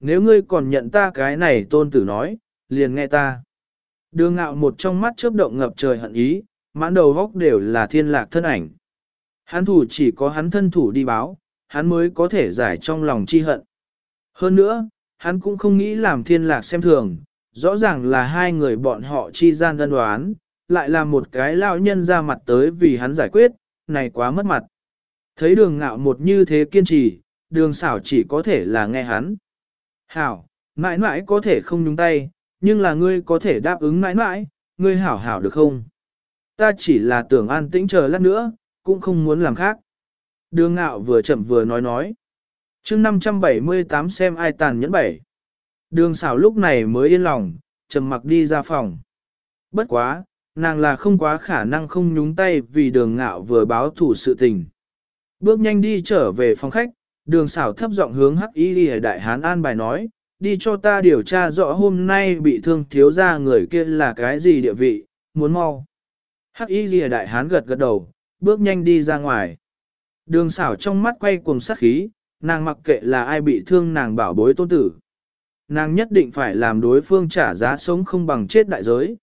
nếu ngươi còn nhận ta cái này tôn tử nói, liền nghe ta. Đường ngạo một trong mắt chớp động ngập trời hận ý, mãn đầu góc đều là thiên lạc thân ảnh. Hắn thủ chỉ có hắn thân thủ đi báo, hắn mới có thể giải trong lòng chi hận. Hơn nữa, hắn cũng không nghĩ làm thiên lạc xem thường, rõ ràng là hai người bọn họ chi gian đơn đoán, lại là một cái lao nhân ra mặt tới vì hắn giải quyết, này quá mất mặt. Thấy đường ngạo một như thế kiên trì, đường xảo chỉ có thể là nghe hắn. Hảo, mãi mãi có thể không nhúng tay, nhưng là ngươi có thể đáp ứng mãi mãi, ngươi hảo hảo được không? Ta chỉ là tưởng an tĩnh chờ lát nữa, cũng không muốn làm khác. Đường ngạo vừa chậm vừa nói nói. chương 578 xem ai tàn nhẫn bảy. Đường xảo lúc này mới yên lòng, trầm mặc đi ra phòng. Bất quá, nàng là không quá khả năng không nhúng tay vì đường ngạo vừa báo thủ sự tình. Bước nhanh đi trở về phòng khách, đường xảo thấp giọng hướng hắc y Lì đại hán an bài nói, đi cho ta điều tra rõ hôm nay bị thương thiếu ra người kia là cái gì địa vị, muốn mau. Hắc y Lì đại hán gật gật đầu, bước nhanh đi ra ngoài. Đường xảo trong mắt quay cuồng sát khí, nàng mặc kệ là ai bị thương nàng bảo bối tôn tử. Nàng nhất định phải làm đối phương trả giá sống không bằng chết đại giới.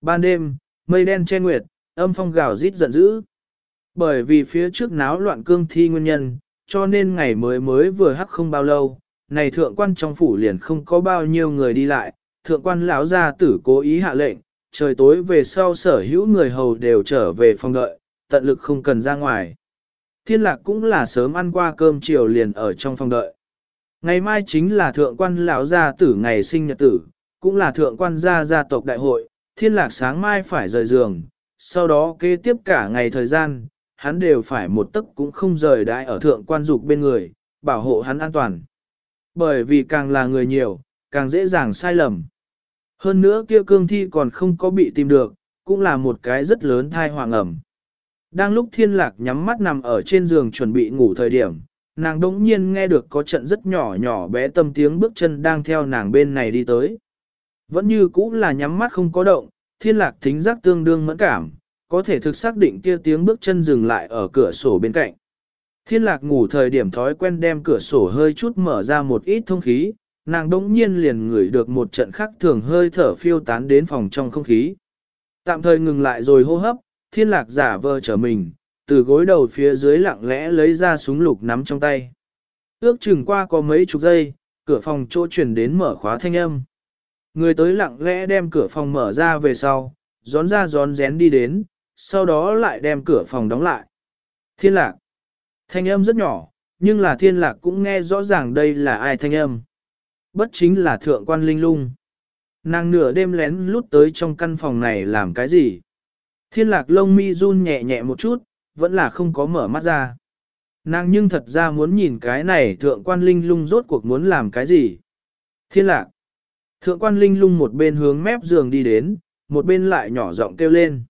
Ban đêm, mây đen che nguyệt, âm phong gào rít giận dữ. Bởi vì phía trước náo loạn cương thi nguyên nhân, cho nên ngày mới mới vừa hắc không bao lâu, này thượng quan trong phủ liền không có bao nhiêu người đi lại, thượng quan lão gia tử cố ý hạ lệnh, trời tối về sau sở hữu người hầu đều trở về phòng đợi, tận lực không cần ra ngoài. Thiên lạc cũng là sớm ăn qua cơm chiều liền ở trong phòng đợi. Ngày mai chính là thượng quan lão gia tử ngày sinh nhật tử, cũng là thượng quan gia gia tộc đại hội, thiên lạc sáng mai phải rời giường, sau đó kế tiếp cả ngày thời gian, hắn đều phải một tấc cũng không rời đại ở thượng quan dục bên người, bảo hộ hắn an toàn. Bởi vì càng là người nhiều, càng dễ dàng sai lầm. Hơn nữa kia cương thi còn không có bị tìm được, cũng là một cái rất lớn thai hoàng ẩm. Đang lúc thiên lạc nhắm mắt nằm ở trên giường chuẩn bị ngủ thời điểm, nàng đống nhiên nghe được có trận rất nhỏ nhỏ bé tâm tiếng bước chân đang theo nàng bên này đi tới. Vẫn như cũ là nhắm mắt không có động, thiên lạc thính giác tương đương mẫn cảm, có thể thực xác định kia tiếng bước chân dừng lại ở cửa sổ bên cạnh. Thiên lạc ngủ thời điểm thói quen đem cửa sổ hơi chút mở ra một ít thông khí, nàng đống nhiên liền ngửi được một trận khắc thường hơi thở phiêu tán đến phòng trong không khí. Tạm thời ngừng lại rồi hô hấp, thiên lạc giả vờ trở mình, từ gối đầu phía dưới lặng lẽ lấy ra súng lục nắm trong tay. Ước chừng qua có mấy chục giây, cửa phòng chỗ chuyển đến mở khóa thanh âm. Người tới lặng lẽ đem cửa phòng mở ra về sau, gión ra gión rén đi đến, sau đó lại đem cửa phòng đóng lại. Thiên lạc. Thanh âm rất nhỏ, nhưng là thiên lạc cũng nghe rõ ràng đây là ai thanh âm. Bất chính là thượng quan linh lung. Nàng nửa đêm lén lút tới trong căn phòng này làm cái gì? Thiên lạc lông mi run nhẹ nhẹ một chút, vẫn là không có mở mắt ra. Nàng nhưng thật ra muốn nhìn cái này thượng quan linh lung rốt cuộc muốn làm cái gì. Thiên lạc. Thượng quan linh lung một bên hướng mép giường đi đến, một bên lại nhỏ giọng kêu lên.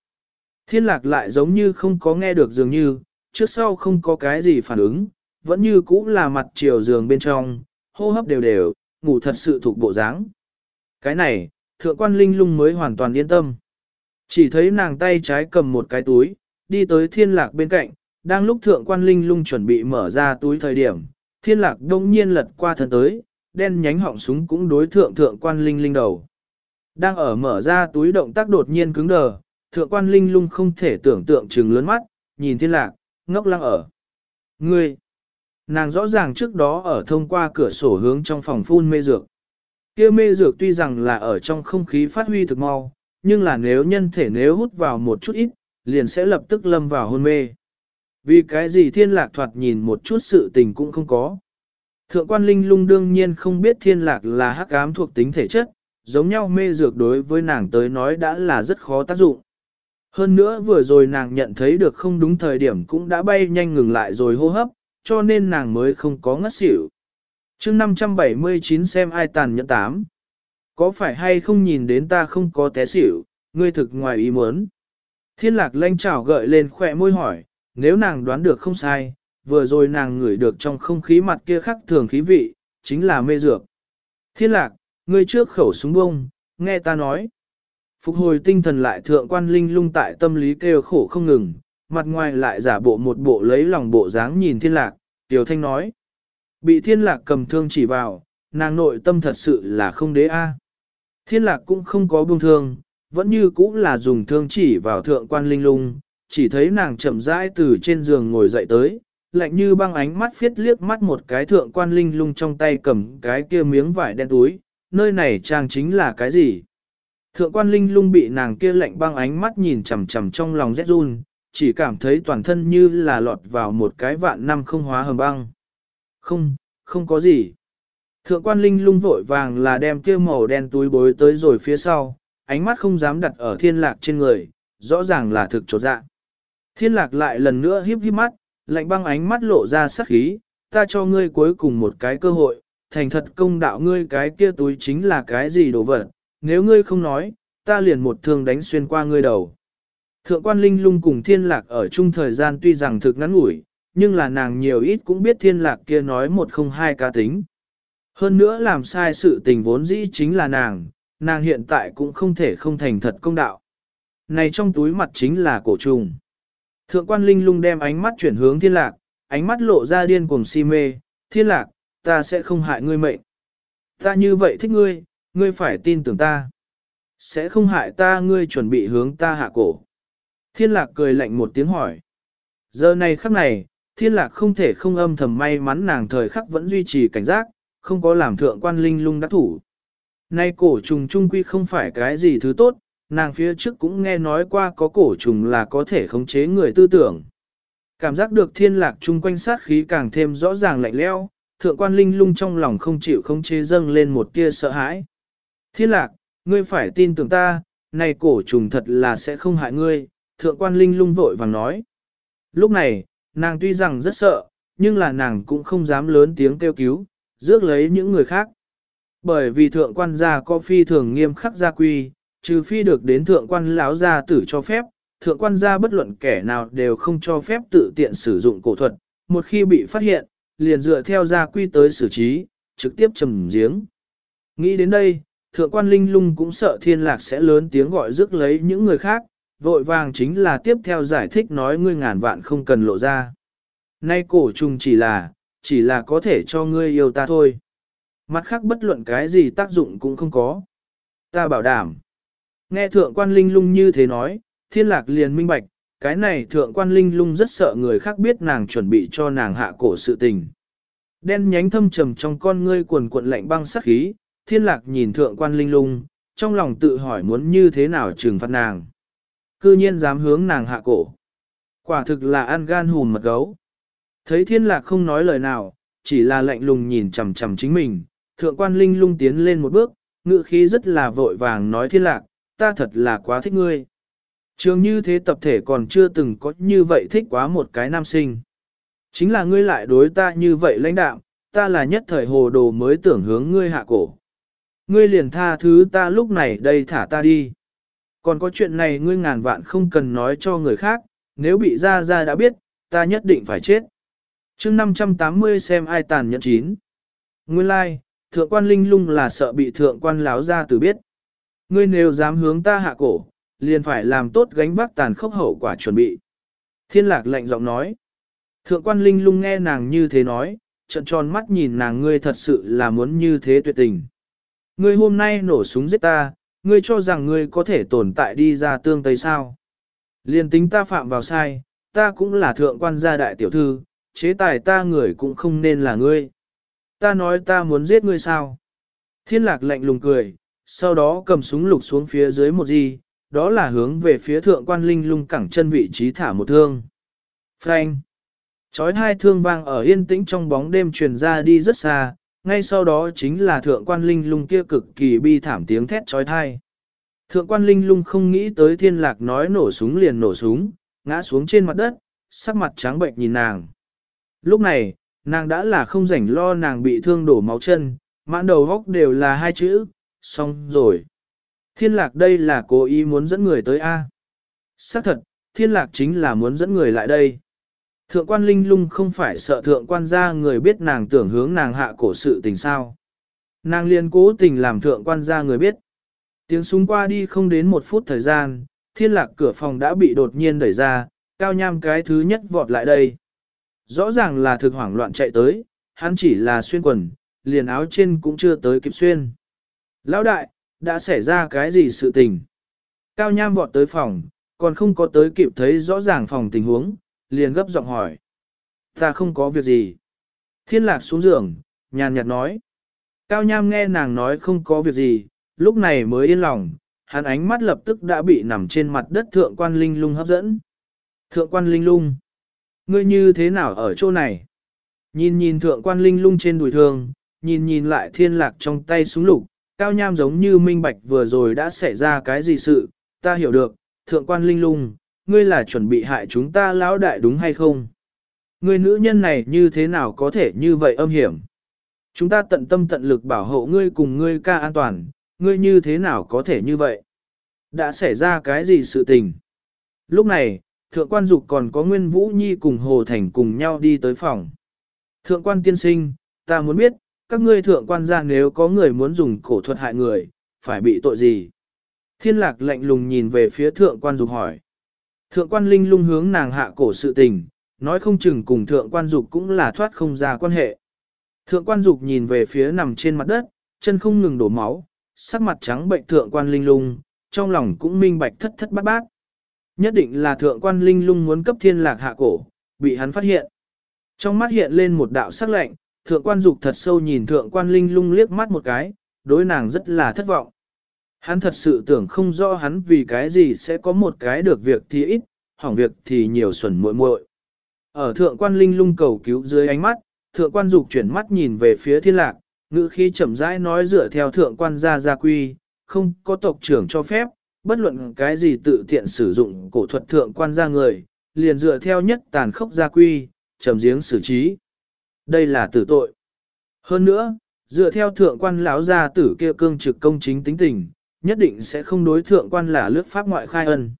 Thiên lạc lại giống như không có nghe được dường như, trước sau không có cái gì phản ứng, vẫn như cũ là mặt chiều giường bên trong, hô hấp đều đều, ngủ thật sự thuộc bộ dáng. Cái này, thượng quan linh lung mới hoàn toàn yên tâm. Chỉ thấy nàng tay trái cầm một cái túi, đi tới thiên lạc bên cạnh, đang lúc thượng quan linh lung chuẩn bị mở ra túi thời điểm, thiên lạc đông nhiên lật qua thân tới, đen nhánh họng súng cũng đối thượng thượng quan linh linh đầu. Đang ở mở ra túi động tác đột nhiên cứng đờ, thượng quan linh lung không thể tưởng tượng trừng lớn mắt, nhìn thiên lạc, ngốc lăng ở. Ngươi! Nàng rõ ràng trước đó ở thông qua cửa sổ hướng trong phòng phun mê dược. kia mê dược tuy rằng là ở trong không khí phát huy thực mau, nhưng là nếu nhân thể nếu hút vào một chút ít, liền sẽ lập tức lâm vào hôn mê. Vì cái gì thiên lạc thoạt nhìn một chút sự tình cũng không có. Thượng quan linh lung đương nhiên không biết thiên lạc là hắc ám thuộc tính thể chất, giống nhau mê dược đối với nàng tới nói đã là rất khó tác dụng. Hơn nữa vừa rồi nàng nhận thấy được không đúng thời điểm cũng đã bay nhanh ngừng lại rồi hô hấp, cho nên nàng mới không có ngất xỉu. chương 579 xem ai tàn nhẫn tám. Có phải hay không nhìn đến ta không có té xỉu, ngươi thực ngoài ý muốn. Thiên lạc lanh trảo gợi lên khỏe môi hỏi, nếu nàng đoán được không sai, vừa rồi nàng ngửi được trong không khí mặt kia khắc thường khí vị, chính là mê dược. Thiên lạc, ngươi trước khẩu súng bông, nghe ta nói. Phục hồi tinh thần lại thượng quan linh lung tại tâm lý kêu khổ không ngừng, mặt ngoài lại giả bộ một bộ lấy lòng bộ dáng nhìn thiên lạc, tiểu thanh nói. Bị thiên lạc cầm thương chỉ vào, nàng nội tâm thật sự là không đế a. Thiên lạc cũng không có buông thương, vẫn như cũng là dùng thương chỉ vào thượng quan linh lung, chỉ thấy nàng chậm rãi từ trên giường ngồi dậy tới, lạnh như băng ánh mắt phiết liếc mắt một cái thượng quan linh lung trong tay cầm cái kia miếng vải đen túi, nơi này trang chính là cái gì? Thượng quan linh lung bị nàng kia lạnh băng ánh mắt nhìn chằm chằm trong lòng rét run, chỉ cảm thấy toàn thân như là lọt vào một cái vạn năm không hóa hầm băng. Không, không có gì. Thượng quan linh lung vội vàng là đem kia màu đen túi bối tới rồi phía sau, ánh mắt không dám đặt ở thiên lạc trên người, rõ ràng là thực trột dạ. Thiên lạc lại lần nữa hiếp hiếp mắt, lạnh băng ánh mắt lộ ra sắc khí, ta cho ngươi cuối cùng một cái cơ hội, thành thật công đạo ngươi cái kia túi chính là cái gì đồ vật, nếu ngươi không nói, ta liền một thương đánh xuyên qua ngươi đầu. Thượng quan linh lung cùng thiên lạc ở chung thời gian tuy rằng thực ngắn ngủi, nhưng là nàng nhiều ít cũng biết thiên lạc kia nói một không hai cá tính. Hơn nữa làm sai sự tình vốn dĩ chính là nàng, nàng hiện tại cũng không thể không thành thật công đạo. Này trong túi mặt chính là cổ trùng. Thượng quan linh lung đem ánh mắt chuyển hướng thiên lạc, ánh mắt lộ ra điên cuồng si mê, thiên lạc, ta sẽ không hại ngươi mệnh. Ta như vậy thích ngươi, ngươi phải tin tưởng ta. Sẽ không hại ta ngươi chuẩn bị hướng ta hạ cổ. Thiên lạc cười lạnh một tiếng hỏi. Giờ này khắc này, thiên lạc không thể không âm thầm may mắn nàng thời khắc vẫn duy trì cảnh giác, không có làm thượng quan linh lung đắc thủ. Nay cổ trùng trung quy không phải cái gì thứ tốt, nàng phía trước cũng nghe nói qua có cổ trùng là có thể khống chế người tư tưởng. Cảm giác được thiên lạc chung quanh sát khí càng thêm rõ ràng lạnh leo, thượng quan linh lung trong lòng không chịu khống chế dâng lên một tia sợ hãi. Thiên lạc, ngươi phải tin tưởng ta, này cổ trùng thật là sẽ không hại ngươi, thượng quan linh lung vội vàng nói. Lúc này, nàng tuy rằng rất sợ, nhưng là nàng cũng không dám lớn tiếng kêu cứu, rước lấy những người khác. Bởi vì thượng quan gia có phi thường nghiêm khắc gia quy, trừ phi được đến thượng quan lão gia tử cho phép, thượng quan gia bất luận kẻ nào đều không cho phép tự tiện sử dụng cổ thuật, một khi bị phát hiện, liền dựa theo gia quy tới xử trí, trực tiếp trầm giếng. Nghĩ đến đây, thượng quan linh lung cũng sợ thiên lạc sẽ lớn tiếng gọi rước lấy những người khác, vội vàng chính là tiếp theo giải thích nói ngươi ngàn vạn không cần lộ ra. Nay cổ trùng chỉ là, chỉ là có thể cho ngươi yêu ta thôi. Mặt khác bất luận cái gì tác dụng cũng không có. Ta bảo đảm. Nghe thượng quan linh lung như thế nói, thiên lạc liền minh bạch, cái này thượng quan linh lung rất sợ người khác biết nàng chuẩn bị cho nàng hạ cổ sự tình. Đen nhánh thâm trầm trong con ngươi quần cuộn lạnh băng sắc khí, thiên lạc nhìn thượng quan linh lung, trong lòng tự hỏi muốn như thế nào trừng phạt nàng. Cư nhiên dám hướng nàng hạ cổ. Quả thực là ăn gan hùn mật gấu. Thấy thiên lạc không nói lời nào, chỉ là lạnh lùng nhìn chầm chầm chính mình, thượng quan linh lung tiến lên một bước, ngự khí rất là vội vàng nói thiên lạc, ta thật là quá thích ngươi. Trường như thế tập thể còn chưa từng có như vậy thích quá một cái nam sinh. Chính là ngươi lại đối ta như vậy lãnh đạo, ta là nhất thời hồ đồ mới tưởng hướng ngươi hạ cổ. Ngươi liền tha thứ ta lúc này đây thả ta đi. Còn có chuyện này ngươi ngàn vạn không cần nói cho người khác, nếu bị ra ra đã biết, ta nhất định phải chết. chương 580 xem ai tàn nhẫn chín. Nguyên lai, like, thượng quan linh lung là sợ bị thượng quan láo ra từ biết. Ngươi nếu dám hướng ta hạ cổ, liền phải làm tốt gánh vác tàn khốc hậu quả chuẩn bị. Thiên lạc lạnh giọng nói. Thượng quan linh lung nghe nàng như thế nói, trận tròn mắt nhìn nàng ngươi thật sự là muốn như thế tuyệt tình. Ngươi hôm nay nổ súng giết ta, ngươi cho rằng ngươi có thể tồn tại đi ra tương tây sao. Liên tính ta phạm vào sai, ta cũng là thượng quan gia đại tiểu thư, chế tài ta người cũng không nên là ngươi. Ta nói ta muốn giết ngươi sao? Thiên lạc lạnh lùng cười, sau đó cầm súng lục xuống phía dưới một gì, đó là hướng về phía thượng quan linh lung cẳng chân vị trí thả một thương. Frank! Chói hai thương vang ở yên tĩnh trong bóng đêm truyền ra đi rất xa, ngay sau đó chính là thượng quan linh lung kia cực kỳ bi thảm tiếng thét chói thai. Thượng quan linh lung không nghĩ tới thiên lạc nói nổ súng liền nổ súng, ngã xuống trên mặt đất, sắc mặt trắng bệnh nhìn nàng. Lúc này, nàng đã là không rảnh lo nàng bị thương đổ máu chân, mãn đầu góc đều là hai chữ, xong rồi. Thiên lạc đây là cố ý muốn dẫn người tới A. Xác thật, thiên lạc chính là muốn dẫn người lại đây. Thượng quan linh lung không phải sợ thượng quan gia người biết nàng tưởng hướng nàng hạ cổ sự tình sao. Nàng liền cố tình làm thượng quan gia người biết. Tiếng súng qua đi không đến một phút thời gian, thiên lạc cửa phòng đã bị đột nhiên đẩy ra, cao nham cái thứ nhất vọt lại đây. Rõ ràng là thực hoảng loạn chạy tới, hắn chỉ là xuyên quần, liền áo trên cũng chưa tới kịp xuyên. Lão đại, đã xảy ra cái gì sự tình? Cao Nham vọt tới phòng, còn không có tới kịp thấy rõ ràng phòng tình huống, liền gấp giọng hỏi. Ta không có việc gì. Thiên lạc xuống giường, nhàn nhạt nói. Cao Nham nghe nàng nói không có việc gì, lúc này mới yên lòng, hắn ánh mắt lập tức đã bị nằm trên mặt đất thượng quan linh lung hấp dẫn. Thượng quan linh lung, ngươi như thế nào ở chỗ này? Nhìn nhìn thượng quan linh lung trên đùi thương, nhìn nhìn lại thiên lạc trong tay súng lục, cao nham giống như minh bạch vừa rồi đã xảy ra cái gì sự, ta hiểu được, thượng quan linh lung, ngươi là chuẩn bị hại chúng ta lão đại đúng hay không? Ngươi nữ nhân này như thế nào có thể như vậy âm hiểm? Chúng ta tận tâm tận lực bảo hộ ngươi cùng ngươi ca an toàn, ngươi như thế nào có thể như vậy? Đã xảy ra cái gì sự tình? Lúc này, thượng quan dục còn có Nguyên Vũ Nhi cùng Hồ Thành cùng nhau đi tới phòng. Thượng quan tiên sinh, ta muốn biết, các ngươi thượng quan gia nếu có người muốn dùng cổ thuật hại người, phải bị tội gì? Thiên lạc lạnh lùng nhìn về phía thượng quan dục hỏi. Thượng quan linh lung hướng nàng hạ cổ sự tình, nói không chừng cùng thượng quan dục cũng là thoát không ra quan hệ. Thượng quan dục nhìn về phía nằm trên mặt đất, chân không ngừng đổ máu, sắc mặt trắng bệnh thượng quan linh lung, trong lòng cũng minh bạch thất thất bát bát. Nhất định là thượng quan linh lung muốn cấp thiên lạc hạ cổ, bị hắn phát hiện. Trong mắt hiện lên một đạo sắc lạnh, thượng quan dục thật sâu nhìn thượng quan linh lung liếc mắt một cái, đối nàng rất là thất vọng. Hắn thật sự tưởng không rõ hắn vì cái gì sẽ có một cái được việc thì ít, hỏng việc thì nhiều xuẩn muội muội. Ở thượng quan linh lung cầu cứu dưới ánh mắt, thượng quan dục chuyển mắt nhìn về phía thiên lạc, ngữ khí chậm rãi nói dựa theo thượng quan gia gia quy, không có tộc trưởng cho phép, bất luận cái gì tự tiện sử dụng cổ thuật thượng quan gia người, liền dựa theo nhất tàn khốc gia quy, trầm giếng xử trí. Đây là tử tội. Hơn nữa, dựa theo thượng quan lão gia tử kia cương trực công chính tính tình, nhất định sẽ không đối thượng quan là lướt pháp ngoại khai ân.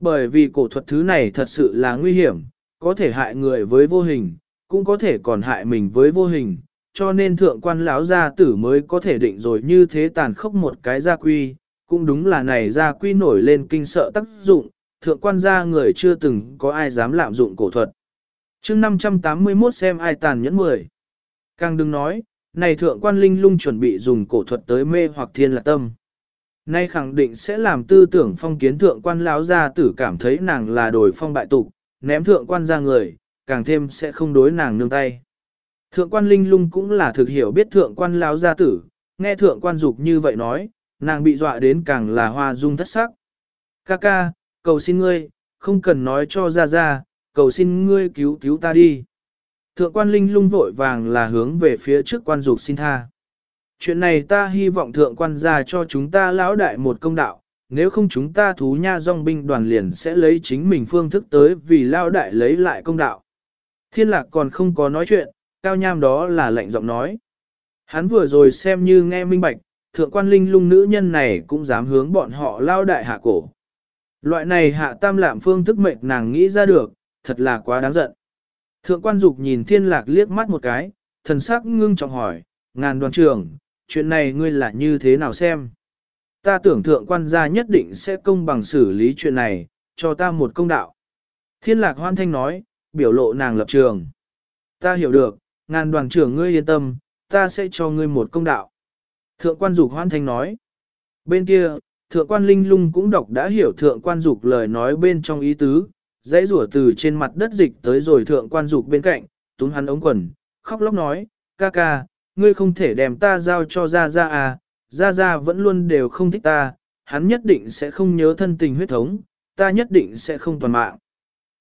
Bởi vì cổ thuật thứ này thật sự là nguy hiểm, có thể hại người với vô hình, cũng có thể còn hại mình với vô hình, cho nên thượng quan lão gia tử mới có thể định rồi như thế tàn khốc một cái gia quy, cũng đúng là này gia quy nổi lên kinh sợ tác dụng, thượng quan gia người chưa từng có ai dám lạm dụng cổ thuật. chương 581 xem ai tàn nhẫn mười. Càng đừng nói, này thượng quan linh lung chuẩn bị dùng cổ thuật tới mê hoặc thiên lạc tâm. Nay khẳng định sẽ làm tư tưởng phong kiến thượng quan lão gia tử cảm thấy nàng là đổi phong bại tục, ném thượng quan ra người, càng thêm sẽ không đối nàng nương tay. Thượng quan linh lung cũng là thực hiểu biết thượng quan lão gia tử, nghe thượng quan dục như vậy nói, nàng bị dọa đến càng là hoa dung thất sắc. Ca ca, cầu xin ngươi, không cần nói cho ra ra, cầu xin ngươi cứu cứu ta đi. Thượng quan linh lung vội vàng là hướng về phía trước quan dục xin tha. Chuyện này ta hy vọng thượng quan ra cho chúng ta lão đại một công đạo, nếu không chúng ta thú nha dòng binh đoàn liền sẽ lấy chính mình phương thức tới vì lão đại lấy lại công đạo. Thiên lạc còn không có nói chuyện, cao nham đó là lạnh giọng nói. Hắn vừa rồi xem như nghe minh bạch, thượng quan linh lung nữ nhân này cũng dám hướng bọn họ lao đại hạ cổ. Loại này hạ tam lạm phương thức mệnh nàng nghĩ ra được, thật là quá đáng giận. Thượng quan dục nhìn thiên lạc liếc mắt một cái, thần sắc ngưng trọng hỏi, ngàn đoàn trưởng, chuyện này ngươi là như thế nào xem? Ta tưởng thượng quan gia nhất định sẽ công bằng xử lý chuyện này, cho ta một công đạo. Thiên lạc hoan thanh nói, biểu lộ nàng lập trường. Ta hiểu được, ngàn đoàn trưởng ngươi yên tâm, ta sẽ cho ngươi một công đạo. Thượng quan dục hoan thanh nói. Bên kia, thượng quan linh lung cũng đọc đã hiểu thượng quan dục lời nói bên trong ý tứ, dãy rủa từ trên mặt đất dịch tới rồi thượng quan dục bên cạnh, túm hắn ống quần, khóc lóc nói, ca ca, ngươi không thể đem ta giao cho Gia Gia à, Gia Gia vẫn luôn đều không thích ta, hắn nhất định sẽ không nhớ thân tình huyết thống, ta nhất định sẽ không toàn mạng.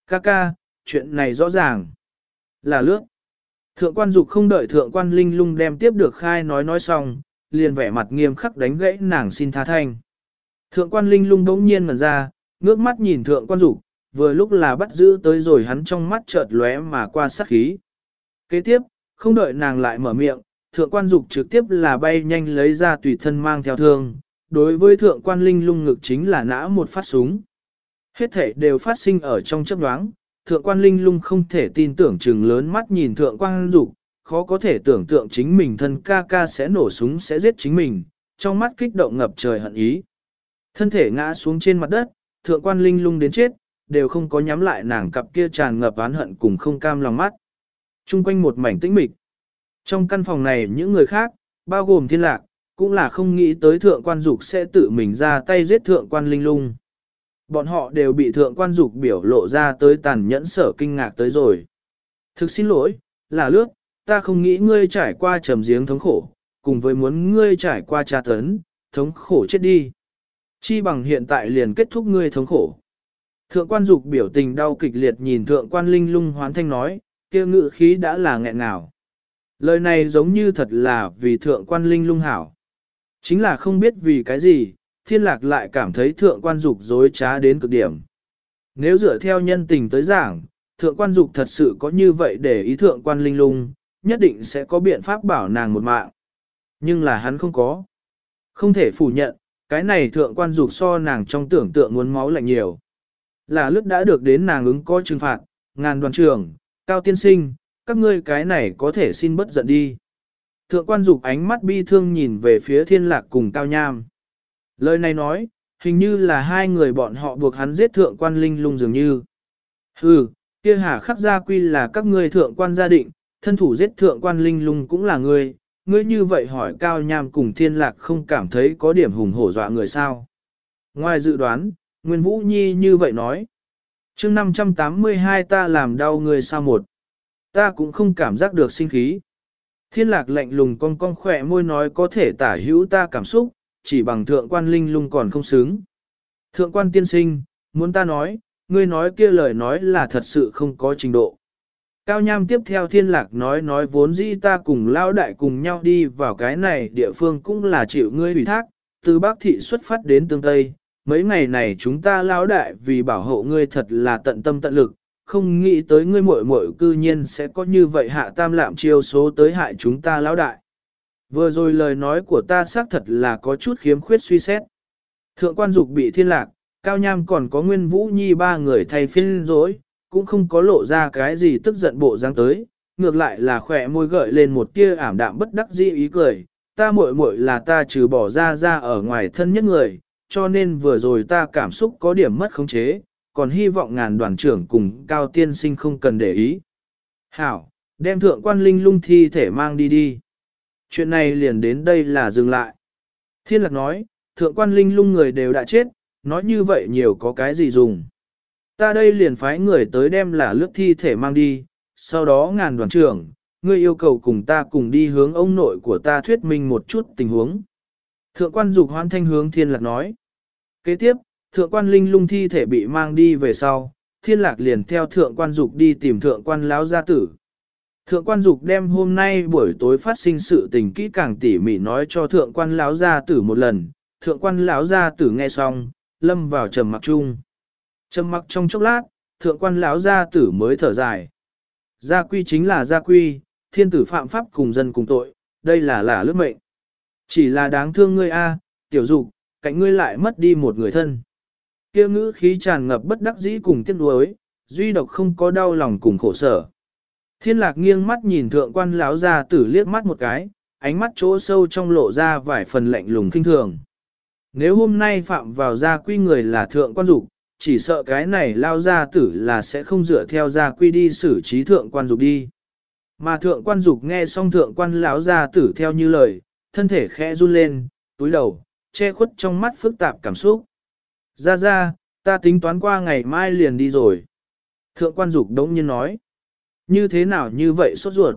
Ca ca, chuyện này rõ ràng. Là lướt. Thượng quan dục không đợi thượng quan linh lung đem tiếp được khai nói nói xong, liền vẻ mặt nghiêm khắc đánh gãy nàng xin tha thanh. Thượng quan linh lung bỗng nhiên ngẩn ra, ngước mắt nhìn thượng quan dục, vừa lúc là bắt giữ tới rồi hắn trong mắt chợt lóe mà qua sát khí. Kế tiếp, không đợi nàng lại mở miệng, thượng quan dục trực tiếp là bay nhanh lấy ra tùy thân mang theo thương, đối với thượng quan linh lung ngực chính là nã một phát súng. Hết thể đều phát sinh ở trong chấp đoáng, thượng quan linh lung không thể tin tưởng chừng lớn mắt nhìn thượng quan dục, khó có thể tưởng tượng chính mình thân ca ca sẽ nổ súng sẽ giết chính mình, trong mắt kích động ngập trời hận ý. Thân thể ngã xuống trên mặt đất, thượng quan linh lung đến chết, đều không có nhắm lại nàng cặp kia tràn ngập oán hận cùng không cam lòng mắt. Trung quanh một mảnh tĩnh mịch. Trong căn phòng này những người khác, bao gồm thiên lạc, cũng là không nghĩ tới thượng quan dục sẽ tự mình ra tay giết thượng quan linh lung. Bọn họ đều bị thượng quan dục biểu lộ ra tới tàn nhẫn sở kinh ngạc tới rồi. Thực xin lỗi, là lướt, ta không nghĩ ngươi trải qua trầm giếng thống khổ, cùng với muốn ngươi trải qua tra tấn, thống khổ chết đi. Chi bằng hiện tại liền kết thúc ngươi thống khổ. Thượng quan dục biểu tình đau kịch liệt nhìn thượng quan linh lung hoán thanh nói, kia ngự khí đã là nghẹn ngào. Lời này giống như thật là vì thượng quan linh lung hảo. Chính là không biết vì cái gì, thiên lạc lại cảm thấy thượng quan dục dối trá đến cực điểm. Nếu dựa theo nhân tình tới giảng, thượng quan dục thật sự có như vậy để ý thượng quan linh lung, nhất định sẽ có biện pháp bảo nàng một mạng. Nhưng là hắn không có. Không thể phủ nhận, cái này thượng quan dục so nàng trong tưởng tượng muốn máu lạnh nhiều. Là lúc đã được đến nàng ứng có trừng phạt, ngàn đoàn trưởng, cao tiên sinh, các ngươi cái này có thể xin bất giận đi. Thượng quan dục ánh mắt bi thương nhìn về phía thiên lạc cùng cao nham. Lời này nói, hình như là hai người bọn họ buộc hắn giết thượng quan linh lung dường như. Hừ, kia hà khắc gia quy là các ngươi thượng quan gia định, thân thủ giết thượng quan linh lung cũng là ngươi, ngươi như vậy hỏi cao nham cùng thiên lạc không cảm thấy có điểm hùng hổ dọa người sao. Ngoài dự đoán, Nguyên Vũ Nhi như vậy nói. chương 582 ta làm đau người sao một. Ta cũng không cảm giác được sinh khí. Thiên lạc lạnh lùng cong cong khỏe môi nói có thể tả hữu ta cảm xúc, chỉ bằng thượng quan linh lung còn không xứng. Thượng quan tiên sinh, muốn ta nói, ngươi nói kia lời nói là thật sự không có trình độ. Cao Nham tiếp theo thiên lạc nói nói vốn dĩ ta cùng lao đại cùng nhau đi vào cái này địa phương cũng là chịu ngươi ủy thác, từ Bắc Thị xuất phát đến tương Tây. Mấy ngày này chúng ta lao đại vì bảo hộ ngươi thật là tận tâm tận lực, không nghĩ tới ngươi muội muội cư nhiên sẽ có như vậy hạ tam lạm chiêu số tới hại chúng ta lão đại. Vừa rồi lời nói của ta xác thật là có chút khiếm khuyết suy xét. Thượng quan dục bị thiên lạc, Cao Nham còn có Nguyên Vũ Nhi ba người thay phiên rối, cũng không có lộ ra cái gì tức giận bộ dáng tới, ngược lại là khỏe môi gợi lên một tia ảm đạm bất đắc dĩ ý cười, ta muội muội là ta trừ bỏ ra ra ở ngoài thân nhất người, cho nên vừa rồi ta cảm xúc có điểm mất khống chế, còn hy vọng ngàn đoàn trưởng cùng cao tiên sinh không cần để ý. Hảo, đem thượng quan linh lung thi thể mang đi đi. Chuyện này liền đến đây là dừng lại. Thiên lạc nói, thượng quan linh lung người đều đã chết, nói như vậy nhiều có cái gì dùng. Ta đây liền phái người tới đem là lướt thi thể mang đi, sau đó ngàn đoàn trưởng, ngươi yêu cầu cùng ta cùng đi hướng ông nội của ta thuyết minh một chút tình huống. Thượng quan dục hoan thanh hướng thiên lạc nói. Kế tiếp, thượng quan linh lung thi thể bị mang đi về sau, thiên lạc liền theo thượng quan dục đi tìm thượng quan lão gia tử. Thượng quan dục đem hôm nay buổi tối phát sinh sự tình kỹ càng tỉ mỉ nói cho thượng quan lão gia tử một lần, thượng quan lão gia tử nghe xong, lâm vào trầm mặc chung. Trầm mặc trong chốc lát, thượng quan lão gia tử mới thở dài. Gia quy chính là gia quy, thiên tử phạm pháp cùng dân cùng tội, đây là là lướt mệnh. Chỉ là đáng thương ngươi a, tiểu dục, cạnh ngươi lại mất đi một người thân. Kia ngữ khí tràn ngập bất đắc dĩ cùng tiếc nuối, duy độc không có đau lòng cùng khổ sở. Thiên lạc nghiêng mắt nhìn thượng quan lão gia tử liếc mắt một cái, ánh mắt chỗ sâu trong lộ ra vài phần lạnh lùng kinh thường. Nếu hôm nay phạm vào gia quy người là thượng quan dục, chỉ sợ cái này lao gia tử là sẽ không dựa theo gia quy đi xử trí thượng quan dục đi. Mà thượng quan dục nghe xong thượng quan lão gia tử theo như lời, thân thể khẽ run lên, túi đầu, che khuất trong mắt phức tạp cảm xúc. Ra ra, ta tính toán qua ngày mai liền đi rồi. Thượng quan dục đống nhiên nói. Như thế nào như vậy sốt ruột?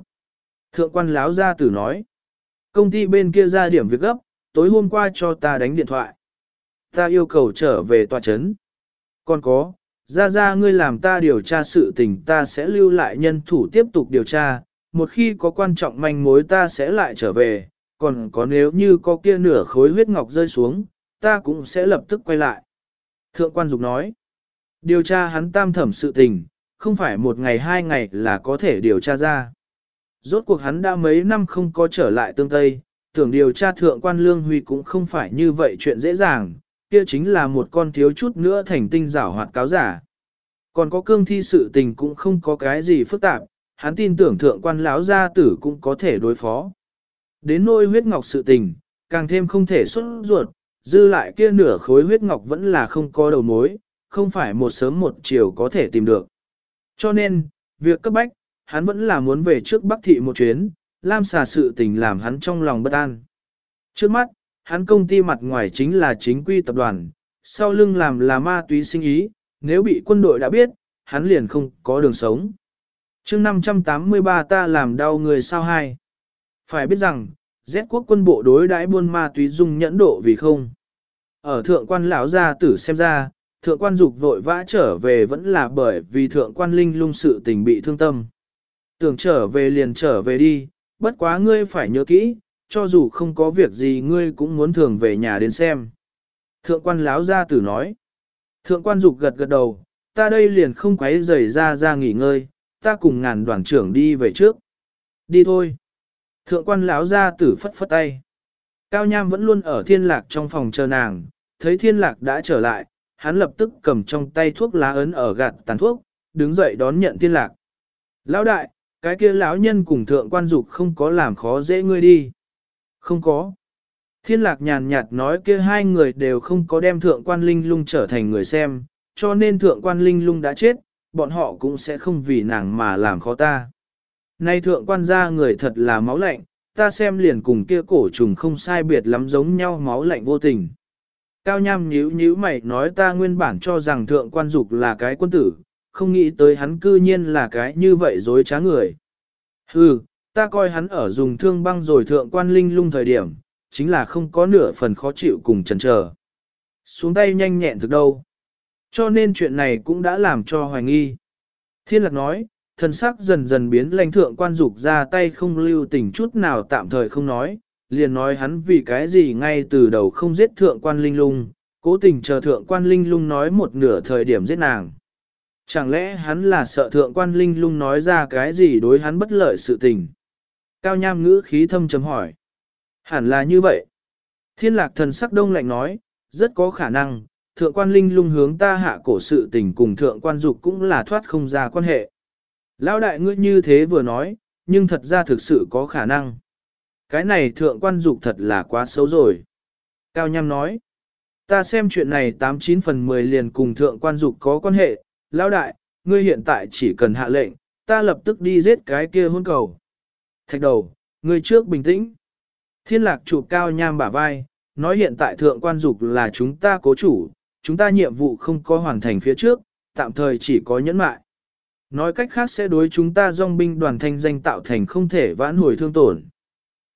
Thượng quan láo gia tử nói. Công ty bên kia ra điểm việc gấp, tối hôm qua cho ta đánh điện thoại. Ta yêu cầu trở về tòa chấn. Còn có, ra ra ngươi làm ta điều tra sự tình ta sẽ lưu lại nhân thủ tiếp tục điều tra, một khi có quan trọng manh mối ta sẽ lại trở về, còn có nếu như có kia nửa khối huyết ngọc rơi xuống, ta cũng sẽ lập tức quay lại. Thượng quan dục nói, điều tra hắn tam thẩm sự tình, không phải một ngày hai ngày là có thể điều tra ra. Rốt cuộc hắn đã mấy năm không có trở lại tương Tây, tưởng điều tra thượng quan lương huy cũng không phải như vậy chuyện dễ dàng, kia chính là một con thiếu chút nữa thành tinh giảo hoạt cáo giả. Còn có cương thi sự tình cũng không có cái gì phức tạp, hắn tin tưởng thượng quan lão gia tử cũng có thể đối phó. Đến nôi huyết ngọc sự tình, càng thêm không thể xuất ruột, dư lại kia nửa khối huyết ngọc vẫn là không có đầu mối, không phải một sớm một chiều có thể tìm được. Cho nên, việc cấp bách, hắn vẫn là muốn về trước Bắc Thị một chuyến, Lam xà sự tình làm hắn trong lòng bất an. Trước mắt, hắn công ty mặt ngoài chính là chính quy tập đoàn, sau lưng làm là ma túy sinh ý, nếu bị quân đội đã biết, hắn liền không có đường sống. chương 583 ta làm đau người sao hai. Phải biết rằng, rét quốc quân bộ đối đãi buôn ma túy dung nhẫn độ vì không. Ở thượng quan lão gia tử xem ra, thượng quan dục vội vã trở về vẫn là bởi vì thượng quan linh lung sự tình bị thương tâm. Tưởng trở về liền trở về đi, bất quá ngươi phải nhớ kỹ, cho dù không có việc gì ngươi cũng muốn thường về nhà đến xem. Thượng quan lão gia tử nói. Thượng quan dục gật gật đầu, ta đây liền không quấy rầy ra ra nghỉ ngơi, ta cùng ngàn đoàn trưởng đi về trước. Đi thôi. Thượng quan lão gia tử phất phất tay. Cao Nham vẫn luôn ở thiên lạc trong phòng chờ nàng, thấy thiên lạc đã trở lại, hắn lập tức cầm trong tay thuốc lá ấn ở gạt tàn thuốc, đứng dậy đón nhận thiên lạc. Lão đại, cái kia lão nhân cùng thượng quan dục không có làm khó dễ ngươi đi. Không có. Thiên lạc nhàn nhạt nói kia hai người đều không có đem thượng quan linh lung trở thành người xem, cho nên thượng quan linh lung đã chết, bọn họ cũng sẽ không vì nàng mà làm khó ta. Nay thượng quan gia người thật là máu lạnh, ta xem liền cùng kia cổ trùng không sai biệt lắm giống nhau máu lạnh vô tình. Cao nham nhíu nhíu mày nói ta nguyên bản cho rằng thượng quan dục là cái quân tử, không nghĩ tới hắn cư nhiên là cái như vậy dối trá người. Hừ, ta coi hắn ở dùng thương băng rồi thượng quan linh lung thời điểm, chính là không có nửa phần khó chịu cùng chần chờ. Xuống tay nhanh nhẹn thực đâu. Cho nên chuyện này cũng đã làm cho hoài nghi. Thiên lạc nói, thần sắc dần dần biến lãnh thượng quan dục ra tay không lưu tình chút nào tạm thời không nói, liền nói hắn vì cái gì ngay từ đầu không giết thượng quan linh lung, cố tình chờ thượng quan linh lung nói một nửa thời điểm giết nàng. Chẳng lẽ hắn là sợ thượng quan linh lung nói ra cái gì đối hắn bất lợi sự tình? Cao nham ngữ khí thâm chấm hỏi. Hẳn là như vậy. Thiên lạc thần sắc đông lạnh nói, rất có khả năng, thượng quan linh lung hướng ta hạ cổ sự tình cùng thượng quan dục cũng là thoát không ra quan hệ. Lão đại ngươi như thế vừa nói, nhưng thật ra thực sự có khả năng. Cái này thượng quan dục thật là quá xấu rồi. Cao Nham nói, ta xem chuyện này 89 phần 10 liền cùng thượng quan dục có quan hệ. Lão đại, ngươi hiện tại chỉ cần hạ lệnh, ta lập tức đi giết cái kia hôn cầu. Thạch đầu, ngươi trước bình tĩnh. Thiên lạc chụp Cao Nham bả vai, nói hiện tại thượng quan dục là chúng ta cố chủ, chúng ta nhiệm vụ không có hoàn thành phía trước, tạm thời chỉ có nhẫn mại. Nói cách khác sẽ đối chúng ta dòng binh đoàn thanh danh tạo thành không thể vãn hồi thương tổn.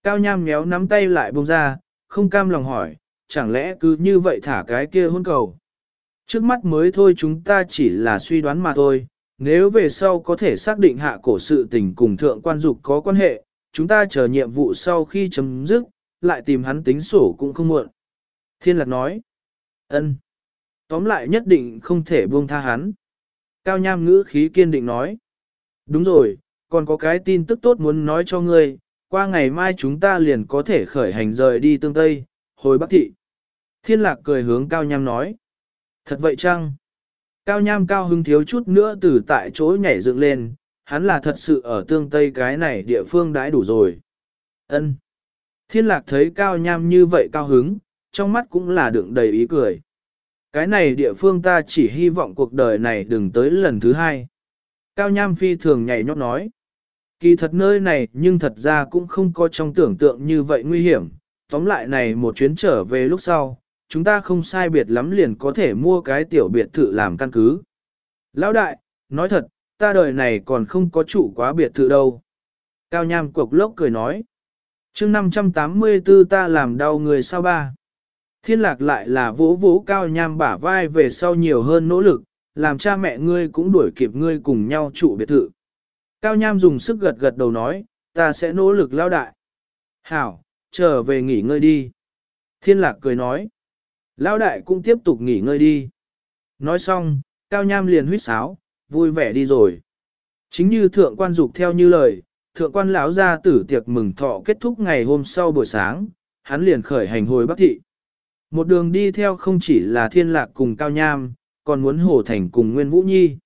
Cao nham méo nắm tay lại buông ra, không cam lòng hỏi, chẳng lẽ cứ như vậy thả cái kia hôn cầu. Trước mắt mới thôi chúng ta chỉ là suy đoán mà thôi, nếu về sau có thể xác định hạ cổ sự tình cùng thượng quan dục có quan hệ, chúng ta chờ nhiệm vụ sau khi chấm dứt, lại tìm hắn tính sổ cũng không muộn. Thiên lạc nói, ân, tóm lại nhất định không thể buông tha hắn. Cao Nham ngữ khí kiên định nói. Đúng rồi, còn có cái tin tức tốt muốn nói cho ngươi, qua ngày mai chúng ta liền có thể khởi hành rời đi tương Tây, hồi Bắc Thị. Thiên lạc cười hướng Cao Nham nói. Thật vậy chăng? Cao Nham cao hứng thiếu chút nữa từ tại chỗ nhảy dựng lên, hắn là thật sự ở tương Tây cái này địa phương đãi đủ rồi. ân Thiên lạc thấy Cao Nham như vậy cao hứng, trong mắt cũng là đựng đầy ý cười. Cái này địa phương ta chỉ hy vọng cuộc đời này đừng tới lần thứ hai. Cao Nham phi thường nhảy nhót nói. Kỳ thật nơi này nhưng thật ra cũng không có trong tưởng tượng như vậy nguy hiểm. Tóm lại này một chuyến trở về lúc sau, chúng ta không sai biệt lắm liền có thể mua cái tiểu biệt thự làm căn cứ. Lão đại, nói thật, ta đời này còn không có chủ quá biệt thự đâu. Cao Nham cục lốc cười nói. chương 584 ta làm đau người sao ba. Thiên lạc lại là vỗ vỗ cao nham bả vai về sau nhiều hơn nỗ lực, làm cha mẹ ngươi cũng đuổi kịp ngươi cùng nhau trụ biệt thự. Cao nham dùng sức gật gật đầu nói, ta sẽ nỗ lực lao đại. Hảo, trở về nghỉ ngơi đi. Thiên lạc cười nói. Lao đại cũng tiếp tục nghỉ ngơi đi. Nói xong, cao nham liền huyết sáo, vui vẻ đi rồi. Chính như thượng quan dục theo như lời, thượng quan lão ra tử tiệc mừng thọ kết thúc ngày hôm sau buổi sáng, hắn liền khởi hành hồi Bắc Thị. Một đường đi theo không chỉ là thiên lạc cùng Cao Nham, còn muốn Hồ Thành cùng Nguyên Vũ Nhi.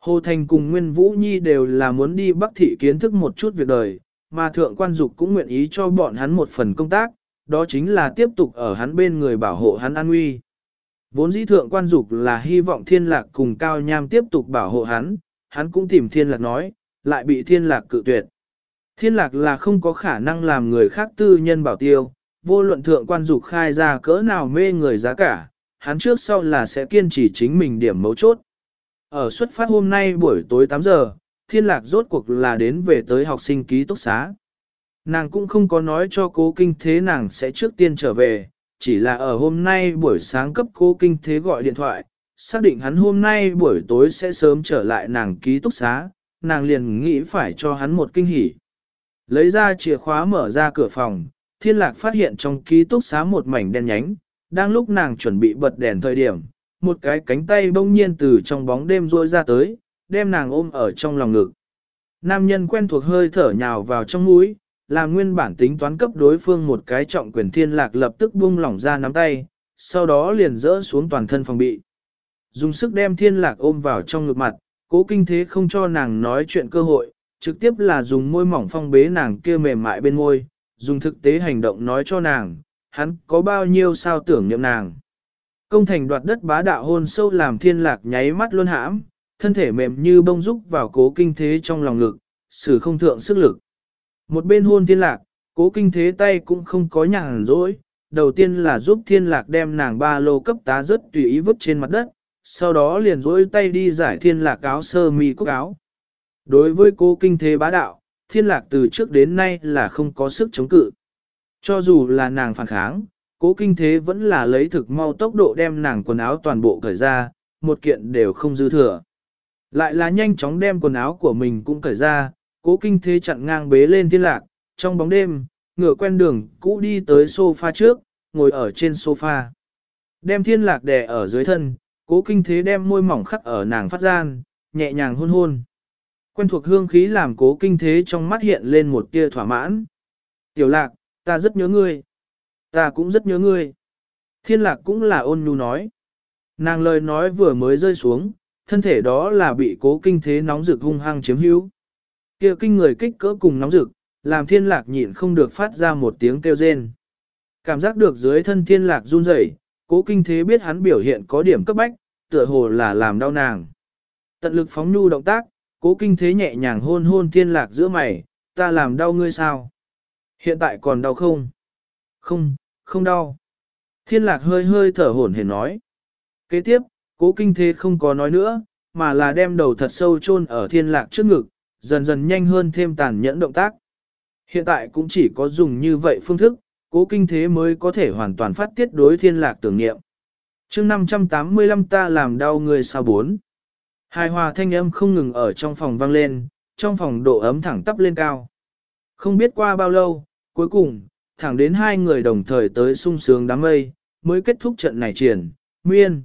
Hồ Thành cùng Nguyên Vũ Nhi đều là muốn đi Bắc Thị kiến thức một chút việc đời, mà Thượng Quan Dục cũng nguyện ý cho bọn hắn một phần công tác, đó chính là tiếp tục ở hắn bên người bảo hộ hắn an nguy. Vốn dĩ Thượng Quan Dục là hy vọng thiên lạc cùng Cao Nham tiếp tục bảo hộ hắn, hắn cũng tìm thiên lạc nói, lại bị thiên lạc cự tuyệt. Thiên lạc là không có khả năng làm người khác tư nhân bảo tiêu, vô luận thượng quan dục khai ra cỡ nào mê người giá cả, hắn trước sau là sẽ kiên trì chính mình điểm mấu chốt. Ở xuất phát hôm nay buổi tối 8 giờ, thiên lạc rốt cuộc là đến về tới học sinh ký túc xá. Nàng cũng không có nói cho cố kinh thế nàng sẽ trước tiên trở về, chỉ là ở hôm nay buổi sáng cấp cố kinh thế gọi điện thoại, xác định hắn hôm nay buổi tối sẽ sớm trở lại nàng ký túc xá, nàng liền nghĩ phải cho hắn một kinh hỉ. Lấy ra chìa khóa mở ra cửa phòng, thiên lạc phát hiện trong ký túc xá một mảnh đen nhánh, đang lúc nàng chuẩn bị bật đèn thời điểm, một cái cánh tay bỗng nhiên từ trong bóng đêm rôi ra tới, đem nàng ôm ở trong lòng ngực. Nam nhân quen thuộc hơi thở nhào vào trong mũi, làm nguyên bản tính toán cấp đối phương một cái trọng quyền thiên lạc lập tức buông lỏng ra nắm tay, sau đó liền rỡ xuống toàn thân phòng bị. Dùng sức đem thiên lạc ôm vào trong ngực mặt, cố kinh thế không cho nàng nói chuyện cơ hội, trực tiếp là dùng môi mỏng phong bế nàng kia mềm mại bên môi, dùng thực tế hành động nói cho nàng, hắn có bao nhiêu sao tưởng niệm nàng. Công thành đoạt đất bá đạo hôn sâu làm thiên lạc nháy mắt luôn hãm, thân thể mềm như bông rúc vào cố kinh thế trong lòng lực, xử không thượng sức lực. Một bên hôn thiên lạc, cố kinh thế tay cũng không có nhàn rỗi, đầu tiên là giúp thiên lạc đem nàng ba lô cấp tá rất tùy ý vứt trên mặt đất, sau đó liền rỗi tay đi giải thiên lạc áo sơ mi cúc áo. Đối với cố kinh thế bá đạo, thiên lạc từ trước đến nay là không có sức chống cự. Cho dù là nàng phản kháng, cố kinh thế vẫn là lấy thực mau tốc độ đem nàng quần áo toàn bộ cởi ra, một kiện đều không dư thừa. Lại là nhanh chóng đem quần áo của mình cũng cởi ra, cố kinh thế chặn ngang bế lên thiên lạc, trong bóng đêm, ngựa quen đường cũ đi tới sofa trước, ngồi ở trên sofa. Đem thiên lạc đè ở dưới thân, cố kinh thế đem môi mỏng khắc ở nàng phát gian, nhẹ nhàng hôn hôn. Quen thuộc hương khí làm cố kinh thế trong mắt hiện lên một tia thỏa mãn. Tiểu lạc, ta rất nhớ ngươi. Ta cũng rất nhớ ngươi. Thiên lạc cũng là ôn nhu nói. Nàng lời nói vừa mới rơi xuống, thân thể đó là bị cố kinh thế nóng rực hung hăng chiếm hữu. kia kinh người kích cỡ cùng nóng rực, làm thiên lạc nhịn không được phát ra một tiếng kêu rên. Cảm giác được dưới thân thiên lạc run rẩy, cố kinh thế biết hắn biểu hiện có điểm cấp bách, tựa hồ là làm đau nàng. Tận lực phóng nhu động tác, cố kinh thế nhẹ nhàng hôn hôn thiên lạc giữa mày, ta làm đau ngươi sao? Hiện tại còn đau không? Không, không đau. Thiên lạc hơi hơi thở hổn hển nói. Kế tiếp, cố kinh thế không có nói nữa, mà là đem đầu thật sâu chôn ở thiên lạc trước ngực, dần dần nhanh hơn thêm tàn nhẫn động tác. Hiện tại cũng chỉ có dùng như vậy phương thức, cố kinh thế mới có thể hoàn toàn phát tiết đối thiên lạc tưởng niệm. chương 585 ta làm đau người sao bốn. Hài hòa thanh âm không ngừng ở trong phòng vang lên, trong phòng độ ấm thẳng tắp lên cao. Không biết qua bao lâu, cuối cùng, thẳng đến hai người đồng thời tới sung sướng đám mây, mới kết thúc trận này triển, miên.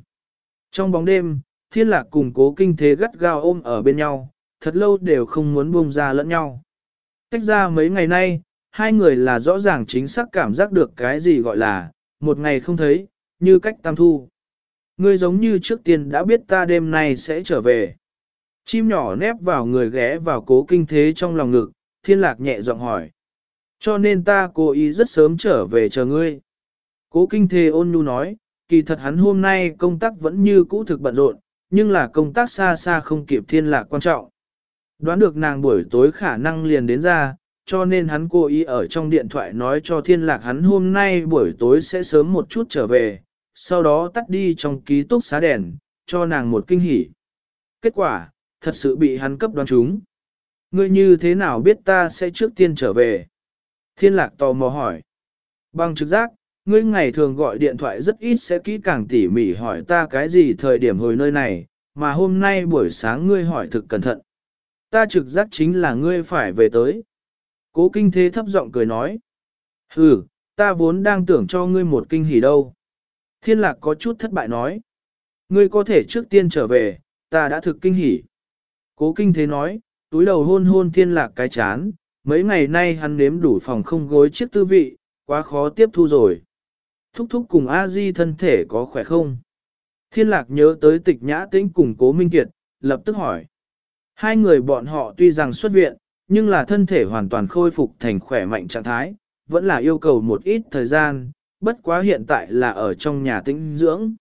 Trong bóng đêm, thiên lạc cùng cố kinh thế gắt gao ôm ở bên nhau, thật lâu đều không muốn buông ra lẫn nhau. Tách ra mấy ngày nay, hai người là rõ ràng chính xác cảm giác được cái gì gọi là, một ngày không thấy, như cách tam thu. Ngươi giống như trước tiên đã biết ta đêm nay sẽ trở về. Chim nhỏ nép vào người ghé vào cố kinh thế trong lòng ngực, thiên lạc nhẹ giọng hỏi. Cho nên ta cố ý rất sớm trở về chờ ngươi. Cố kinh thế ôn nhu nói, kỳ thật hắn hôm nay công tác vẫn như cũ thực bận rộn, nhưng là công tác xa xa không kịp thiên lạc quan trọng. Đoán được nàng buổi tối khả năng liền đến ra, cho nên hắn cố ý ở trong điện thoại nói cho thiên lạc hắn hôm nay buổi tối sẽ sớm một chút trở về, sau đó tắt đi trong ký túc xá đèn, cho nàng một kinh hỉ. Kết quả, thật sự bị hắn cấp đoán chúng. Ngươi như thế nào biết ta sẽ trước tiên trở về? Thiên lạc tò mò hỏi. Bằng trực giác, ngươi ngày thường gọi điện thoại rất ít sẽ kỹ càng tỉ mỉ hỏi ta cái gì thời điểm hồi nơi này, mà hôm nay buổi sáng ngươi hỏi thực cẩn thận. Ta trực giác chính là ngươi phải về tới. Cố kinh thế thấp giọng cười nói. Ừ, ta vốn đang tưởng cho ngươi một kinh hỉ đâu. Thiên lạc có chút thất bại nói. Ngươi có thể trước tiên trở về, ta đã thực kinh hỉ. Cố kinh thế nói, túi đầu hôn hôn thiên lạc cái chán, mấy ngày nay hắn nếm đủ phòng không gối chiếc tư vị, quá khó tiếp thu rồi. Thúc thúc cùng a di thân thể có khỏe không? Thiên lạc nhớ tới tịch nhã tĩnh cùng cố minh kiệt, lập tức hỏi. Hai người bọn họ tuy rằng xuất viện, nhưng là thân thể hoàn toàn khôi phục thành khỏe mạnh trạng thái, vẫn là yêu cầu một ít thời gian, bất quá hiện tại là ở trong nhà tĩnh dưỡng.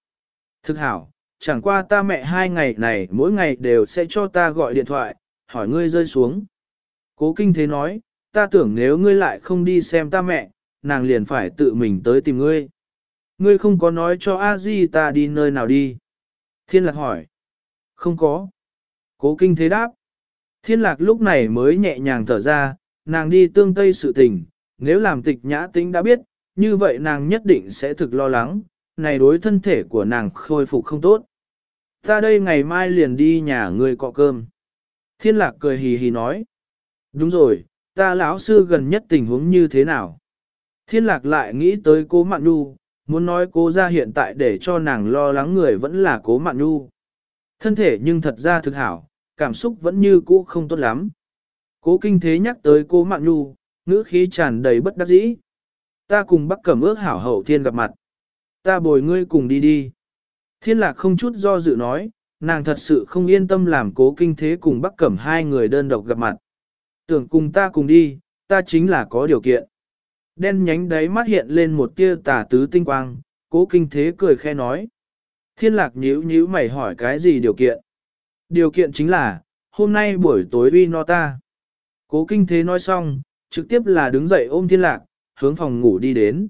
Thực hảo, chẳng qua ta mẹ hai ngày này mỗi ngày đều sẽ cho ta gọi điện thoại, hỏi ngươi rơi xuống. Cố kinh thế nói, ta tưởng nếu ngươi lại không đi xem ta mẹ, nàng liền phải tự mình tới tìm ngươi. Ngươi không có nói cho a di ta đi nơi nào đi. Thiên lạc hỏi. Không có. Cố kinh thế đáp. Thiên lạc lúc này mới nhẹ nhàng thở ra, nàng đi tương tây sự tình, nếu làm tịch nhã tính đã biết, như vậy nàng nhất định sẽ thực lo lắng, này đối thân thể của nàng khôi phục không tốt. Ta đây ngày mai liền đi nhà ngươi cọ cơm. Thiên lạc cười hì hì nói. Đúng rồi, ta lão sư gần nhất tình huống như thế nào? Thiên lạc lại nghĩ tới cố Mạn Nhu, muốn nói cố ra hiện tại để cho nàng lo lắng người vẫn là cố Mạn Nhu. Thân thể nhưng thật ra thực hảo, cảm xúc vẫn như cũ không tốt lắm. Cố kinh thế nhắc tới cố Mạn Nhu, ngữ khí tràn đầy bất đắc dĩ. Ta cùng bắc cẩm ước hảo hậu thiên gặp mặt. Ta bồi ngươi cùng đi đi. Thiên lạc không chút do dự nói, nàng thật sự không yên tâm làm cố kinh thế cùng bắc cẩm hai người đơn độc gặp mặt. Tưởng cùng ta cùng đi, ta chính là có điều kiện. Đen nhánh đáy mắt hiện lên một tia tà tứ tinh quang, cố kinh thế cười khe nói. Thiên lạc nhíu nhíu mày hỏi cái gì điều kiện? Điều kiện chính là, hôm nay buổi tối uy no ta. Cố kinh thế nói xong, trực tiếp là đứng dậy ôm thiên lạc, hướng phòng ngủ đi đến.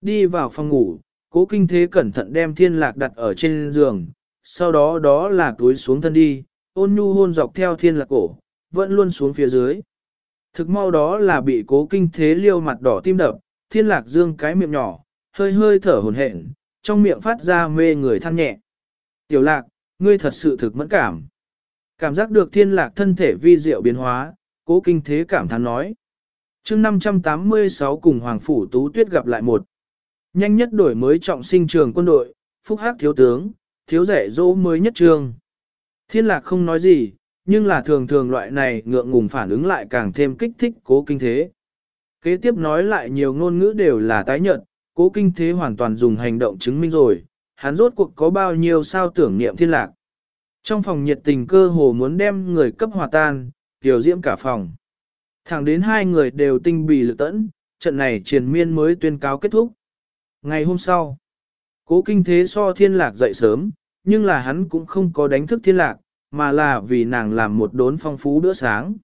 Đi vào phòng ngủ, cố kinh thế cẩn thận đem thiên lạc đặt ở trên giường, sau đó đó là túi xuống thân đi, ôn nhu hôn dọc theo thiên lạc cổ, vẫn luôn xuống phía dưới. Thực mau đó là bị cố kinh thế liêu mặt đỏ tim đập, thiên lạc dương cái miệng nhỏ, hơi hơi thở hồn hển, trong miệng phát ra mê người than nhẹ. Tiểu lạc, ngươi thật sự thực mẫn cảm. Cảm giác được thiên lạc thân thể vi diệu biến hóa, cố kinh thế cảm thán nói chương 586 cùng Hoàng Phủ Tú Tuyết gặp lại một. Nhanh nhất đổi mới trọng sinh trường quân đội, phúc hắc thiếu tướng, thiếu rẻ dỗ mới nhất trường. Thiên lạc không nói gì, nhưng là thường thường loại này ngượng ngùng phản ứng lại càng thêm kích thích cố kinh thế. Kế tiếp nói lại nhiều ngôn ngữ đều là tái nhận, cố kinh thế hoàn toàn dùng hành động chứng minh rồi, hắn rốt cuộc có bao nhiêu sao tưởng niệm thiên lạc. Trong phòng nhiệt tình cơ hồ muốn đem người cấp hòa tan, tiểu diễm cả phòng. Thẳng đến hai người đều tinh bì lực tẫn, trận này triền miên mới tuyên cáo kết thúc. Ngày hôm sau, cố kinh thế so thiên lạc dậy sớm, nhưng là hắn cũng không có đánh thức thiên lạc, mà là vì nàng làm một đốn phong phú bữa sáng.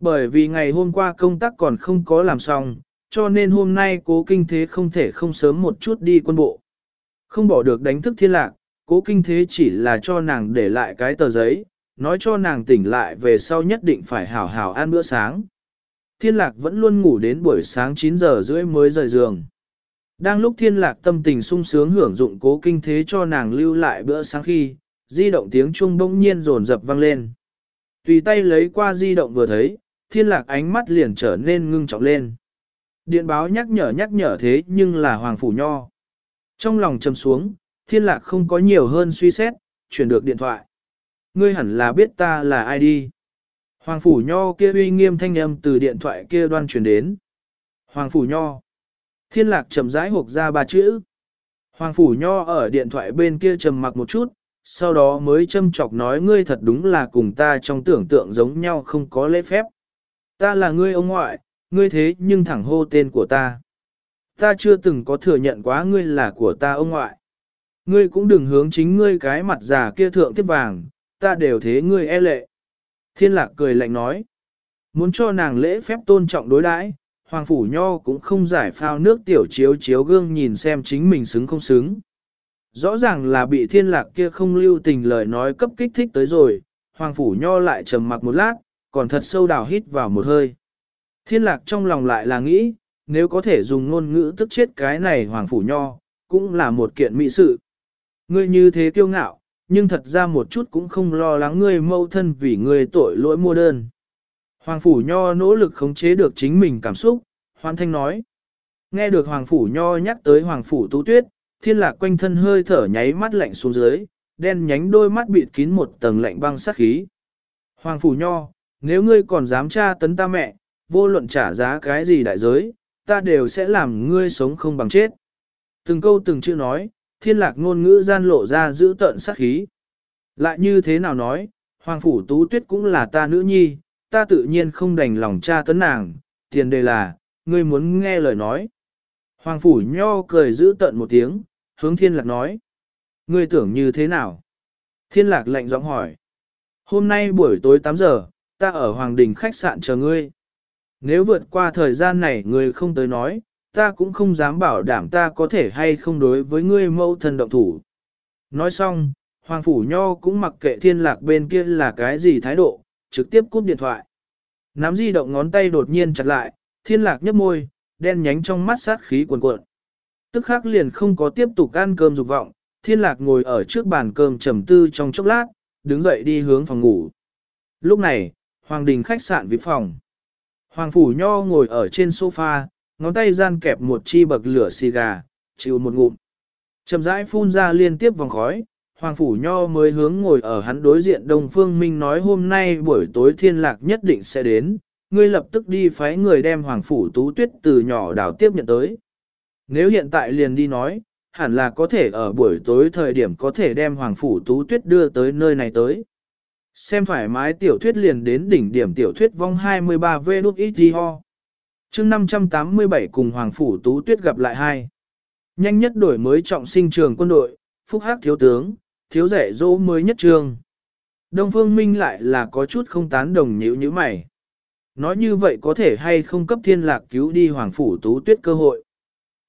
Bởi vì ngày hôm qua công tác còn không có làm xong, cho nên hôm nay cố kinh thế không thể không sớm một chút đi quân bộ. Không bỏ được đánh thức thiên lạc, cố kinh thế chỉ là cho nàng để lại cái tờ giấy, nói cho nàng tỉnh lại về sau nhất định phải hảo hảo ăn bữa sáng. Thiên lạc vẫn luôn ngủ đến buổi sáng 9 giờ rưỡi mới rời giường. Đang lúc thiên lạc tâm tình sung sướng hưởng dụng cố kinh thế cho nàng lưu lại bữa sáng khi, di động tiếng chuông bỗng nhiên rồn rập vang lên. Tùy tay lấy qua di động vừa thấy, thiên lạc ánh mắt liền trở nên ngưng trọng lên. Điện báo nhắc nhở nhắc nhở thế nhưng là Hoàng Phủ Nho. Trong lòng trầm xuống, thiên lạc không có nhiều hơn suy xét, chuyển được điện thoại. Ngươi hẳn là biết ta là ai đi. Hoàng Phủ Nho kia uy nghiêm thanh âm từ điện thoại kia đoan truyền đến. Hoàng Phủ Nho. Thiên lạc chậm rãi hộp ra ba chữ. Hoàng Phủ Nho ở điện thoại bên kia trầm mặc một chút, sau đó mới châm chọc nói ngươi thật đúng là cùng ta trong tưởng tượng giống nhau không có lễ phép. Ta là ngươi ông ngoại, ngươi thế nhưng thẳng hô tên của ta. Ta chưa từng có thừa nhận quá ngươi là của ta ông ngoại. Ngươi cũng đừng hướng chính ngươi cái mặt già kia thượng tiếp vàng, ta đều thế ngươi e lệ. Thiên lạc cười lạnh nói. Muốn cho nàng lễ phép tôn trọng đối đãi, Hoàng Phủ Nho cũng không giải phao nước tiểu chiếu chiếu gương nhìn xem chính mình xứng không xứng. Rõ ràng là bị thiên lạc kia không lưu tình lời nói cấp kích thích tới rồi, Hoàng Phủ Nho lại trầm mặc một lát, còn thật sâu đào hít vào một hơi. Thiên lạc trong lòng lại là nghĩ, nếu có thể dùng ngôn ngữ tức chết cái này Hoàng Phủ Nho, cũng là một kiện mỹ sự. Ngươi như thế kiêu ngạo, nhưng thật ra một chút cũng không lo lắng ngươi mâu thân vì ngươi tội lỗi mua đơn. Hoàng Phủ Nho nỗ lực khống chế được chính mình cảm xúc, Hoan Thanh nói. Nghe được Hoàng Phủ Nho nhắc tới Hoàng Phủ Tú Tuyết, thiên lạc quanh thân hơi thở nháy mắt lạnh xuống dưới, đen nhánh đôi mắt bịt kín một tầng lạnh băng sát khí. Hoàng Phủ Nho, nếu ngươi còn dám tra tấn ta mẹ, vô luận trả giá cái gì đại giới, ta đều sẽ làm ngươi sống không bằng chết. Từng câu từng chữ nói, thiên lạc ngôn ngữ gian lộ ra giữ tợn sát khí. Lại như thế nào nói, Hoàng Phủ Tú Tuyết cũng là ta nữ nhi, ta tự nhiên không đành lòng cha tấn nàng, tiền đề là, ngươi muốn nghe lời nói. Hoàng Phủ Nho cười giữ tận một tiếng, hướng thiên lạc nói. Ngươi tưởng như thế nào? Thiên lạc lạnh giọng hỏi. Hôm nay buổi tối 8 giờ, ta ở Hoàng Đình khách sạn chờ ngươi. Nếu vượt qua thời gian này người không tới nói, ta cũng không dám bảo đảm ta có thể hay không đối với ngươi mẫu thân động thủ. Nói xong, Hoàng Phủ Nho cũng mặc kệ thiên lạc bên kia là cái gì thái độ, trực tiếp cúp điện thoại. Nắm di động ngón tay đột nhiên chặt lại, thiên lạc nhấp môi, đen nhánh trong mắt sát khí cuồn cuộn. Tức khắc liền không có tiếp tục ăn cơm dục vọng, thiên lạc ngồi ở trước bàn cơm trầm tư trong chốc lát, đứng dậy đi hướng phòng ngủ. Lúc này, Hoàng Đình khách sạn vip phòng. Hoàng Phủ Nho ngồi ở trên sofa, ngón tay gian kẹp một chi bậc lửa xì gà, chịu một ngụm. Chầm rãi phun ra liên tiếp vòng khói, Hoàng Phủ Nho mới hướng ngồi ở hắn đối diện Đông Phương Minh nói hôm nay buổi tối thiên lạc nhất định sẽ đến, ngươi lập tức đi phái người đem Hoàng Phủ Tú Tuyết từ nhỏ đảo tiếp nhận tới. Nếu hiện tại liền đi nói, hẳn là có thể ở buổi tối thời điểm có thể đem Hoàng Phủ Tú Tuyết đưa tới nơi này tới. Xem thoải mái tiểu thuyết liền đến đỉnh điểm tiểu thuyết vong 23 v đút ít ho chương 587 cùng Hoàng Phủ Tú Tuyết gặp lại hai. Nhanh nhất đổi mới trọng sinh trường quân đội, phúc hắc thiếu tướng, thiếu rẻ dỗ mới nhất trường. Đông Phương Minh lại là có chút không tán đồng nhữ như mày. Nói như vậy có thể hay không cấp thiên lạc cứu đi Hoàng Phủ Tú Tuyết cơ hội.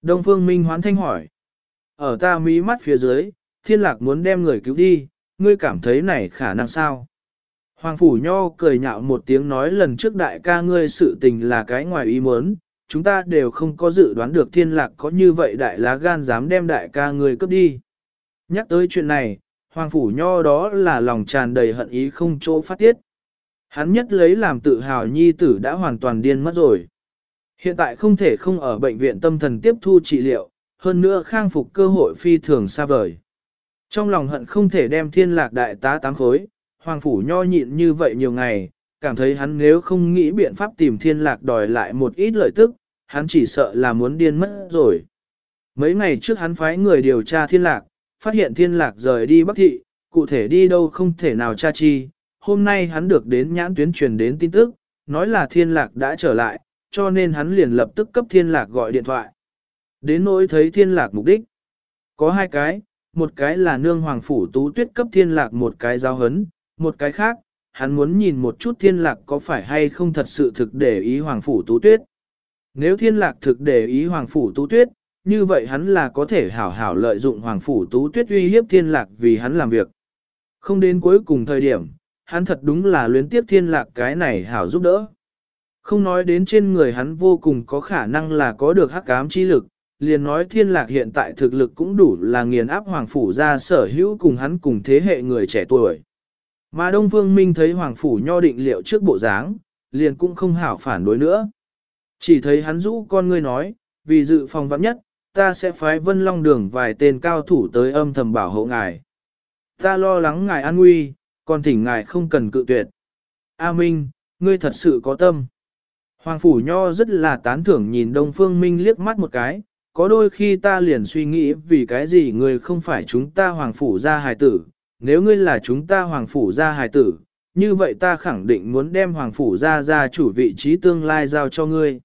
Đông Phương Minh hoán thanh hỏi. Ở ta mí mắt phía dưới, thiên lạc muốn đem người cứu đi, ngươi cảm thấy này khả năng sao? Hoàng Phủ Nho cười nhạo một tiếng nói lần trước đại ca ngươi sự tình là cái ngoài ý muốn, chúng ta đều không có dự đoán được thiên lạc có như vậy đại lá gan dám đem đại ca ngươi cướp đi. Nhắc tới chuyện này, Hoàng Phủ Nho đó là lòng tràn đầy hận ý không chỗ phát tiết. Hắn nhất lấy làm tự hào nhi tử đã hoàn toàn điên mất rồi. Hiện tại không thể không ở bệnh viện tâm thần tiếp thu trị liệu, hơn nữa khang phục cơ hội phi thường xa vời. Trong lòng hận không thể đem thiên lạc đại tá tám khối, Hoàng Phủ Nho nhịn như vậy nhiều ngày, cảm thấy hắn nếu không nghĩ biện pháp tìm thiên lạc đòi lại một ít lợi tức, hắn chỉ sợ là muốn điên mất rồi. Mấy ngày trước hắn phái người điều tra thiên lạc, phát hiện thiên lạc rời đi Bắc Thị, cụ thể đi đâu không thể nào tra chi. Hôm nay hắn được đến nhãn tuyến truyền đến tin tức, nói là thiên lạc đã trở lại, cho nên hắn liền lập tức cấp thiên lạc gọi điện thoại. Đến nỗi thấy thiên lạc mục đích. Có hai cái, một cái là nương hoàng phủ tú tuyết cấp thiên lạc một cái giao hấn, một cái khác, hắn muốn nhìn một chút thiên lạc có phải hay không thật sự thực để ý hoàng phủ tú tuyết. Nếu thiên lạc thực để ý hoàng phủ tú tuyết, như vậy hắn là có thể hảo hảo lợi dụng hoàng phủ tú tuyết uy hiếp thiên lạc vì hắn làm việc. Không đến cuối cùng thời điểm, hắn thật đúng là luyến tiếp thiên lạc cái này hảo giúp đỡ. Không nói đến trên người hắn vô cùng có khả năng là có được hắc ám chi lực, liền nói thiên lạc hiện tại thực lực cũng đủ là nghiền áp hoàng phủ ra sở hữu cùng hắn cùng thế hệ người trẻ tuổi. Mà Đông Phương Minh thấy hoàng phủ nho định liệu trước bộ dáng, liền cũng không hảo phản đối nữa. Chỉ thấy hắn rũ con ngươi nói, vì dự phòng vắng nhất, ta sẽ phái vân long đường vài tên cao thủ tới âm thầm bảo hộ ngài. Ta lo lắng ngài an nguy, còn thỉnh ngài không cần cự tuyệt. A Minh, ngươi thật sự có tâm. Hoàng Phủ Nho rất là tán thưởng nhìn Đông Phương Minh liếc mắt một cái, có đôi khi ta liền suy nghĩ vì cái gì người không phải chúng ta Hoàng Phủ ra hài tử, nếu ngươi là chúng ta Hoàng Phủ gia hài tử, như vậy ta khẳng định muốn đem Hoàng Phủ gia gia chủ vị trí tương lai giao cho ngươi.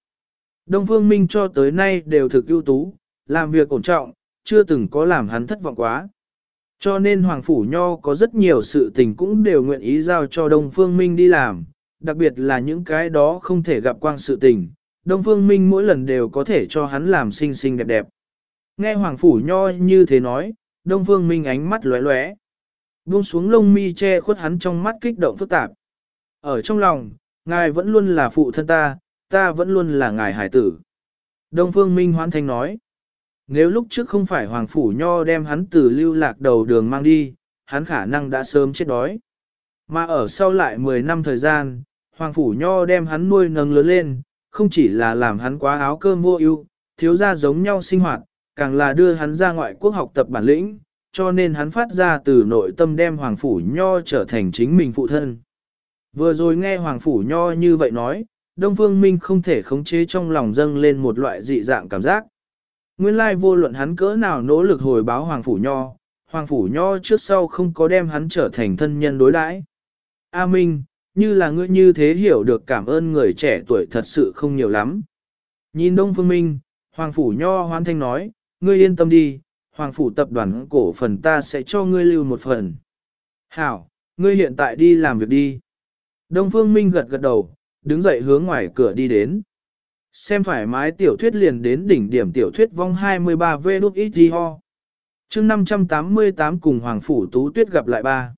Đông Phương Minh cho tới nay đều thực ưu tú, làm việc ổn trọng, chưa từng có làm hắn thất vọng quá. Cho nên Hoàng Phủ Nho có rất nhiều sự tình cũng đều nguyện ý giao cho Đông Phương Minh đi làm, đặc biệt là những cái đó không thể gặp quang sự tình, Đông Phương Minh mỗi lần đều có thể cho hắn làm xinh xinh đẹp đẹp. Nghe Hoàng Phủ Nho như thế nói, Đông Phương Minh ánh mắt lóe lóe. Buông xuống lông mi che khuất hắn trong mắt kích động phức tạp. Ở trong lòng, ngài vẫn luôn là phụ thân ta, ta vẫn luôn là ngài hải tử. Đông Phương Minh hoán thanh nói. Nếu lúc trước không phải Hoàng Phủ Nho đem hắn từ lưu lạc đầu đường mang đi, hắn khả năng đã sớm chết đói. Mà ở sau lại 10 năm thời gian, Hoàng Phủ Nho đem hắn nuôi nâng lớn lên, không chỉ là làm hắn quá áo cơm vô ưu, thiếu ra giống nhau sinh hoạt, càng là đưa hắn ra ngoại quốc học tập bản lĩnh, cho nên hắn phát ra từ nội tâm đem Hoàng Phủ Nho trở thành chính mình phụ thân. Vừa rồi nghe Hoàng Phủ Nho như vậy nói, Đông Phương Minh không thể khống chế trong lòng dâng lên một loại dị dạng cảm giác. Nguyên lai vô luận hắn cỡ nào nỗ lực hồi báo Hoàng Phủ Nho, Hoàng Phủ Nho trước sau không có đem hắn trở thành thân nhân đối đãi. A Minh, như là ngươi như thế hiểu được cảm ơn người trẻ tuổi thật sự không nhiều lắm. Nhìn Đông Phương Minh, Hoàng Phủ Nho hoan thanh nói, ngươi yên tâm đi, Hoàng Phủ tập đoàn cổ phần ta sẽ cho ngươi lưu một phần. Hảo, ngươi hiện tại đi làm việc đi. Đông Phương Minh gật gật đầu, đứng dậy hướng ngoài cửa đi đến. Xem thoải mái tiểu thuyết liền đến đỉnh điểm tiểu thuyết vong 23 v đúc ít ho. Trước 588 cùng Hoàng Phủ Tú Tuyết gặp lại ba.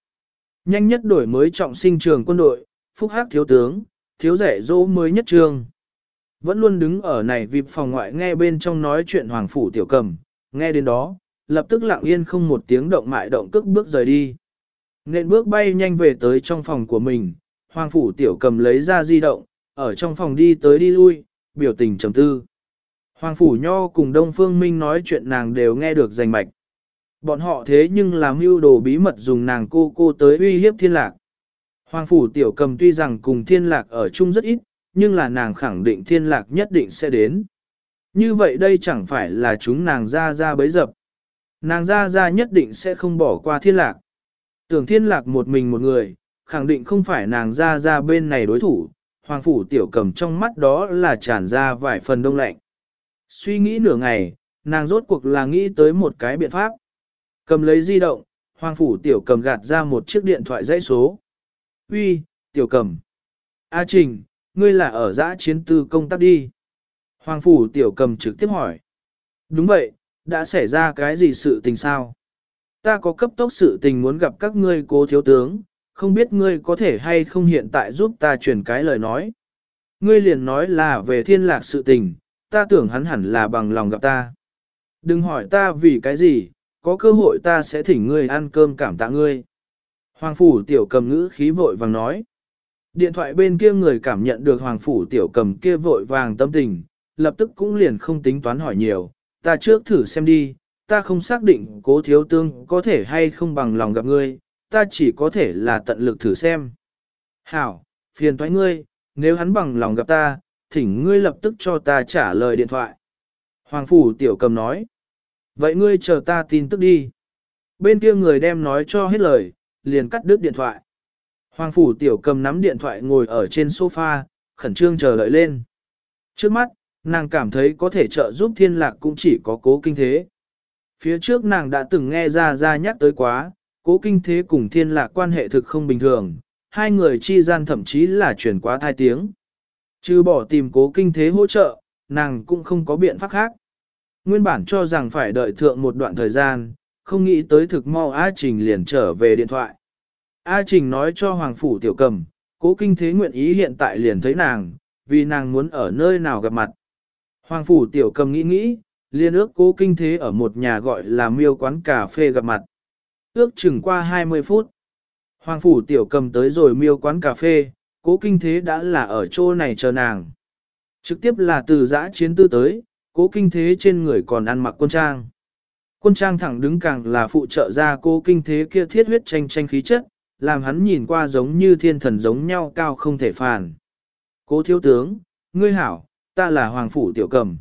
Nhanh nhất đổi mới trọng sinh trường quân đội, phúc hắc thiếu tướng, thiếu rẻ dỗ mới nhất trường. Vẫn luôn đứng ở này vịp phòng ngoại nghe bên trong nói chuyện Hoàng Phủ Tiểu Cầm, nghe đến đó, lập tức lặng yên không một tiếng động mại động cước bước rời đi. Nên bước bay nhanh về tới trong phòng của mình, Hoàng Phủ Tiểu Cầm lấy ra di động, ở trong phòng đi tới đi lui, biểu tình trầm tư. Hoàng Phủ Nho cùng Đông Phương Minh nói chuyện nàng đều nghe được rành mạch. Bọn họ thế nhưng làm mưu đồ bí mật dùng nàng cô cô tới uy hiếp thiên lạc. Hoàng Phủ Tiểu Cầm tuy rằng cùng thiên lạc ở chung rất ít, nhưng là nàng khẳng định thiên lạc nhất định sẽ đến. Như vậy đây chẳng phải là chúng nàng ra ra bấy dập. Nàng ra ra nhất định sẽ không bỏ qua thiên lạc. Tưởng thiên lạc một mình một người, khẳng định không phải nàng ra ra bên này đối thủ, hoàng phủ tiểu cầm trong mắt đó là tràn ra vài phần đông lạnh. Suy nghĩ nửa ngày, nàng rốt cuộc là nghĩ tới một cái biện pháp. Cầm lấy di động, hoàng phủ tiểu cầm gạt ra một chiếc điện thoại dãy số. Uy, tiểu cầm. A Trình, ngươi là ở giã chiến tư công tác đi. Hoàng phủ tiểu cầm trực tiếp hỏi. Đúng vậy, đã xảy ra cái gì sự tình sao? Ta có cấp tốc sự tình muốn gặp các ngươi cố thiếu tướng, không biết ngươi có thể hay không hiện tại giúp ta truyền cái lời nói. Ngươi liền nói là về thiên lạc sự tình, ta tưởng hắn hẳn là bằng lòng gặp ta. Đừng hỏi ta vì cái gì, có cơ hội ta sẽ thỉnh ngươi ăn cơm cảm tạ ngươi. Hoàng phủ tiểu cầm ngữ khí vội vàng nói. Điện thoại bên kia người cảm nhận được hoàng phủ tiểu cầm kia vội vàng tâm tình, lập tức cũng liền không tính toán hỏi nhiều, ta trước thử xem đi, ta không xác định cố thiếu tương có thể hay không bằng lòng gặp ngươi, ta chỉ có thể là tận lực thử xem. Hảo, phiền thoái ngươi, nếu hắn bằng lòng gặp ta, thỉnh ngươi lập tức cho ta trả lời điện thoại. Hoàng phủ tiểu cầm nói. Vậy ngươi chờ ta tin tức đi. Bên kia người đem nói cho hết lời, liền cắt đứt điện thoại. Hoàng phủ tiểu cầm nắm điện thoại ngồi ở trên sofa, khẩn trương chờ đợi lên. Trước mắt, nàng cảm thấy có thể trợ giúp thiên lạc cũng chỉ có cố kinh thế. Phía trước nàng đã từng nghe ra ra nhắc tới quá, cố kinh thế cùng thiên lạc quan hệ thực không bình thường, hai người chi gian thậm chí là chuyển quá thai tiếng. Chứ bỏ tìm cố kinh thế hỗ trợ, nàng cũng không có biện pháp khác. Nguyên bản cho rằng phải đợi thượng một đoạn thời gian, không nghĩ tới thực mau A Trình liền trở về điện thoại. A Trình nói cho Hoàng Phủ Tiểu Cầm, cố kinh thế nguyện ý hiện tại liền thấy nàng, vì nàng muốn ở nơi nào gặp mặt. Hoàng Phủ Tiểu Cầm nghĩ nghĩ, liên ước cố kinh thế ở một nhà gọi là miêu quán cà phê gặp mặt. Ước chừng qua 20 phút. Hoàng Phủ Tiểu Cầm tới rồi miêu quán cà phê, cố kinh thế đã là ở chỗ này chờ nàng. Trực tiếp là từ giã chiến tư tới, cố kinh thế trên người còn ăn mặc quân trang. Quân trang thẳng đứng càng là phụ trợ ra cố kinh thế kia thiết huyết tranh tranh khí chất, làm hắn nhìn qua giống như thiên thần giống nhau cao không thể phản. Cố thiếu tướng, ngươi hảo, ta là Hoàng Phủ Tiểu Cầm.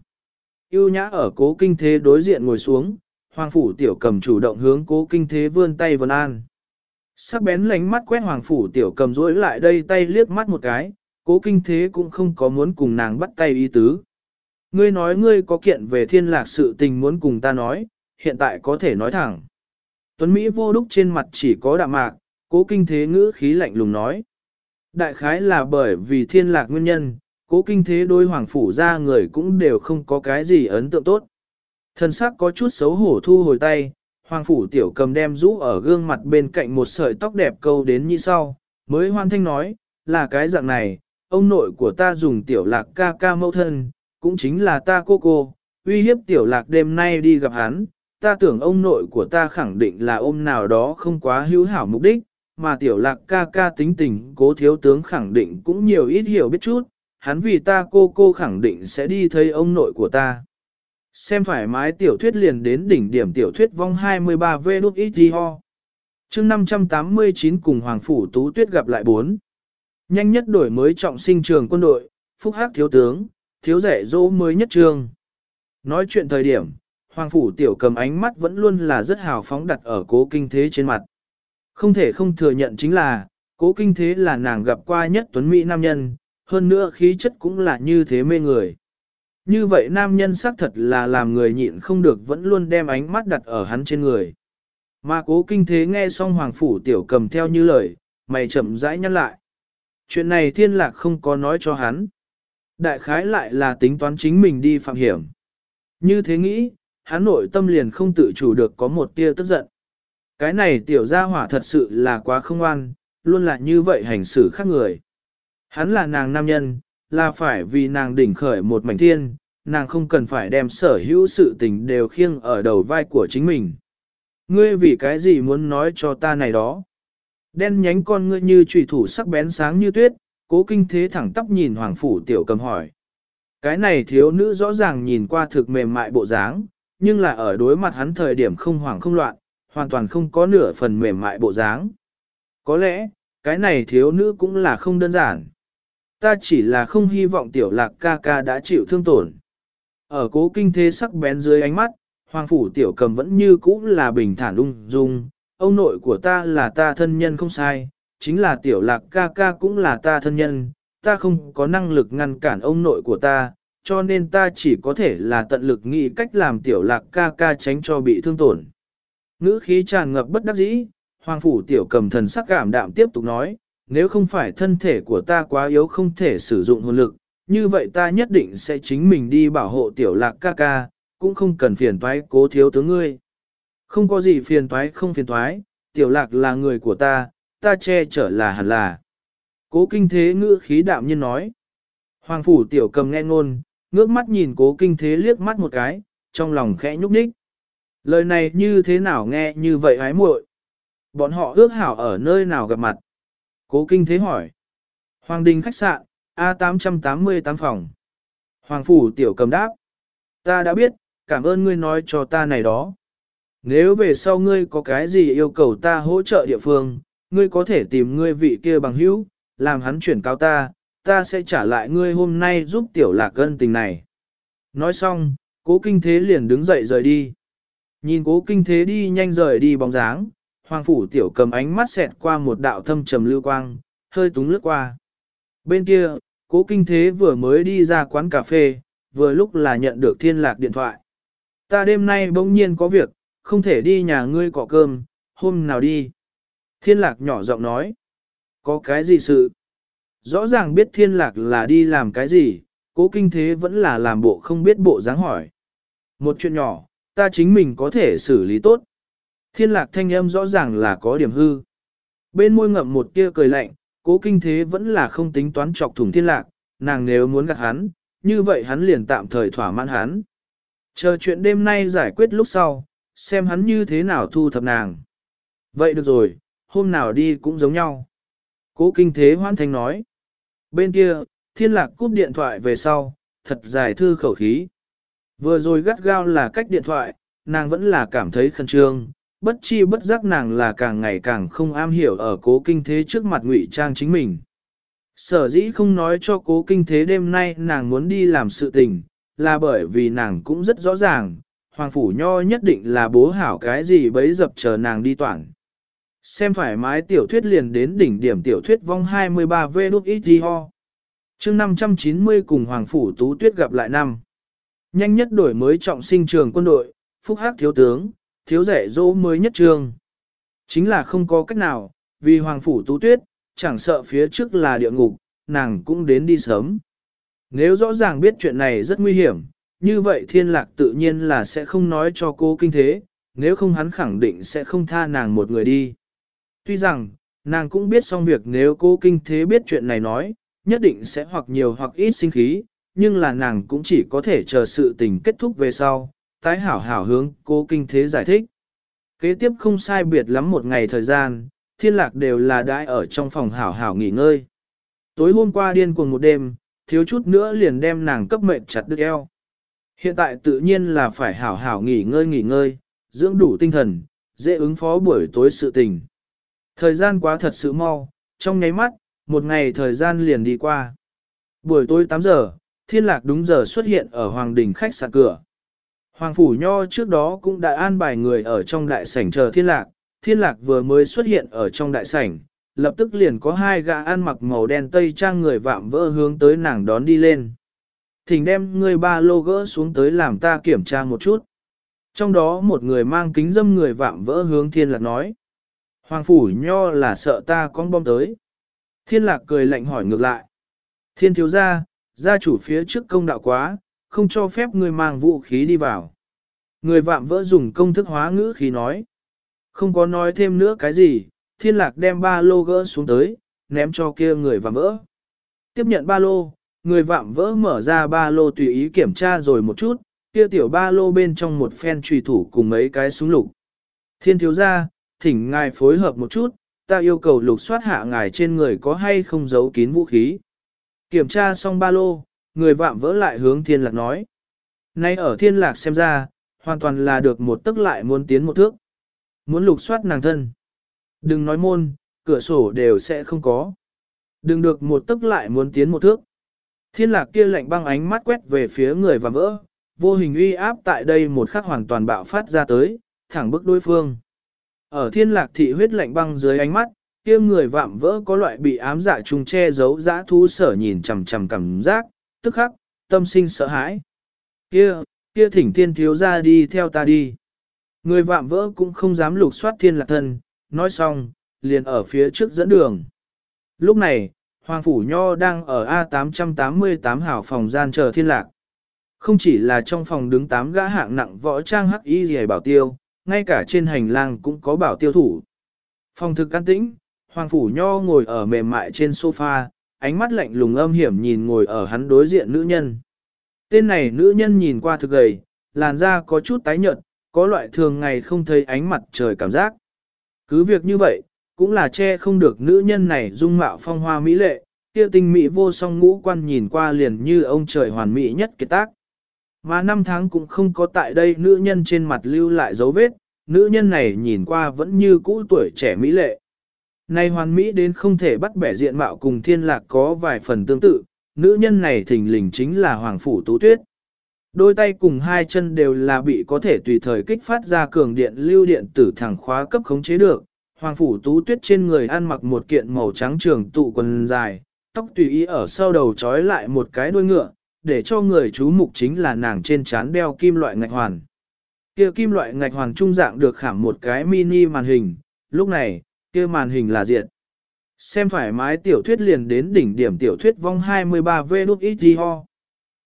Yêu nhã ở cố kinh thế đối diện ngồi xuống, Hoàng Phủ Tiểu Cầm chủ động hướng cố kinh thế vươn tay vân an. Sắc bén lánh mắt quét Hoàng Phủ Tiểu Cầm rối lại đây tay liếc mắt một cái, cố kinh thế cũng không có muốn cùng nàng bắt tay ý tứ. Ngươi nói ngươi có kiện về thiên lạc sự tình muốn cùng ta nói, hiện tại có thể nói thẳng. Tuấn Mỹ vô đúc trên mặt chỉ có đạm mạc, cố kinh thế ngữ khí lạnh lùng nói. Đại khái là bởi vì thiên lạc nguyên nhân, cố kinh thế đôi hoàng phủ ra người cũng đều không có cái gì ấn tượng tốt. Thân sắc có chút xấu hổ thu hồi tay, hoàng phủ tiểu cầm đem rũ ở gương mặt bên cạnh một sợi tóc đẹp câu đến như sau, mới hoan thanh nói, là cái dạng này, ông nội của ta dùng tiểu lạc ca ca mẫu thân, cũng chính là ta cô cô, uy hiếp tiểu lạc đêm nay đi gặp hắn, ta tưởng ông nội của ta khẳng định là ôm nào đó không quá hữu hảo mục đích, mà tiểu lạc ca ca tính tình cố thiếu tướng khẳng định cũng nhiều ít hiểu biết chút, hắn vì ta cô cô khẳng định sẽ đi thấy ông nội của ta. Xem thoải mái tiểu thuyết liền đến đỉnh điểm tiểu thuyết vong 23 v đúc ít ho. chương 589 cùng Hoàng Phủ Tú Tuyết gặp lại bốn. Nhanh nhất đổi mới trọng sinh trường quân đội, phúc hắc thiếu tướng, thiếu rẻ dỗ mới nhất trường. Nói chuyện thời điểm, Hoàng Phủ tiểu cầm ánh mắt vẫn luôn là rất hào phóng đặt ở cố kinh thế trên mặt. Không thể không thừa nhận chính là, cố kinh thế là nàng gặp qua nhất tuấn Mỹ nam nhân, hơn nữa khí chất cũng là như thế mê người. Như vậy nam nhân xác thật là làm người nhịn không được vẫn luôn đem ánh mắt đặt ở hắn trên người. Mà cố kinh thế nghe xong hoàng phủ tiểu cầm theo như lời, mày chậm rãi nhăn lại. Chuyện này thiên lạc không có nói cho hắn. Đại khái lại là tính toán chính mình đi phạm hiểm. Như thế nghĩ, hắn nội tâm liền không tự chủ được có một tia tức giận. Cái này tiểu gia hỏa thật sự là quá không an, luôn là như vậy hành xử khác người. Hắn là nàng nam nhân, là phải vì nàng đỉnh khởi một mảnh thiên, nàng không cần phải đem sở hữu sự tình đều khiêng ở đầu vai của chính mình. Ngươi vì cái gì muốn nói cho ta này đó? Đen nhánh con ngươi như trùy thủ sắc bén sáng như tuyết, cố kinh thế thẳng tóc nhìn hoàng phủ tiểu cầm hỏi. Cái này thiếu nữ rõ ràng nhìn qua thực mềm mại bộ dáng, nhưng là ở đối mặt hắn thời điểm không hoảng không loạn, hoàn toàn không có nửa phần mềm mại bộ dáng. Có lẽ, cái này thiếu nữ cũng là không đơn giản. Ta chỉ là không hy vọng tiểu lạc ca ca đã chịu thương tổn. Ở cố kinh thế sắc bén dưới ánh mắt, hoàng phủ tiểu cầm vẫn như cũ là bình thản ung dung, ông nội của ta là ta thân nhân không sai, chính là tiểu lạc ca ca cũng là ta thân nhân, ta không có năng lực ngăn cản ông nội của ta, cho nên ta chỉ có thể là tận lực nghĩ cách làm tiểu lạc ca ca tránh cho bị thương tổn. Ngữ khí tràn ngập bất đắc dĩ, hoàng phủ tiểu cầm thần sắc cảm đạm tiếp tục nói, nếu không phải thân thể của ta quá yếu không thể sử dụng hồn lực, như vậy ta nhất định sẽ chính mình đi bảo hộ tiểu lạc ca ca, cũng không cần phiền toái cố thiếu tướng ngươi. Không có gì phiền toái không phiền toái, tiểu lạc là người của ta, ta che chở là hẳn là. Cố kinh thế ngữ khí đạm nhiên nói. Hoàng phủ tiểu cầm nghe ngôn, ngước mắt nhìn cố kinh thế liếc mắt một cái, trong lòng khẽ nhúc nhích. Lời này như thế nào nghe như vậy hái muội? Bọn họ ước hảo ở nơi nào gặp mặt? Cố kinh thế hỏi. Hoàng đình khách sạn, A888 phòng. Hoàng phủ tiểu cầm đáp. Ta đã biết, cảm ơn ngươi nói cho ta này đó. Nếu về sau ngươi có cái gì yêu cầu ta hỗ trợ địa phương, ngươi có thể tìm ngươi vị kia bằng hữu, làm hắn chuyển cao ta, ta sẽ trả lại ngươi hôm nay giúp tiểu lạc Cân tình này. Nói xong, cố kinh thế liền đứng dậy rời đi. Nhìn cố kinh thế đi nhanh rời đi bóng dáng, hoàng phủ tiểu cầm ánh mắt xẹt qua một đạo thâm trầm lưu quang, hơi túng lướt qua. Bên kia, cố kinh thế vừa mới đi ra quán cà phê, vừa lúc là nhận được thiên lạc điện thoại. Ta đêm nay bỗng nhiên có việc, không thể đi nhà ngươi cọ cơm, hôm nào đi. Thiên lạc nhỏ giọng nói. Có cái gì sự? Rõ ràng biết thiên lạc là đi làm cái gì, cố kinh thế vẫn là làm bộ không biết bộ dáng hỏi. Một chuyện nhỏ, ta chính mình có thể xử lý tốt. Thiên lạc thanh âm rõ ràng là có điểm hư. Bên môi ngậm một tia cười lạnh, cố kinh thế vẫn là không tính toán chọc thủng thiên lạc, nàng nếu muốn gặp hắn, như vậy hắn liền tạm thời thỏa mãn hắn. Chờ chuyện đêm nay giải quyết lúc sau, xem hắn như thế nào thu thập nàng. Vậy được rồi, hôm nào đi cũng giống nhau. Cố kinh thế hoan thành nói. Bên kia, thiên lạc cúp điện thoại về sau, thật dài thư khẩu khí. Vừa rồi gắt gao là cách điện thoại, nàng vẫn là cảm thấy khẩn trương, bất chi bất giác nàng là càng ngày càng không am hiểu ở cố kinh thế trước mặt ngụy trang chính mình. Sở dĩ không nói cho cố kinh thế đêm nay nàng muốn đi làm sự tình, là bởi vì nàng cũng rất rõ ràng, Hoàng Phủ Nho nhất định là bố hảo cái gì bấy dập chờ nàng đi toàn. Xem thoải mái tiểu thuyết liền đến đỉnh điểm tiểu thuyết vong 23 v đúc ít ho. chương 590 cùng Hoàng Phủ Tú Tuyết gặp lại năm. Nhanh nhất đổi mới trọng sinh trường quân đội, phúc hắc thiếu tướng, thiếu rẻ dỗ mới nhất trương Chính là không có cách nào, vì Hoàng Phủ Tú Tuyết, chẳng sợ phía trước là địa ngục, nàng cũng đến đi sớm. Nếu rõ ràng biết chuyện này rất nguy hiểm, như vậy thiên lạc tự nhiên là sẽ không nói cho cô kinh thế, nếu không hắn khẳng định sẽ không tha nàng một người đi. Tuy rằng, nàng cũng biết xong việc nếu cô kinh thế biết chuyện này nói, nhất định sẽ hoặc nhiều hoặc ít sinh khí, nhưng là nàng cũng chỉ có thể chờ sự tình kết thúc về sau, tái hảo hảo hướng cố kinh thế giải thích. Kế tiếp không sai biệt lắm một ngày thời gian, thiên lạc đều là đãi ở trong phòng hảo hảo nghỉ ngơi. Tối hôm qua điên cuồng một đêm, thiếu chút nữa liền đem nàng cấp mệnh chặt đứt eo. Hiện tại tự nhiên là phải hảo hảo nghỉ ngơi nghỉ ngơi, dưỡng đủ tinh thần, dễ ứng phó buổi tối sự tình. Thời gian quá thật sự mau, trong nháy mắt, một ngày thời gian liền đi qua. Buổi tối 8 giờ, thiên lạc đúng giờ xuất hiện ở Hoàng Đình khách sạn cửa. Hoàng Phủ Nho trước đó cũng đã an bài người ở trong đại sảnh chờ thiên lạc, thiên lạc vừa mới xuất hiện ở trong đại sảnh, lập tức liền có hai gã ăn mặc màu đen tây trang người vạm vỡ hướng tới nàng đón đi lên. Thỉnh đem người ba lô gỡ xuống tới làm ta kiểm tra một chút. Trong đó một người mang kính dâm người vạm vỡ hướng thiên lạc nói. Hoàng phủ nho là sợ ta con bom tới. Thiên lạc cười lạnh hỏi ngược lại. Thiên thiếu gia, gia chủ phía trước công đạo quá, không cho phép người mang vũ khí đi vào. Người vạm vỡ dùng công thức hóa ngữ khí nói. Không có nói thêm nữa cái gì, thiên lạc đem ba lô gỡ xuống tới, ném cho kia người vạm vỡ. Tiếp nhận ba lô, người vạm vỡ mở ra ba lô tùy ý kiểm tra rồi một chút, kia tiểu ba lô bên trong một phen trùy thủ cùng mấy cái súng lục. Thiên thiếu gia, thỉnh ngài phối hợp một chút, ta yêu cầu lục soát hạ ngài trên người có hay không giấu kín vũ khí. Kiểm tra xong ba lô, người vạm vỡ lại hướng thiên lạc nói. Nay ở thiên lạc xem ra, hoàn toàn là được một tức lại muốn tiến một thước. Muốn lục soát nàng thân. Đừng nói môn, cửa sổ đều sẽ không có. Đừng được một tức lại muốn tiến một thước. Thiên lạc kia lạnh băng ánh mắt quét về phía người vạm vỡ, vô hình uy áp tại đây một khắc hoàn toàn bạo phát ra tới, thẳng bức đối phương. Ở thiên lạc thị huyết lạnh băng dưới ánh mắt, kia người vạm vỡ có loại bị ám dạ trùng che giấu dã thú sở nhìn chằm chằm cảm giác, tức khắc, tâm sinh sợ hãi. Kia, kia thỉnh thiên thiếu ra đi theo ta đi. Người vạm vỡ cũng không dám lục soát thiên lạc thân, nói xong, liền ở phía trước dẫn đường. Lúc này, Hoàng Phủ Nho đang ở A888 hảo phòng gian chờ thiên lạc. Không chỉ là trong phòng đứng 8 gã hạng nặng võ trang hắc y gì bảo tiêu, ngay cả trên hành lang cũng có bảo tiêu thủ. Phòng thực an tĩnh, Hoàng Phủ Nho ngồi ở mềm mại trên sofa, ánh mắt lạnh lùng âm hiểm nhìn ngồi ở hắn đối diện nữ nhân. Tên này nữ nhân nhìn qua thực gầy, làn da có chút tái nhợt, có loại thường ngày không thấy ánh mặt trời cảm giác. Cứ việc như vậy, cũng là che không được nữ nhân này dung mạo phong hoa mỹ lệ, kia tinh mỹ vô song ngũ quan nhìn qua liền như ông trời hoàn mỹ nhất kiệt tác. Mà năm tháng cũng không có tại đây nữ nhân trên mặt lưu lại dấu vết, nữ nhân này nhìn qua vẫn như cũ tuổi trẻ mỹ lệ. Nay hoàn mỹ đến không thể bắt bẻ diện mạo cùng thiên lạc có vài phần tương tự, nữ nhân này thình lình chính là Hoàng Phủ Tú Tuyết. Đôi tay cùng hai chân đều là bị có thể tùy thời kích phát ra cường điện lưu điện tử thẳng khóa cấp khống chế được. Hoàng Phủ Tú Tuyết trên người ăn mặc một kiện màu trắng trường tụ quần dài, tóc tùy ý ở sau đầu trói lại một cái đuôi ngựa, để cho người chú mục chính là nàng trên trán đeo kim loại ngạch hoàn. Kia kim loại ngạch hoàn trung dạng được khảm một cái mini màn hình, lúc này, kia màn hình là diện, Xem thoải mái tiểu thuyết liền đến đỉnh điểm tiểu thuyết vong 23V đúc ít ho.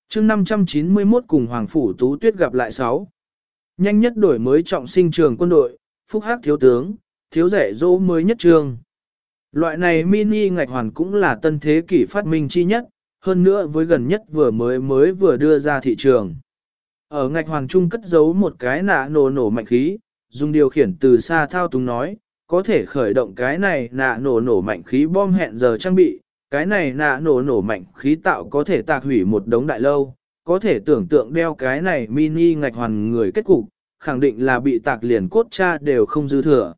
chương 591 cùng Hoàng Phủ Tú Tuyết gặp lại 6. Nhanh nhất đổi mới trọng sinh trường quân đội, phúc hắc thiếu tướng, thiếu rẻ dỗ mới nhất trường. Loại này mini ngạch hoàn cũng là tân thế kỷ phát minh chi nhất, hơn nữa với gần nhất vừa mới mới vừa đưa ra thị trường. Ở ngạch hoàn trung cất giấu một cái nạ nổ nổ mạnh khí, dùng điều khiển từ xa thao túng nói, có thể khởi động cái này nạ nổ nổ mạnh khí bom hẹn giờ trang bị, cái này nạ nổ nổ mạnh khí tạo có thể tạc hủy một đống đại lâu, có thể tưởng tượng đeo cái này mini ngạch hoàn người kết cục, khẳng định là bị tạc liền cốt cha đều không dư thừa.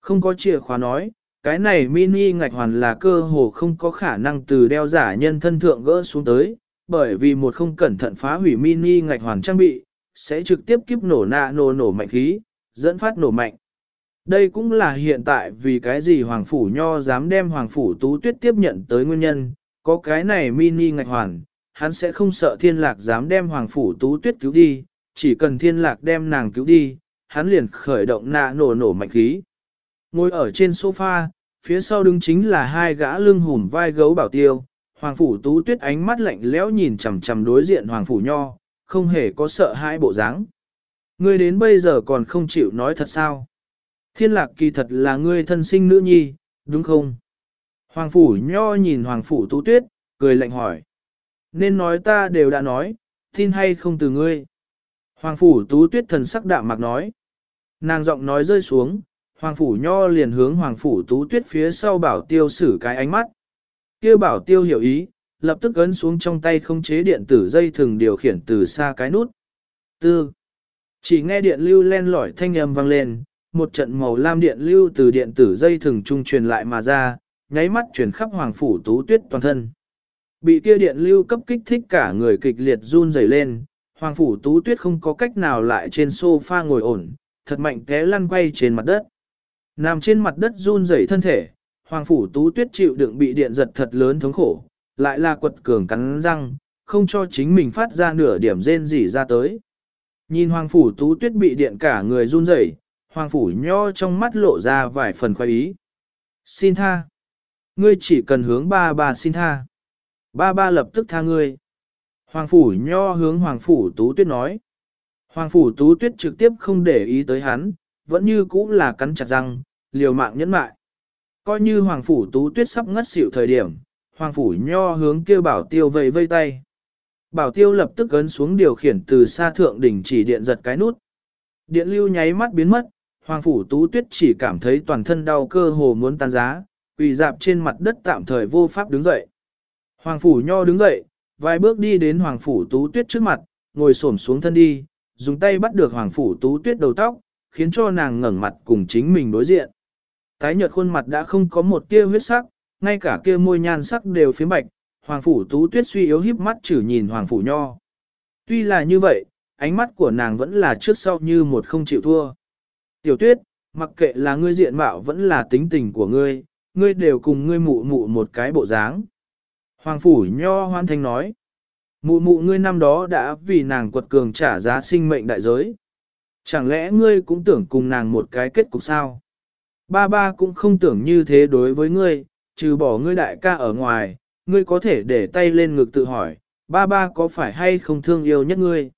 Không có chìa khóa nói, cái này mini ngạch hoàn là cơ hồ không có khả năng từ đeo giả nhân thân thượng gỡ xuống tới, bởi vì một không cẩn thận phá hủy mini ngạch hoàn trang bị, sẽ trực tiếp kiếp nổ nạ nổ nổ mạnh khí, dẫn phát nổ mạnh. Đây cũng là hiện tại vì cái gì Hoàng Phủ Nho dám đem Hoàng Phủ Tú Tuyết tiếp nhận tới nguyên nhân, có cái này mini ngạch hoàn, hắn sẽ không sợ thiên lạc dám đem Hoàng Phủ Tú Tuyết cứu đi, chỉ cần thiên lạc đem nàng cứu đi, hắn liền khởi động nạ nổ nổ mạnh khí. Ngồi ở trên sofa, phía sau đứng chính là hai gã lưng hùm vai gấu bảo tiêu, Hoàng Phủ Tú Tuyết ánh mắt lạnh lẽo nhìn chầm chầm đối diện Hoàng Phủ Nho, không hề có sợ hai bộ dáng. Ngươi đến bây giờ còn không chịu nói thật sao? Thiên lạc kỳ thật là ngươi thân sinh nữ nhi, đúng không? Hoàng Phủ Nho nhìn Hoàng Phủ Tú Tuyết, cười lạnh hỏi. Nên nói ta đều đã nói, tin hay không từ ngươi? Hoàng Phủ Tú Tuyết thần sắc đạm mạc nói. Nàng giọng nói rơi xuống, Hoàng Phủ Nho liền hướng Hoàng Phủ Tú Tuyết phía sau bảo tiêu xử cái ánh mắt. kia bảo tiêu hiểu ý, lập tức ấn xuống trong tay không chế điện tử dây thường điều khiển từ xa cái nút. Tư. Chỉ nghe điện lưu len lỏi thanh âm vang lên, một trận màu lam điện lưu từ điện tử dây thường trung truyền lại mà ra, nháy mắt truyền khắp Hoàng Phủ Tú Tuyết toàn thân. Bị kia điện lưu cấp kích thích cả người kịch liệt run rẩy lên, Hoàng Phủ Tú Tuyết không có cách nào lại trên sofa ngồi ổn, thật mạnh té lăn quay trên mặt đất. Nằm trên mặt đất run rẩy thân thể, Hoàng Phủ Tú Tuyết chịu đựng bị điện giật thật lớn thống khổ, lại là quật cường cắn răng, không cho chính mình phát ra nửa điểm rên gì ra tới. Nhìn Hoàng Phủ Tú Tuyết bị điện cả người run rẩy, Hoàng Phủ Nho trong mắt lộ ra vài phần khoái ý. Xin tha. Ngươi chỉ cần hướng ba ba xin tha. Ba ba lập tức tha ngươi. Hoàng phủ nho hướng Hoàng phủ tú tuyết nói. Hoàng phủ tú tuyết trực tiếp không để ý tới hắn, vẫn như cũ là cắn chặt răng, liều mạng nhẫn mại. Coi như Hoàng phủ tú tuyết sắp ngất xỉu thời điểm, Hoàng phủ nho hướng kêu bảo tiêu vây vây tay. Bảo tiêu lập tức ấn xuống điều khiển từ xa thượng đỉnh chỉ điện giật cái nút. Điện lưu nháy mắt biến mất, Hoàng phủ tú tuyết chỉ cảm thấy toàn thân đau cơ hồ muốn tan giá, quỳ dạp trên mặt đất tạm thời vô pháp đứng dậy. Hoàng phủ nho đứng dậy, vài bước đi đến Hoàng phủ tú tuyết trước mặt, ngồi xổm xuống thân đi, dùng tay bắt được Hoàng phủ tú tuyết đầu tóc, khiến cho nàng ngẩng mặt cùng chính mình đối diện. Tái nhợt khuôn mặt đã không có một tia huyết sắc, ngay cả kia môi nhan sắc đều phiếm bạch, Hoàng phủ tú tuyết suy yếu híp mắt chử nhìn Hoàng phủ nho. Tuy là như vậy, ánh mắt của nàng vẫn là trước sau như một không chịu thua. Tiểu tuyết, mặc kệ là ngươi diện mạo vẫn là tính tình của ngươi, ngươi đều cùng ngươi mụ mụ một cái bộ dáng. Hoàng phủ nho hoan thanh nói, mụ mụ ngươi năm đó đã vì nàng quật cường trả giá sinh mệnh đại giới. Chẳng lẽ ngươi cũng tưởng cùng nàng một cái kết cục sao? Ba ba cũng không tưởng như thế đối với ngươi, trừ bỏ ngươi đại ca ở ngoài, ngươi có thể để tay lên ngực tự hỏi, ba ba có phải hay không thương yêu nhất ngươi?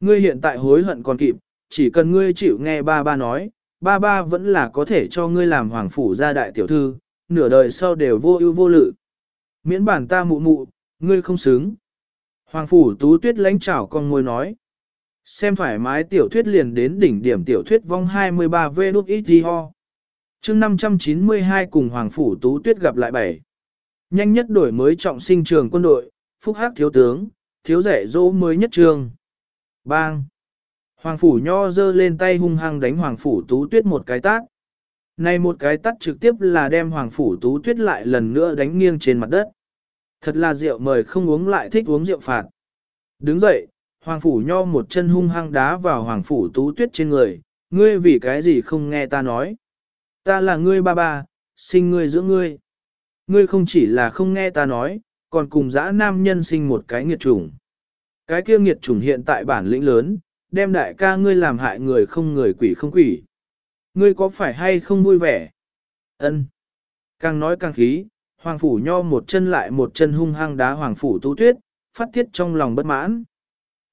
Ngươi hiện tại hối hận còn kịp, chỉ cần ngươi chịu nghe ba ba nói, ba ba vẫn là có thể cho ngươi làm hoàng phủ gia đại tiểu thư, nửa đời sau đều vô ưu vô lự. Miễn bản ta mụ mụ, ngươi không xứng. Hoàng phủ tú tuyết lãnh chảo con ngôi nói. Xem thoải mái tiểu thuyết liền đến đỉnh điểm tiểu thuyết vong 23 v đúc ít ho. Trước 592 cùng Hoàng phủ tú tuyết gặp lại bảy. Nhanh nhất đổi mới trọng sinh trường quân đội, phúc hắc thiếu tướng, thiếu rẻ dỗ mới nhất trường. Bang! Hoàng phủ nho dơ lên tay hung hăng đánh Hoàng phủ tú tuyết một cái tát. Này một cái tắt trực tiếp là đem Hoàng Phủ Tú Tuyết lại lần nữa đánh nghiêng trên mặt đất. Thật là rượu mời không uống lại thích uống rượu phạt. Đứng dậy, Hoàng Phủ Nho một chân hung hăng đá vào Hoàng Phủ Tú Tuyết trên người, ngươi vì cái gì không nghe ta nói. Ta là ngươi ba ba, sinh ngươi giữa ngươi. Ngươi không chỉ là không nghe ta nói, còn cùng dã nam nhân sinh một cái nghiệt chủng. Cái kia nghiệt chủng hiện tại bản lĩnh lớn, đem đại ca ngươi làm hại người không người quỷ không quỷ. Ngươi có phải hay không vui vẻ? Ân. Càng nói càng khí, Hoàng Phủ Nho một chân lại một chân hung hăng đá Hoàng Phủ Tú Tuyết, phát tiết trong lòng bất mãn.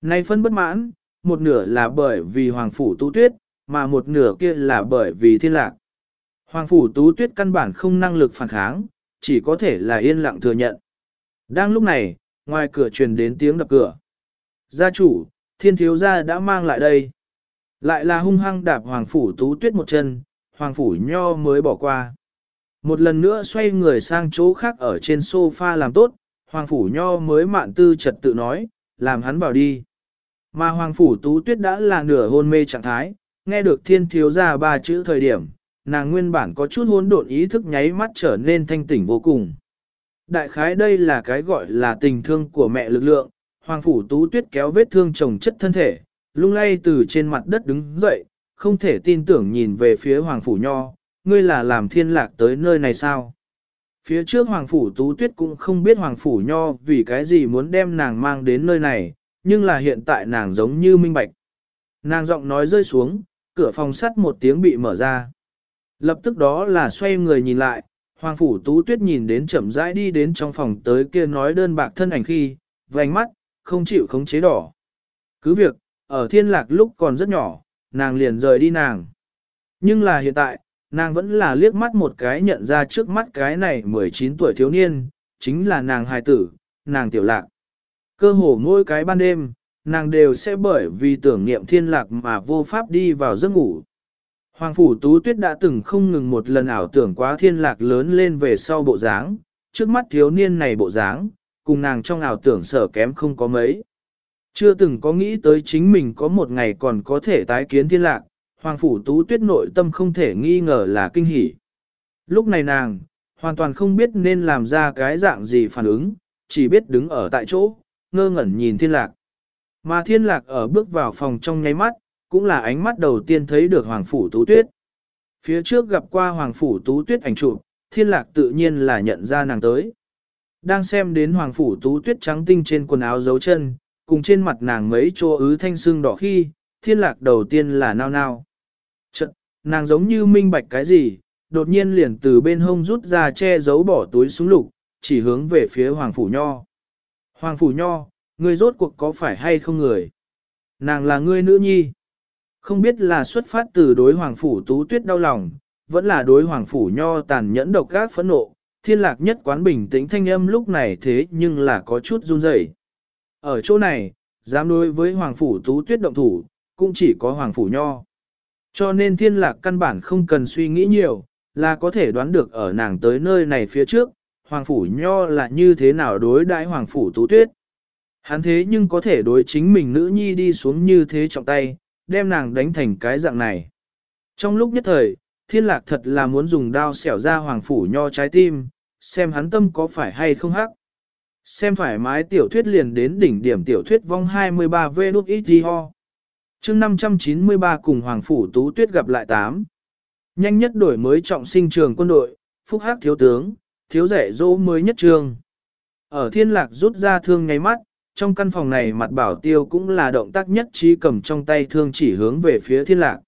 Nay phân bất mãn, một nửa là bởi vì Hoàng Phủ Tú Tuyết, mà một nửa kia là bởi vì thiên lạc. Hoàng Phủ Tú Tuyết căn bản không năng lực phản kháng, chỉ có thể là yên lặng thừa nhận. Đang lúc này, ngoài cửa truyền đến tiếng đập cửa. Gia chủ, thiên thiếu gia đã mang lại đây. Lại là hung hăng đạp Hoàng Phủ Tú Tuyết một chân, Hoàng Phủ Nho mới bỏ qua. Một lần nữa xoay người sang chỗ khác ở trên sofa làm tốt, Hoàng Phủ Nho mới mạn tư trật tự nói, làm hắn vào đi. Mà Hoàng Phủ Tú Tuyết đã là nửa hôn mê trạng thái, nghe được thiên thiếu gia ba chữ thời điểm, nàng nguyên bản có chút hỗn độn ý thức nháy mắt trở nên thanh tỉnh vô cùng. Đại khái đây là cái gọi là tình thương của mẹ lực lượng, Hoàng Phủ Tú Tuyết kéo vết thương chồng chất thân thể, lung lay từ trên mặt đất đứng dậy, không thể tin tưởng nhìn về phía Hoàng Phủ Nho, ngươi là làm thiên lạc tới nơi này sao? Phía trước Hoàng Phủ Tú Tuyết cũng không biết Hoàng Phủ Nho vì cái gì muốn đem nàng mang đến nơi này, nhưng là hiện tại nàng giống như minh bạch. Nàng giọng nói rơi xuống, cửa phòng sắt một tiếng bị mở ra. Lập tức đó là xoay người nhìn lại, Hoàng Phủ Tú Tuyết nhìn đến chậm rãi đi đến trong phòng tới kia nói đơn bạc thân ảnh khi, vành mắt, không chịu khống chế đỏ. Cứ việc, ở thiên lạc lúc còn rất nhỏ, nàng liền rời đi nàng. Nhưng là hiện tại, nàng vẫn là liếc mắt một cái nhận ra trước mắt cái này 19 tuổi thiếu niên, chính là nàng hài tử, nàng tiểu lạc. Cơ hồ mỗi cái ban đêm, nàng đều sẽ bởi vì tưởng niệm thiên lạc mà vô pháp đi vào giấc ngủ. Hoàng Phủ Tú Tuyết đã từng không ngừng một lần ảo tưởng quá thiên lạc lớn lên về sau bộ dáng, trước mắt thiếu niên này bộ dáng, cùng nàng trong ảo tưởng sở kém không có mấy. Chưa từng có nghĩ tới chính mình có một ngày còn có thể tái kiến thiên lạc, Hoàng Phủ Tú Tuyết nội tâm không thể nghi ngờ là kinh hỉ. Lúc này nàng, hoàn toàn không biết nên làm ra cái dạng gì phản ứng, chỉ biết đứng ở tại chỗ, ngơ ngẩn nhìn thiên lạc. Mà thiên lạc ở bước vào phòng trong nháy mắt, cũng là ánh mắt đầu tiên thấy được Hoàng Phủ Tú Tuyết. Phía trước gặp qua Hoàng Phủ Tú Tuyết ảnh chụp, thiên lạc tự nhiên là nhận ra nàng tới. Đang xem đến Hoàng Phủ Tú Tuyết trắng tinh trên quần áo dấu chân, cùng trên mặt nàng mấy chỗ ứ thanh xương đỏ khi, thiên lạc đầu tiên là nao nao. Chật, nàng giống như minh bạch cái gì, đột nhiên liền từ bên hông rút ra che giấu bỏ túi súng lục, chỉ hướng về phía Hoàng Phủ Nho. Hoàng Phủ Nho, người rốt cuộc có phải hay không người? Nàng là ngươi nữ nhi. Không biết là xuất phát từ đối Hoàng Phủ Tú Tuyết đau lòng, vẫn là đối Hoàng Phủ Nho tàn nhẫn độc gác phẫn nộ, thiên lạc nhất quán bình tĩnh thanh âm lúc này thế nhưng là có chút run rẩy. Ở chỗ này, dám đối với Hoàng Phủ Tú Tuyết động thủ, cũng chỉ có Hoàng Phủ Nho. Cho nên thiên lạc căn bản không cần suy nghĩ nhiều, là có thể đoán được ở nàng tới nơi này phía trước, Hoàng Phủ Nho là như thế nào đối đãi Hoàng Phủ Tú Tuyết. Hắn thế nhưng có thể đối chính mình nữ nhi đi xuống như thế trọng tay, đem nàng đánh thành cái dạng này. Trong lúc nhất thời, thiên lạc thật là muốn dùng đao xẻo ra Hoàng Phủ Nho trái tim, xem hắn tâm có phải hay không hắc. Xem thoải mái tiểu thuyết liền đến đỉnh điểm tiểu thuyết vong 23 v đúc ít ho. chương 593 cùng Hoàng Phủ Tú Tuyết gặp lại 8. Nhanh nhất đổi mới trọng sinh trường quân đội, phúc hắc thiếu tướng, thiếu rẻ dỗ mới nhất trường. Ở thiên lạc rút ra thương ngay mắt, trong căn phòng này mặt bảo tiêu cũng là động tác nhất trí cầm trong tay thương chỉ hướng về phía thiên lạc.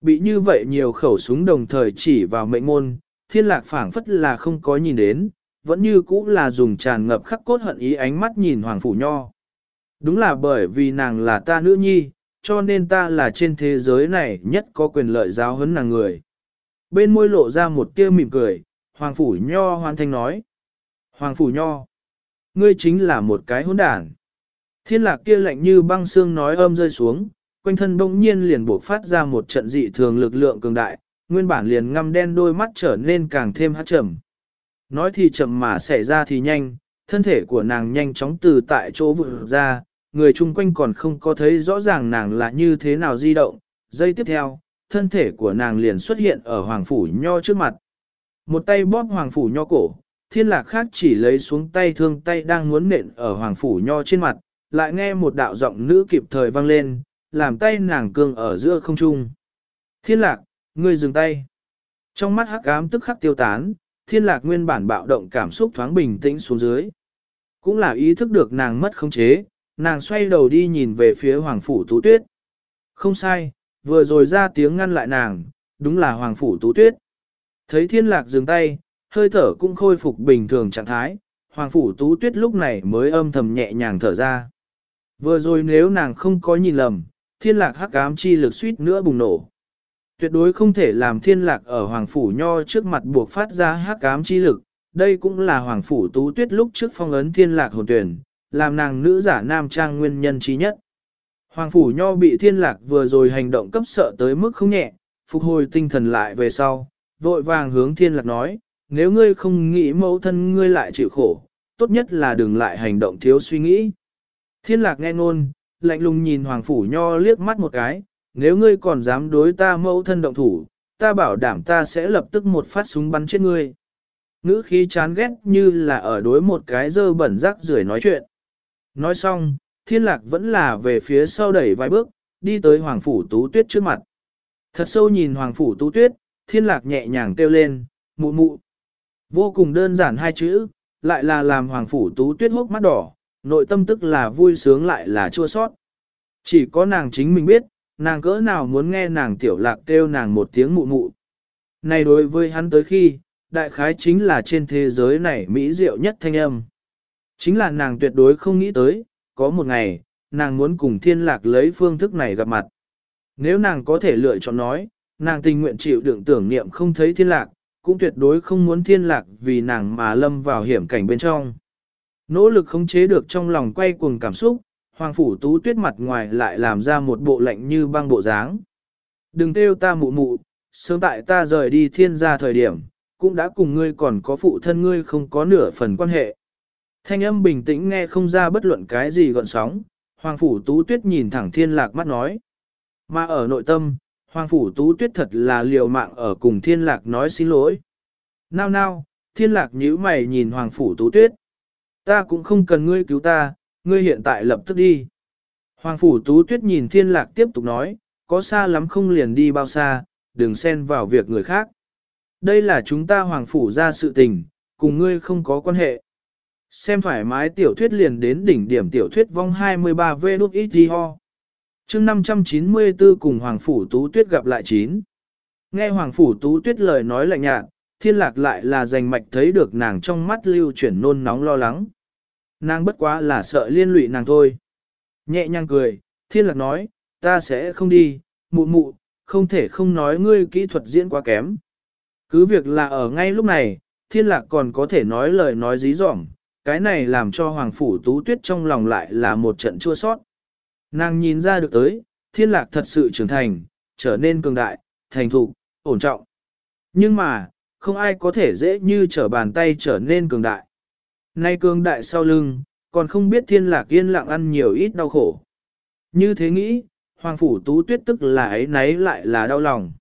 Bị như vậy nhiều khẩu súng đồng thời chỉ vào mệnh môn, thiên lạc phảng phất là không có nhìn đến, vẫn như cũ là dùng tràn ngập khắc cốt hận ý ánh mắt nhìn Hoàng Phủ Nho. Đúng là bởi vì nàng là ta nữ nhi, cho nên ta là trên thế giới này nhất có quyền lợi giáo hấn nàng người. Bên môi lộ ra một tia mỉm cười, Hoàng Phủ Nho hoàn thành nói. Hoàng Phủ Nho, ngươi chính là một cái hỗn đản. Thiên lạc kia lạnh như băng xương nói âm rơi xuống, quanh thân bỗng nhiên liền buộc phát ra một trận dị thường lực lượng cường đại, nguyên bản liền ngăm đen đôi mắt trở nên càng thêm hát trầm. Nói thì chậm mà xảy ra thì nhanh, thân thể của nàng nhanh chóng từ tại chỗ vụt ra, người chung quanh còn không có thấy rõ ràng nàng là như thế nào di động. Giây tiếp theo, thân thể của nàng liền xuất hiện ở Hoàng Phủ Nho trước mặt. Một tay bóp Hoàng Phủ Nho cổ, thiên lạc khác chỉ lấy xuống tay thương tay đang muốn nện ở Hoàng Phủ Nho trên mặt, lại nghe một đạo giọng nữ kịp thời vang lên, làm tay nàng cương ở giữa không trung. Thiên lạc, ngươi dừng tay. Trong mắt hắc ám tức khắc tiêu tán, thiên lạc nguyên bản bạo động cảm xúc thoáng bình tĩnh xuống dưới. Cũng là ý thức được nàng mất khống chế, nàng xoay đầu đi nhìn về phía Hoàng Phủ Tú Tuyết. Không sai, vừa rồi ra tiếng ngăn lại nàng, đúng là Hoàng Phủ Tú Tuyết. Thấy thiên lạc dừng tay, hơi thở cũng khôi phục bình thường trạng thái, Hoàng Phủ Tú Tuyết lúc này mới âm thầm nhẹ nhàng thở ra. Vừa rồi nếu nàng không có nhìn lầm, thiên lạc hắc ám chi lực suýt nữa bùng nổ. Tuyệt đối không thể làm thiên lạc ở Hoàng Phủ Nho trước mặt buộc phát ra hắc ám chi lực, đây cũng là Hoàng Phủ Tú Tuyết lúc trước phong ấn thiên lạc hồn tuyển, làm nàng nữ giả nam trang nguyên nhân trí nhất. Hoàng Phủ Nho bị thiên lạc vừa rồi hành động cấp sợ tới mức không nhẹ, phục hồi tinh thần lại về sau, vội vàng hướng thiên lạc nói, nếu ngươi không nghĩ mẫu thân ngươi lại chịu khổ, tốt nhất là đừng lại hành động thiếu suy nghĩ. Thiên lạc nghe ngôn, lạnh lùng nhìn Hoàng Phủ Nho liếc mắt một cái, nếu ngươi còn dám đối ta mẫu thân động thủ, ta bảo đảm ta sẽ lập tức một phát súng bắn chết ngươi. Ngữ khí chán ghét như là ở đối một cái dơ bẩn rác rưởi nói chuyện. Nói xong, thiên lạc vẫn là về phía sau đẩy vài bước, đi tới Hoàng Phủ Tú Tuyết trước mặt. Thật sâu nhìn Hoàng Phủ Tú Tuyết, thiên lạc nhẹ nhàng kêu lên, mụ mụ. Vô cùng đơn giản hai chữ, lại là làm Hoàng Phủ Tú Tuyết hốc mắt đỏ, nội tâm tức là vui sướng lại là chua sót. Chỉ có nàng chính mình biết, nàng cỡ nào muốn nghe nàng tiểu lạc kêu nàng một tiếng mụ mụ. Này đối với hắn tới khi, đại khái chính là trên thế giới này mỹ diệu nhất thanh âm. Chính là nàng tuyệt đối không nghĩ tới, có một ngày, nàng muốn cùng thiên lạc lấy phương thức này gặp mặt. Nếu nàng có thể lựa chọn nói, nàng tình nguyện chịu đựng tưởng niệm không thấy thiên lạc, cũng tuyệt đối không muốn thiên lạc vì nàng mà lâm vào hiểm cảnh bên trong. Nỗ lực khống chế được trong lòng quay cuồng cảm xúc, Hoàng Phủ Tú Tuyết mặt ngoài lại làm ra một bộ lạnh như băng bộ dáng. Đừng kêu ta mụ mụ, sớm tại ta rời đi thiên gia thời điểm, cũng đã cùng ngươi còn có phụ thân ngươi không có nửa phần quan hệ. Thanh âm bình tĩnh nghe không ra bất luận cái gì gọn sóng, Hoàng Phủ Tú Tuyết nhìn thẳng thiên lạc mắt nói. Mà ở nội tâm, Hoàng Phủ Tú Tuyết thật là liều mạng ở cùng thiên lạc nói xin lỗi. Nào nào, thiên lạc nhíu mày nhìn Hoàng Phủ Tú Tuyết. Ta cũng không cần ngươi cứu ta, ngươi hiện tại lập tức đi. Hoàng Phủ Tú Tuyết nhìn thiên lạc tiếp tục nói, có xa lắm không liền đi bao xa, đừng xen vào việc người khác. Đây là chúng ta Hoàng Phủ ra sự tình, cùng ngươi không có quan hệ. Xem thoải mái tiểu thuyết liền đến đỉnh điểm tiểu thuyết vong 23 v đúc ít ho. chương 594 cùng Hoàng Phủ Tú Tuyết gặp lại chín. Nghe Hoàng Phủ Tú Tuyết lời nói lạnh nhạt, thiên lạc lại là giành mạch thấy được nàng trong mắt lưu chuyển nôn nóng lo lắng. Nàng bất quá là sợ liên lụy nàng thôi. Nhẹ nhàng cười, thiên lạc nói, ta sẽ không đi, mụ mụ, không thể không nói ngươi kỹ thuật diễn quá kém. Cứ việc là ở ngay lúc này, thiên lạc còn có thể nói lời nói dí dỏm, cái này làm cho Hoàng Phủ Tú Tuyết trong lòng lại là một trận chua sót. Nàng nhìn ra được tới, thiên lạc thật sự trưởng thành, trở nên cường đại, thành thục, ổn trọng. Nhưng mà, không ai có thể dễ như trở bàn tay trở nên cường đại. Nay cường đại sau lưng, còn không biết thiên lạc yên lặng ăn nhiều ít đau khổ. Như thế nghĩ, Hoàng Phủ Tú Tuyết tức là ấy nấy lại là đau lòng.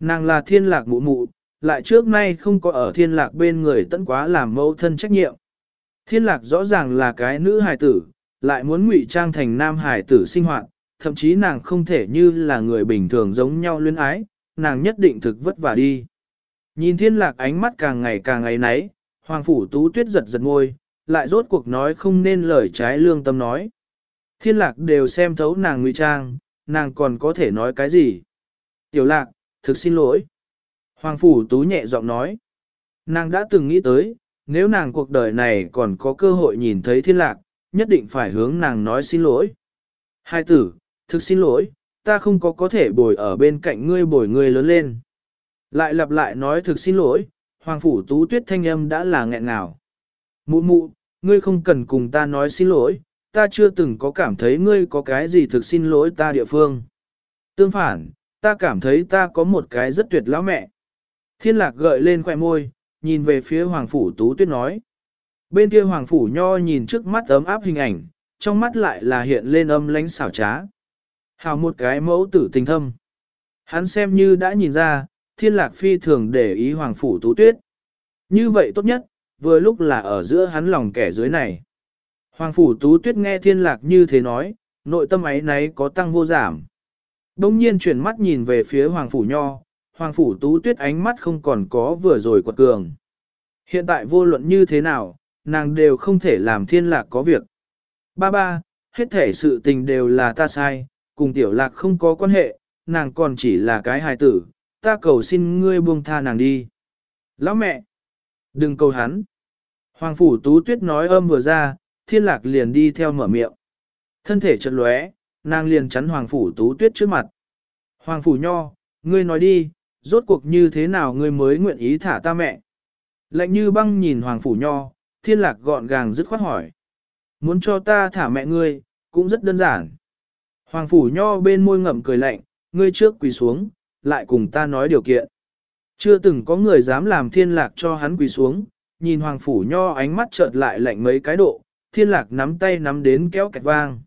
Nàng là thiên lạc mụ mụ, lại trước nay không có ở thiên lạc bên người tận quá làm mẫu thân trách nhiệm. Thiên lạc rõ ràng là cái nữ hài tử, lại muốn ngụy trang thành nam hài tử sinh hoạt, thậm chí nàng không thể như là người bình thường giống nhau luyến ái, nàng nhất định thực vất vả đi. Nhìn thiên lạc ánh mắt càng ngày càng ấy nấy, hoàng phủ tú tuyết giật giật ngôi, lại rốt cuộc nói không nên lời trái lương tâm nói. Thiên lạc đều xem thấu nàng ngụy trang, nàng còn có thể nói cái gì? Tiểu lạc, thực xin lỗi. Hoàng phủ tú nhẹ giọng nói. Nàng đã từng nghĩ tới, nếu nàng cuộc đời này còn có cơ hội nhìn thấy thiên lạc, nhất định phải hướng nàng nói xin lỗi. Hai tử, thực xin lỗi, ta không có có thể bồi ở bên cạnh ngươi bồi ngươi lớn lên. Lại lặp lại nói thực xin lỗi, Hoàng Phủ Tú Tuyết thanh âm đã là nghẹn ngào. Mụ mụ, ngươi không cần cùng ta nói xin lỗi, ta chưa từng có cảm thấy ngươi có cái gì thực xin lỗi ta địa phương. Tương phản, ta cảm thấy ta có một cái rất tuyệt lão mẹ. Thiên lạc gợi lên khoẻ môi, nhìn về phía Hoàng Phủ Tú Tuyết nói. Bên kia Hoàng Phủ Nho nhìn trước mắt ấm áp hình ảnh, trong mắt lại là hiện lên âm lánh xảo trá. Hào một cái mẫu tử tình thâm. Hắn xem như đã nhìn ra, thiên lạc phi thường để ý Hoàng Phủ Tú Tuyết. Như vậy tốt nhất, vừa lúc là ở giữa hắn lòng kẻ dưới này. Hoàng Phủ Tú Tuyết nghe thiên lạc như thế nói, nội tâm ấy nấy có tăng vô giảm. Đông nhiên chuyển mắt nhìn về phía Hoàng Phủ Nho, Hoàng Phủ Tú Tuyết ánh mắt không còn có vừa rồi quật cường. Hiện tại vô luận như thế nào, nàng đều không thể làm thiên lạc có việc. Ba ba, hết thể sự tình đều là ta sai, cùng tiểu lạc không có quan hệ, nàng còn chỉ là cái hài tử, ta cầu xin ngươi buông tha nàng đi. Lão mẹ, đừng cầu hắn. Hoàng Phủ Tú Tuyết nói âm vừa ra, thiên lạc liền đi theo mở miệng. Thân thể chật lóe, nàng liền chắn Hoàng Phủ Tú Tuyết trước mặt. Hoàng Phủ Nho, ngươi nói đi, rốt cuộc như thế nào ngươi mới nguyện ý thả ta mẹ? Lạnh như băng nhìn Hoàng Phủ Nho, thiên lạc gọn gàng dứt khoát hỏi. Muốn cho ta thả mẹ ngươi, cũng rất đơn giản. Hoàng Phủ Nho bên môi ngậm cười lạnh, ngươi trước quỳ xuống, lại cùng ta nói điều kiện. Chưa từng có người dám làm thiên lạc cho hắn quỳ xuống, nhìn Hoàng Phủ Nho ánh mắt chợt lại lạnh mấy cái độ, thiên lạc nắm tay nắm đến kéo kẹt vang.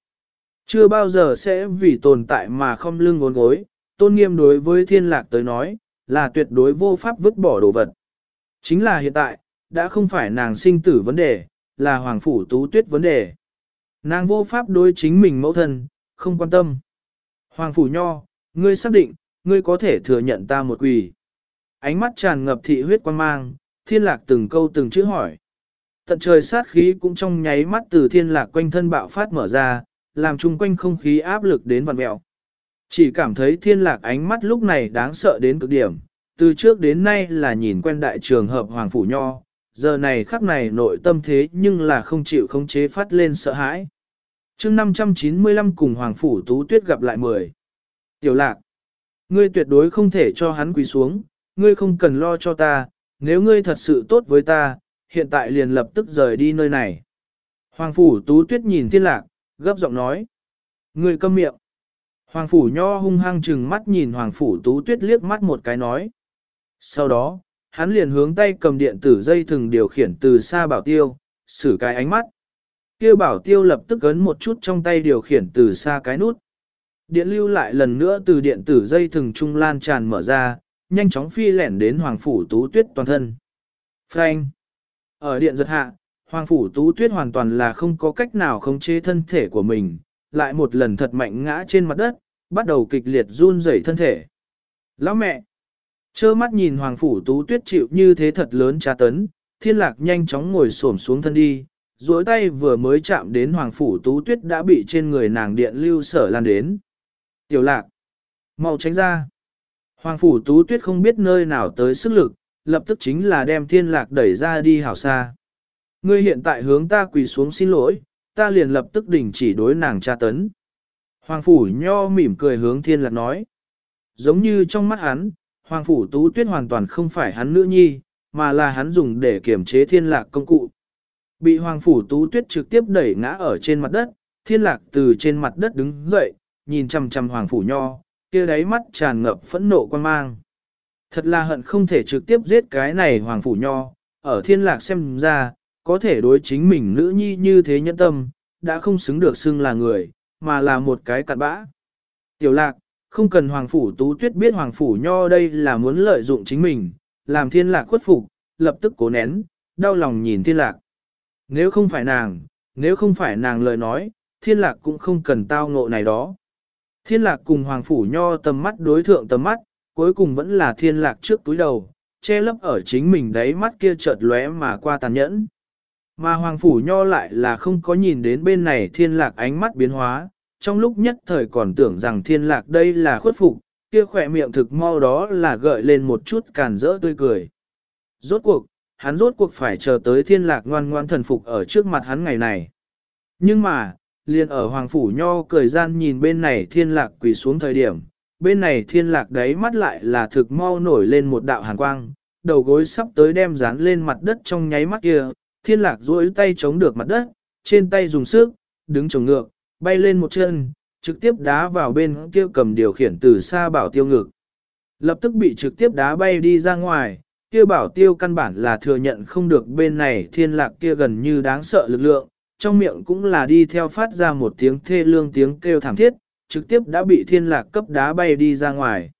Chưa bao giờ sẽ vì tồn tại mà không lưng ngốn gối, tôn nghiêm đối với thiên lạc tới nói, là tuyệt đối vô pháp vứt bỏ đồ vật. Chính là hiện tại, đã không phải nàng sinh tử vấn đề, là Hoàng Phủ Tú Tuyết vấn đề. Nàng vô pháp đối chính mình mẫu thân, không quan tâm. Hoàng Phủ Nho, ngươi xác định, ngươi có thể thừa nhận ta một quỳ. Ánh mắt tràn ngập thị huyết quan mang, thiên lạc từng câu từng chữ hỏi. Tận trời sát khí cũng trong nháy mắt từ thiên lạc quanh thân bạo phát mở ra, làm chung quanh không khí áp lực đến vằn mẹo. Chỉ cảm thấy thiên lạc ánh mắt lúc này đáng sợ đến cực điểm, từ trước đến nay là nhìn quen đại trường hợp Hoàng Phủ Nho, giờ này khắc này nội tâm thế nhưng là không chịu khống chế phát lên sợ hãi. chương 595 cùng Hoàng Phủ Tú Tuyết gặp lại 10. Tiểu lạc, ngươi tuyệt đối không thể cho hắn quỳ xuống, ngươi không cần lo cho ta, nếu ngươi thật sự tốt với ta, hiện tại liền lập tức rời đi nơi này. Hoàng Phủ Tú Tuyết nhìn thiên lạc, gấp giọng nói. Ngươi câm miệng. Hoàng Phủ Nho hung hăng chừng mắt nhìn Hoàng Phủ Tú Tuyết liếc mắt một cái nói. Sau đó, hắn liền hướng tay cầm điện tử dây thừng điều khiển từ xa bảo tiêu, xử cái ánh mắt. Kêu bảo tiêu lập tức ấn một chút trong tay điều khiển từ xa cái nút. Điện lưu lại lần nữa từ điện tử dây thừng trung lan tràn mở ra, nhanh chóng phi lẻn đến Hoàng Phủ Tú Tuyết toàn thân. Frank! Ở điện giật hạ, Hoàng Phủ Tú Tuyết hoàn toàn là không có cách nào khống chế thân thể của mình, lại một lần thật mạnh ngã trên mặt đất, bắt đầu kịch liệt run rẩy thân thể. Lão mẹ! Chơ mắt nhìn Hoàng Phủ Tú Tuyết chịu như thế thật lớn tra tấn, thiên lạc nhanh chóng ngồi xổm xuống thân đi, duỗi tay vừa mới chạm đến Hoàng Phủ Tú Tuyết đã bị trên người nàng điện lưu sở lan đến. Tiểu lạc! mau tránh ra! Hoàng phủ tú tuyết không biết nơi nào tới sức lực, lập tức chính là đem thiên lạc đẩy ra đi hảo xa. Ngươi hiện tại hướng ta quỳ xuống xin lỗi, ta liền lập tức đình chỉ đối nàng tra tấn. Hoàng phủ nho mỉm cười hướng thiên lạc nói. Giống như trong mắt hắn, Hoàng phủ tú tuyết hoàn toàn không phải hắn nữ nhi, mà là hắn dùng để kiểm chế thiên lạc công cụ. Bị Hoàng phủ tú tuyết trực tiếp đẩy ngã ở trên mặt đất, thiên lạc từ trên mặt đất đứng dậy, nhìn chằm chằm Hoàng phủ nho, kia đáy mắt tràn ngập phẫn nộ quan mang. Thật là hận không thể trực tiếp giết cái này Hoàng phủ nho, ở thiên lạc xem ra, có thể đối chính mình nữ nhi như thế nhẫn tâm, đã không xứng được xưng là người, mà là một cái cặn bã. Tiểu lạc, không cần Hoàng Phủ Tú Tuyết biết Hoàng Phủ Nho đây là muốn lợi dụng chính mình, làm thiên lạc khuất phục, lập tức cố nén, đau lòng nhìn thiên lạc. Nếu không phải nàng, nếu không phải nàng lời nói, thiên lạc cũng không cần tao ngộ này đó. Thiên lạc cùng Hoàng Phủ Nho tầm mắt đối thượng tầm mắt, cuối cùng vẫn là thiên lạc trước túi đầu, che lấp ở chính mình đáy mắt kia chợt lóe mà qua tàn nhẫn. Mà Hoàng Phủ Nho lại là không có nhìn đến bên này thiên lạc ánh mắt biến hóa, trong lúc nhất thời còn tưởng rằng thiên lạc đây là khuất phục, kia khỏe miệng thực mau đó là gợi lên một chút càn rỡ tươi cười. Rốt cuộc, hắn rốt cuộc phải chờ tới thiên lạc ngoan ngoan thần phục ở trước mặt hắn ngày này. Nhưng mà, liền ở Hoàng Phủ Nho cười gian nhìn bên này thiên lạc quỳ xuống thời điểm, bên này thiên lạc đấy mắt lại là thực mau nổi lên một đạo hàn quang, đầu gối sắp tới đem dán lên mặt đất trong nháy mắt kia, thiên lạc duỗi tay chống được mặt đất, trên tay dùng sức, đứng chống ngược, bay lên một chân, trực tiếp đá vào bên kia cầm điều khiển từ xa bảo tiêu ngực. Lập tức bị trực tiếp đá bay đi ra ngoài, kia bảo tiêu căn bản là thừa nhận không được bên này thiên lạc kia gần như đáng sợ lực lượng, trong miệng cũng là đi theo phát ra một tiếng thê lương tiếng kêu thảm thiết, trực tiếp đã bị thiên lạc cấp đá bay đi ra ngoài.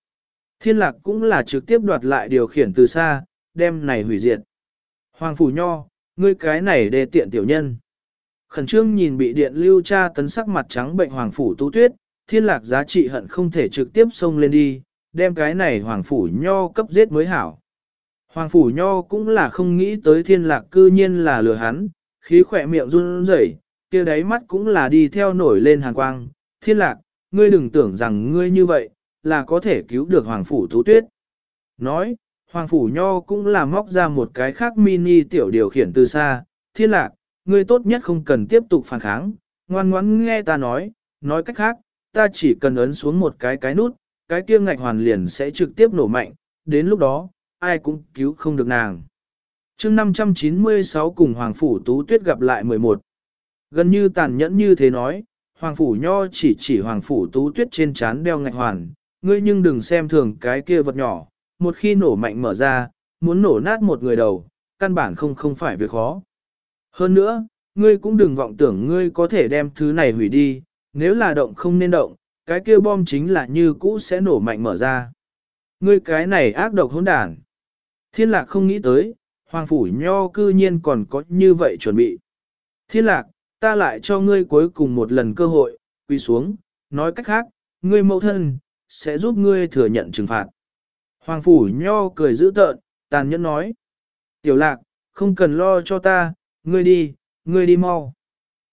Thiên lạc cũng là trực tiếp đoạt lại điều khiển từ xa, đem này hủy diệt. Hoàng Phủ Nho, ngươi cái này đề tiện tiểu nhân. Khẩn trương nhìn bị điện lưu cha tấn sắc mặt trắng bệnh hoàng phủ tú tuyết, thiên lạc giá trị hận không thể trực tiếp xông lên đi, đem cái này hoàng phủ nho cấp giết mới hảo. Hoàng phủ nho cũng là không nghĩ tới thiên lạc cư nhiên là lừa hắn, khí khỏe miệng run rẩy kia đáy mắt cũng là đi theo nổi lên hàn quang. Thiên lạc, ngươi đừng tưởng rằng ngươi như vậy, là có thể cứu được hoàng phủ tú tuyết. Nói, hoàng phủ nho cũng là móc ra một cái khác mini tiểu điều khiển từ xa, thiên lạc, ngươi tốt nhất không cần tiếp tục phản kháng, ngoan ngoãn nghe ta nói, nói cách khác, ta chỉ cần ấn xuống một cái cái nút, cái kia ngạch hoàn liền sẽ trực tiếp nổ mạnh, đến lúc đó, ai cũng cứu không được nàng chương 596 cùng Hoàng Phủ Tú Tuyết gặp lại 11. Gần như tàn nhẫn như thế nói, Hoàng Phủ Nho chỉ chỉ Hoàng Phủ Tú Tuyết trên chán đeo ngạch hoàn, ngươi nhưng đừng xem thường cái kia vật nhỏ, một khi nổ mạnh mở ra, muốn nổ nát một người đầu, căn bản không không phải việc khó. Hơn nữa, ngươi cũng đừng vọng tưởng ngươi có thể đem thứ này hủy đi, nếu là động không nên động, cái kia bom chính là như cũ sẽ nổ mạnh mở ra. Ngươi cái này ác độc hỗn đản. Thiên lạc không nghĩ tới, hoàng phủ nho cư nhiên còn có như vậy chuẩn bị. Thiên lạc, ta lại cho ngươi cuối cùng một lần cơ hội, quy xuống, nói cách khác, ngươi mẫu thân, sẽ giúp ngươi thừa nhận trừng phạt. Hoàng phủ nho cười dữ tợn, tàn nhẫn nói. Tiểu lạc, không cần lo cho ta, ngươi đi, ngươi đi mau.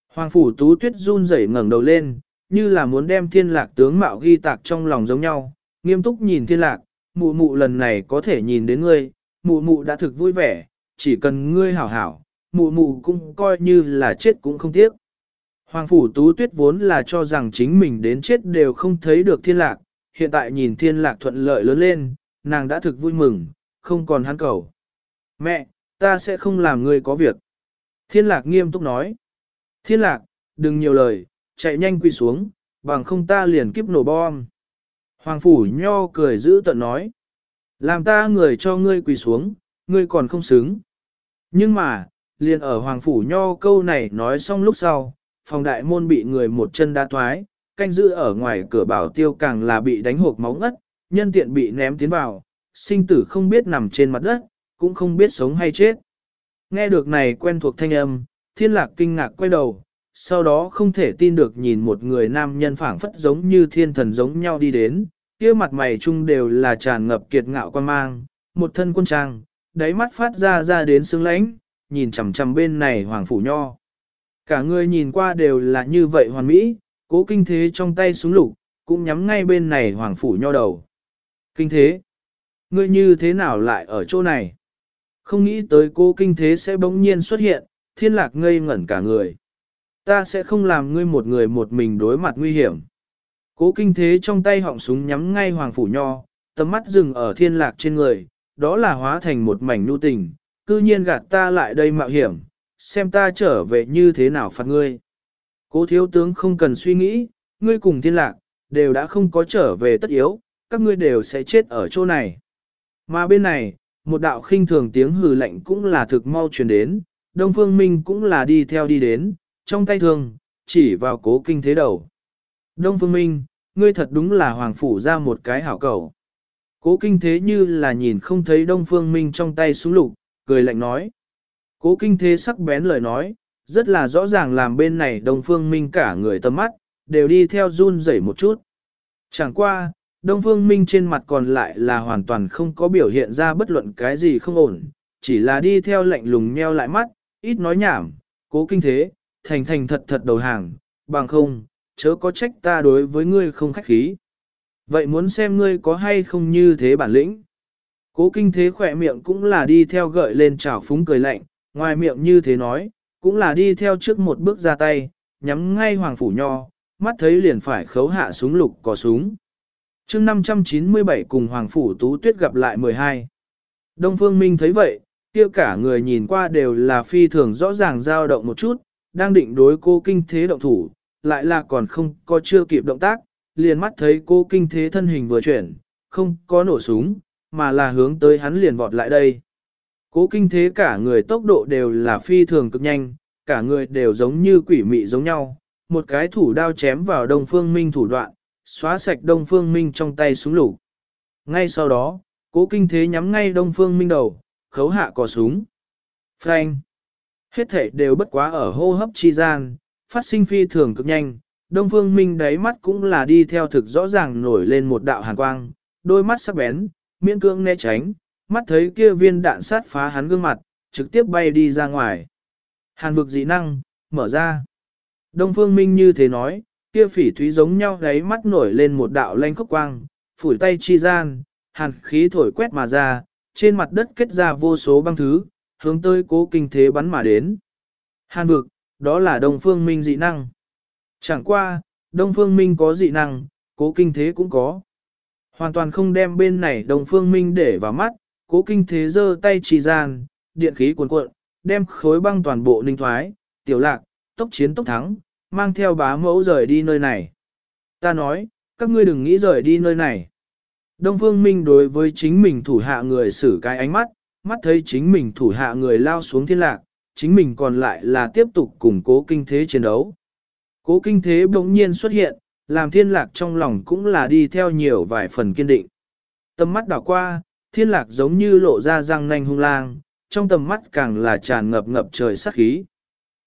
Hoàng phủ tú tuyết run rẩy ngẩng đầu lên, như là muốn đem thiên lạc tướng mạo ghi tạc trong lòng giống nhau, nghiêm túc nhìn thiên lạc, mụ mụ lần này có thể nhìn đến ngươi, mụ mụ đã thực vui vẻ, chỉ cần ngươi hảo hảo, mụ mụ cũng coi như là chết cũng không tiếc. Hoàng phủ tú tuyết vốn là cho rằng chính mình đến chết đều không thấy được thiên lạc, hiện tại nhìn thiên lạc thuận lợi lớn lên, nàng đã thực vui mừng, không còn hắn cầu. Mẹ, ta sẽ không làm ngươi có việc. Thiên lạc nghiêm túc nói. Thiên lạc, đừng nhiều lời, chạy nhanh quy xuống, bằng không ta liền kiếp nổ bom. Hoàng phủ nho cười giữ tận nói. Làm ta người cho ngươi quỳ xuống, ngươi còn không xứng. Nhưng mà, liền ở Hoàng phủ nho câu này nói xong lúc sau, phòng đại môn bị người một chân đá thoái, canh giữ ở ngoài cửa bảo tiêu càng là bị đánh hộp máu ngất, nhân tiện bị ném tiến vào, sinh tử không biết nằm trên mặt đất, cũng không biết sống hay chết. Nghe được này quen thuộc thanh âm, thiên lạc kinh ngạc quay đầu, sau đó không thể tin được nhìn một người nam nhân phảng phất giống như thiên thần giống nhau đi đến, kia mặt mày chung đều là tràn ngập kiệt ngạo quan mang, một thân quân trang, đáy mắt phát ra ra đến sương lãnh, nhìn chằm chằm bên này hoàng phủ nho. Cả người nhìn qua đều là như vậy hoàn mỹ, cố kinh thế trong tay súng lục, cũng nhắm ngay bên này hoàng phủ nho đầu. Kinh thế. Ngươi như thế nào lại ở chỗ này? Không nghĩ tới cô kinh thế sẽ bỗng nhiên xuất hiện, thiên lạc ngây ngẩn cả người. Ta sẽ không làm ngươi một người một mình đối mặt nguy hiểm. Cố kinh thế trong tay họng súng nhắm ngay hoàng phủ nho, tầm mắt dừng ở thiên lạc trên người, đó là hóa thành một mảnh nu tình, cư nhiên gạt ta lại đây mạo hiểm, xem ta trở về như thế nào phạt ngươi. Cố thiếu tướng không cần suy nghĩ, ngươi cùng thiên lạc, đều đã không có trở về tất yếu, các ngươi đều sẽ chết ở chỗ này. Mà bên này, một đạo khinh thường tiếng hừ lạnh cũng là thực mau truyền đến, Đông Phương Minh cũng là đi theo đi đến, trong tay thường chỉ vào cố kinh thế đầu. Đông Phương Minh, ngươi thật đúng là hoàng phủ ra một cái hảo cầu. Cố kinh thế như là nhìn không thấy Đông Phương Minh trong tay súng lục, cười lạnh nói. Cố kinh thế sắc bén lời nói, rất là rõ ràng làm bên này Đông Phương Minh cả người tâm mắt, đều đi theo run rẩy một chút. Chẳng qua, Đông Phương Minh trên mặt còn lại là hoàn toàn không có biểu hiện ra bất luận cái gì không ổn, chỉ là đi theo lạnh lùng nheo lại mắt, ít nói nhảm, cố kinh thế, thành thành thật thật đầu hàng, bằng không, chớ có trách ta đối với ngươi không khách khí. Vậy muốn xem ngươi có hay không như thế bản lĩnh. Cố kinh thế khỏe miệng cũng là đi theo gợi lên trào phúng cười lạnh, ngoài miệng như thế nói, cũng là đi theo trước một bước ra tay, nhắm ngay hoàng phủ nho, mắt thấy liền phải khấu hạ súng lục có súng. chương 597 cùng hoàng phủ tú tuyết gặp lại 12. Đông Phương Minh thấy vậy, kia cả người nhìn qua đều là phi thường rõ ràng dao động một chút, đang định đối cô kinh thế động thủ, lại là còn không có chưa kịp động tác, liền mắt thấy cô kinh thế thân hình vừa chuyển, không có nổ súng, mà là hướng tới hắn liền vọt lại đây. Cố kinh thế cả người tốc độ đều là phi thường cực nhanh, cả người đều giống như quỷ mị giống nhau, một cái thủ đao chém vào đông phương minh thủ đoạn, xóa sạch đông phương minh trong tay súng lục. Ngay sau đó, cố kinh thế nhắm ngay đông phương minh đầu, khấu hạ cò súng. Frank! Hết thể đều bất quá ở hô hấp chi gian, phát sinh phi thường cực nhanh, Đông Phương Minh đáy mắt cũng là đi theo thực rõ ràng nổi lên một đạo hàn quang, đôi mắt sắc bén, miễn cưỡng né tránh, mắt thấy kia viên đạn sát phá hắn gương mặt, trực tiếp bay đi ra ngoài. Hàn vực dị năng, mở ra. Đông Phương Minh như thế nói, kia phỉ thúy giống nhau đáy mắt nổi lên một đạo lanh khốc quang, phủi tay chi gian, hàn khí thổi quét mà ra, trên mặt đất kết ra vô số băng thứ, hướng tới cố kinh thế bắn mà đến. Hàn vực, đó là Đông Phương Minh dị năng. Chẳng qua, Đông Phương Minh có dị năng, cố kinh thế cũng có. Hoàn toàn không đem bên này Đông Phương Minh để vào mắt, cố kinh thế giơ tay trì gian, điện khí cuồn cuộn, đem khối băng toàn bộ ninh thoái, tiểu lạc, tốc chiến tốc thắng, mang theo bá mẫu rời đi nơi này. Ta nói, các ngươi đừng nghĩ rời đi nơi này. Đông Phương Minh đối với chính mình thủ hạ người xử cái ánh mắt, mắt thấy chính mình thủ hạ người lao xuống thiên lạc, chính mình còn lại là tiếp tục củng cố kinh thế chiến đấu. Cố kinh thế bỗng nhiên xuất hiện, làm thiên lạc trong lòng cũng là đi theo nhiều vài phần kiên định. Tầm mắt đảo qua, thiên lạc giống như lộ ra răng nanh hung lang, trong tầm mắt càng là tràn ngập ngập trời sắc khí.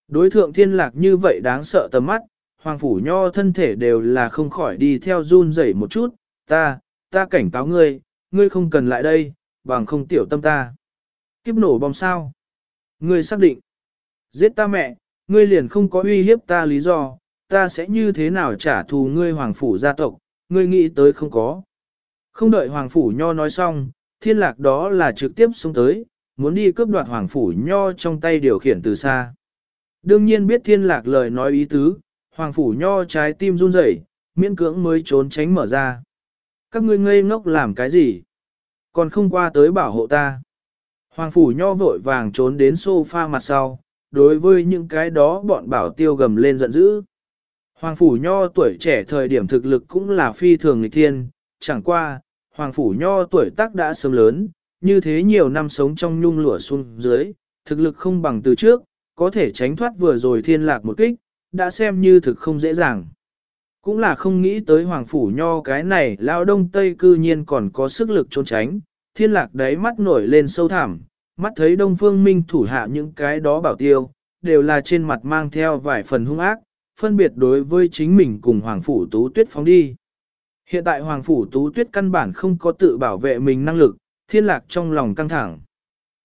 Đối thượng thiên lạc như vậy đáng sợ tầm mắt, hoàng phủ nho thân thể đều là không khỏi đi theo run rẩy một chút, ta, ta cảnh cáo ngươi, ngươi không cần lại đây, bằng không tiểu tâm ta. Kiếp nổ bom sao? Ngươi xác định. Giết ta mẹ, ngươi liền không có uy hiếp ta lý do, ta sẽ như thế nào trả thù ngươi hoàng phủ gia tộc, ngươi nghĩ tới không có. Không đợi hoàng phủ nho nói xong, thiên lạc đó là trực tiếp xuống tới, muốn đi cướp đoạt hoàng phủ nho trong tay điều khiển từ xa. Đương nhiên biết thiên lạc lời nói ý tứ, hoàng phủ nho trái tim run rẩy miễn cưỡng mới trốn tránh mở ra. Các ngươi ngây ngốc làm cái gì? Còn không qua tới bảo hộ ta. Hoàng phủ nho vội vàng trốn đến sofa mặt sau, đối với những cái đó bọn bảo tiêu gầm lên giận dữ. Hoàng phủ nho tuổi trẻ thời điểm thực lực cũng là phi thường nghịch thiên, chẳng qua, hoàng phủ nho tuổi tác đã sớm lớn, như thế nhiều năm sống trong nhung lụa xuống dưới, thực lực không bằng từ trước, có thể tránh thoát vừa rồi thiên lạc một kích, đã xem như thực không dễ dàng. Cũng là không nghĩ tới hoàng phủ nho cái này lao đông tây cư nhiên còn có sức lực trốn tránh, thiên lạc đáy mắt nổi lên sâu thẳm, mắt thấy đông phương minh thủ hạ những cái đó bảo tiêu, đều là trên mặt mang theo vài phần hung ác, phân biệt đối với chính mình cùng Hoàng Phủ Tú Tuyết phóng đi. Hiện tại Hoàng Phủ Tú Tuyết căn bản không có tự bảo vệ mình năng lực, thiên lạc trong lòng căng thẳng.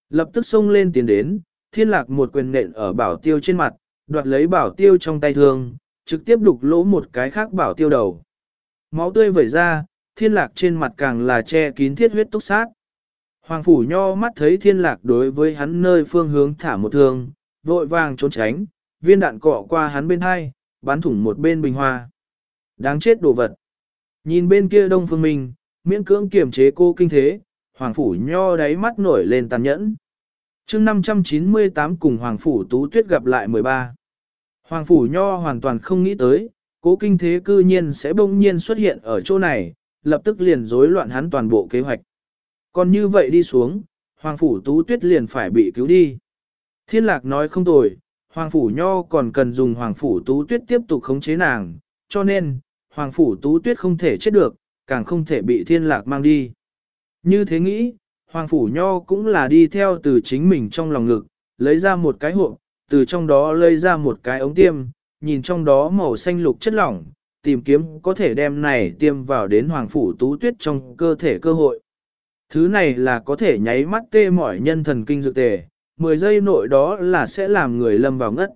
Lập tức xông lên tiến đến, thiên lạc một quyền nện ở bảo tiêu trên mặt, đoạt lấy bảo tiêu trong tay thương, trực tiếp đục lỗ một cái khác bảo tiêu đầu. Máu tươi vẩy ra, thiên lạc trên mặt càng là che kín thiết huyết túc sát. Hoàng phủ nho mắt thấy thiên lạc đối với hắn nơi phương hướng thả một thương, vội vàng trốn tránh, viên đạn cọ qua hắn bên hai, bắn thủng một bên bình hoa. Đáng chết đồ vật. Nhìn bên kia đông phương minh, miễn cưỡng kiềm chế cô kinh thế, hoàng phủ nho đáy mắt nổi lên tàn nhẫn. chương 598 cùng hoàng phủ tú tuyết gặp lại 13. Hoàng phủ nho hoàn toàn không nghĩ tới, cố kinh thế cư nhiên sẽ bỗng nhiên xuất hiện ở chỗ này, lập tức liền rối loạn hắn toàn bộ kế hoạch. Còn như vậy đi xuống, hoàng phủ tú tuyết liền phải bị cứu đi. Thiên lạc nói không tồi, hoàng phủ nho còn cần dùng hoàng phủ tú tuyết tiếp tục khống chế nàng, cho nên, hoàng phủ tú tuyết không thể chết được, càng không thể bị thiên lạc mang đi. Như thế nghĩ, hoàng phủ nho cũng là đi theo từ chính mình trong lòng ngực, lấy ra một cái hộp, từ trong đó lấy ra một cái ống tiêm, nhìn trong đó màu xanh lục chất lỏng, tìm kiếm có thể đem này tiêm vào đến hoàng phủ tú tuyết trong cơ thể cơ hội. Thứ này là có thể nháy mắt tê mỏi nhân thần kinh dược tề, 10 giây nội đó là sẽ làm người lâm vào ngất.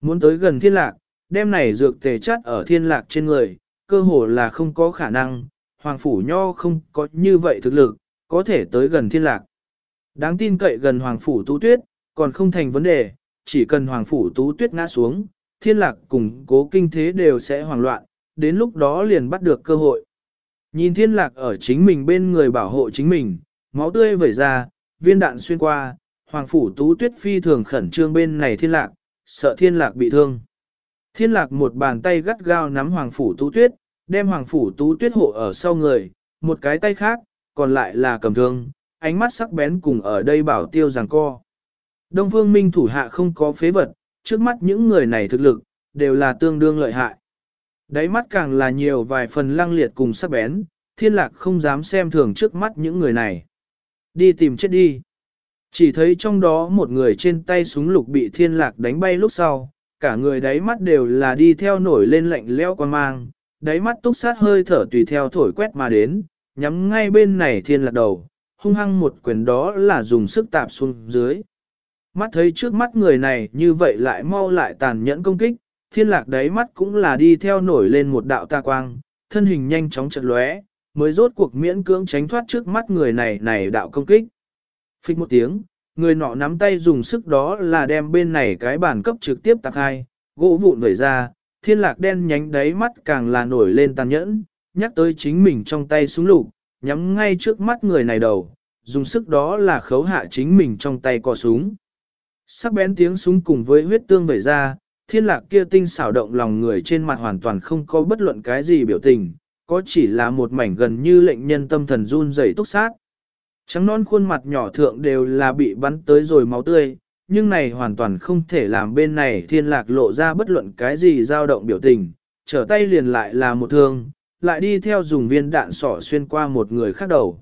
Muốn tới gần thiên lạc, đem này dược tề chắt ở thiên lạc trên người, cơ hồ là không có khả năng, hoàng phủ nho không có như vậy thực lực, có thể tới gần thiên lạc. Đáng tin cậy gần hoàng phủ tú tuyết, còn không thành vấn đề, chỉ cần hoàng phủ tú tuyết ngã xuống, thiên lạc cùng cố kinh thế đều sẽ hoảng loạn, đến lúc đó liền bắt được cơ hội. Nhìn thiên lạc ở chính mình bên người bảo hộ chính mình, máu tươi vẩy ra, viên đạn xuyên qua, hoàng phủ tú tuyết phi thường khẩn trương bên này thiên lạc, sợ thiên lạc bị thương. Thiên lạc một bàn tay gắt gao nắm hoàng phủ tú tuyết, đem hoàng phủ tú tuyết hộ ở sau người, một cái tay khác, còn lại là cầm thương, ánh mắt sắc bén cùng ở đây bảo tiêu rằng co. Đông phương minh thủ hạ không có phế vật, trước mắt những người này thực lực, đều là tương đương lợi hại. Đáy mắt càng là nhiều vài phần lăng liệt cùng sắc bén, thiên lạc không dám xem thường trước mắt những người này. Đi tìm chết đi. Chỉ thấy trong đó một người trên tay súng lục bị thiên lạc đánh bay lúc sau, cả người đáy mắt đều là đi theo nổi lên lạnh leo quan mang, đáy mắt túc sát hơi thở tùy theo thổi quét mà đến, nhắm ngay bên này thiên lạc đầu, hung hăng một quyền đó là dùng sức tạp xuống dưới. Mắt thấy trước mắt người này như vậy lại mau lại tàn nhẫn công kích, thiên lạc đáy mắt cũng là đi theo nổi lên một đạo ta quang, thân hình nhanh chóng chật lóe, mới rốt cuộc miễn cưỡng tránh thoát trước mắt người này này đạo công kích. Phích một tiếng, người nọ nắm tay dùng sức đó là đem bên này cái bản cấp trực tiếp tạc hai, gỗ vụn vẩy ra, thiên lạc đen nhánh đáy mắt càng là nổi lên tàn nhẫn, nhắc tới chính mình trong tay súng lục, nhắm ngay trước mắt người này đầu, dùng sức đó là khấu hạ chính mình trong tay cò súng. Sắc bén tiếng súng cùng với huyết tương vẩy ra, thiên lạc kia tinh xảo động lòng người trên mặt hoàn toàn không có bất luận cái gì biểu tình, có chỉ là một mảnh gần như lệnh nhân tâm thần run dày túc sát. Trắng non khuôn mặt nhỏ thượng đều là bị bắn tới rồi máu tươi, nhưng này hoàn toàn không thể làm bên này thiên lạc lộ ra bất luận cái gì dao động biểu tình, trở tay liền lại là một thương, lại đi theo dùng viên đạn sỏ xuyên qua một người khác đầu.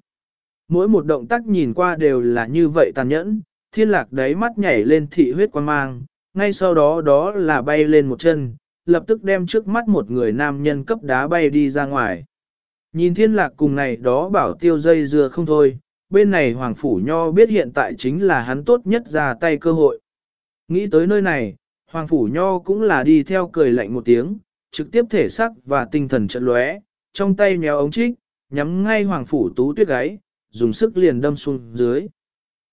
Mỗi một động tác nhìn qua đều là như vậy tàn nhẫn, thiên lạc đáy mắt nhảy lên thị huyết quan mang, ngay sau đó đó là bay lên một chân, lập tức đem trước mắt một người nam nhân cấp đá bay đi ra ngoài. Nhìn thiên lạc cùng này đó bảo tiêu dây dưa không thôi, bên này Hoàng Phủ Nho biết hiện tại chính là hắn tốt nhất ra tay cơ hội. Nghĩ tới nơi này, Hoàng Phủ Nho cũng là đi theo cười lạnh một tiếng, trực tiếp thể sắc và tinh thần trận lóe, trong tay nhéo ống trích, nhắm ngay Hoàng Phủ Tú tuyết gáy, dùng sức liền đâm xuống dưới.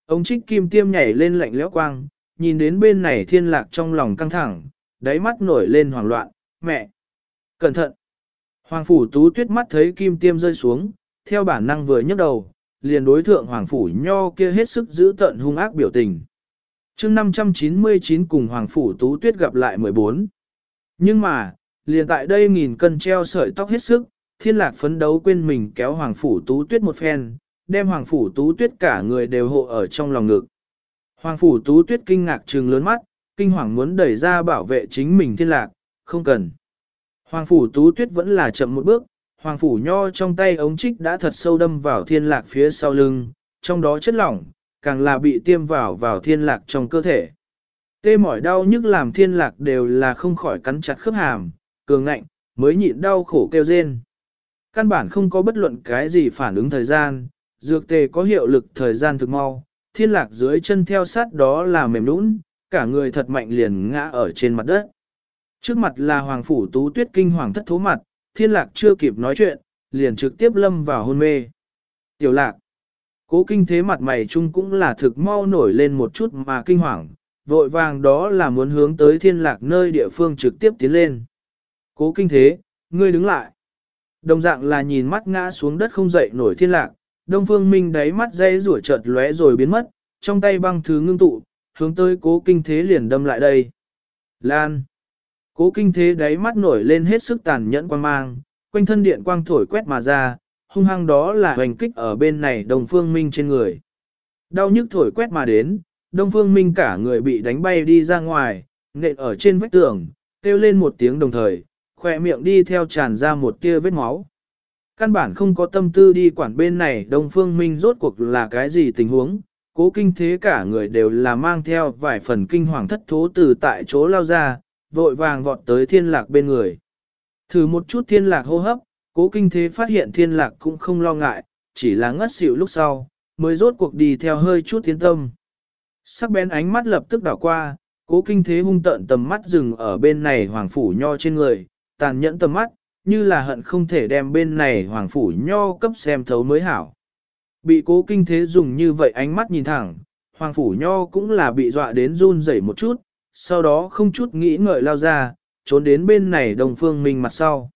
Ống trích kim tiêm nhảy lên lạnh lẽo quang, nhìn đến bên này thiên lạc trong lòng căng thẳng, đáy mắt nổi lên hoảng loạn, mẹ! Cẩn thận! Hoàng Phủ Tú tuyết mắt thấy kim tiêm rơi xuống, theo bản năng vừa nhấc đầu, liền đối thượng Hoàng Phủ Nho kia hết sức giữ tận hung ác biểu tình. chương 599 cùng Hoàng Phủ Tú Tuyết gặp lại 14. Nhưng mà, liền tại đây nghìn cân treo sợi tóc hết sức, thiên lạc phấn đấu quên mình kéo Hoàng Phủ Tú Tuyết một phen, đem Hoàng Phủ Tú Tuyết cả người đều hộ ở trong lòng ngực. Hoàng Phủ Tú Tuyết kinh ngạc trừng lớn mắt, kinh hoàng muốn đẩy ra bảo vệ chính mình thiên lạc, không cần. Hoàng Phủ Tú Tuyết vẫn là chậm một bước, Hoàng phủ nho trong tay ống trích đã thật sâu đâm vào thiên lạc phía sau lưng, trong đó chất lỏng, càng là bị tiêm vào vào thiên lạc trong cơ thể. Tê mỏi đau nhức làm thiên lạc đều là không khỏi cắn chặt khớp hàm, cường ngạnh, mới nhịn đau khổ kêu rên. Căn bản không có bất luận cái gì phản ứng thời gian, dược tề có hiệu lực thời gian thực mau, thiên lạc dưới chân theo sát đó là mềm nũng, cả người thật mạnh liền ngã ở trên mặt đất. Trước mặt là hoàng phủ tú tuyết kinh hoàng thất thố mặt, thiên lạc chưa kịp nói chuyện, liền trực tiếp lâm vào hôn mê. Tiểu lạc, cố kinh thế mặt mày chung cũng là thực mau nổi lên một chút mà kinh hoàng, vội vàng đó là muốn hướng tới thiên lạc nơi địa phương trực tiếp tiến lên. Cố kinh thế, ngươi đứng lại. Đồng dạng là nhìn mắt ngã xuống đất không dậy nổi thiên lạc, đông phương minh đáy mắt dây rủa chợt lóe rồi biến mất, trong tay băng thứ ngưng tụ, hướng tới cố kinh thế liền đâm lại đây. Lan. Cố kinh thế đáy mắt nổi lên hết sức tàn nhẫn quang mang, quanh thân điện quang thổi quét mà ra, hung hăng đó là hoành kích ở bên này Đông phương minh trên người. Đau nhức thổi quét mà đến, đông phương minh cả người bị đánh bay đi ra ngoài, nện ở trên vách tường, kêu lên một tiếng đồng thời, khỏe miệng đi theo tràn ra một tia vết máu. Căn bản không có tâm tư đi quản bên này Đông Phương Minh rốt cuộc là cái gì tình huống, cố kinh thế cả người đều là mang theo vài phần kinh hoàng thất thố từ tại chỗ lao ra, vội vàng vọt tới thiên lạc bên người. Thử một chút thiên lạc hô hấp, cố kinh thế phát hiện thiên lạc cũng không lo ngại, chỉ là ngất xỉu lúc sau, mới rốt cuộc đi theo hơi chút tiến tâm. Sắc bén ánh mắt lập tức đảo qua, cố kinh thế hung tận tầm mắt dừng ở bên này hoàng phủ nho trên người, tàn nhẫn tầm mắt, như là hận không thể đem bên này hoàng phủ nho cấp xem thấu mới hảo. Bị cố kinh thế dùng như vậy ánh mắt nhìn thẳng, hoàng phủ nho cũng là bị dọa đến run rẩy một chút, sau đó không chút nghĩ ngợi lao ra, trốn đến bên này đồng phương mình mặt sau.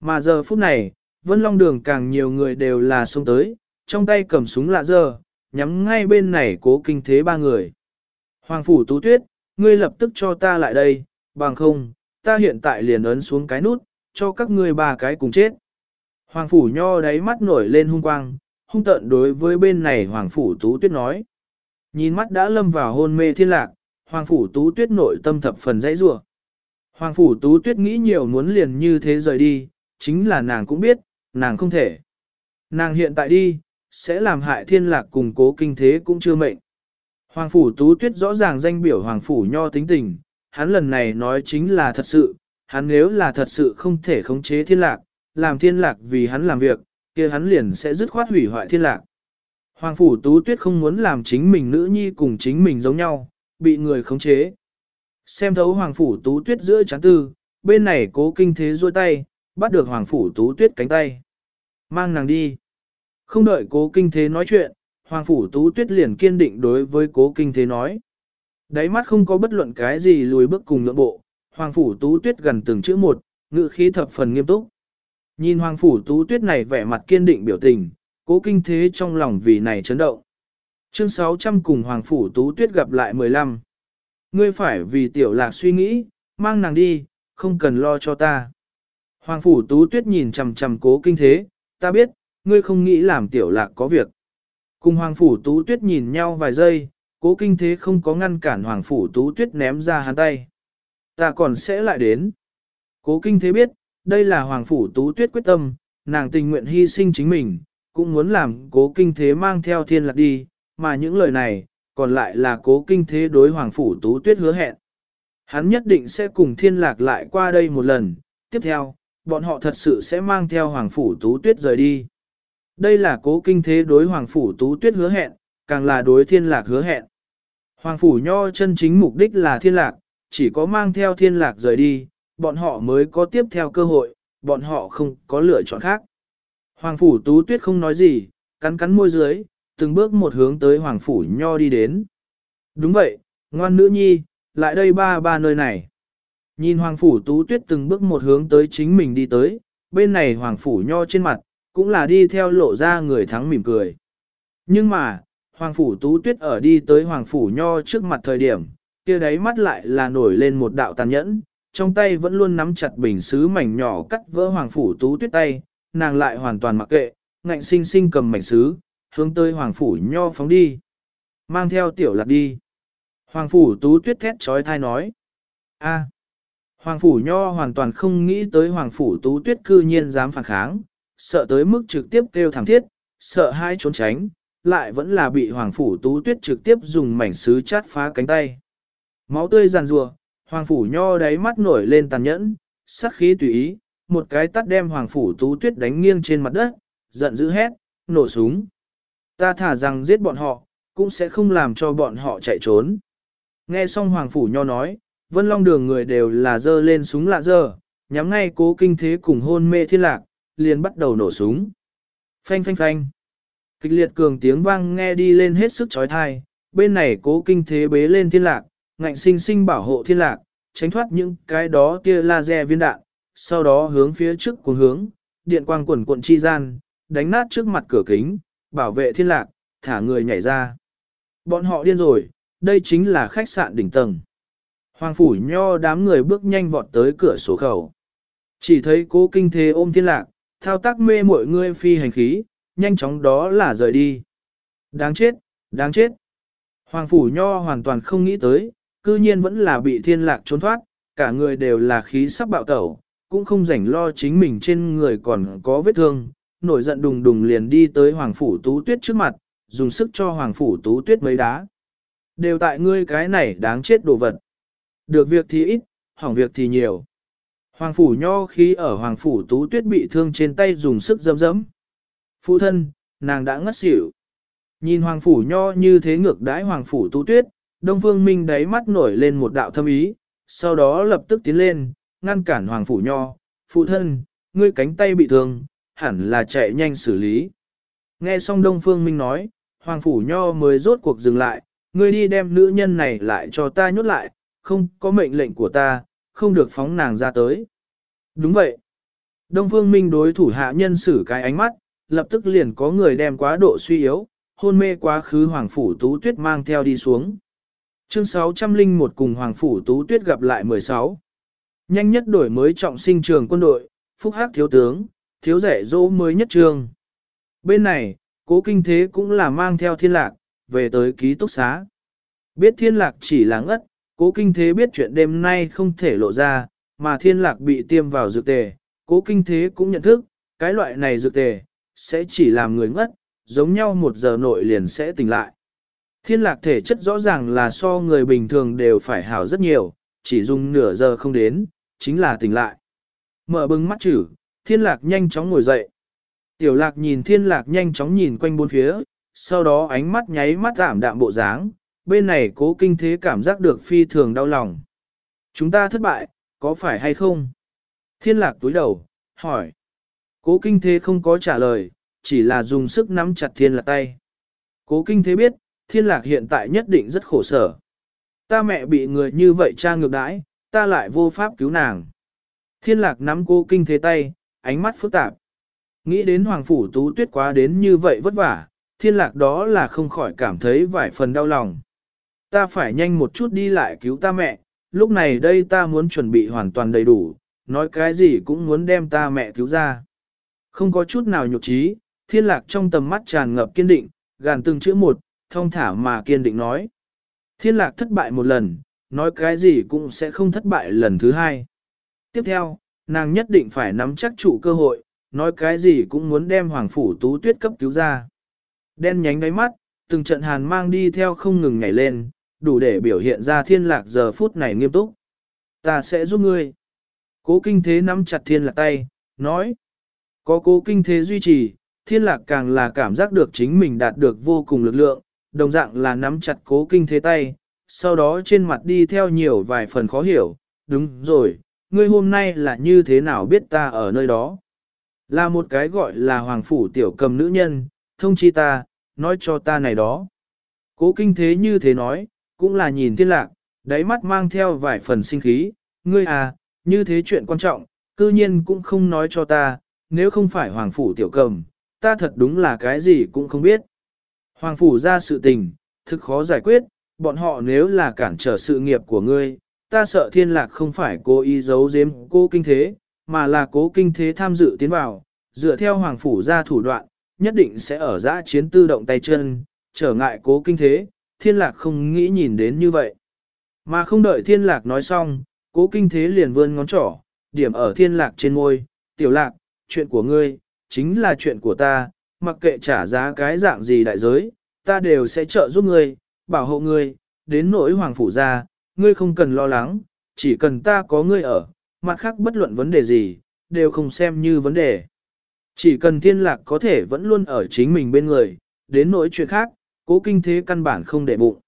Mà giờ phút này, vân long đường càng nhiều người đều là xông tới, trong tay cầm súng lạ dơ, nhắm ngay bên này cố kinh thế ba người. Hoàng phủ tú tuyết, ngươi lập tức cho ta lại đây, bằng không, ta hiện tại liền ấn xuống cái nút, cho các ngươi ba cái cùng chết. Hoàng phủ nho đáy mắt nổi lên hung quang, hung tận đối với bên này Hoàng phủ tú tuyết nói. Nhìn mắt đã lâm vào hôn mê thiên lạc, Hoàng phủ tú tuyết nội tâm thập phần dãy rủa. Hoàng phủ tú tuyết nghĩ nhiều muốn liền như thế rời đi, chính là nàng cũng biết, nàng không thể. Nàng hiện tại đi, sẽ làm hại thiên lạc cùng cố kinh thế cũng chưa mệnh. Hoàng phủ tú tuyết rõ ràng danh biểu Hoàng phủ nho tính tình, hắn lần này nói chính là thật sự, hắn nếu là thật sự không thể khống chế thiên lạc, làm thiên lạc vì hắn làm việc, kia hắn liền sẽ dứt khoát hủy hoại thiên lạc. Hoàng phủ tú tuyết không muốn làm chính mình nữ nhi cùng chính mình giống nhau, bị người khống chế. Xem thấu hoàng phủ tú tuyết giữa chán tư, bên này cố kinh thế duỗi tay, bắt được hoàng phủ tú tuyết cánh tay. Mang nàng đi. Không đợi cố kinh thế nói chuyện, hoàng phủ tú tuyết liền kiên định đối với cố kinh thế nói. Đáy mắt không có bất luận cái gì lùi bước cùng nhượng bộ, Hoàng Phủ Tú Tuyết gần từng chữ một, ngữ khí thập phần nghiêm túc. Nhìn Hoàng Phủ Tú Tuyết này vẻ mặt kiên định biểu tình, cố kinh thế trong lòng vì này chấn động. Chương 600 cùng Hoàng Phủ Tú Tuyết gặp lại 15. Ngươi phải vì tiểu lạc suy nghĩ, mang nàng đi, không cần lo cho ta. Hoàng Phủ Tú Tuyết nhìn chầm chầm cố kinh thế, ta biết, ngươi không nghĩ làm tiểu lạc có việc. Cùng Hoàng Phủ Tú Tuyết nhìn nhau vài giây, cố kinh thế không có ngăn cản Hoàng Phủ Tú Tuyết ném ra hắn tay. Ta còn sẽ lại đến. Cố kinh thế biết, đây là Hoàng Phủ Tú Tuyết quyết tâm, nàng tình nguyện hy sinh chính mình, cũng muốn làm cố kinh thế mang theo thiên lạc đi, mà những lời này, còn lại là cố kinh thế đối Hoàng Phủ Tú Tuyết hứa hẹn. Hắn nhất định sẽ cùng thiên lạc lại qua đây một lần, tiếp theo, bọn họ thật sự sẽ mang theo Hoàng Phủ Tú Tuyết rời đi. Đây là cố kinh thế đối Hoàng Phủ Tú Tuyết hứa hẹn, càng là đối thiên lạc hứa hẹn. Hoàng Phủ Nho chân chính mục đích là thiên lạc, chỉ có mang theo thiên lạc rời đi, bọn họ mới có tiếp theo cơ hội, bọn họ không có lựa chọn khác. Hoàng Phủ Tú Tuyết không nói gì, cắn cắn môi dưới, từng bước một hướng tới Hoàng Phủ Nho đi đến. Đúng vậy, ngoan nữ nhi, lại đây ba ba nơi này. Nhìn Hoàng Phủ Tú Tuyết từng bước một hướng tới chính mình đi tới, bên này Hoàng Phủ Nho trên mặt, cũng là đi theo lộ ra người thắng mỉm cười. Nhưng mà, Hoàng Phủ Tú Tuyết ở đi tới Hoàng Phủ Nho trước mặt thời điểm, kia đáy mắt lại là nổi lên một đạo tàn nhẫn, trong tay vẫn luôn nắm chặt bình sứ mảnh nhỏ cắt vỡ Hoàng Phủ Tú Tuyết tay, nàng lại hoàn toàn mặc kệ, ngạnh sinh sinh cầm mảnh sứ, hướng tới Hoàng Phủ Nho phóng đi. Mang theo tiểu lạc đi. Hoàng Phủ Tú Tuyết thét trói thai nói. a Hoàng Phủ Nho hoàn toàn không nghĩ tới Hoàng Phủ Tú Tuyết cư nhiên dám phản kháng, sợ tới mức trực tiếp kêu thẳng thiết, sợ hai trốn tránh, lại vẫn là bị Hoàng Phủ Tú Tuyết trực tiếp dùng mảnh sứ chát phá cánh tay. Máu tươi giàn rùa, Hoàng Phủ Nho đáy mắt nổi lên tàn nhẫn, sát khí tùy ý, một cái tắt đem Hoàng Phủ Tú Tuyết đánh nghiêng trên mặt đất, giận dữ hét, nổ súng. Ta thả rằng giết bọn họ, cũng sẽ không làm cho bọn họ chạy trốn. Nghe xong Hoàng Phủ Nho nói, Vân Long đường người đều là dơ lên súng lạ dơ, nhắm ngay cố kinh thế cùng hôn mê thiên lạc, liền bắt đầu nổ súng. Phanh phanh phanh. Kịch liệt cường tiếng vang nghe đi lên hết sức chói tai, bên này cố kinh thế bế lên thiên lạc, ngạnh sinh sinh bảo hộ thiên lạc, tránh thoát những cái đó tia laser viên đạn, sau đó hướng phía trước cuồng hướng, điện quang quần cuộn chi gian, đánh nát trước mặt cửa kính, bảo vệ thiên lạc, thả người nhảy ra. Bọn họ điên rồi, đây chính là khách sạn đỉnh tầng. Hoàng phủ nho đám người bước nhanh vọt tới cửa sổ khẩu. Chỉ thấy cố kinh thế ôm thiên lạc, thao tác mê mọi người phi hành khí, nhanh chóng đó là rời đi. Đáng chết, đáng chết. Hoàng phủ nho hoàn toàn không nghĩ tới, cư nhiên vẫn là bị thiên lạc trốn thoát, cả người đều là khí sắp bạo tẩu, cũng không rảnh lo chính mình trên người còn có vết thương, nổi giận đùng đùng liền đi tới Hoàng phủ tú tuyết trước mặt, dùng sức cho Hoàng phủ tú tuyết mấy đá. Đều tại ngươi cái này đáng chết đồ vật. Được việc thì ít, hỏng việc thì nhiều. Hoàng phủ nho khi ở Hoàng phủ tú tuyết bị thương trên tay dùng sức dấm dẫm. Phụ thân, nàng đã ngất xỉu. Nhìn Hoàng phủ nho như thế ngược đãi Hoàng phủ tú tuyết, Đông Phương Minh đáy mắt nổi lên một đạo thâm ý, sau đó lập tức tiến lên, ngăn cản Hoàng phủ nho. Phụ thân, ngươi cánh tay bị thương, hẳn là chạy nhanh xử lý. Nghe xong Đông Phương Minh nói, Hoàng phủ nho mới rốt cuộc dừng lại, ngươi đi đem nữ nhân này lại cho ta nhốt lại, không có mệnh lệnh của ta, không được phóng nàng ra tới. Đúng vậy. Đông Phương Minh đối thủ hạ nhân xử cái ánh mắt, lập tức liền có người đem quá độ suy yếu, hôn mê quá khứ Hoàng Phủ Tú Tuyết mang theo đi xuống. Chương 601 cùng Hoàng Phủ Tú Tuyết gặp lại 16. Nhanh nhất đổi mới trọng sinh trường quân đội, phúc hắc thiếu tướng, thiếu rẻ dỗ mới nhất trường. Bên này, cố kinh thế cũng là mang theo thiên lạc, về tới ký túc xá. Biết thiên lạc chỉ là ngất, cố kinh thế biết chuyện đêm nay không thể lộ ra, mà thiên lạc bị tiêm vào dược tề, cố kinh thế cũng nhận thức, cái loại này dược tề, sẽ chỉ làm người ngất, giống nhau một giờ nội liền sẽ tỉnh lại. Thiên lạc thể chất rõ ràng là so người bình thường đều phải hảo rất nhiều, chỉ dùng nửa giờ không đến, chính là tỉnh lại. Mở bừng mắt chữ, thiên lạc nhanh chóng ngồi dậy. Tiểu lạc nhìn thiên lạc nhanh chóng nhìn quanh bốn phía, sau đó ánh mắt nháy mắt giảm đạm bộ dáng, bên này cố kinh thế cảm giác được phi thường đau lòng. Chúng ta thất bại, có phải hay không? Thiên lạc túi đầu, hỏi. Cố kinh thế không có trả lời, chỉ là dùng sức nắm chặt thiên lạc tay. Cố kinh thế biết, thiên lạc hiện tại nhất định rất khổ sở. Ta mẹ bị người như vậy cha ngược đãi, ta lại vô pháp cứu nàng. Thiên lạc nắm cố kinh thế tay, ánh mắt phức tạp. Nghĩ đến Hoàng Phủ Tú Tuyết quá đến như vậy vất vả, thiên lạc đó là không khỏi cảm thấy vài phần đau lòng. Ta phải nhanh một chút đi lại cứu ta mẹ, lúc này đây ta muốn chuẩn bị hoàn toàn đầy đủ, nói cái gì cũng muốn đem ta mẹ cứu ra. Không có chút nào nhục trí, thiên lạc trong tầm mắt tràn ngập kiên định, gàn từng chữ một, thông thả mà kiên định nói. Thiên lạc thất bại một lần, nói cái gì cũng sẽ không thất bại lần thứ hai. Tiếp theo, nàng nhất định phải nắm chắc chủ cơ hội, nói cái gì cũng muốn đem Hoàng Phủ Tú Tuyết cấp cứu ra. Đen nhánh đáy mắt, từng trận hàn mang đi theo không ngừng nhảy lên, đủ để biểu hiện ra thiên lạc giờ phút này nghiêm túc. Ta sẽ giúp ngươi. Cố kinh thế nắm chặt thiên lạc tay, nói. Có cố kinh thế duy trì, thiên lạc càng là cảm giác được chính mình đạt được vô cùng lực lượng, đồng dạng là nắm chặt cố kinh thế tay, sau đó trên mặt đi theo nhiều vài phần khó hiểu. Đúng rồi, ngươi hôm nay là như thế nào biết ta ở nơi đó? Là một cái gọi là hoàng phủ tiểu cầm nữ nhân, thông chi ta, nói cho ta này đó. Cố kinh thế như thế nói, cũng là nhìn thiên lạc, đáy mắt mang theo vài phần sinh khí, ngươi à, như thế chuyện quan trọng, cư nhiên cũng không nói cho ta, nếu không phải hoàng phủ tiểu cầm, ta thật đúng là cái gì cũng không biết. Hoàng phủ ra sự tình, thực khó giải quyết, bọn họ nếu là cản trở sự nghiệp của ngươi, ta sợ thiên lạc không phải cố ý giấu giếm cô kinh thế, mà là cố kinh thế tham dự tiến vào, dựa theo hoàng phủ ra thủ đoạn, nhất định sẽ ở giã chiến tư động tay chân, trở ngại cố kinh thế, thiên lạc không nghĩ nhìn đến như vậy. Mà không đợi thiên lạc nói xong, cố kinh thế liền vươn ngón trỏ, điểm ở thiên lạc trên ngôi, tiểu lạc, chuyện của ngươi, chính là chuyện của ta, mặc kệ trả giá cái dạng gì đại giới, ta đều sẽ trợ giúp ngươi, bảo hộ ngươi, đến nỗi hoàng phủ ra, ngươi không cần lo lắng, chỉ cần ta có ngươi ở, mặt khác bất luận vấn đề gì, đều không xem như vấn đề. Chỉ cần thiên lạc có thể vẫn luôn ở chính mình bên người, đến nỗi chuyện khác, cố kinh thế căn bản không để bụng.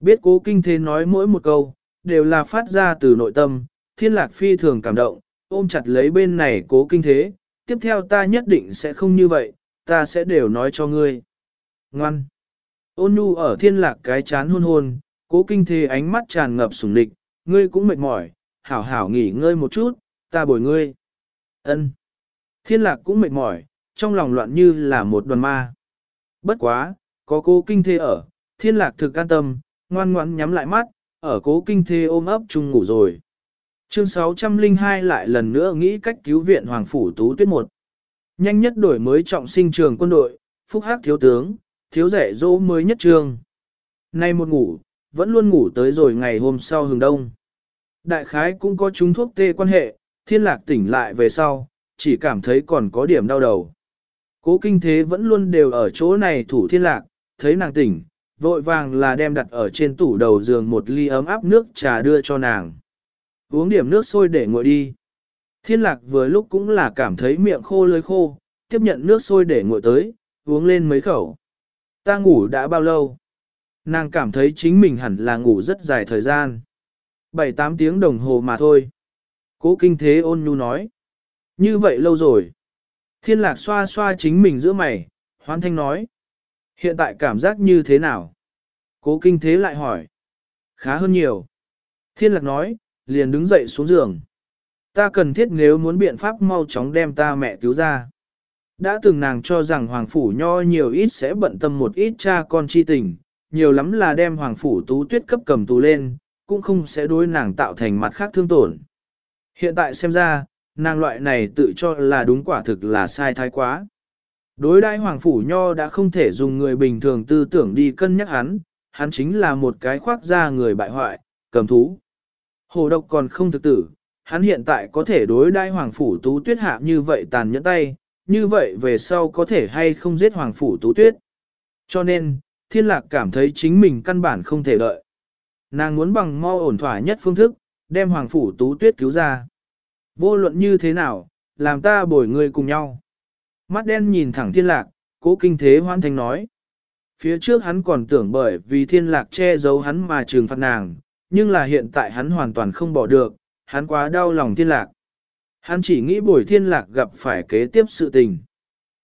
Biết cố kinh thế nói mỗi một câu, đều là phát ra từ nội tâm, thiên lạc phi thường cảm động, ôm chặt lấy bên này cố kinh thế, tiếp theo ta nhất định sẽ không như vậy, ta sẽ đều nói cho ngươi. Ngoan. Ôn nhu ở thiên lạc cái chán hôn hôn, cố kinh thế ánh mắt tràn ngập sủng địch, ngươi cũng mệt mỏi, hảo hảo nghỉ ngơi một chút, ta bồi ngươi. ân Thiên lạc cũng mệt mỏi, trong lòng loạn như là một đoàn ma. Bất quá, có cố kinh thế ở, thiên lạc thực an tâm, ngoan ngoãn nhắm lại mắt, ở cố kinh thế ôm ấp chung ngủ rồi. Chương 602 lại lần nữa nghĩ cách cứu viện Hoàng Phủ Tú Tuyết một. Nhanh nhất đổi mới trọng sinh trường quân đội, phúc hắc thiếu tướng, thiếu rẻ dỗ mới nhất trường. Nay một ngủ, vẫn luôn ngủ tới rồi ngày hôm sau hừng đông. Đại khái cũng có chúng thuốc tê quan hệ, thiên lạc tỉnh lại về sau, chỉ cảm thấy còn có điểm đau đầu. Cố kinh thế vẫn luôn đều ở chỗ này thủ thiên lạc, thấy nàng tỉnh, vội vàng là đem đặt ở trên tủ đầu giường một ly ấm áp nước trà đưa cho nàng. Uống điểm nước sôi để nguội đi. Thiên lạc vừa lúc cũng là cảm thấy miệng khô lưới khô, tiếp nhận nước sôi để nguội tới, uống lên mấy khẩu. Ta ngủ đã bao lâu? Nàng cảm thấy chính mình hẳn là ngủ rất dài thời gian. 7-8 tiếng đồng hồ mà thôi. Cố kinh thế ôn nhu nói. Như vậy lâu rồi. Thiên lạc xoa xoa chính mình giữa mày, hoan thanh nói. Hiện tại cảm giác như thế nào? Cố kinh thế lại hỏi. Khá hơn nhiều. Thiên lạc nói, liền đứng dậy xuống giường. Ta cần thiết nếu muốn biện pháp mau chóng đem ta mẹ cứu ra. Đã từng nàng cho rằng Hoàng Phủ Nho nhiều ít sẽ bận tâm một ít cha con chi tình, nhiều lắm là đem Hoàng Phủ Tú Tuyết cấp cầm tù lên, cũng không sẽ đối nàng tạo thành mặt khác thương tổn. Hiện tại xem ra, nàng loại này tự cho là đúng quả thực là sai thái quá. Đối đại Hoàng Phủ Nho đã không thể dùng người bình thường tư tưởng đi cân nhắc hắn, hắn chính là một cái khoác ra người bại hoại, cầm thú. Hồ độc còn không thực tử, hắn hiện tại có thể đối đai Hoàng Phủ Tú Tuyết hạ như vậy tàn nhẫn tay, như vậy về sau có thể hay không giết Hoàng Phủ Tú Tuyết. Cho nên, thiên lạc cảm thấy chính mình căn bản không thể đợi. Nàng muốn bằng mau ổn thỏa nhất phương thức, đem Hoàng Phủ Tú Tuyết cứu ra. Vô luận như thế nào, làm ta bồi người cùng nhau. Mắt đen nhìn thẳng thiên lạc, cố kinh thế hoan thành nói. Phía trước hắn còn tưởng bởi vì thiên lạc che giấu hắn mà trừng phạt nàng, nhưng là hiện tại hắn hoàn toàn không bỏ được, hắn quá đau lòng thiên lạc. Hắn chỉ nghĩ bồi thiên lạc gặp phải kế tiếp sự tình.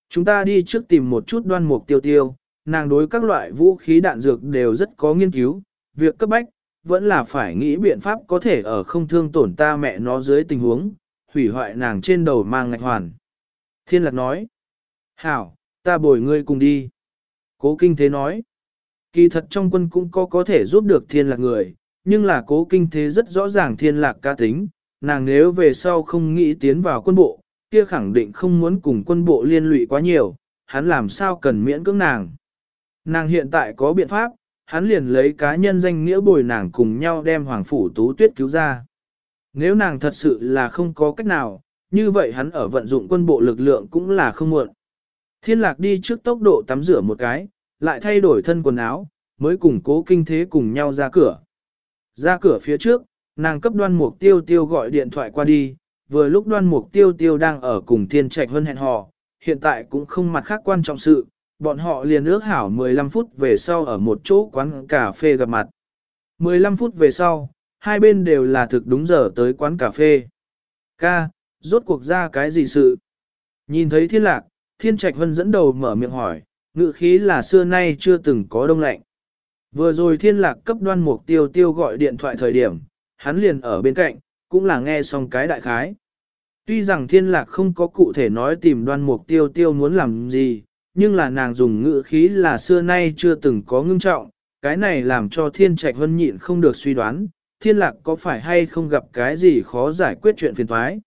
Chúng ta đi trước tìm một chút đoan mục tiêu tiêu, nàng đối các loại vũ khí đạn dược đều rất có nghiên cứu, việc cấp bách, vẫn là phải nghĩ biện pháp có thể ở không thương tổn ta mẹ nó dưới tình huống, hủy hoại nàng trên đầu mang ngạch hoàn. Thiên lạc nói, hảo, ta bồi ngươi cùng đi. Cố kinh thế nói, kỳ thật trong quân cũng có có thể giúp được thiên lạc người, nhưng là cố kinh thế rất rõ ràng thiên lạc ca tính, nàng nếu về sau không nghĩ tiến vào quân bộ, kia khẳng định không muốn cùng quân bộ liên lụy quá nhiều, hắn làm sao cần miễn cưỡng nàng. Nàng hiện tại có biện pháp, hắn liền lấy cá nhân danh nghĩa bồi nàng cùng nhau đem Hoàng Phủ Tú Tuyết cứu ra. Nếu nàng thật sự là không có cách nào, như vậy hắn ở vận dụng quân bộ lực lượng cũng là không muộn. Thiên lạc đi trước tốc độ tắm rửa một cái, lại thay đổi thân quần áo, mới cùng cố kinh thế cùng nhau ra cửa. Ra cửa phía trước, nàng cấp đoan mục tiêu tiêu gọi điện thoại qua đi, vừa lúc đoan mục tiêu tiêu đang ở cùng thiên trạch hơn hẹn hò, hiện tại cũng không mặt khác quan trọng sự, bọn họ liền ước hảo 15 phút về sau ở một chỗ quán cà phê gặp mặt. 15 phút về sau, hai bên đều là thực đúng giờ tới quán cà phê. Ca, rốt cuộc ra cái gì sự? Nhìn thấy thiên lạc, thiên trạch hân dẫn đầu mở miệng hỏi, ngự khí là xưa nay chưa từng có đông lạnh. Vừa rồi thiên lạc cấp đoan mục tiêu tiêu gọi điện thoại thời điểm, hắn liền ở bên cạnh, cũng là nghe xong cái đại khái. Tuy rằng thiên lạc không có cụ thể nói tìm đoan mục tiêu tiêu muốn làm gì, nhưng là nàng dùng ngữ khí là xưa nay chưa từng có ngưng trọng, cái này làm cho thiên trạch hân nhịn không được suy đoán, thiên lạc có phải hay không gặp cái gì khó giải quyết chuyện phiền thoái.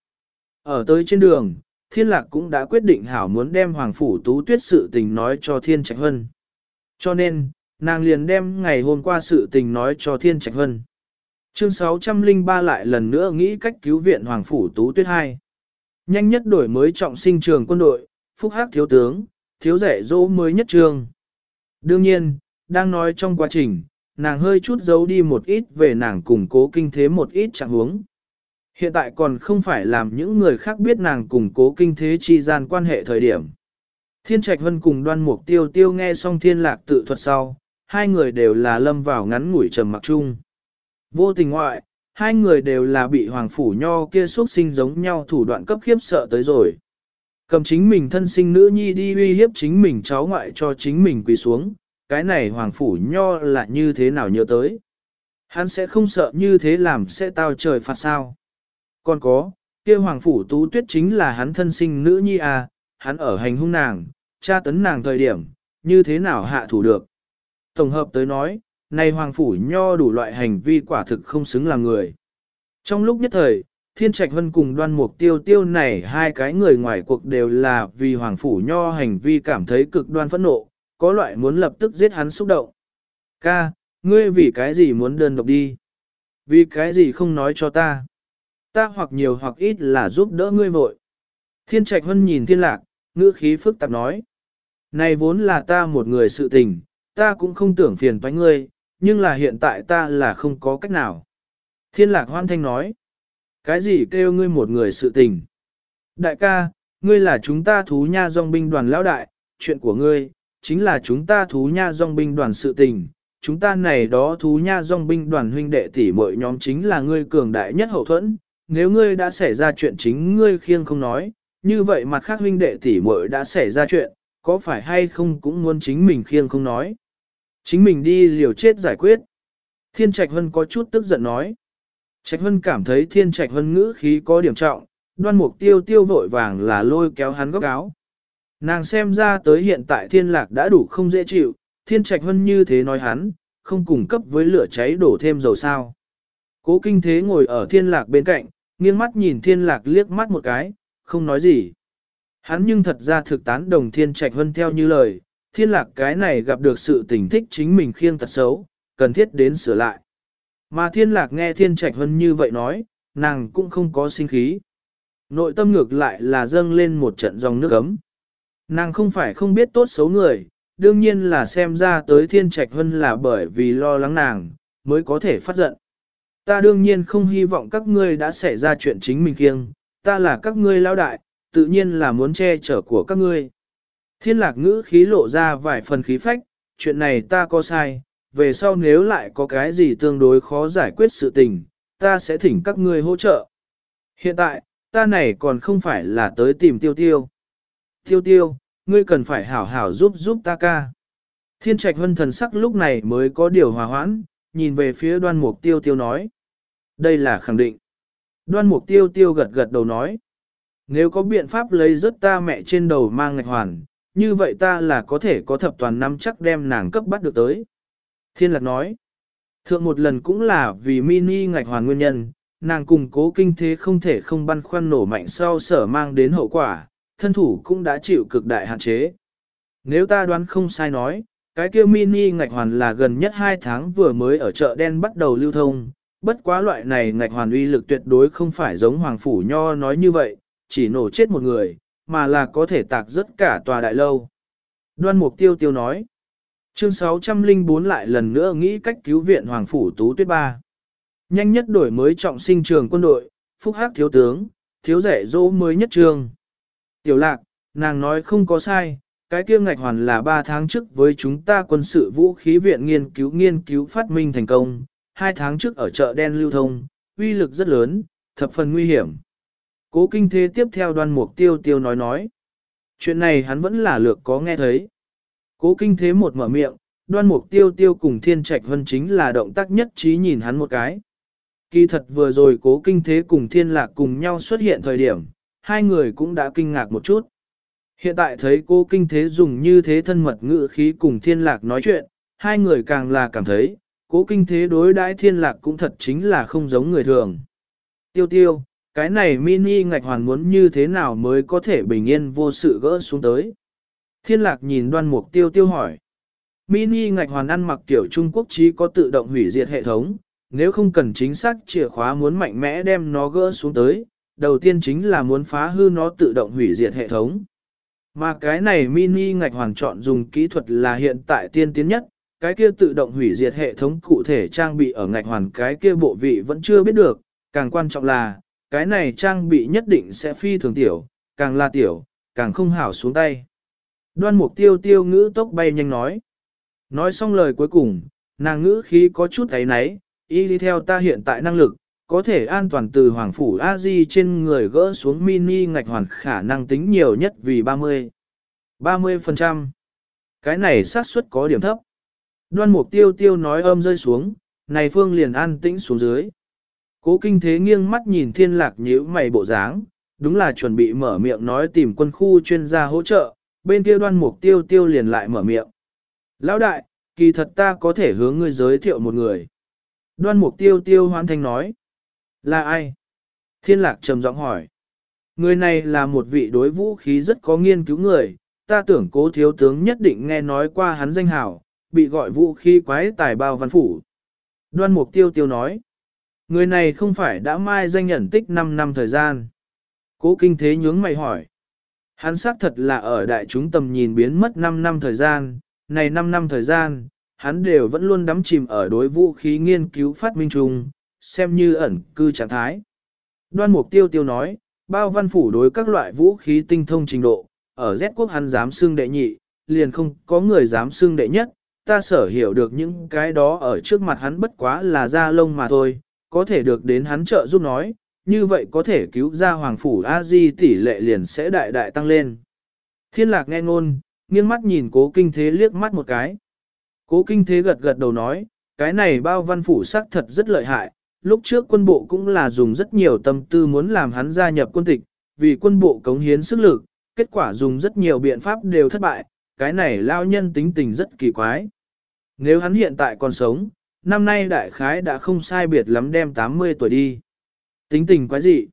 Ở tới trên đường, thiên lạc cũng đã quyết định hảo muốn đem Hoàng Phủ Tú Tuyết sự tình nói cho thiên trạch hân. Cho nên, nàng liền đem ngày hôm qua sự tình nói cho thiên trạch hân. Chương 603 lại lần nữa nghĩ cách cứu viện Hoàng Phủ Tú Tuyết 2. Nhanh nhất đổi mới trọng sinh trường quân đội, phúc hắc thiếu tướng, thiếu rẻ dỗ mới nhất trường. Đương nhiên, đang nói trong quá trình, nàng hơi chút giấu đi một ít về nàng củng cố kinh thế một ít trạng huống. Hiện tại còn không phải làm những người khác biết nàng củng cố kinh thế chi gian quan hệ thời điểm. Thiên Trạch Vân cùng đoan mục tiêu tiêu nghe xong thiên lạc tự thuật sau, hai người đều là lâm vào ngắn ngủi trầm mặc chung. Vô tình ngoại, hai người đều là bị Hoàng Phủ Nho kia xuất sinh giống nhau thủ đoạn cấp khiếp sợ tới rồi. Cầm chính mình thân sinh nữ nhi đi uy hiếp chính mình cháu ngoại cho chính mình quỳ xuống, cái này hoàng phủ nho là như thế nào nhớ tới. Hắn sẽ không sợ như thế làm sẽ tao trời phạt sao. Còn có, kia hoàng phủ tú tuyết chính là hắn thân sinh nữ nhi à, hắn ở hành hung nàng, tra tấn nàng thời điểm, như thế nào hạ thủ được. Tổng hợp tới nói, này hoàng phủ nho đủ loại hành vi quả thực không xứng làm người. Trong lúc nhất thời, Thiên Trạch Vân cùng đoan mục tiêu tiêu này hai cái người ngoài cuộc đều là vì hoàng phủ nho hành vi cảm thấy cực đoan phẫn nộ, có loại muốn lập tức giết hắn xúc động. Ca, ngươi vì cái gì muốn đơn độc đi? Vì cái gì không nói cho ta? Ta hoặc nhiều hoặc ít là giúp đỡ ngươi vội. Thiên Trạch Vân nhìn thiên lạc, ngữ khí phức tạp nói. Này vốn là ta một người sự tình, ta cũng không tưởng phiền toái ngươi, nhưng là hiện tại ta là không có cách nào. Thiên lạc hoan thanh nói. Cái gì kêu ngươi một người sự tình? Đại ca, ngươi là chúng ta thú nha dòng binh đoàn lão đại, chuyện của ngươi, chính là chúng ta thú nha dòng binh đoàn sự tình. Chúng ta này đó thú nha dòng binh đoàn huynh đệ tỷ mội nhóm chính là ngươi cường đại nhất hậu thuẫn. Nếu ngươi đã xảy ra chuyện chính ngươi khiêng không nói, như vậy mặt khác huynh đệ tỷ muội đã xảy ra chuyện, có phải hay không cũng muốn chính mình khiêng không nói. Chính mình đi liều chết giải quyết. Thiên Trạch Hân có chút tức giận nói. Trạch Hân cảm thấy Thiên Trạch Hân ngữ khí có điểm trọng, đoan mục tiêu tiêu vội vàng là lôi kéo hắn góc áo. Nàng xem ra tới hiện tại thiên lạc đã đủ không dễ chịu, thiên trạch hân như thế nói hắn, không cùng cấp với lửa cháy đổ thêm dầu sao. Cố kinh thế ngồi ở thiên lạc bên cạnh, nghiêng mắt nhìn thiên lạc liếc mắt một cái, không nói gì. Hắn nhưng thật ra thực tán đồng thiên trạch hân theo như lời, thiên lạc cái này gặp được sự tình thích chính mình khiêng tật xấu, cần thiết đến sửa lại. Mà thiên lạc nghe thiên trạch hân như vậy nói, nàng cũng không có sinh khí. Nội tâm ngược lại là dâng lên một trận dòng nước ấm. Nàng không phải không biết tốt xấu người, đương nhiên là xem ra tới thiên trạch hân là bởi vì lo lắng nàng, mới có thể phát giận. Ta đương nhiên không hy vọng các ngươi đã xảy ra chuyện chính mình kiêng, ta là các ngươi lao đại, tự nhiên là muốn che chở của các ngươi. Thiên lạc ngữ khí lộ ra vài phần khí phách, chuyện này ta có sai, về sau nếu lại có cái gì tương đối khó giải quyết sự tình, ta sẽ thỉnh các ngươi hỗ trợ. Hiện tại, ta này còn không phải là tới tìm tiêu tiêu. Tiêu tiêu, ngươi cần phải hảo hảo giúp giúp ta ca. Thiên trạch hân thần sắc lúc này mới có điều hòa hoãn, nhìn về phía đoan mục tiêu tiêu nói. Đây là khẳng định. Đoan mục tiêu tiêu gật gật đầu nói. Nếu có biện pháp lấy rớt ta mẹ trên đầu mang ngạch hoàn, như vậy ta là có thể có thập toàn năm chắc đem nàng cấp bắt được tới. Thiên lạc nói. Thượng một lần cũng là vì mini ngạch hoàn nguyên nhân, nàng cùng cố kinh thế không thể không băn khoăn nổ mạnh sau sở mang đến hậu quả, thân thủ cũng đã chịu cực đại hạn chế. Nếu ta đoán không sai nói, cái kia mini ngạch hoàn là gần nhất 2 tháng vừa mới ở chợ đen bắt đầu lưu thông, bất quá loại này ngạch hoàn uy lực tuyệt đối không phải giống Hoàng Phủ Nho nói như vậy, chỉ nổ chết một người, mà là có thể tạc rất cả tòa đại lâu. Đoan Mục Tiêu Tiêu nói, chương 604 lại lần nữa nghĩ cách cứu viện Hoàng Phủ Tú Tuyết Ba. Nhanh nhất đổi mới trọng sinh trường quân đội, phúc hắc thiếu tướng, thiếu rẻ dỗ mới nhất trường. Tiểu lạc, nàng nói không có sai, cái kia ngạch hoàn là 3 tháng trước với chúng ta quân sự vũ khí viện nghiên cứu nghiên cứu phát minh thành công, 2 tháng trước ở chợ đen lưu thông, uy lực rất lớn, thập phần nguy hiểm. Cố kinh thế tiếp theo đoan mục tiêu tiêu nói nói. Chuyện này hắn vẫn là lược có nghe thấy. Cố kinh thế một mở miệng, đoan mục tiêu tiêu cùng thiên trạch vân chính là động tác nhất trí nhìn hắn một cái. Kỳ thật vừa rồi cố kinh thế cùng thiên lạc cùng nhau xuất hiện thời điểm, hai người cũng đã kinh ngạc một chút. Hiện tại thấy cô kinh thế dùng như thế thân mật ngữ khí cùng thiên lạc nói chuyện, hai người càng là cảm thấy, cố kinh thế đối đãi thiên lạc cũng thật chính là không giống người thường. Tiêu tiêu, cái này mini ngạch hoàn muốn như thế nào mới có thể bình yên vô sự gỡ xuống tới. Thiên lạc nhìn đoan mục tiêu tiêu hỏi. Mini ngạch hoàn ăn mặc kiểu Trung Quốc chí có tự động hủy diệt hệ thống, nếu không cần chính xác chìa khóa muốn mạnh mẽ đem nó gỡ xuống tới, đầu tiên chính là muốn phá hư nó tự động hủy diệt hệ thống. Mà cái này mini ngạch hoàn chọn dùng kỹ thuật là hiện tại tiên tiến nhất, cái kia tự động hủy diệt hệ thống cụ thể trang bị ở ngạch hoàn cái kia bộ vị vẫn chưa biết được, càng quan trọng là, cái này trang bị nhất định sẽ phi thường tiểu, càng là tiểu, càng không hảo xuống tay. Đoan mục tiêu tiêu ngữ tốc bay nhanh nói. Nói xong lời cuối cùng, nàng ngữ khí có chút thấy náy, y đi theo ta hiện tại năng lực, có thể an toàn từ Hoàng Phủ a di trên người gỡ xuống mini ngạch hoàn khả năng tính nhiều nhất vì 30. 30%. Cái này xác suất có điểm thấp. Đoan mục tiêu tiêu nói âm rơi xuống, này phương liền an tĩnh xuống dưới. Cố kinh thế nghiêng mắt nhìn thiên lạc nhíu mày bộ dáng, đúng là chuẩn bị mở miệng nói tìm quân khu chuyên gia hỗ trợ, bên kia đoan mục tiêu tiêu liền lại mở miệng. Lão đại, kỳ thật ta có thể hướng ngươi giới thiệu một người. Đoan mục tiêu tiêu hoan thanh nói. Là ai? Thiên lạc trầm giọng hỏi. Người này là một vị đối vũ khí rất có nghiên cứu người, ta tưởng cố thiếu tướng nhất định nghe nói qua hắn danh hảo, bị gọi vũ khí quái tài bao văn phủ. Đoan mục tiêu tiêu nói. Người này không phải đã mai danh nhận tích 5 năm thời gian. Cố kinh thế nhướng mày hỏi. Hắn xác thật là ở đại chúng tầm nhìn biến mất 5 năm thời gian, này 5 năm thời gian, hắn đều vẫn luôn đắm chìm ở đối vũ khí nghiên cứu phát minh chung, xem như ẩn cư trạng thái. Đoan mục tiêu tiêu nói, bao văn phủ đối các loại vũ khí tinh thông trình độ, ở Z quốc hắn dám xưng đệ nhị, liền không có người dám xưng đệ nhất, ta sở hiểu được những cái đó ở trước mặt hắn bất quá là da lông mà thôi, có thể được đến hắn trợ giúp nói, như vậy có thể cứu ra hoàng phủ A-di tỷ lệ liền sẽ đại đại tăng lên. Thiên lạc nghe ngôn, nghiêng mắt nhìn cố kinh thế liếc mắt một cái. Cố kinh thế gật gật đầu nói, cái này bao văn phủ sắc thật rất lợi hại, lúc trước quân bộ cũng là dùng rất nhiều tâm tư muốn làm hắn gia nhập quân tịch, vì quân bộ cống hiến sức lực, kết quả dùng rất nhiều biện pháp đều thất bại, cái này lao nhân tính tình rất kỳ quái. Nếu hắn hiện tại còn sống, năm nay đại khái đã không sai biệt lắm đem 80 tuổi đi. Tính tình quái dị.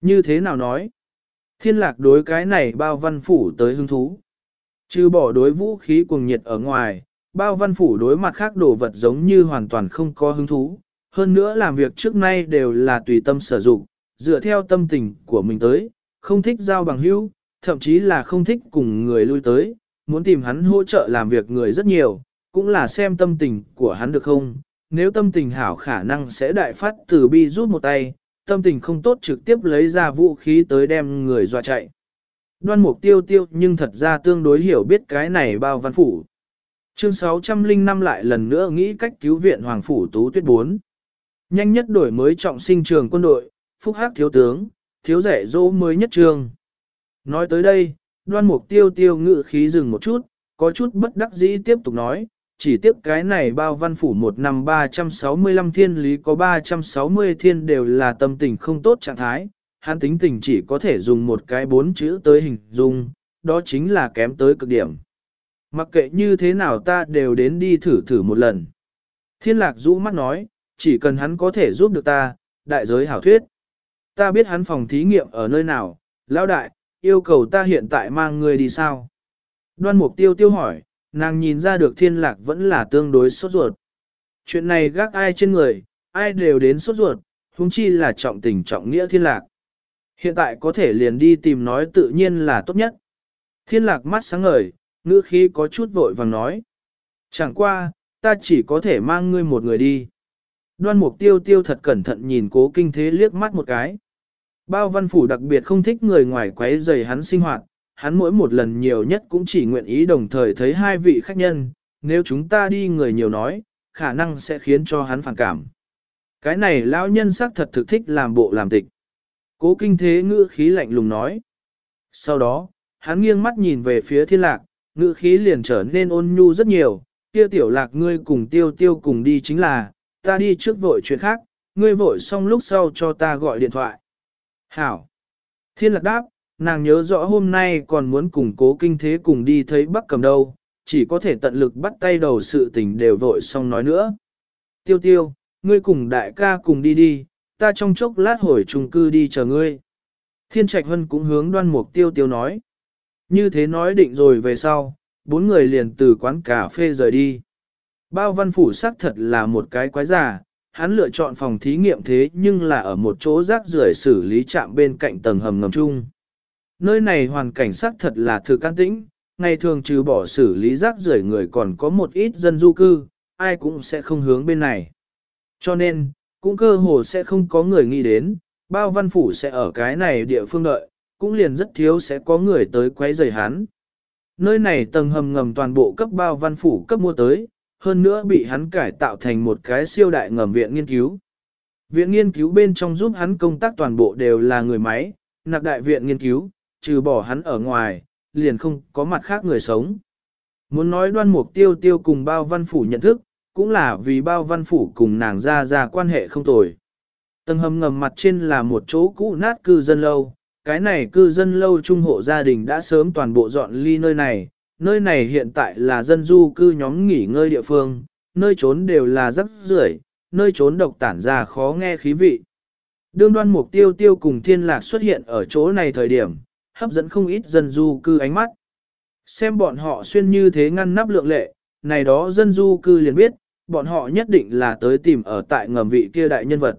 Như thế nào nói? Thiên lạc đối cái này bao văn phủ tới hứng thú. Chứ bỏ đối vũ khí cuồng nhiệt ở ngoài, bao văn phủ đối mặt khác đồ vật giống như hoàn toàn không có hứng thú. Hơn nữa làm việc trước nay đều là tùy tâm sử dụng, dựa theo tâm tình của mình tới, không thích giao bằng hữu, thậm chí là không thích cùng người lui tới, muốn tìm hắn hỗ trợ làm việc người rất nhiều, cũng là xem tâm tình của hắn được không. Nếu tâm tình hảo khả năng sẽ đại phát từ bi rút một tay, tâm tình không tốt trực tiếp lấy ra vũ khí tới đem người dọa chạy. Đoan mục tiêu tiêu nhưng thật ra tương đối hiểu biết cái này bao văn phủ. Chương 605 lại lần nữa nghĩ cách cứu viện Hoàng Phủ Tú Tuyết 4. Nhanh nhất đổi mới trọng sinh trường quân đội, phúc hắc thiếu tướng, thiếu rẻ dỗ mới nhất trường. Nói tới đây, đoan mục tiêu tiêu ngự khí dừng một chút, có chút bất đắc dĩ tiếp tục nói, chỉ tiếc cái này bao văn phủ một năm 365 thiên lý có 360 thiên đều là tâm tình không tốt trạng thái, hắn tính tình chỉ có thể dùng một cái bốn chữ tới hình dung, đó chính là kém tới cực điểm. Mặc kệ như thế nào ta đều đến đi thử thử một lần. Thiên lạc rũ mắt nói, chỉ cần hắn có thể giúp được ta, đại giới hảo thuyết. Ta biết hắn phòng thí nghiệm ở nơi nào, lão đại, yêu cầu ta hiện tại mang người đi sao? Đoan mục tiêu tiêu hỏi, nàng nhìn ra được thiên lạc vẫn là tương đối sốt ruột. Chuyện này gác ai trên người, ai đều đến sốt ruột, huống chi là trọng tình trọng nghĩa thiên lạc. Hiện tại có thể liền đi tìm nói tự nhiên là tốt nhất. Thiên lạc mắt sáng ngời, ngữ khí có chút vội vàng nói. Chẳng qua, ta chỉ có thể mang ngươi một người đi. Đoan mục tiêu tiêu thật cẩn thận nhìn cố kinh thế liếc mắt một cái. Bao văn phủ đặc biệt không thích người ngoài quấy rầy hắn sinh hoạt, hắn mỗi một lần nhiều nhất cũng chỉ nguyện ý đồng thời thấy hai vị khách nhân, nếu chúng ta đi người nhiều nói, khả năng sẽ khiến cho hắn phản cảm. Cái này lão nhân xác thật thực thích làm bộ làm tịch. Cố kinh thế ngữ khí lạnh lùng nói. Sau đó, hắn nghiêng mắt nhìn về phía thiên lạc, ngữ khí liền trở nên ôn nhu rất nhiều, kia tiểu lạc ngươi cùng tiêu tiêu cùng đi chính là, ta đi trước vội chuyện khác, ngươi vội xong lúc sau cho ta gọi điện thoại. Hảo. Thiên lạc đáp, nàng nhớ rõ hôm nay còn muốn cùng cố kinh thế cùng đi thấy bắc cầm đâu, chỉ có thể tận lực bắt tay đầu sự tình đều vội xong nói nữa. Tiêu tiêu, ngươi cùng đại ca cùng đi đi, ta trong chốc lát hồi trung cư đi chờ ngươi. Thiên Trạch Hân cũng hướng đoan mục tiêu tiêu nói. Như thế nói định rồi về sau, bốn người liền từ quán cà phê rời đi. Bao văn phủ xác thật là một cái quái giả, hắn lựa chọn phòng thí nghiệm thế nhưng là ở một chỗ rác rưởi xử lý trạm bên cạnh tầng hầm ngầm chung. Nơi này hoàn cảnh xác thật là thực an tĩnh, ngày thường trừ bỏ xử lý rác rưởi người còn có một ít dân du cư, ai cũng sẽ không hướng bên này. Cho nên, cũng cơ hồ sẽ không có người nghĩ đến, bao văn phủ sẽ ở cái này địa phương đợi, cũng liền rất thiếu sẽ có người tới quấy rầy hắn. Nơi này tầng hầm ngầm toàn bộ cấp bao văn phủ cấp mua tới, hơn nữa bị hắn cải tạo thành một cái siêu đại ngầm viện nghiên cứu. Viện nghiên cứu bên trong giúp hắn công tác toàn bộ đều là người máy, nạc đại viện nghiên cứu, trừ bỏ hắn ở ngoài, liền không có mặt khác người sống. Muốn nói đoan mục tiêu tiêu cùng bao văn phủ nhận thức, cũng là vì bao văn phủ cùng nàng ra ra quan hệ không tồi. Tầng hầm ngầm mặt trên là một chỗ cũ nát cư dân lâu, cái này cư dân lâu trung hộ gia đình đã sớm toàn bộ dọn ly nơi này, nơi này hiện tại là dân du cư nhóm nghỉ ngơi địa phương, nơi trốn đều là rắc rưởi, nơi trốn độc tản ra khó nghe khí vị. Đương đoan mục tiêu tiêu cùng thiên lạc xuất hiện ở chỗ này thời điểm, hấp dẫn không ít dân du cư ánh mắt. Xem bọn họ xuyên như thế ngăn nắp lượng lệ, này đó dân du cư liền biết, bọn họ nhất định là tới tìm ở tại ngầm vị kia đại nhân vật.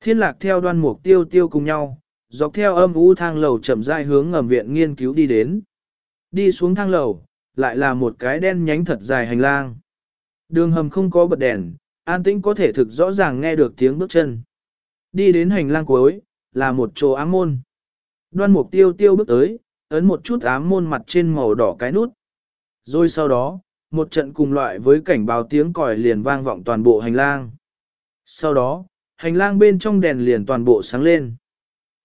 Thiên lạc theo đoan mục tiêu tiêu cùng nhau, dọc theo âm u thang lầu chậm rãi hướng ngầm viện nghiên cứu đi đến. Đi xuống thang lầu, lại là một cái đen nhánh thật dài hành lang. Đường hầm không có bật đèn, an tĩnh có thể thực rõ ràng nghe được tiếng bước chân. Đi đến hành lang cuối, là một chỗ ám môn. Đoan mục tiêu tiêu bước tới, ấn một chút ám môn mặt trên màu đỏ cái nút. Rồi sau đó, một trận cùng loại với cảnh báo tiếng còi liền vang vọng toàn bộ hành lang. Sau đó, hành lang bên trong đèn liền toàn bộ sáng lên.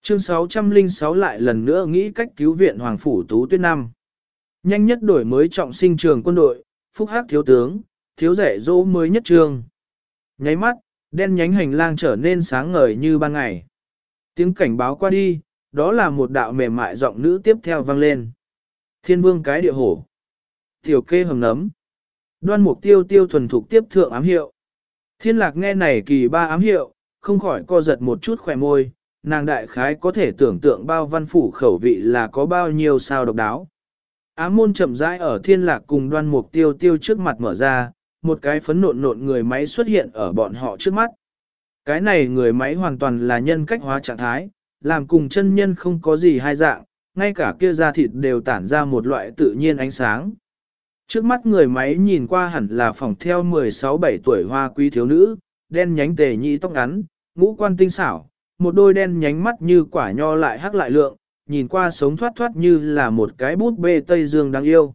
Chương 606 lại lần nữa nghĩ cách cứu viện Hoàng Phủ Tú Tuyết Năm. Nhanh nhất đổi mới trọng sinh trường quân đội, phúc hắc thiếu tướng, thiếu rẻ dỗ mới nhất trường. Nháy mắt, đen nhánh hành lang trở nên sáng ngời như ban ngày. Tiếng cảnh báo qua đi, đó là một đạo mềm mại giọng nữ tiếp theo vang lên. Thiên vương cái địa hổ. Tiểu kê hầm nấm. Đoan mục tiêu tiêu thuần thục tiếp thượng ám hiệu. Thiên lạc nghe này kỳ ba ám hiệu, không khỏi co giật một chút khỏe môi, nàng đại khái có thể tưởng tượng bao văn phủ khẩu vị là có bao nhiêu sao độc đáo. Ám môn chậm rãi ở thiên lạc cùng đoan mục tiêu tiêu trước mặt mở ra, một cái phấn nộn nộn người máy xuất hiện ở bọn họ trước mắt. Cái này người máy hoàn toàn là nhân cách hóa trạng thái, làm cùng chân nhân không có gì hai dạng, ngay cả kia da thịt đều tản ra một loại tự nhiên ánh sáng. Trước mắt người máy nhìn qua hẳn là phòng theo 16-17 tuổi hoa quý thiếu nữ, đen nhánh tề nhị tóc ngắn, ngũ quan tinh xảo, một đôi đen nhánh mắt như quả nho lại hắc lại lượng, nhìn qua sống thoát thoát như là một cái bút bê Tây Dương đáng yêu.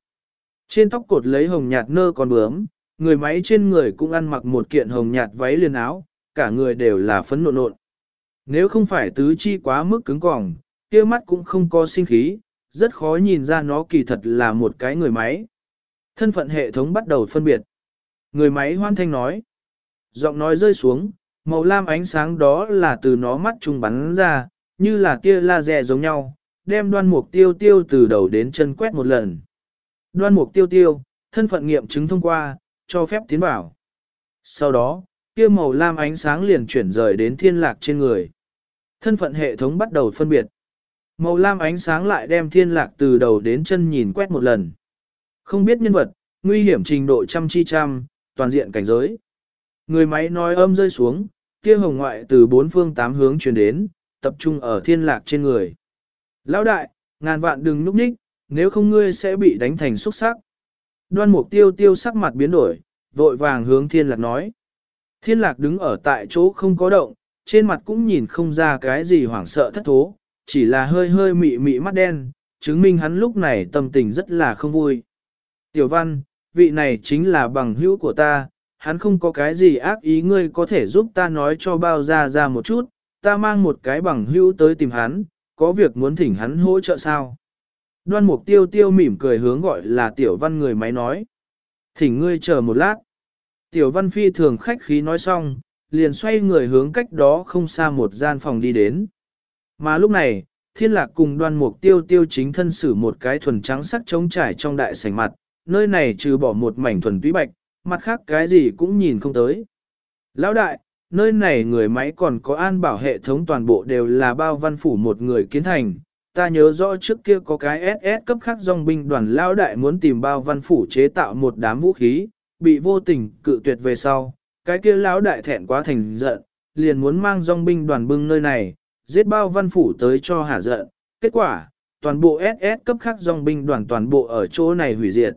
Trên tóc cột lấy hồng nhạt nơ còn bướm, người máy trên người cũng ăn mặc một kiện hồng nhạt váy liền áo, cả người đều là phấn nộn nộn. Nếu không phải tứ chi quá mức cứng cỏng, kia mắt cũng không có sinh khí, rất khó nhìn ra nó kỳ thật là một cái người máy. Thân phận hệ thống bắt đầu phân biệt. Người máy hoan thanh nói. Giọng nói rơi xuống, màu lam ánh sáng đó là từ nó mắt trung bắn ra, như là tia laser giống nhau, đem đoan mục tiêu tiêu từ đầu đến chân quét một lần. Đoan mục tiêu tiêu, thân phận nghiệm chứng thông qua, cho phép tiến vào. Sau đó, kia màu lam ánh sáng liền chuyển rời đến thiên lạc trên người. Thân phận hệ thống bắt đầu phân biệt. Màu lam ánh sáng lại đem thiên lạc từ đầu đến chân nhìn quét một lần. Không biết nhân vật, nguy hiểm trình độ trăm chi trăm, toàn diện cảnh giới. Người máy nói âm rơi xuống, kia hồng ngoại từ bốn phương tám hướng truyền đến, tập trung ở thiên lạc trên người. Lão đại, ngàn vạn đừng núp ních, nếu không ngươi sẽ bị đánh thành xúc sắc. Đoan mục tiêu tiêu sắc mặt biến đổi, vội vàng hướng thiên lạc nói. Thiên lạc đứng ở tại chỗ không có động, trên mặt cũng nhìn không ra cái gì hoảng sợ thất thố, chỉ là hơi hơi mị mị mắt đen, chứng minh hắn lúc này tâm tình rất là không vui. Tiểu văn, vị này chính là bằng hữu của ta, hắn không có cái gì ác ý ngươi có thể giúp ta nói cho bao ra ra một chút, ta mang một cái bằng hữu tới tìm hắn, có việc muốn thỉnh hắn hỗ trợ sao? Đoan mục tiêu tiêu mỉm cười hướng gọi là tiểu văn người máy nói. Thỉnh ngươi chờ một lát. Tiểu văn phi thường khách khí nói xong, liền xoay người hướng cách đó không xa một gian phòng đi đến. Mà lúc này, thiên lạc cùng đoan mục tiêu tiêu chính thân xử một cái thuần trắng sắc trống trải trong đại sảnh mặt, nơi này trừ bỏ một mảnh thuần túy bạch, mặt khác cái gì cũng nhìn không tới. Lão đại, nơi này người máy còn có an bảo hệ thống toàn bộ đều là bao văn phủ một người kiến thành. Ta nhớ rõ trước kia có cái SS cấp khác dòng binh đoàn lão đại muốn tìm bao văn phủ chế tạo một đám vũ khí, bị vô tình cự tuyệt về sau. Cái kia lão đại thẹn quá thành giận, liền muốn mang dòng binh đoàn bưng nơi này, giết bao văn phủ tới cho hả giận. Kết quả, toàn bộ SS cấp khác dòng binh đoàn toàn bộ ở chỗ này hủy diệt.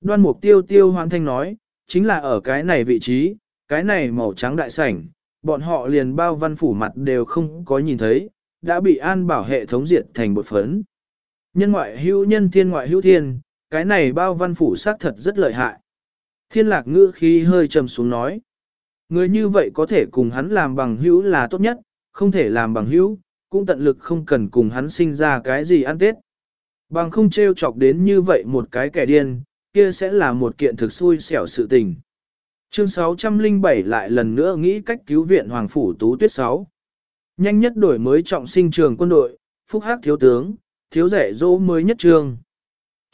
Đoan mục tiêu tiêu hoàn thanh nói, chính là ở cái này vị trí, cái này màu trắng đại sảnh, bọn họ liền bao văn phủ mặt đều không có nhìn thấy, đã bị an bảo hệ thống diệt thành bột phấn. Nhân ngoại hữu nhân thiên ngoại hữu thiên, cái này bao văn phủ xác thật rất lợi hại. Thiên lạc ngữ khi hơi trầm xuống nói. Người như vậy có thể cùng hắn làm bằng hữu là tốt nhất, không thể làm bằng hữu, cũng tận lực không cần cùng hắn sinh ra cái gì ăn tết. Bằng không trêu chọc đến như vậy một cái kẻ điên, kia sẽ là một kiện thực xui xẻo sự tình. Chương 607 lại lần nữa nghĩ cách cứu viện Hoàng Phủ Tú Tuyết 6. Nhanh nhất đổi mới trọng sinh trường quân đội, phúc hắc thiếu tướng, thiếu rẻ dỗ mới nhất trường.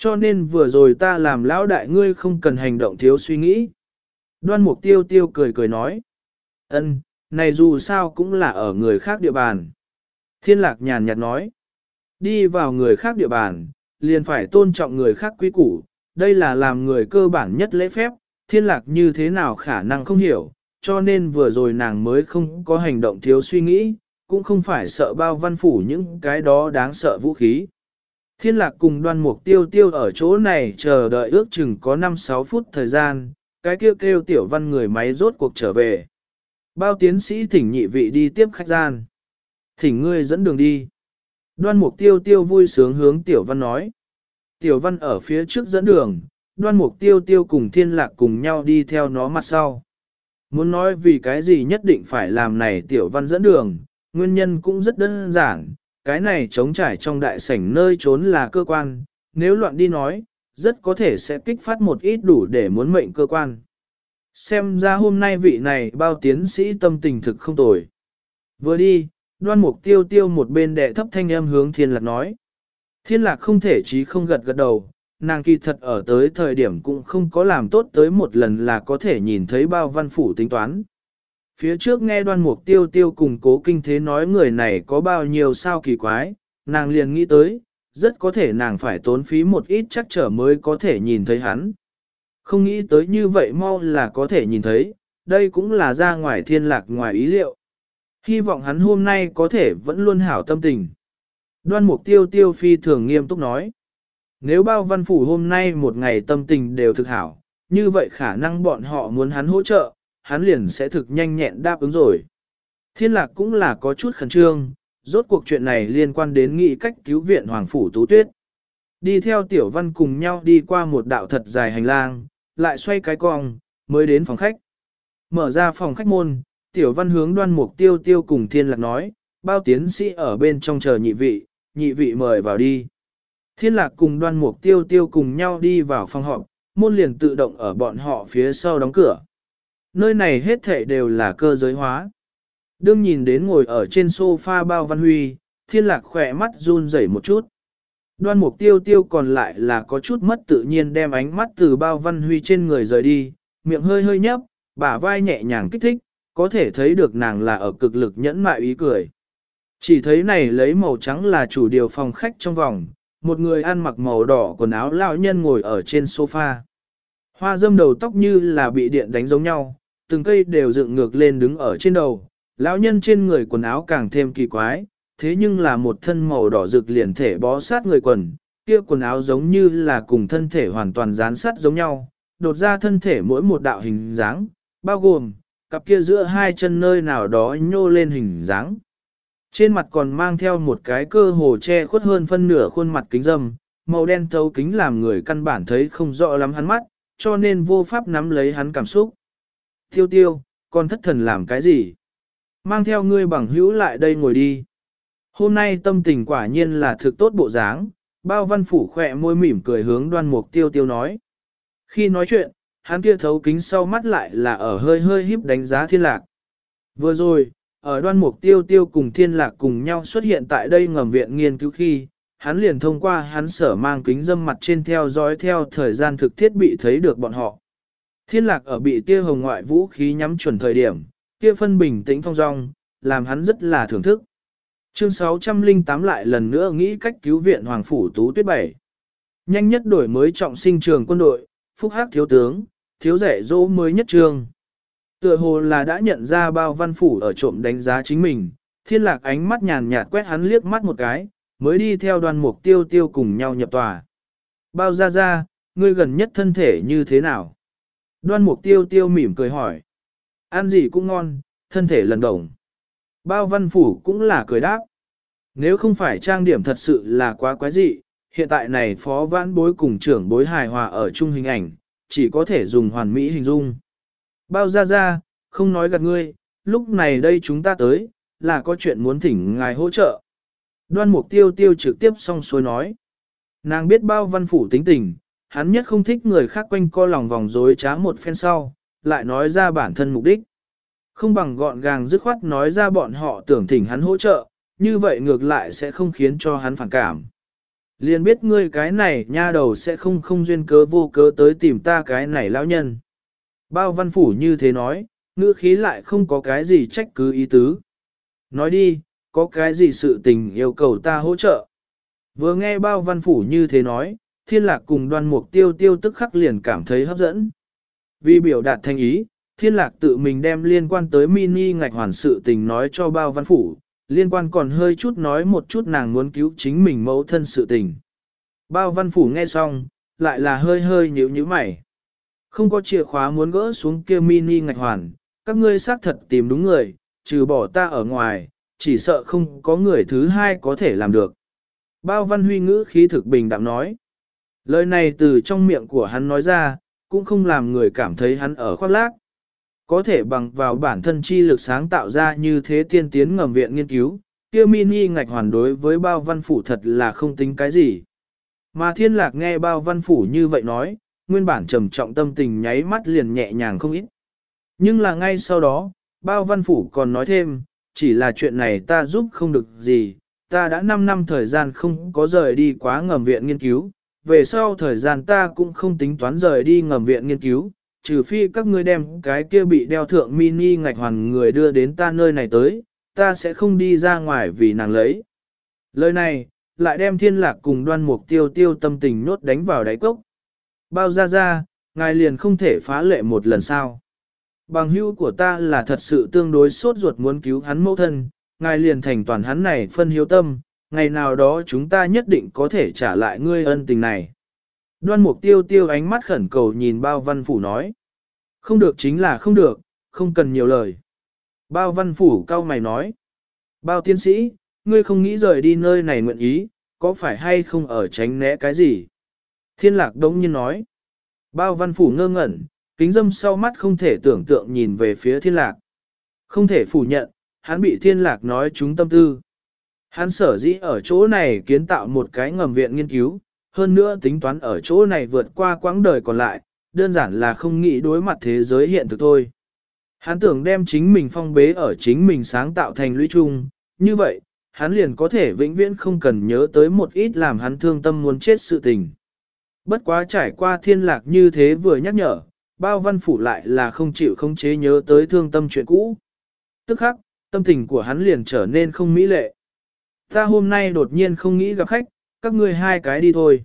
Cho nên vừa rồi ta làm lão đại ngươi không cần hành động thiếu suy nghĩ. Đoan mục tiêu tiêu cười cười nói. ân, này dù sao cũng là ở người khác địa bàn. Thiên lạc nhàn nhạt nói. Đi vào người khác địa bàn, liền phải tôn trọng người khác quý củ, đây là làm người cơ bản nhất lễ phép, thiên lạc như thế nào khả năng không hiểu, cho nên vừa rồi nàng mới không có hành động thiếu suy nghĩ, cũng không phải sợ bao văn phủ những cái đó đáng sợ vũ khí. Thiên lạc cùng đoan mục tiêu tiêu ở chỗ này chờ đợi ước chừng có 5-6 phút thời gian, cái kêu kêu tiểu văn người máy rốt cuộc trở về. Bao tiến sĩ thỉnh nhị vị đi tiếp khách gian. Thỉnh ngươi dẫn đường đi. Đoan mục tiêu tiêu vui sướng hướng tiểu văn nói. Tiểu văn ở phía trước dẫn đường, đoan mục tiêu tiêu cùng thiên lạc cùng nhau đi theo nó mặt sau. Muốn nói vì cái gì nhất định phải làm này tiểu văn dẫn đường, nguyên nhân cũng rất đơn giản, cái này chống trải trong đại sảnh nơi trốn là cơ quan, nếu loạn đi nói, rất có thể sẽ kích phát một ít đủ để muốn mệnh cơ quan. Xem ra hôm nay vị này bao tiến sĩ tâm tình thực không tồi. Vừa đi, đoan mục tiêu tiêu một bên đệ thấp thanh âm hướng thiên lạc nói. Thiên lạc không thể chí không gật gật đầu, nàng kỳ thật ở tới thời điểm cũng không có làm tốt tới một lần là có thể nhìn thấy bao văn phủ tính toán. Phía trước nghe đoan mục tiêu tiêu cùng cố kinh thế nói người này có bao nhiêu sao kỳ quái, nàng liền nghĩ tới, rất có thể nàng phải tốn phí một ít chắc trở mới có thể nhìn thấy hắn. Không nghĩ tới như vậy mau là có thể nhìn thấy, đây cũng là ra ngoài thiên lạc ngoài ý liệu. Hy vọng hắn hôm nay có thể vẫn luôn hảo tâm tình. Đoan mục tiêu tiêu phi thường nghiêm túc nói. Nếu bao văn phủ hôm nay một ngày tâm tình đều thực hảo, như vậy khả năng bọn họ muốn hắn hỗ trợ, hắn liền sẽ thực nhanh nhẹn đáp ứng rồi. Thiên lạc cũng là có chút khẩn trương, rốt cuộc chuyện này liên quan đến nghị cách cứu viện Hoàng Phủ Tú Tuyết. Đi theo tiểu văn cùng nhau đi qua một đạo thật dài hành lang, lại xoay cái cong, mới đến phòng khách. Mở ra phòng khách môn, tiểu văn hướng đoan mục tiêu tiêu cùng thiên lạc nói, bao tiến sĩ ở bên trong chờ nhị vị, nhị vị mời vào đi. Thiên lạc cùng đoan mục tiêu tiêu cùng nhau đi vào phòng họp, môn liền tự động ở bọn họ phía sau đóng cửa. Nơi này hết thảy đều là cơ giới hóa. Đương nhìn đến ngồi ở trên sofa bao văn huy, thiên lạc khỏe mắt run rẩy một chút. Đoan mục tiêu tiêu còn lại là có chút mất tự nhiên đem ánh mắt từ bao văn huy trên người rời đi, miệng hơi hơi nhấp, bả vai nhẹ nhàng kích thích, có thể thấy được nàng là ở cực lực nhẫn mại ý cười. Chỉ thấy này lấy màu trắng là chủ điều phòng khách trong vòng, một người ăn mặc màu đỏ quần áo lão nhân ngồi ở trên sofa. Hoa dâm đầu tóc như là bị điện đánh giống nhau, từng cây đều dựng ngược lên đứng ở trên đầu, lão nhân trên người quần áo càng thêm kỳ quái, thế nhưng là một thân màu đỏ rực liền thể bó sát người quần, kia quần áo giống như là cùng thân thể hoàn toàn dán sát giống nhau, đột ra thân thể mỗi một đạo hình dáng, bao gồm, cặp kia giữa hai chân nơi nào đó nhô lên hình dáng. Trên mặt còn mang theo một cái cơ hồ che khuất hơn phân nửa khuôn mặt kính dâm, màu đen thấu kính làm người căn bản thấy không rõ lắm hắn mắt, cho nên vô pháp nắm lấy hắn cảm xúc. Tiêu tiêu, con thất thần làm cái gì? Mang theo ngươi bằng hữu lại đây ngồi đi. Hôm nay tâm tình quả nhiên là thực tốt bộ dáng, bao văn phủ khỏe môi mỉm cười hướng đoan mục tiêu tiêu nói. Khi nói chuyện, hắn kia thấu kính sau mắt lại là ở hơi hơi híp đánh giá thiên lạc. Vừa rồi, ở đoan mục tiêu tiêu cùng thiên lạc cùng nhau xuất hiện tại đây ngầm viện nghiên cứu khi, hắn liền thông qua hắn sở mang kính dâm mặt trên theo dõi theo thời gian thực thiết bị thấy được bọn họ. Thiên lạc ở bị tia hồng ngoại vũ khí nhắm chuẩn thời điểm, kia phân bình tĩnh phong dong, làm hắn rất là thưởng thức. Chương 608 lại lần nữa nghĩ cách cứu viện Hoàng Phủ Tú Tuyết Bảy. Nhanh nhất đổi mới trọng sinh trường quân đội, phúc hắc thiếu tướng, thiếu rẻ dỗ mới nhất trường. Tựa hồ là đã nhận ra bao văn phủ ở trộm đánh giá chính mình, thiên lạc ánh mắt nhàn nhạt quét hắn liếc mắt một cái, mới đi theo đoàn mục tiêu tiêu cùng nhau nhập tòa. Bao ra ra, ngươi gần nhất thân thể như thế nào? Đoan mục tiêu tiêu mỉm cười hỏi. Ăn gì cũng ngon, thân thể lần đồng. Bao văn phủ cũng là cười đáp. Nếu không phải trang điểm thật sự là quá quái dị, hiện tại này phó vãn bối cùng trưởng bối hài hòa ở chung hình ảnh, chỉ có thể dùng hoàn mỹ hình dung. Bao ra ra, không nói gạt ngươi, lúc này đây chúng ta tới, là có chuyện muốn thỉnh ngài hỗ trợ. Đoan mục tiêu tiêu trực tiếp xong xuôi nói. Nàng biết bao văn phủ tính tình, hắn nhất không thích người khác quanh co lòng vòng dối trá một phen sau, lại nói ra bản thân mục đích. Không bằng gọn gàng dứt khoát nói ra bọn họ tưởng thỉnh hắn hỗ trợ, như vậy ngược lại sẽ không khiến cho hắn phản cảm. Liền biết ngươi cái này nha đầu sẽ không không duyên cớ vô cớ tới tìm ta cái này lão nhân. Bao văn phủ như thế nói, ngữ khí lại không có cái gì trách cứ ý tứ. Nói đi, có cái gì sự tình yêu cầu ta hỗ trợ. Vừa nghe bao văn phủ như thế nói, thiên lạc cùng đoan mục tiêu tiêu tức khắc liền cảm thấy hấp dẫn. Vì biểu đạt thanh ý, thiên lạc tự mình đem liên quan tới mini ngạch hoàn sự tình nói cho bao văn phủ, liên quan còn hơi chút nói một chút nàng muốn cứu chính mình mẫu thân sự tình. Bao văn phủ nghe xong, lại là hơi hơi nhíu nhíu mày. Không có chìa khóa muốn gỡ xuống kia mini ngạch hoàn, các ngươi xác thật tìm đúng người, trừ bỏ ta ở ngoài, chỉ sợ không có người thứ hai có thể làm được. Bao văn huy ngữ khí thực bình đạm nói. Lời này từ trong miệng của hắn nói ra, cũng không làm người cảm thấy hắn ở khoác lác. Có thể bằng vào bản thân chi lực sáng tạo ra như thế tiên tiến ngầm viện nghiên cứu, kia mini ngạch hoàn đối với bao văn phủ thật là không tính cái gì. Mà thiên lạc nghe bao văn phủ như vậy nói, nguyên bản trầm trọng tâm tình nháy mắt liền nhẹ nhàng không ít. Nhưng là ngay sau đó, bao văn phủ còn nói thêm, chỉ là chuyện này ta giúp không được gì, ta đã 5 năm thời gian không có rời đi quá ngầm viện nghiên cứu, về sau thời gian ta cũng không tính toán rời đi ngầm viện nghiên cứu, trừ phi các ngươi đem cái kia bị đeo thượng mini ngạch hoàn người đưa đến ta nơi này tới, ta sẽ không đi ra ngoài vì nàng lấy. Lời này, lại đem thiên lạc cùng đoan mục tiêu tiêu tâm tình nốt đánh vào đáy cốc. Bao ra ra, ngài liền không thể phá lệ một lần sao. Bằng hữu của ta là thật sự tương đối sốt ruột muốn cứu hắn mẫu thân, ngài liền thành toàn hắn này phân hiếu tâm, ngày nào đó chúng ta nhất định có thể trả lại ngươi ân tình này. Đoan mục tiêu tiêu ánh mắt khẩn cầu nhìn bao văn phủ nói. Không được chính là không được, không cần nhiều lời. Bao văn phủ cao mày nói. Bao tiến sĩ, ngươi không nghĩ rời đi nơi này nguyện ý, có phải hay không ở tránh né cái gì? Thiên lạc đống nhiên nói. Bao văn phủ ngơ ngẩn, kính dâm sau mắt không thể tưởng tượng nhìn về phía thiên lạc. Không thể phủ nhận, hắn bị thiên lạc nói chúng tâm tư. Hắn sở dĩ ở chỗ này kiến tạo một cái ngầm viện nghiên cứu, hơn nữa tính toán ở chỗ này vượt qua quãng đời còn lại, đơn giản là không nghĩ đối mặt thế giới hiện thực thôi. Hắn tưởng đem chính mình phong bế ở chính mình sáng tạo thành lũy chung, như vậy, hắn liền có thể vĩnh viễn không cần nhớ tới một ít làm hắn thương tâm muốn chết sự tình. Bất quá trải qua thiên lạc như thế vừa nhắc nhở, bao văn phủ lại là không chịu không chế nhớ tới thương tâm chuyện cũ. Tức khắc, tâm tình của hắn liền trở nên không mỹ lệ. Ta hôm nay đột nhiên không nghĩ gặp khách, các ngươi hai cái đi thôi.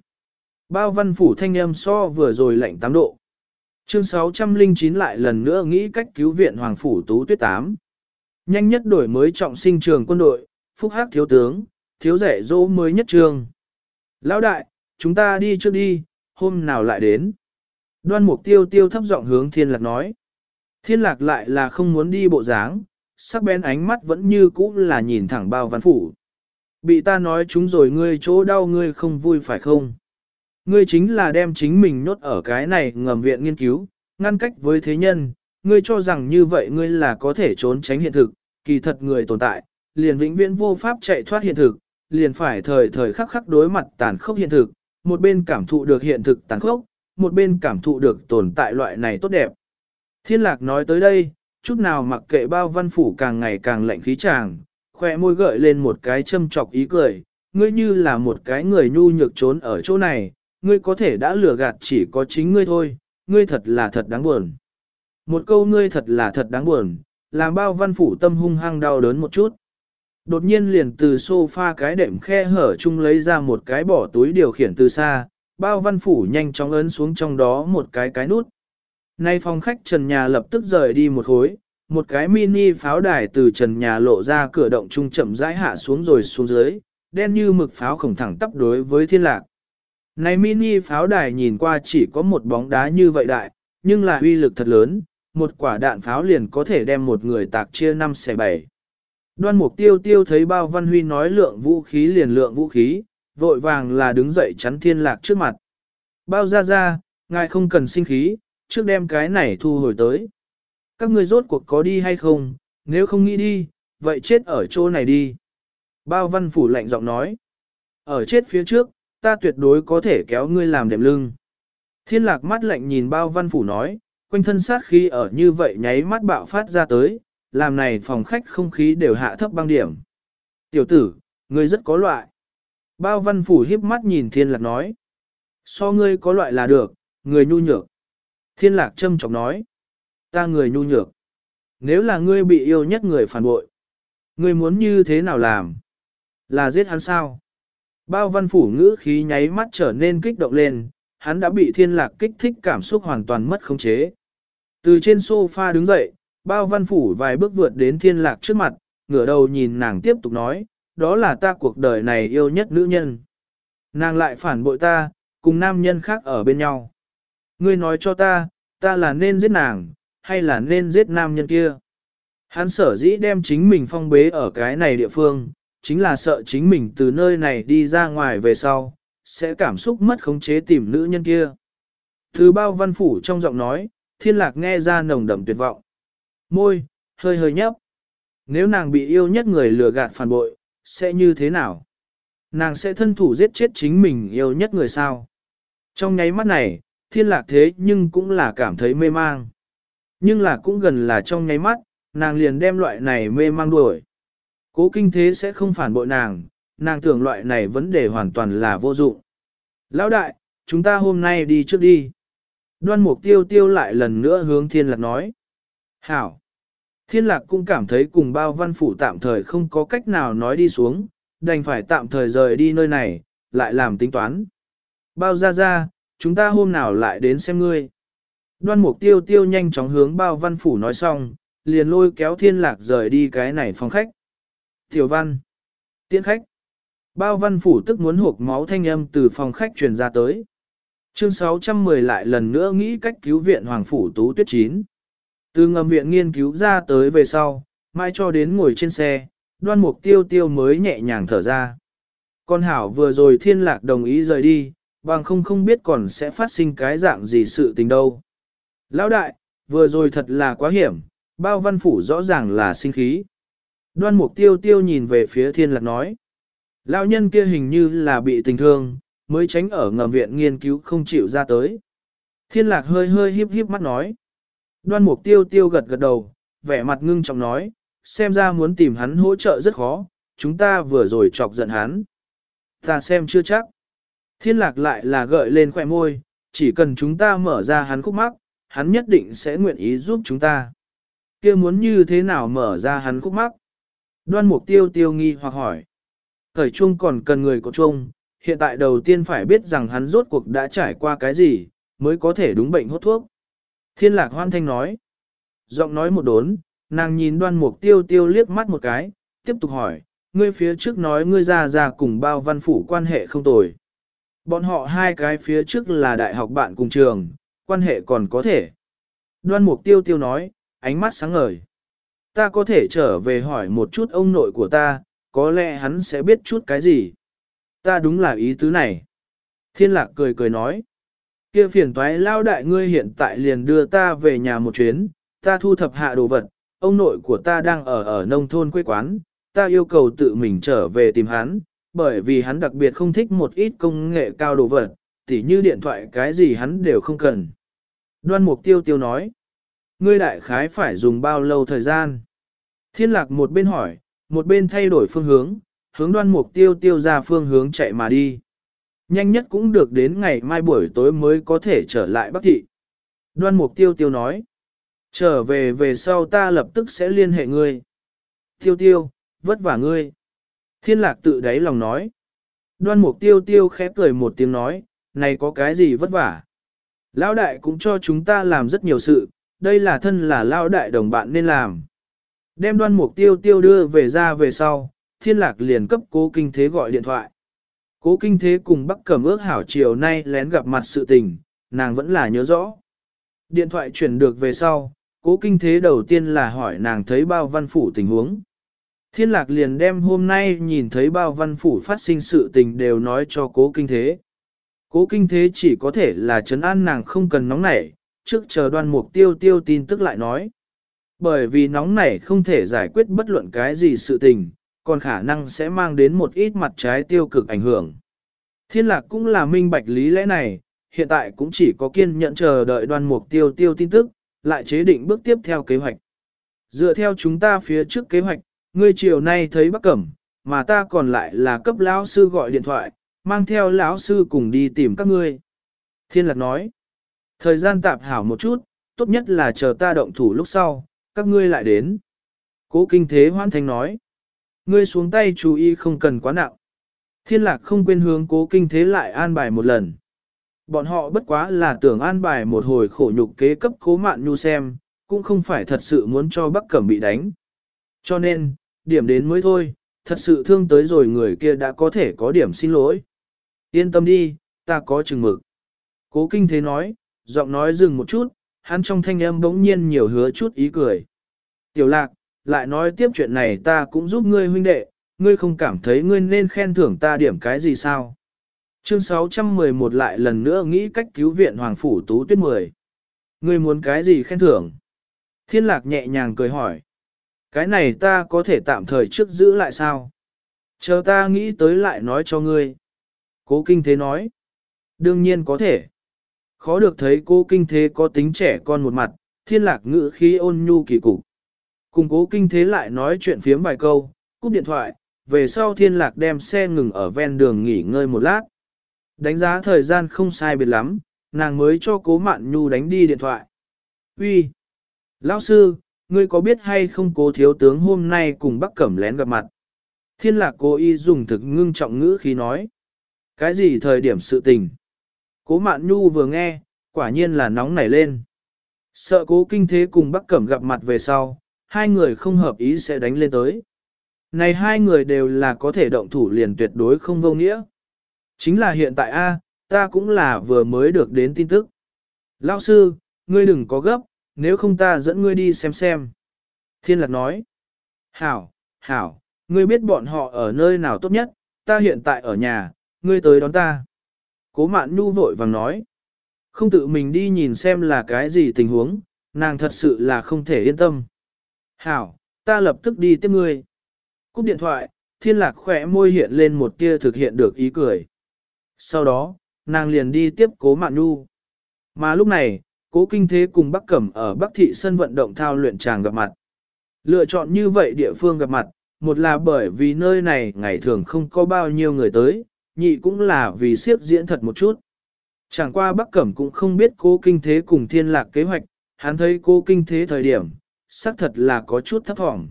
Bao văn phủ thanh âm so vừa rồi lạnh 8 độ. Chương 609 lại lần nữa nghĩ cách cứu viện Hoàng Phủ Tú Tuyết 8. Nhanh nhất đổi mới trọng sinh trường quân đội, phúc hắc thiếu tướng, thiếu rẻ dỗ mới nhất trường. Lão đại, chúng ta đi trước đi, hôm nào lại đến. Đoan mục tiêu tiêu thấp giọng hướng thiên lạc nói. Thiên lạc lại là không muốn đi bộ dáng, sắc bén ánh mắt vẫn như cũ là nhìn thẳng bao văn phủ. Bị ta nói chúng rồi ngươi chỗ đau ngươi không vui phải không? Ngươi chính là đem chính mình nhốt ở cái này ngầm viện nghiên cứu, ngăn cách với thế nhân, ngươi cho rằng như vậy ngươi là có thể trốn tránh hiện thực, kỳ thật người tồn tại, liền vĩnh viễn vô pháp chạy thoát hiện thực, liền phải thời thời khắc khắc đối mặt tàn khốc hiện thực, một bên cảm thụ được hiện thực tàn khốc, một bên cảm thụ được tồn tại loại này tốt đẹp. Thiên lạc nói tới đây, chút nào mặc kệ bao văn phủ càng ngày càng lạnh khí tràng, khoe môi gợi lên một cái châm chọc ý cười, ngươi như là một cái người nhu nhược trốn ở chỗ này, ngươi có thể đã lừa gạt chỉ có chính ngươi thôi, ngươi thật là thật đáng buồn. Một câu ngươi thật là thật đáng buồn, làm bao văn phủ tâm hung hăng đau đớn một chút. Đột nhiên liền từ sofa cái đệm khe hở chung lấy ra một cái bỏ túi điều khiển từ xa, bao văn phủ nhanh chóng ấn xuống trong đó một cái cái nút. Nay phòng khách trần nhà lập tức rời đi một khối, một cái mini pháo đài từ trần nhà lộ ra cửa động trung chậm rãi hạ xuống rồi xuống dưới, đen như mực pháo khổng thẳng tắp đối với thiên lạc. Này mini pháo đài nhìn qua chỉ có một bóng đá như vậy đại, nhưng là uy lực thật lớn, một quả đạn pháo liền có thể đem một người tạc chia 5 xe 7. Đoan mục tiêu tiêu thấy bao văn huy nói lượng vũ khí liền lượng vũ khí, vội vàng là đứng dậy chắn thiên lạc trước mặt. Bao ra ra, ngài không cần sinh khí, trước đem cái này thu hồi tới. Các ngươi rốt cuộc có đi hay không, nếu không nghĩ đi, vậy chết ở chỗ này đi. Bao văn phủ lạnh giọng nói. Ở chết phía trước, ta tuyệt đối có thể kéo ngươi làm đệm lưng. Thiên lạc mắt lạnh nhìn bao văn phủ nói, quanh thân sát khí ở như vậy nháy mắt bạo phát ra tới, làm này phòng khách không khí đều hạ thấp băng điểm. Tiểu tử, ngươi rất có loại. Bao văn phủ hiếp mắt nhìn thiên lạc nói. So ngươi có loại là được, người nhu nhược. Thiên lạc châm chọc nói. Ta người nhu nhược. Nếu là ngươi bị yêu nhất người phản bội, ngươi muốn như thế nào làm? Là giết hắn sao? Bao văn phủ ngữ khí nháy mắt trở nên kích động lên, hắn đã bị thiên lạc kích thích cảm xúc hoàn toàn mất khống chế. Từ trên sofa đứng dậy, bao văn phủ vài bước vượt đến thiên lạc trước mặt, ngửa đầu nhìn nàng tiếp tục nói, đó là ta cuộc đời này yêu nhất nữ nhân. Nàng lại phản bội ta, cùng nam nhân khác ở bên nhau. Ngươi nói cho ta, ta là nên giết nàng, hay là nên giết nam nhân kia. Hắn sở dĩ đem chính mình phong bế ở cái này địa phương, chính là sợ chính mình từ nơi này đi ra ngoài về sau, sẽ cảm xúc mất khống chế tìm nữ nhân kia. Thứ bao văn phủ trong giọng nói, thiên lạc nghe ra nồng đậm tuyệt vọng. Môi, hơi hơi nhấp. Nếu nàng bị yêu nhất người lừa gạt phản bội, sẽ như thế nào? Nàng sẽ thân thủ giết chết chính mình yêu nhất người sao? Trong nháy mắt này, thiên lạc thế nhưng cũng là cảm thấy mê mang. Nhưng là cũng gần là trong nháy mắt, nàng liền đem loại này mê mang đuổi. Cố kinh thế sẽ không phản bội nàng, nàng tưởng loại này vấn đề hoàn toàn là vô dụng. Lão đại, chúng ta hôm nay đi trước đi. Đoan mục tiêu tiêu lại lần nữa hướng thiên lạc nói. Hảo. Thiên lạc cũng cảm thấy cùng bao văn phủ tạm thời không có cách nào nói đi xuống, đành phải tạm thời rời đi nơi này, lại làm tính toán. Bao ra ra, chúng ta hôm nào lại đến xem ngươi. Đoan mục tiêu tiêu nhanh chóng hướng bao văn phủ nói xong, liền lôi kéo thiên lạc rời đi cái này phòng khách. Tiểu văn. Tiễn khách. Bao văn phủ tức muốn hộp máu thanh âm từ phòng khách truyền ra tới. Chương 610 lại lần nữa nghĩ cách cứu viện Hoàng Phủ Tú Tuyết Chín. Từ ngầm viện nghiên cứu ra tới về sau, mai cho đến ngồi trên xe, đoan mục tiêu tiêu mới nhẹ nhàng thở ra. Con Hảo vừa rồi thiên lạc đồng ý rời đi, bằng không không biết còn sẽ phát sinh cái dạng gì sự tình đâu. Lão đại, vừa rồi thật là quá hiểm, bao văn phủ rõ ràng là sinh khí. Đoan mục tiêu tiêu nhìn về phía thiên lạc nói. Lão nhân kia hình như là bị tình thương, mới tránh ở ngầm viện nghiên cứu không chịu ra tới. Thiên lạc hơi hơi hiếp hiếp mắt nói. Đoan mục tiêu tiêu gật gật đầu, vẻ mặt ngưng trọng nói, xem ra muốn tìm hắn hỗ trợ rất khó, chúng ta vừa rồi chọc giận hắn. Ta xem chưa chắc. Thiên lạc lại là gợi lên khỏe môi, chỉ cần chúng ta mở ra hắn khúc mắc, hắn nhất định sẽ nguyện ý giúp chúng ta. kia muốn như thế nào mở ra hắn khúc mắc? Đoan mục tiêu tiêu nghi hoặc hỏi. Thời chung còn cần người có chung, hiện tại đầu tiên phải biết rằng hắn rốt cuộc đã trải qua cái gì, mới có thể đúng bệnh hốt thuốc. Thiên lạc hoan thanh nói. Giọng nói một đốn, nàng nhìn đoan mục tiêu tiêu liếc mắt một cái, tiếp tục hỏi, ngươi phía trước nói ngươi ra ra cùng bao văn phủ quan hệ không tồi. Bọn họ hai cái phía trước là đại học bạn cùng trường, quan hệ còn có thể. Đoan mục tiêu tiêu nói, ánh mắt sáng ngời. Ta có thể trở về hỏi một chút ông nội của ta, có lẽ hắn sẽ biết chút cái gì. Ta đúng là ý tứ này. Thiên lạc cười cười nói. kia phiền toái lao đại ngươi hiện tại liền đưa ta về nhà một chuyến, ta thu thập hạ đồ vật, ông nội của ta đang ở ở nông thôn quê quán, ta yêu cầu tự mình trở về tìm hắn, bởi vì hắn đặc biệt không thích một ít công nghệ cao đồ vật, tỉ như điện thoại cái gì hắn đều không cần. Đoan mục tiêu tiêu nói, ngươi đại khái phải dùng bao lâu thời gian? Thiên lạc một bên hỏi, một bên thay đổi phương hướng, hướng đoan mục tiêu tiêu ra phương hướng chạy mà đi. Nhanh nhất cũng được đến ngày mai buổi tối mới có thể trở lại Bắc Thị. Đoan mục tiêu tiêu nói, trở về về sau ta lập tức sẽ liên hệ ngươi. Tiêu tiêu, vất vả ngươi. Thiên lạc tự đáy lòng nói. Đoan mục tiêu tiêu khẽ cười một tiếng nói, này có cái gì vất vả. Lão đại cũng cho chúng ta làm rất nhiều sự, đây là thân là lão đại đồng bạn nên làm. Đem đoan mục tiêu tiêu đưa về ra về sau, thiên lạc liền cấp cố kinh thế gọi điện thoại. Cố kinh thế cùng bắc cầm ước hảo chiều nay lén gặp mặt sự tình, nàng vẫn là nhớ rõ. Điện thoại chuyển được về sau, cố kinh thế đầu tiên là hỏi nàng thấy bao văn phủ tình huống. Thiên lạc liền đem hôm nay nhìn thấy bao văn phủ phát sinh sự tình đều nói cho cố kinh thế. Cố kinh thế chỉ có thể là chấn an nàng không cần nóng nảy, trước chờ đoan mục tiêu tiêu tin tức lại nói. Bởi vì nóng nảy không thể giải quyết bất luận cái gì sự tình, còn khả năng sẽ mang đến một ít mặt trái tiêu cực ảnh hưởng. Thiên lạc cũng là minh bạch lý lẽ này, hiện tại cũng chỉ có kiên nhẫn chờ đợi đoan mục tiêu tiêu tin tức, lại chế định bước tiếp theo kế hoạch. Dựa theo chúng ta phía trước kế hoạch, ngươi chiều nay thấy Bắc Cẩm, mà ta còn lại là cấp lão sư gọi điện thoại, mang theo lão sư cùng đi tìm các ngươi. Thiên lạc nói, thời gian tạp hảo một chút, tốt nhất là chờ ta động thủ lúc sau, các ngươi lại đến. Cố kinh thế hoan thanh nói, ngươi xuống tay chú ý không cần quá nặng. Thiên lạc không quên hướng cố kinh thế lại an bài một lần. Bọn họ bất quá là tưởng an bài một hồi khổ nhục kế cấp cố mạn nhu xem, cũng không phải thật sự muốn cho Bắc Cẩm bị đánh. Cho nên, điểm đến mới thôi, thật sự thương tới rồi người kia đã có thể có điểm xin lỗi. Yên tâm đi, ta có chừng mực. Cố kinh thế nói, giọng nói dừng một chút, hắn trong thanh âm bỗng nhiên nhiều hứa chút ý cười. Tiểu lạc, lại nói tiếp chuyện này ta cũng giúp ngươi huynh đệ, ngươi không cảm thấy ngươi nên khen thưởng ta điểm cái gì sao? Chương 611 lại lần nữa nghĩ cách cứu viện Hoàng Phủ Tú Tuyết 10. Ngươi muốn cái gì khen thưởng? Thiên lạc nhẹ nhàng cười hỏi. Cái này ta có thể tạm thời trước giữ lại sao? Chờ ta nghĩ tới lại nói cho ngươi. Cố kinh thế nói. Đương nhiên có thể. Khó được thấy cô kinh thế có tính trẻ con một mặt, thiên lạc ngữ khí ôn nhu kỳ cục. Cùng cố kinh thế lại nói chuyện phiếm vài câu, cúp điện thoại, về sau thiên lạc đem xe ngừng ở ven đường nghỉ ngơi một lát. Đánh giá thời gian không sai biệt lắm, nàng mới cho cố mạn nhu đánh đi điện thoại. Uy, Lão sư, ngươi có biết hay không cố thiếu tướng hôm nay cùng Bắc Cẩm lén gặp mặt? Thiên lạc cố y dùng thực ngưng trọng ngữ khi nói. Cái gì thời điểm sự tình? Cố mạn nhu vừa nghe, quả nhiên là nóng nảy lên. Sợ cố kinh thế cùng Bắc Cẩm gặp mặt về sau, hai người không hợp ý sẽ đánh lên tới. Này hai người đều là có thể động thủ liền tuyệt đối không vô nghĩa. Chính là hiện tại A, ta cũng là vừa mới được đến tin tức. Lão sư, ngươi đừng có gấp, nếu không ta dẫn ngươi đi xem xem. Thiên lạc nói. Hảo, hảo, ngươi biết bọn họ ở nơi nào tốt nhất, ta hiện tại ở nhà, ngươi tới đón ta. Cố mạn nhu vội vàng nói. Không tự mình đi nhìn xem là cái gì tình huống, nàng thật sự là không thể yên tâm. Hảo, ta lập tức đi tiếp ngươi. Cúp điện thoại, thiên lạc khỏe môi hiện lên một tia thực hiện được ý cười. Sau đó, nàng liền đi tiếp cố mạn nhu. Mà lúc này, cố kinh thế cùng Bắc Cẩm ở Bắc Thị sân vận động thao luyện tràng gặp mặt. Lựa chọn như vậy địa phương gặp mặt, một là bởi vì nơi này ngày thường không có bao nhiêu người tới, nhị cũng là vì siếp diễn thật một chút. Chẳng qua Bắc Cẩm cũng không biết cố kinh thế cùng thiên lạc kế hoạch, hắn thấy cố kinh thế thời điểm, xác thật là có chút thấp thỏm.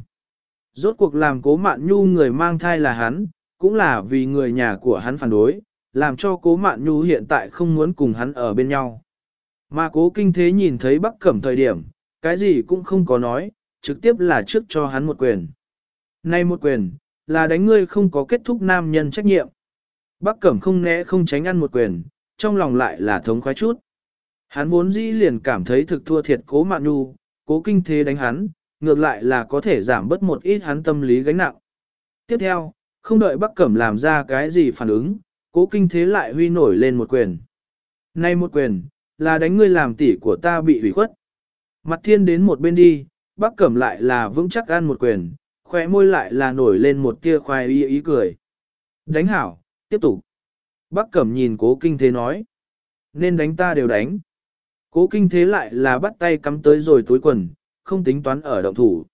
Rốt cuộc làm cố mạn nhu người mang thai là hắn, cũng là vì người nhà của hắn phản đối, làm cho cố mạn nhu hiện tại không muốn cùng hắn ở bên nhau. Mà cố kinh thế nhìn thấy Bắc Cẩm thời điểm, cái gì cũng không có nói, trực tiếp là trước cho hắn một quyền. Nay một quyền, là đánh ngươi không có kết thúc nam nhân trách nhiệm. Bắc Cẩm không né không tránh ăn một quyền, trong lòng lại là thống khoái chút. Hắn vốn dĩ liền cảm thấy thực thua thiệt cố mạn nhu, cố kinh thế đánh hắn, ngược lại là có thể giảm bớt một ít hắn tâm lý gánh nặng. Tiếp theo, không đợi Bắc Cẩm làm ra cái gì phản ứng, cố kinh thế lại huy nổi lên một quyền. Nay một quyền, là đánh ngươi làm tỷ của ta bị hủy khuất. Mặt thiên đến một bên đi, Bắc Cẩm lại là vững chắc ăn một quyền, khỏe môi lại là nổi lên một tia khoai ý ý cười. Đánh hảo, tiếp tục. Bắc Cẩm nhìn cố kinh thế nói. Nên đánh ta đều đánh. Cố kinh thế lại là bắt tay cắm tới rồi túi quần, không tính toán ở động thủ.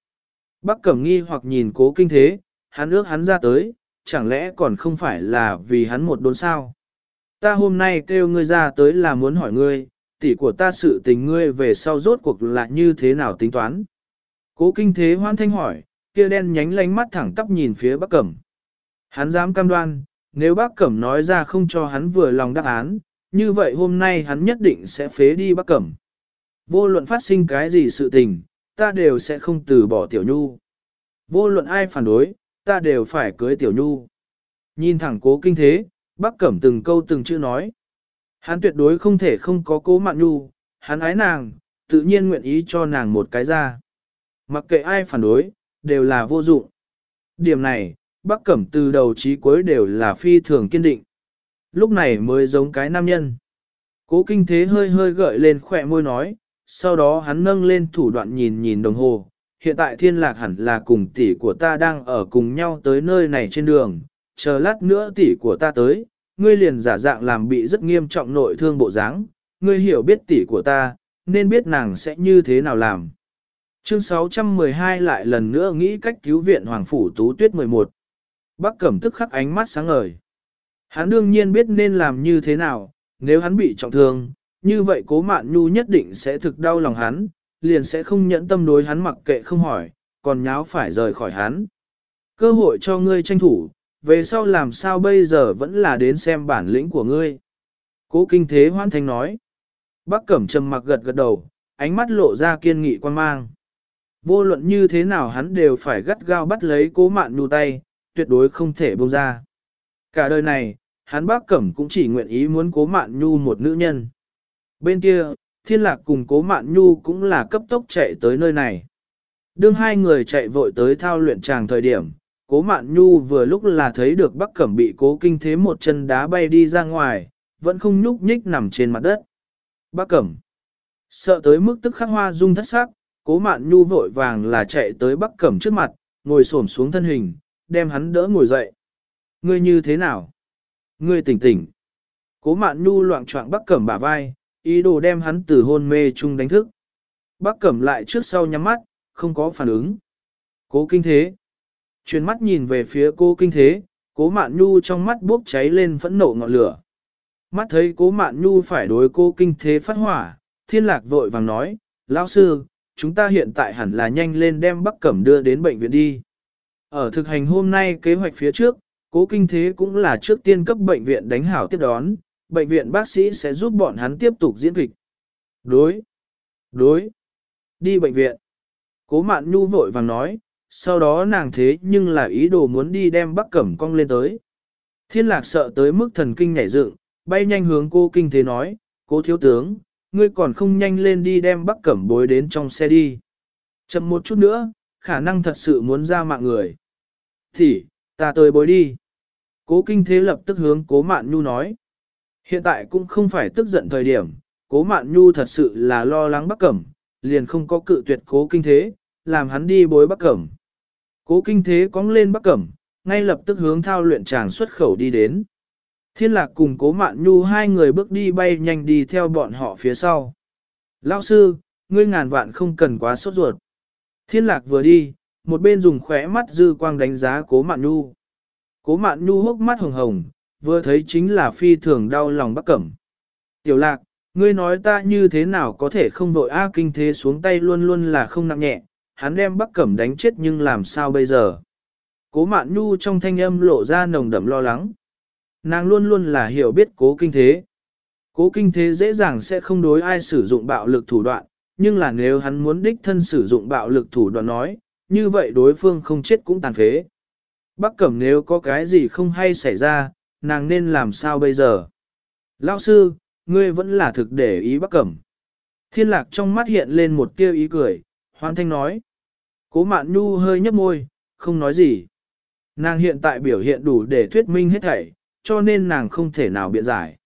Bắc Cẩm nghi hoặc nhìn cố kinh thế, hắn ước hắn ra tới, chẳng lẽ còn không phải là vì hắn một đốn sao? Ta hôm nay kêu ngươi ra tới là muốn hỏi ngươi, tỷ của ta sự tình ngươi về sau rốt cuộc là như thế nào tính toán? Cố kinh thế hoan thanh hỏi, kia đen nhánh lánh mắt thẳng tắp nhìn phía Bắc Cẩm. Hắn dám cam đoan, nếu bác Cẩm nói ra không cho hắn vừa lòng đáp án, như vậy hôm nay hắn nhất định sẽ phế đi bác Cẩm. Vô luận phát sinh cái gì sự tình, ta đều sẽ không từ bỏ Tiểu Nhu. Vô luận ai phản đối, ta đều phải cưới Tiểu Nhu. Nhìn thẳng cố kinh thế, bác Cẩm từng câu từng chữ nói. Hắn tuyệt đối không thể không có cố mạn nhu, hắn ái nàng, tự nhiên nguyện ý cho nàng một cái ra. Mặc kệ ai phản đối, đều là vô dụng. Điểm này, Bắc Cẩm từ đầu chí cuối đều là phi thường kiên định. Lúc này mới giống cái nam nhân. Cố kinh thế hơi hơi gợi lên khỏe môi nói, sau đó hắn nâng lên thủ đoạn nhìn nhìn đồng hồ, hiện tại thiên lạc hẳn là cùng tỷ của ta đang ở cùng nhau tới nơi này trên đường, chờ lát nữa tỷ của ta tới, ngươi liền giả dạng làm bị rất nghiêm trọng nội thương bộ dáng, ngươi hiểu biết tỷ của ta, nên biết nàng sẽ như thế nào làm. Chương 612 lại lần nữa nghĩ cách cứu viện Hoàng Phủ Tú Tuyết 11. Bác Cẩm tức khắc ánh mắt sáng ngời. Hắn đương nhiên biết nên làm như thế nào, nếu hắn bị trọng thương, như vậy cố mạn nhu nhất định sẽ thực đau lòng hắn, liền sẽ không nhẫn tâm đối hắn mặc kệ không hỏi, còn nháo phải rời khỏi hắn. Cơ hội cho ngươi tranh thủ, về sau làm sao bây giờ vẫn là đến xem bản lĩnh của ngươi. Cố kinh thế hoan thanh nói. Bác Cẩm trầm mặc gật gật đầu, ánh mắt lộ ra kiên nghị quan mang. Vô luận như thế nào hắn đều phải gắt gao bắt lấy cố mạn nhu tay, tuyệt đối không thể buông ra. Cả đời này, hắn bác Cẩm cũng chỉ nguyện ý muốn cố mạn nhu một nữ nhân. Bên kia, thiên lạc cùng cố mạn nhu cũng là cấp tốc chạy tới nơi này. Đương hai người chạy vội tới thao luyện tràng thời điểm, cố mạn nhu vừa lúc là thấy được bắc cẩm bị cố kinh thế một chân đá bay đi ra ngoài, vẫn không nhúc nhích nằm trên mặt đất. Bắc cẩm, sợ tới mức tức khắc hoa rung thất sắc, cố mạn nhu vội vàng là chạy tới bắc cẩm trước mặt, ngồi xổm xuống thân hình, đem hắn đỡ ngồi dậy. Ngươi như thế nào? Ngươi tỉnh tỉnh. Cố mạn nhu loạn trọng bắc cẩm bả vai, ý đồ đem hắn từ hôn mê chung đánh thức. Bắc cẩm lại trước sau nhắm mắt, không có phản ứng. Cố kinh thế. Chuyển mắt nhìn về phía cô kinh thế, cố mạn nhu trong mắt bốc cháy lên phẫn nộ ngọn lửa. Mắt thấy cố mạn nhu phải đối cô kinh thế phát hỏa, thiên lạc vội vàng nói, lão sư, chúng ta hiện tại hẳn là nhanh lên đem Bắc Cẩm đưa đến bệnh viện đi. Ở thực hành hôm nay kế hoạch phía trước, cố kinh thế cũng là trước tiên cấp bệnh viện đánh hảo tiếp đón, bệnh viện bác sĩ sẽ giúp bọn hắn tiếp tục diễn kịch. Đối, đối, đi bệnh viện. Cố mạn nhu vội vàng nói, sau đó nàng thế nhưng là ý đồ muốn đi đem bắc cẩm cong lên tới. Thiên lạc sợ tới mức thần kinh nhảy dựng, bay nhanh hướng cô kinh thế nói, cố thiếu tướng, ngươi còn không nhanh lên đi đem bắc cẩm bối đến trong xe đi. Chậm một chút nữa, khả năng thật sự muốn ra mạng người. Thì, ta tới bối đi. Cố kinh thế lập tức hướng cố mạn nhu nói. Hiện tại cũng không phải tức giận thời điểm, cố mạn nhu thật sự là lo lắng bắc cẩm, liền không có cự tuyệt cố kinh thế, làm hắn đi bối bắc cẩm. Cố kinh thế cóng lên bắc cẩm, ngay lập tức hướng thao luyện tràng xuất khẩu đi đến. Thiên lạc cùng cố mạn nhu hai người bước đi bay nhanh đi theo bọn họ phía sau. Lão sư, ngươi ngàn vạn không cần quá sốt ruột. Thiên lạc vừa đi, một bên dùng khóe mắt dư quang đánh giá cố mạn nhu. Cố mạn nhu hốc mắt hồng hồng, vừa thấy chính là phi thường đau lòng bắc cẩm. Tiểu lạc, ngươi nói ta như thế nào có thể không vội A kinh thế xuống tay luôn luôn là không nặng nhẹ, hắn đem bắc cẩm đánh chết nhưng làm sao bây giờ? Cố mạn nhu trong thanh âm lộ ra nồng đậm lo lắng. Nàng luôn luôn là hiểu biết cố kinh thế. Cố kinh thế dễ dàng sẽ không đối ai sử dụng bạo lực thủ đoạn, nhưng là nếu hắn muốn đích thân sử dụng bạo lực thủ đoạn nói, như vậy đối phương không chết cũng tàn phế. Bắc Cẩm nếu có cái gì không hay xảy ra, nàng nên làm sao bây giờ? Lão sư, ngươi vẫn là thực để ý Bắc Cẩm. Thiên lạc trong mắt hiện lên một tia ý cười, hoan thanh nói. Cố mạn nhu hơi nhấp môi, không nói gì. Nàng hiện tại biểu hiện đủ để thuyết minh hết thảy, cho nên nàng không thể nào biện giải.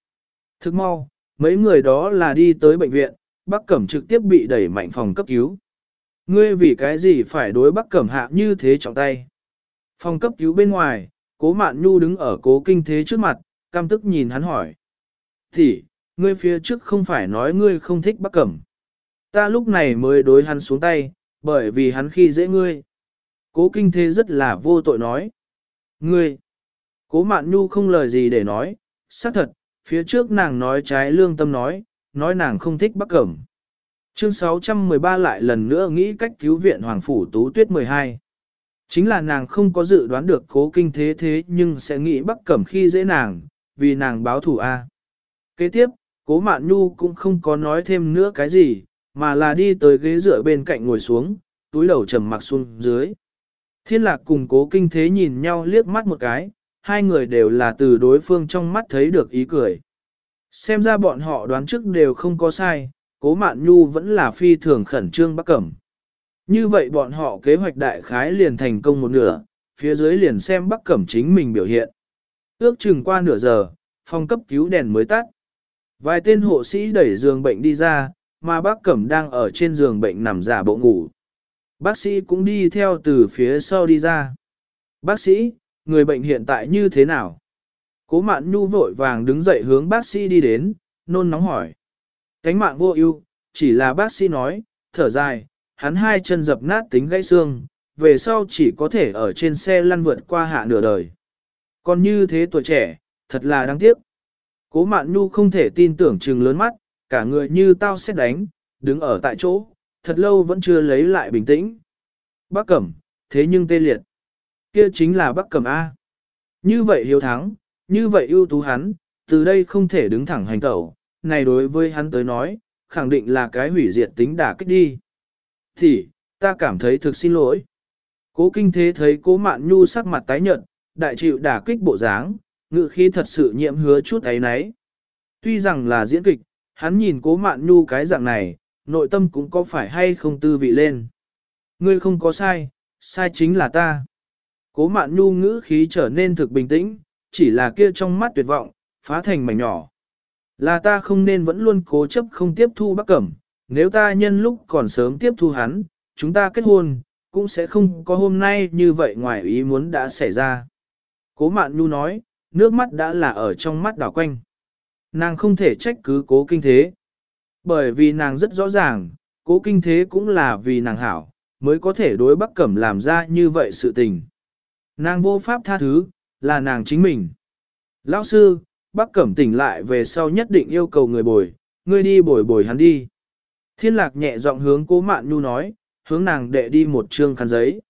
Thức mau, mấy người đó là đi tới bệnh viện, bác cẩm trực tiếp bị đẩy mạnh phòng cấp cứu. Ngươi vì cái gì phải đối Bắc cẩm hạ như thế trọng tay? Phòng cấp cứu bên ngoài, cố mạn nhu đứng ở cố kinh thế trước mặt, cam tức nhìn hắn hỏi. Thì, ngươi phía trước không phải nói ngươi không thích Bắc cẩm. Ta lúc này mới đối hắn xuống tay, bởi vì hắn khi dễ ngươi. Cố kinh thế rất là vô tội nói. Ngươi, cố mạn nhu không lời gì để nói, xác thật, phía trước nàng nói trái lương tâm nói, nói nàng không thích bắc cẩm. Chương 613 lại lần nữa nghĩ cách cứu viện Hoàng Phủ Tú Tuyết 12. Chính là nàng không có dự đoán được cố kinh thế thế nhưng sẽ nghĩ bắc cẩm khi dễ nàng, vì nàng báo thủ A. Kế tiếp, cố mạn nhu cũng không có nói thêm nữa cái gì, mà là đi tới ghế dựa bên cạnh ngồi xuống, túi đầu trầm mặc xuống dưới. Thiên lạc cùng cố kinh thế nhìn nhau liếc mắt một cái, hai người đều là từ đối phương trong mắt thấy được ý cười. Xem ra bọn họ đoán trước đều không có sai, cố mạn nhu vẫn là phi thường khẩn trương bắc cẩm. Như vậy bọn họ kế hoạch đại khái liền thành công một nửa, phía dưới liền xem bắc cẩm chính mình biểu hiện. Ước chừng qua nửa giờ, phòng cấp cứu đèn mới tắt. Vài tên hộ sĩ đẩy giường bệnh đi ra, mà bác Cẩm đang ở trên giường bệnh nằm giả bộ ngủ. Bác sĩ cũng đi theo từ phía sau đi ra. Bác sĩ, người bệnh hiện tại như thế nào? Cố mạn nhu vội vàng đứng dậy hướng bác sĩ đi đến, nôn nóng hỏi. Cánh mạng vô ưu, chỉ là bác sĩ nói, thở dài, hắn hai chân dập nát tính gãy xương, về sau chỉ có thể ở trên xe lăn vượt qua hạ nửa đời. Còn như thế tuổi trẻ, thật là đáng tiếc. Cố mạn nhu không thể tin tưởng trừng lớn mắt, cả người như tao xét đánh, đứng ở tại chỗ, thật lâu vẫn chưa lấy lại bình tĩnh. Bác Cẩm, thế nhưng tê liệt. Kia chính là Bác Cẩm A. Như vậy hiếu thắng, như vậy ưu tú hắn, từ đây không thể đứng thẳng hành tẩu, này đối với hắn tới nói, khẳng định là cái hủy diệt tính đả kích đi. Thì, ta cảm thấy thực xin lỗi. Cố kinh thế thấy cố mạn nhu sắc mặt tái nhợt, đại chịu đả kích bộ dáng, ngự khí thật sự nhiễm hứa chút ấy nấy. Tuy rằng là diễn kịch, hắn nhìn cố mạn nhu cái dạng này, nội tâm cũng có phải hay không tư vị lên. Ngươi không có sai, sai chính là ta. Cố mạn nhu ngữ khí trở nên thực bình tĩnh, chỉ là kia trong mắt tuyệt vọng, phá thành mảnh nhỏ. Là ta không nên vẫn luôn cố chấp không tiếp thu bác cẩm, nếu ta nhân lúc còn sớm tiếp thu hắn, chúng ta kết hôn, cũng sẽ không có hôm nay như vậy ngoài ý muốn đã xảy ra. Cố mạn nhu nói, nước mắt đã là ở trong mắt đảo quanh. Nàng không thể trách cứ cố kinh thế. Bởi vì nàng rất rõ ràng, cố kinh thế cũng là vì nàng hảo, mới có thể đối bắc cẩm làm ra như vậy sự tình. Nàng vô pháp tha thứ, là nàng chính mình. Lão sư, bắc cẩm tỉnh lại về sau nhất định yêu cầu người bồi, ngươi đi bồi bồi hắn đi. Thiên lạc nhẹ giọng hướng cố mạn nhu nói, hướng nàng đệ đi một trương khăn giấy.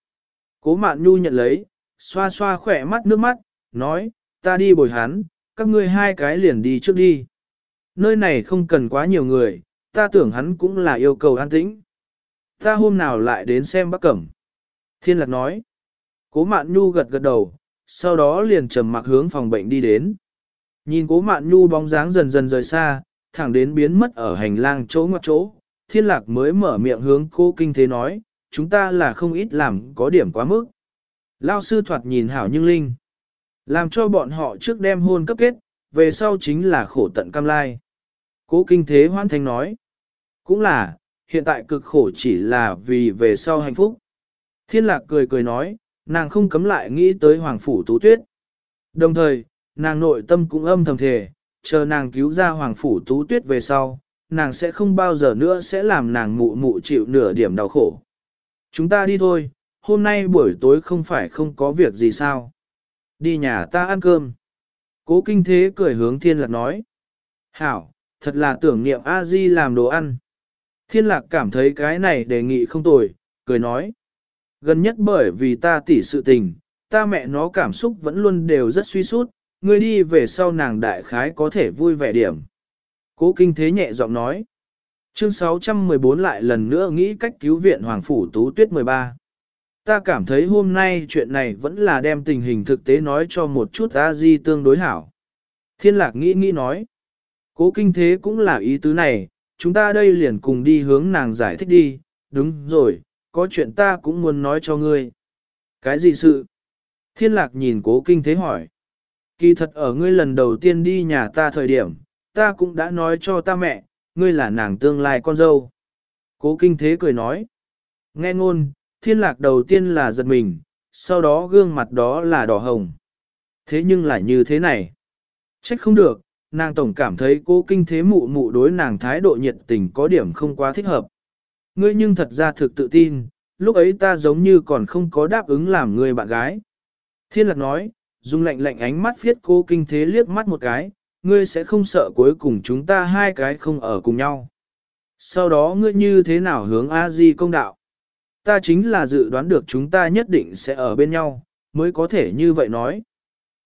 Cố mạn nhu nhận lấy, xoa xoa khỏe mắt nước mắt, nói, ta đi bồi hắn, các ngươi hai cái liền đi trước đi. Nơi này không cần quá nhiều người, ta tưởng hắn cũng là yêu cầu an tĩnh. Ta hôm nào lại đến xem bác cẩm. Thiên lạc nói. Cố mạn nhu gật gật đầu, sau đó liền trầm mặc hướng phòng bệnh đi đến. Nhìn cố mạn nhu bóng dáng dần dần rời xa, thẳng đến biến mất ở hành lang chỗ ngoặt chỗ. Thiên lạc mới mở miệng hướng cô kinh thế nói, chúng ta là không ít làm có điểm quá mức. Lao sư thoạt nhìn hảo nhưng linh. Làm cho bọn họ trước đem hôn cấp kết, về sau chính là khổ tận cam lai. Cố kinh thế hoan thanh nói. Cũng là, hiện tại cực khổ chỉ là vì về sau hạnh phúc. Thiên lạc cười cười nói, nàng không cấm lại nghĩ tới Hoàng Phủ Tú Tuyết. Đồng thời, nàng nội tâm cũng âm thầm thề, chờ nàng cứu ra Hoàng Phủ Tú Tuyết về sau, nàng sẽ không bao giờ nữa sẽ làm nàng mụ mụ chịu nửa điểm đau khổ. Chúng ta đi thôi, hôm nay buổi tối không phải không có việc gì sao. Đi nhà ta ăn cơm. Cố kinh thế cười hướng thiên lạc nói. Hảo, thật là tưởng niệm A-di làm đồ ăn. Thiên lạc cảm thấy cái này đề nghị không tồi, cười nói. Gần nhất bởi vì ta tỉ sự tình, ta mẹ nó cảm xúc vẫn luôn đều rất suy sút, ngươi đi về sau nàng đại khái có thể vui vẻ điểm. Cố kinh thế nhẹ giọng nói. Chương 614 lại lần nữa nghĩ cách cứu viện Hoàng Phủ Tú Tuyết 13. Ta cảm thấy hôm nay chuyện này vẫn là đem tình hình thực tế nói cho một chút A-di tương đối hảo. Thiên lạc nghĩ nghĩ nói. Cố kinh thế cũng là ý tứ này, chúng ta đây liền cùng đi hướng nàng giải thích đi, đúng rồi, có chuyện ta cũng muốn nói cho ngươi. Cái gì sự? Thiên lạc nhìn cố kinh thế hỏi. Kỳ thật ở ngươi lần đầu tiên đi nhà ta thời điểm, ta cũng đã nói cho ta mẹ, ngươi là nàng tương lai con dâu. Cố kinh thế cười nói. Nghe ngôn, thiên lạc đầu tiên là giật mình, sau đó gương mặt đó là đỏ hồng. Thế nhưng lại như thế này. Trách không được, nàng tổng cảm thấy cô kinh thế mụ mụ đối nàng thái độ nhiệt tình có điểm không quá thích hợp. Ngươi nhưng thật ra thực tự tin, lúc ấy ta giống như còn không có đáp ứng làm người bạn gái. Thiên lạc nói, dùng lạnh lạnh ánh mắt phiết cô kinh thế liếc mắt một cái, ngươi sẽ không sợ cuối cùng chúng ta hai cái không ở cùng nhau. Sau đó ngươi như thế nào hướng A-di công đạo? Ta chính là dự đoán được chúng ta nhất định sẽ ở bên nhau, mới có thể như vậy nói.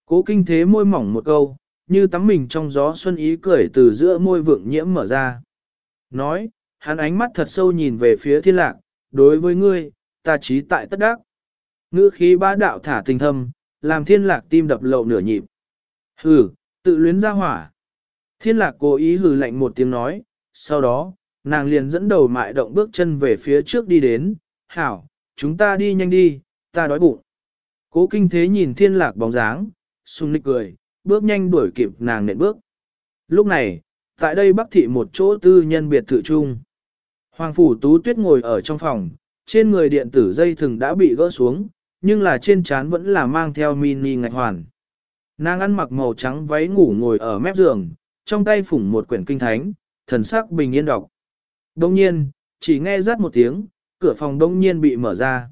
Cố kinh thế môi mỏng một câu, như tắm mình trong gió xuân ý cười từ giữa môi vượng nhiễm mở ra. Nói, hắn ánh mắt thật sâu nhìn về phía thiên lạc, đối với ngươi, ta trí tại tất đắc. Ngữ khí bá đạo thả tình thâm, làm thiên lạc tim đập lậu nửa nhịp. Hừ, tự luyến ra hỏa. Thiên lạc cố ý hừ lạnh một tiếng nói, sau đó, nàng liền dẫn đầu mại động bước chân về phía trước đi đến, hảo, chúng ta đi nhanh đi, ta đói bụng. Cố kinh thế nhìn thiên lạc bóng dáng, sung nịch cười, bước nhanh đuổi kịp nàng nện bước. Lúc này, tại đây bắc thị một chỗ tư nhân biệt thự chung. Hoàng phủ tú tuyết ngồi ở trong phòng, trên người điện tử dây thừng đã bị gỡ xuống, nhưng là trên trán vẫn là mang theo mini ngạch hoàn. Nàng ăn mặc màu trắng váy ngủ ngồi ở mép giường, trong tay phủng một quyển kinh thánh, thần sắc bình yên đọc. Đông nhiên, chỉ nghe rát một tiếng, cửa phòng đông nhiên bị mở ra.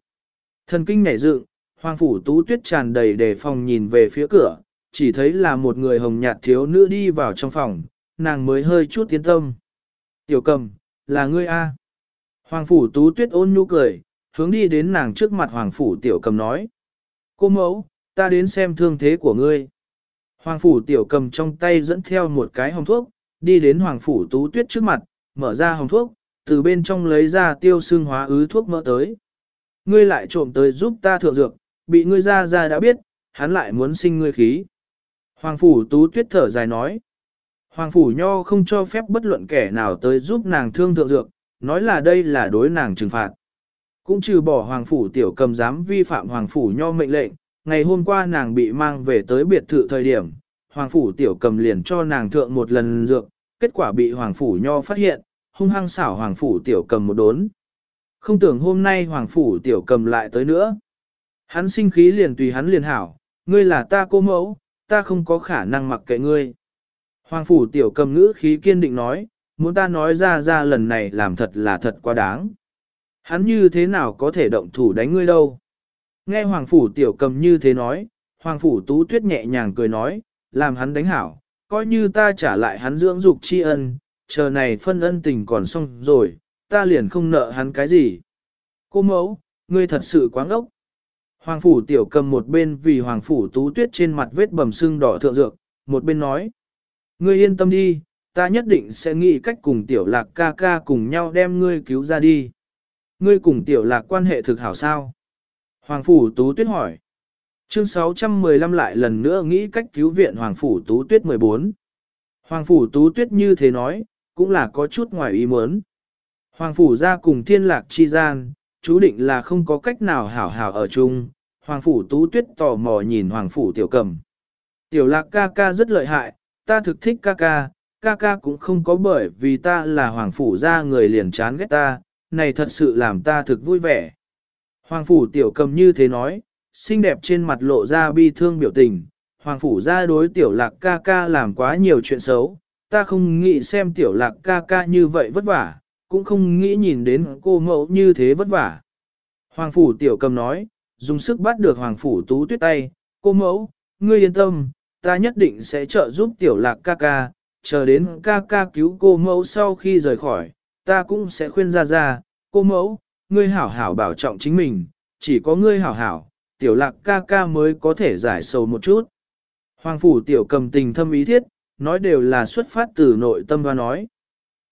Thần kinh nhảy dựng, hoàng phủ tú tuyết tràn đầy để phòng nhìn về phía cửa, chỉ thấy là một người hồng nhạt thiếu nữ đi vào trong phòng, nàng mới hơi chút tiến tâm. Tiểu cầm, là ngươi A. Hoàng phủ tú tuyết ôn nhu cười, hướng đi đến nàng trước mặt hoàng phủ tiểu cầm nói. Cô mẫu, ta đến xem thương thế của ngươi. Hoàng phủ tiểu cầm trong tay dẫn theo một cái hồng thuốc, đi đến hoàng phủ tú tuyết trước mặt, mở ra hồng thuốc, từ bên trong lấy ra tiêu xương hóa ứ thuốc mỡ tới. Ngươi lại trộm tới giúp ta thượng dược, bị ngươi ra ra đã biết, hắn lại muốn sinh ngươi khí. Hoàng phủ tú tuyết thở dài nói. Hoàng phủ nho không cho phép bất luận kẻ nào tới giúp nàng thương thượng dược, nói là đây là đối nàng trừng phạt. Cũng trừ bỏ hoàng phủ tiểu cầm dám vi phạm hoàng phủ nho mệnh lệnh, ngày hôm qua nàng bị mang về tới biệt thự thời điểm, hoàng phủ tiểu cầm liền cho nàng thượng một lần dược, kết quả bị hoàng phủ nho phát hiện, hung hăng xảo hoàng phủ tiểu cầm một đốn. Không tưởng hôm nay hoàng phủ tiểu cầm lại tới nữa. Hắn sinh khí liền tùy hắn liền hảo, ngươi là ta cô mẫu, ta không có khả năng mặc kệ ngươi. Hoàng phủ tiểu cầm ngữ khí kiên định nói, muốn ta nói ra ra lần này làm thật là thật quá đáng. Hắn như thế nào có thể động thủ đánh ngươi đâu? Nghe Hoàng Phủ Tiểu Cầm như thế nói, Hoàng Phủ Tú Tuyết nhẹ nhàng cười nói, làm hắn đánh hảo, coi như ta trả lại hắn dưỡng dục tri ân, chờ này phân ân tình còn xong rồi, ta liền không nợ hắn cái gì. Cô mẫu, ngươi thật sự quá ngốc. Hoàng Phủ Tiểu Cầm một bên vì Hoàng Phủ Tú Tuyết trên mặt vết bầm sưng đỏ thượng dược, một bên nói, ngươi yên tâm đi, ta nhất định sẽ nghĩ cách cùng Tiểu Lạc ca ca cùng nhau đem ngươi cứu ra đi. Ngươi cùng Tiểu Lạc quan hệ thực hảo sao? Hoàng Phủ Tú Tuyết hỏi. Chương 615 lại lần nữa nghĩ cách cứu viện Hoàng Phủ Tú Tuyết 14. Hoàng Phủ Tú Tuyết như thế nói, cũng là có chút ngoài ý muốn. Hoàng Phủ ra cùng thiên lạc chi gian, chú định là không có cách nào hảo hảo ở chung. Hoàng Phủ Tú Tuyết tò mò nhìn Hoàng Phủ Tiểu Cầm. Tiểu lạc ca ca rất lợi hại, ta thực thích ca ca, ca ca cũng không có bởi vì ta là Hoàng Phủ ra người liền chán ghét ta, này thật sự làm ta thực vui vẻ. Hoàng phủ tiểu cầm như thế nói, xinh đẹp trên mặt lộ ra bi thương biểu tình, hoàng phủ ra đối tiểu lạc ca ca làm quá nhiều chuyện xấu, ta không nghĩ xem tiểu lạc ca ca như vậy vất vả, cũng không nghĩ nhìn đến cô mẫu như thế vất vả. Hoàng phủ tiểu cầm nói, dùng sức bắt được hoàng phủ tú tuyết tay, cô mẫu, ngươi yên tâm, ta nhất định sẽ trợ giúp tiểu lạc ca ca, chờ đến ca ca cứu cô mẫu sau khi rời khỏi, ta cũng sẽ khuyên ra ra, cô mẫu, ngươi hảo hảo bảo trọng chính mình, chỉ có ngươi hảo hảo, tiểu lạc ca ca mới có thể giải sầu một chút. Hoàng phủ tiểu cầm tình thâm ý thiết, nói đều là xuất phát từ nội tâm và nói.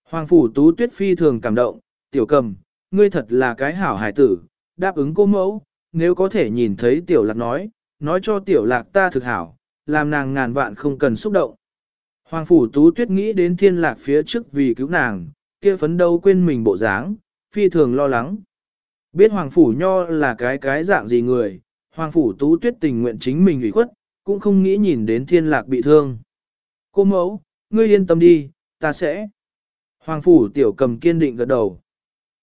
Hoàng phủ tú tuyết phi thường cảm động, tiểu cầm, ngươi thật là cái hảo hải tử, đáp ứng cô mẫu, nếu có thể nhìn thấy tiểu lạc nói, nói cho tiểu lạc ta thực hảo, làm nàng ngàn vạn không cần xúc động. Hoàng phủ tú tuyết nghĩ đến thiên lạc phía trước vì cứu nàng, kia phấn đâu quên mình bộ dáng, phi thường lo lắng. Biết Hoàng Phủ Nho là cái cái dạng gì người, Hoàng Phủ Tú Tuyết tình nguyện chính mình ủy khuất, cũng không nghĩ nhìn đến thiên lạc bị thương. Cô mẫu, ngươi yên tâm đi, ta sẽ. Hoàng Phủ Tiểu Cầm kiên định gật đầu.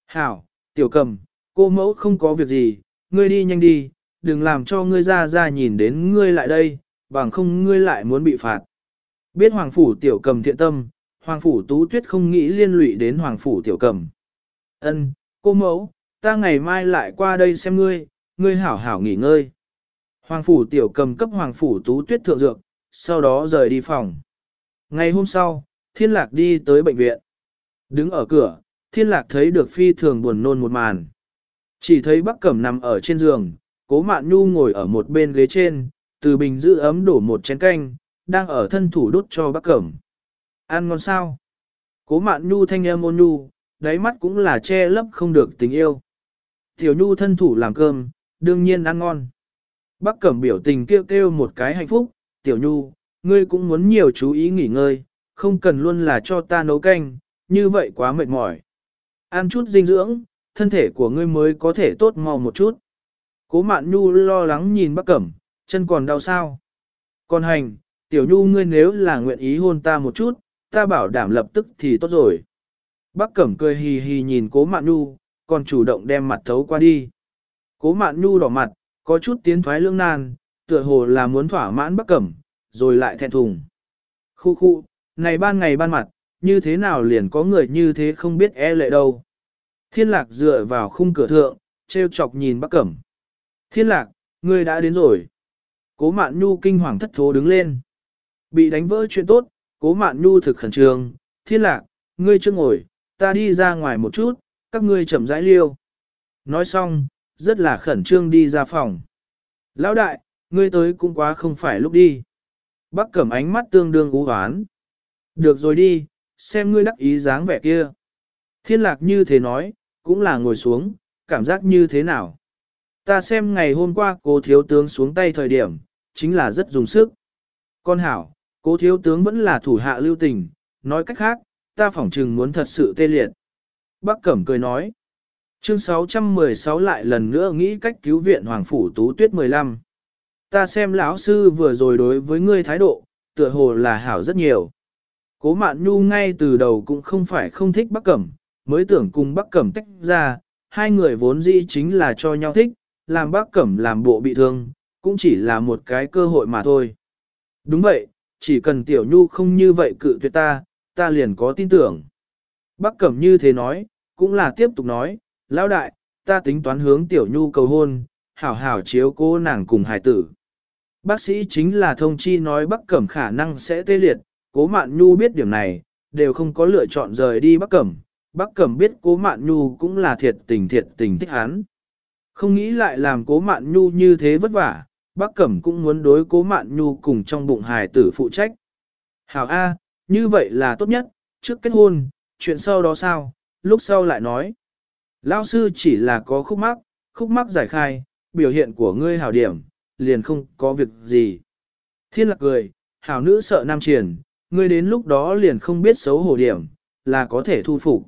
Hảo, Tiểu Cầm, cô mẫu không có việc gì, ngươi đi nhanh đi, đừng làm cho ngươi ra ra nhìn đến ngươi lại đây, bằng không ngươi lại muốn bị phạt. Biết Hoàng Phủ Tiểu Cầm thiện tâm, Hoàng Phủ Tú Tuyết không nghĩ liên lụy đến Hoàng Phủ Tiểu Cầm. Ân, cô mẫu, ta ngày mai lại qua đây xem ngươi, ngươi hảo hảo nghỉ ngơi. Hoàng phủ tiểu cầm cấp hoàng phủ tú tuyết thượng dược, sau đó rời đi phòng. Ngày hôm sau, thiên lạc đi tới bệnh viện. Đứng ở cửa, thiên lạc thấy được phi thường buồn nôn một màn. Chỉ thấy Bắc cẩm nằm ở trên giường, cố mạn nhu ngồi ở một bên ghế trên, từ bình giữ ấm đổ một chén canh, đang ở thân thủ đốt cho Bắc cẩm. Ăn ngon sao? Cố mạn nhu thanh em ôn nhu, đáy mắt cũng là che lấp không được tình yêu. Tiểu Nhu thân thủ làm cơm, đương nhiên ăn ngon. Bác Cẩm biểu tình kêu kêu một cái hạnh phúc, Tiểu Nhu, ngươi cũng muốn nhiều chú ý nghỉ ngơi, không cần luôn là cho ta nấu canh, như vậy quá mệt mỏi. Ăn chút dinh dưỡng, thân thể của ngươi mới có thể tốt mau một chút. Cố Mạn Nhu lo lắng nhìn bác Cẩm, chân còn đau sao. Còn hành, Tiểu Nhu ngươi nếu là nguyện ý hôn ta một chút, ta bảo đảm lập tức thì tốt rồi. Bác Cẩm cười hì hì nhìn cố Mạn Nhu, còn chủ động đem mặt thấu qua đi. Cố mạn nhu đỏ mặt, có chút tiến thoái lương nan, tựa hồ là muốn thỏa mãn bắc cẩm, rồi lại thẹn thùng. Khu khu, này ban ngày ban mặt, như thế nào liền có người như thế không biết e lệ đâu. Thiên lạc dựa vào khung cửa thượng, treo chọc nhìn bắc cẩm. Thiên lạc, ngươi đã đến rồi. Cố mạn nhu kinh hoàng thất thố đứng lên. Bị đánh vỡ chuyện tốt, cố mạn nhu thực khẩn trương. Thiên lạc, ngươi chưa ngồi, ta đi ra ngoài một chút, các ngươi chậm rãi liêu. Nói xong, rất là khẩn trương đi ra phòng. Lão đại, ngươi tới cũng quá không phải lúc đi. Bác cẩm ánh mắt tương đương ú hoán. Được rồi đi, xem ngươi đắc ý dáng vẻ kia. Thiên lạc như thế nói, cũng là ngồi xuống, cảm giác như thế nào. Ta xem ngày hôm qua cô thiếu tướng xuống tay thời điểm, chính là rất dùng sức. Con hảo, cố thiếu tướng vẫn là thủ hạ lưu tình, nói cách khác, ta phỏng trừng muốn thật sự tê liệt. Bác Cẩm cười nói. Chương 616 lại lần nữa nghĩ cách cứu viện Hoàng Phủ Tú Tuyết 15. Ta xem lão sư vừa rồi đối với ngươi thái độ, tựa hồ là hảo rất nhiều. Cố Mạn Nhu ngay từ đầu cũng không phải không thích Bắc Cẩm, mới tưởng cùng Bắc Cẩm tách ra, hai người vốn dĩ chính là cho nhau thích, làm Bắc Cẩm làm bộ bị thương, cũng chỉ là một cái cơ hội mà thôi. Đúng vậy, chỉ cần Tiểu Nhu không như vậy cự tuyệt ta, ta liền có tin tưởng. Bắc Cẩm như thế nói, cũng là tiếp tục nói, lão đại, ta tính toán hướng Tiểu Nhu cầu hôn, hảo hảo chiếu cô nàng cùng hài tử. Bác sĩ chính là thông chi nói Bắc Cẩm khả năng sẽ tê liệt, cố mạn nhu biết điểm này, đều không có lựa chọn rời đi Bắc Cẩm. Bắc Cẩm biết cố mạn nhu cũng là thiệt tình thiệt tình thích hắn. Không nghĩ lại làm cố mạn nhu như thế vất vả, Bắc Cẩm cũng muốn đối cố mạn nhu cùng trong bụng hài tử phụ trách. Hảo A, như vậy là tốt nhất, trước kết hôn, chuyện sau đó sao, lúc sau lại nói. Lao sư chỉ là có khúc mắc, khúc mắc giải khai, biểu hiện của ngươi hảo điểm, liền không có việc gì. Thiên lạc cười, hảo nữ sợ nam triển, ngươi đến lúc đó liền không biết xấu hổ điểm, là có thể thu phục.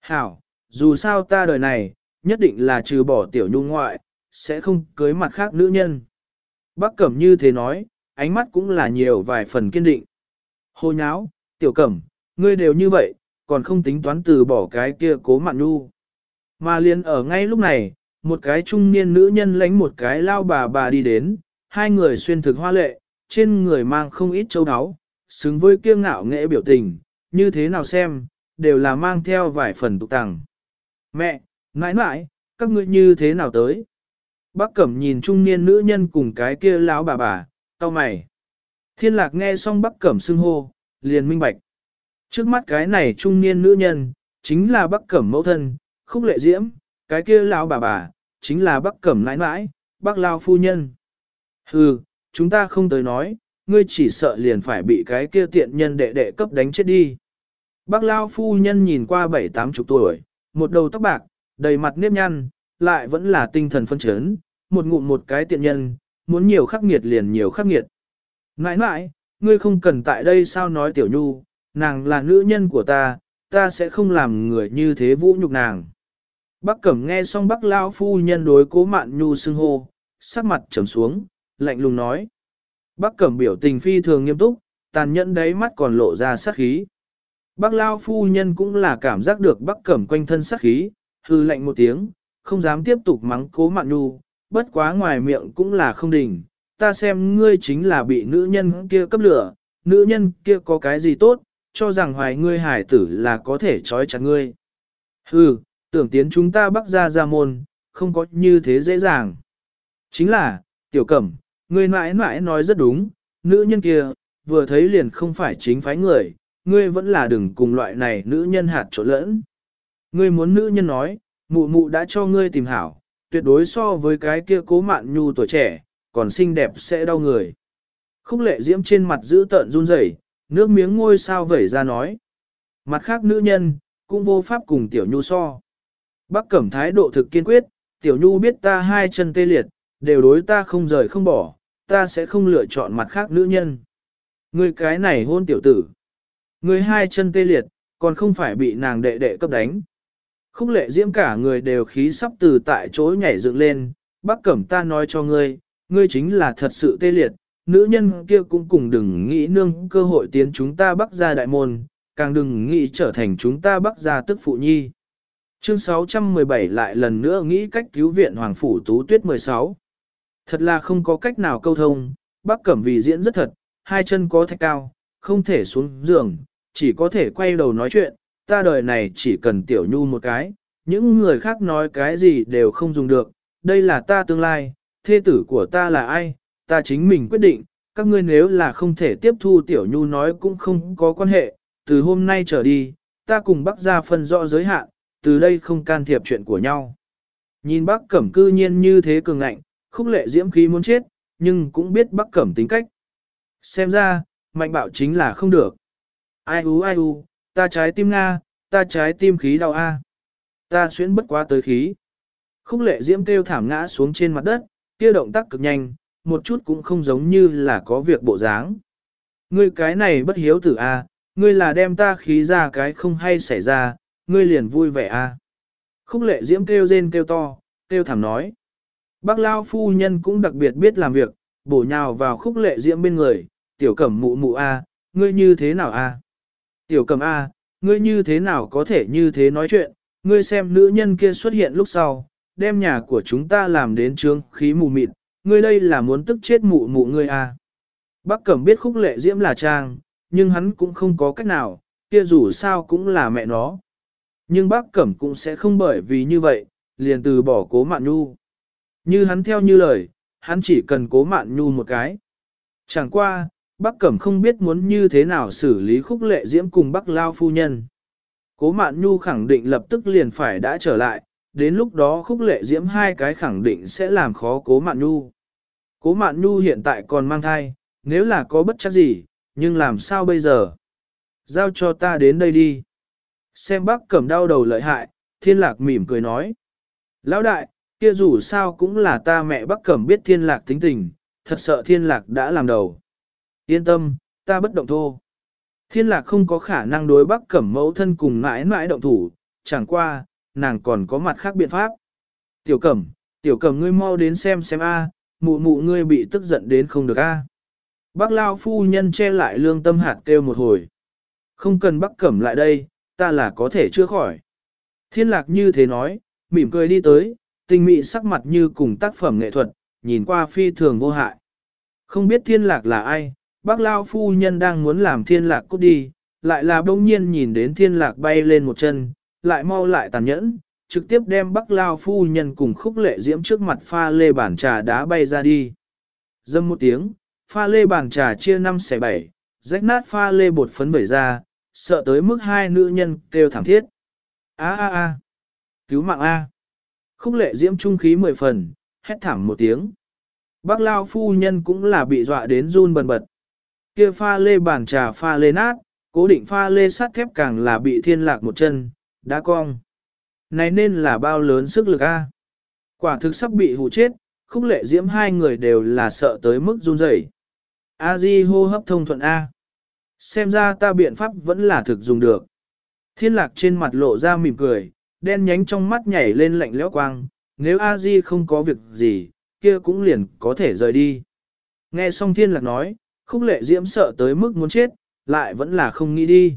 Hảo, dù sao ta đời này, nhất định là trừ bỏ tiểu nhung ngoại, sẽ không cưới mặt khác nữ nhân. Bác Cẩm như thế nói, ánh mắt cũng là nhiều vài phần kiên định. Hồ nháo, tiểu cẩm, ngươi đều như vậy, còn không tính toán từ bỏ cái kia cố mạn nhu. Mà liền ở ngay lúc này, một cái trung niên nữ nhân lánh một cái lao bà bà đi đến, hai người xuyên thực hoa lệ, trên người mang không ít châu áo, xứng với kiêu ngạo nghệ biểu tình, như thế nào xem, đều là mang theo vài phần tục tàng. Mẹ, mãi mãi, các ngươi như thế nào tới? Bác Cẩm nhìn trung niên nữ nhân cùng cái kia lão bà bà, tao mày. Thiên lạc nghe xong Bác Cẩm xưng hô, liền minh bạch. Trước mắt cái này trung niên nữ nhân, chính là Bác Cẩm mẫu thân, khúc lệ diễm, cái kia lão bà bà, chính là Bác Cẩm nãi nãi, Bác Lao phu nhân. Hừ, chúng ta không tới nói, ngươi chỉ sợ liền phải bị cái kia tiện nhân đệ đệ cấp đánh chết đi. Bác Lao phu nhân nhìn qua bảy tám chục tuổi, một đầu tóc bạc, đầy mặt nếp nhăn, lại vẫn là tinh thần phân chấn, một ngụm một cái tiện nhân, muốn nhiều khắc nghiệt liền nhiều khắc nghiệt. Nãi nãi, ngươi không cần tại đây sao nói tiểu nhu, nàng là nữ nhân của ta, ta sẽ không làm người như thế vũ nhục nàng. Bác Cẩm nghe xong bác Lao phu nhân đối cố mạn nhu xưng hô, sắc mặt trầm xuống, lạnh lùng nói. Bác Cẩm biểu tình phi thường nghiêm túc, tàn nhẫn đáy mắt còn lộ ra sát khí. Bác Lao phu nhân cũng là cảm giác được bác Cẩm quanh thân sát khí, hư lạnh một tiếng, không dám tiếp tục mắng cố mạn nhu, bất quá ngoài miệng cũng là không đỉnh. Ta xem ngươi chính là bị nữ nhân kia cấp lửa, nữ nhân kia có cái gì tốt, cho rằng hoài ngươi hải tử là có thể trói chặt ngươi. Hừ, tưởng tiến chúng ta bắt ra ra môn, không có như thế dễ dàng. Chính là, tiểu cẩm, ngươi mãi mãi nói rất đúng, nữ nhân kia, vừa thấy liền không phải chính phái người, ngươi vẫn là đừng cùng loại này nữ nhân hạt trộn lẫn. Ngươi muốn nữ nhân nói, mụ mụ đã cho ngươi tìm hảo, tuyệt đối so với cái kia cố mạn nhu tuổi trẻ, còn xinh đẹp sẽ đau người. Khúc lệ diễm trên mặt giữ tợn run rẩy, nước miếng ngôi sao vẩy ra nói. Mặt khác nữ nhân, cũng vô pháp cùng tiểu nhu so. Bác cẩm thái độ thực kiên quyết, tiểu nhu biết ta hai chân tê liệt, đều đối ta không rời không bỏ, ta sẽ không lựa chọn mặt khác nữ nhân. Ngươi cái này hôn tiểu tử. Ngươi hai chân tê liệt, còn không phải bị nàng đệ đệ cấp đánh. Khúc lệ diễm cả người đều khí sắp từ tại chỗ nhảy dựng lên, bác cẩm ta nói cho ngươi, ngươi chính là thật sự tê liệt, nữ nhân kia cũng cùng đừng nghĩ nương cơ hội tiến chúng ta bắc ra đại môn, càng đừng nghĩ trở thành chúng ta bắc ra tức phụ nhi. Chương 617 lại lần nữa nghĩ cách cứu viện Hoàng Phủ Tú Tuyết 16. Thật là không có cách nào câu thông, bác cẩm vì diễn rất thật, hai chân có thạch cao, không thể xuống giường, chỉ có thể quay đầu nói chuyện, ta đời này chỉ cần tiểu nhu một cái, những người khác nói cái gì đều không dùng được, đây là ta tương lai, thê tử của ta là ai, ta chính mình quyết định, các ngươi nếu là không thể tiếp thu tiểu nhu nói cũng không có quan hệ, từ hôm nay trở đi, ta cùng bác ra phân rõ giới hạn, từ đây không can thiệp chuyện của nhau. Nhìn bác cẩm cư nhiên như thế cường ngạnh, khúc lệ diễm khí muốn chết, nhưng cũng biết bác cẩm tính cách. Xem ra, mạnh bạo chính là không được. Ai u ai u, ta trái tim Nga, ta trái tim khí đau A. Ta xuyến bất quá tới khí. Khúc lệ diễm kêu thảm ngã xuống trên mặt đất, kia động tác cực nhanh, một chút cũng không giống như là có việc bộ dáng. Ngươi cái này bất hiếu tử A, ngươi là đem ta khí ra cái không hay xảy ra, ngươi liền vui vẻ A. Khúc lệ diễm kêu rên kêu to, kêu thảm nói. Bác Lao phu nhân cũng đặc biệt biết làm việc, bổ nhào vào khúc lệ diễm bên người, tiểu cẩm mụ mụ A, ngươi như thế nào A? Tiểu cẩm A, ngươi như thế nào có thể như thế nói chuyện, ngươi xem nữ nhân kia xuất hiện lúc sau, đem nhà của chúng ta làm đến trướng khí mù mịt, ngươi đây là muốn tức chết mụ mụ ngươi A. Bác cẩm biết khúc lệ diễm là trang, nhưng hắn cũng không có cách nào, kia dù sao cũng là mẹ nó. Nhưng bác cẩm cũng sẽ không bởi vì như vậy, liền từ bỏ cố mạn nhu. Như hắn theo như lời, hắn chỉ cần cố mạn nhu một cái. Chẳng qua, Bắc cẩm không biết muốn như thế nào xử lý khúc lệ diễm cùng Bắc lao phu nhân. Cố mạn nhu khẳng định lập tức liền phải đã trở lại, đến lúc đó khúc lệ diễm hai cái khẳng định sẽ làm khó cố mạn nhu. Cố mạn nhu hiện tại còn mang thai, nếu là có bất chắc gì, nhưng làm sao bây giờ? Giao cho ta đến đây đi. Xem Bắc cẩm đau đầu lợi hại, thiên lạc mỉm cười nói. Lão đại, kia dù sao cũng là ta mẹ Bắc cẩm biết thiên lạc tính tình, thật sợ thiên lạc đã làm đầu. Yên tâm, ta bất động thô. Thiên lạc không có khả năng đối bác cẩm mẫu thân cùng mãi mãi động thủ, chẳng qua, nàng còn có mặt khác biện pháp. Tiểu cẩm, tiểu cẩm ngươi mau đến xem xem a mụ mụ ngươi bị tức giận đến không được a Bác Lao phu nhân che lại lương tâm hạt kêu một hồi. Không cần bác cẩm lại đây, ta là có thể chưa khỏi. Thiên lạc như thế nói, mỉm cười đi tới, tình mị sắc mặt như cùng tác phẩm nghệ thuật, nhìn qua phi thường vô hại. Không biết thiên lạc là ai, bác Lao phu nhân đang muốn làm thiên lạc cút đi, lại là bỗng nhiên nhìn đến thiên lạc bay lên một chân, lại mau lại tàn nhẫn, trực tiếp đem bác Lao phu nhân cùng khúc lệ diễm trước mặt pha lê bản trà đá bay ra đi. Dâm một tiếng, pha lê bản trà chia năm xẻ bảy, rách nát pha lê bột phấn vẩy ra, sợ tới mức hai nữ nhân kêu thảm thiết. A a a, cứu mạng A. Khúc lệ diễm trung khí mười phần, hét thảm một tiếng. Bác Lao phu nhân cũng là bị dọa đến run bần bật. Kia pha lê bàn trà pha lê nát, cố định pha lê sắt thép càng là bị thiên lạc một chân, đã cong. Này nên là bao lớn sức lực A. Quả thực sắp bị hù chết, khúc lệ diễm hai người đều là sợ tới mức run rẩy. A di hô hấp thông thuận A. Xem ra ta biện pháp vẫn là thực dùng được. Thiên lạc trên mặt lộ ra mỉm cười, đen nhánh trong mắt nhảy lên lạnh lẽo quang, nếu A di không có việc gì, kia cũng liền có thể rời đi. Nghe xong thiên lạc nói, khúc lệ diễm sợ tới mức muốn chết, lại vẫn là không nghĩ đi.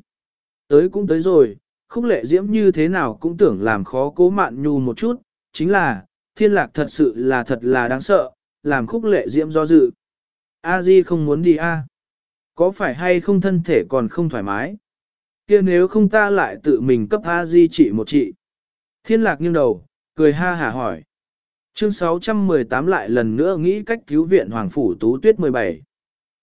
Tới cũng tới rồi, khúc lệ diễm như thế nào cũng tưởng làm khó cố mạn nhu một chút, chính là, thiên lạc thật sự là thật là đáng sợ, làm khúc lệ diễm do dự. A Di không muốn đi a. Có phải hay không thân thể còn không thoải mái? kia nếu không ta lại tự mình cấp A Di trị một trị. Thiên lạc nghiêng đầu, cười ha hả hỏi. Chương 618 lại lần nữa nghĩ cách cứu viện Hoàng Phủ Tú Tuyết 17.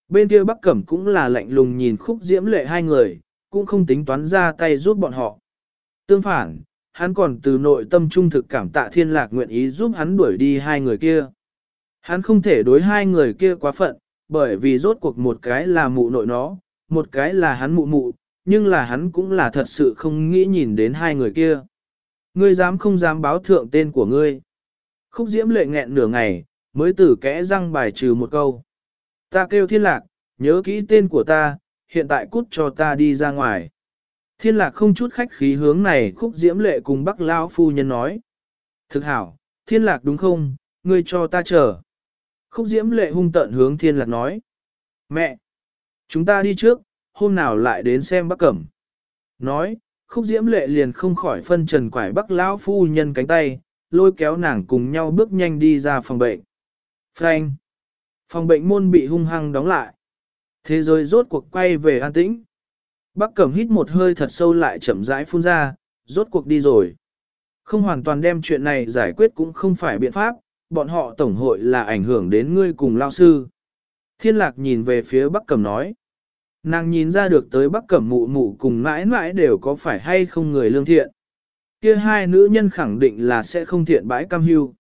Bên kia Bắc Cẩm cũng là lạnh lùng nhìn khúc diễm lệ hai người, cũng không tính toán ra tay giúp bọn họ. Tương phản, hắn còn từ nội tâm trung thực cảm tạ thiên lạc nguyện ý giúp hắn đuổi đi hai người kia. Hắn không thể đối hai người kia quá phận, bởi vì rốt cuộc một cái là mụ nội nó, một cái là hắn mụ mụ, nhưng là hắn cũng là thật sự không nghĩ nhìn đến hai người kia. Ngươi dám không dám báo thượng tên của ngươi. Khúc diễm lệ nghẹn nửa ngày, mới tử kẽ răng bài trừ một câu. Ta kêu thiên lạc, nhớ kỹ tên của ta, hiện tại cút cho ta đi ra ngoài. Thiên lạc không chút khách khí hướng này khúc diễm lệ cùng bác lao phu nhân nói. Thực hảo, thiên lạc đúng không, ngươi cho ta chờ. Khúc diễm lệ hung tận hướng thiên lạc nói. Mẹ! Chúng ta đi trước, hôm nào lại đến xem bác cẩm. Nói, khúc diễm lệ liền không khỏi phân trần quải bắc lão phu nhân cánh tay, lôi kéo nàng cùng nhau bước nhanh đi ra phòng bệnh. Frank! Phòng bệnh môn bị hung hăng đóng lại. Thế giới rốt cuộc quay về an tĩnh. Bác Cẩm hít một hơi thật sâu lại chậm rãi phun ra, rốt cuộc đi rồi. Không hoàn toàn đem chuyện này giải quyết cũng không phải biện pháp, bọn họ tổng hội là ảnh hưởng đến ngươi cùng lao sư. Thiên lạc nhìn về phía Bắc Cẩm nói. Nàng nhìn ra được tới Bắc Cẩm mụ mụ cùng mãi mãi đều có phải hay không người lương thiện. Kia hai nữ nhân khẳng định là sẽ không thiện bãi cam hưu.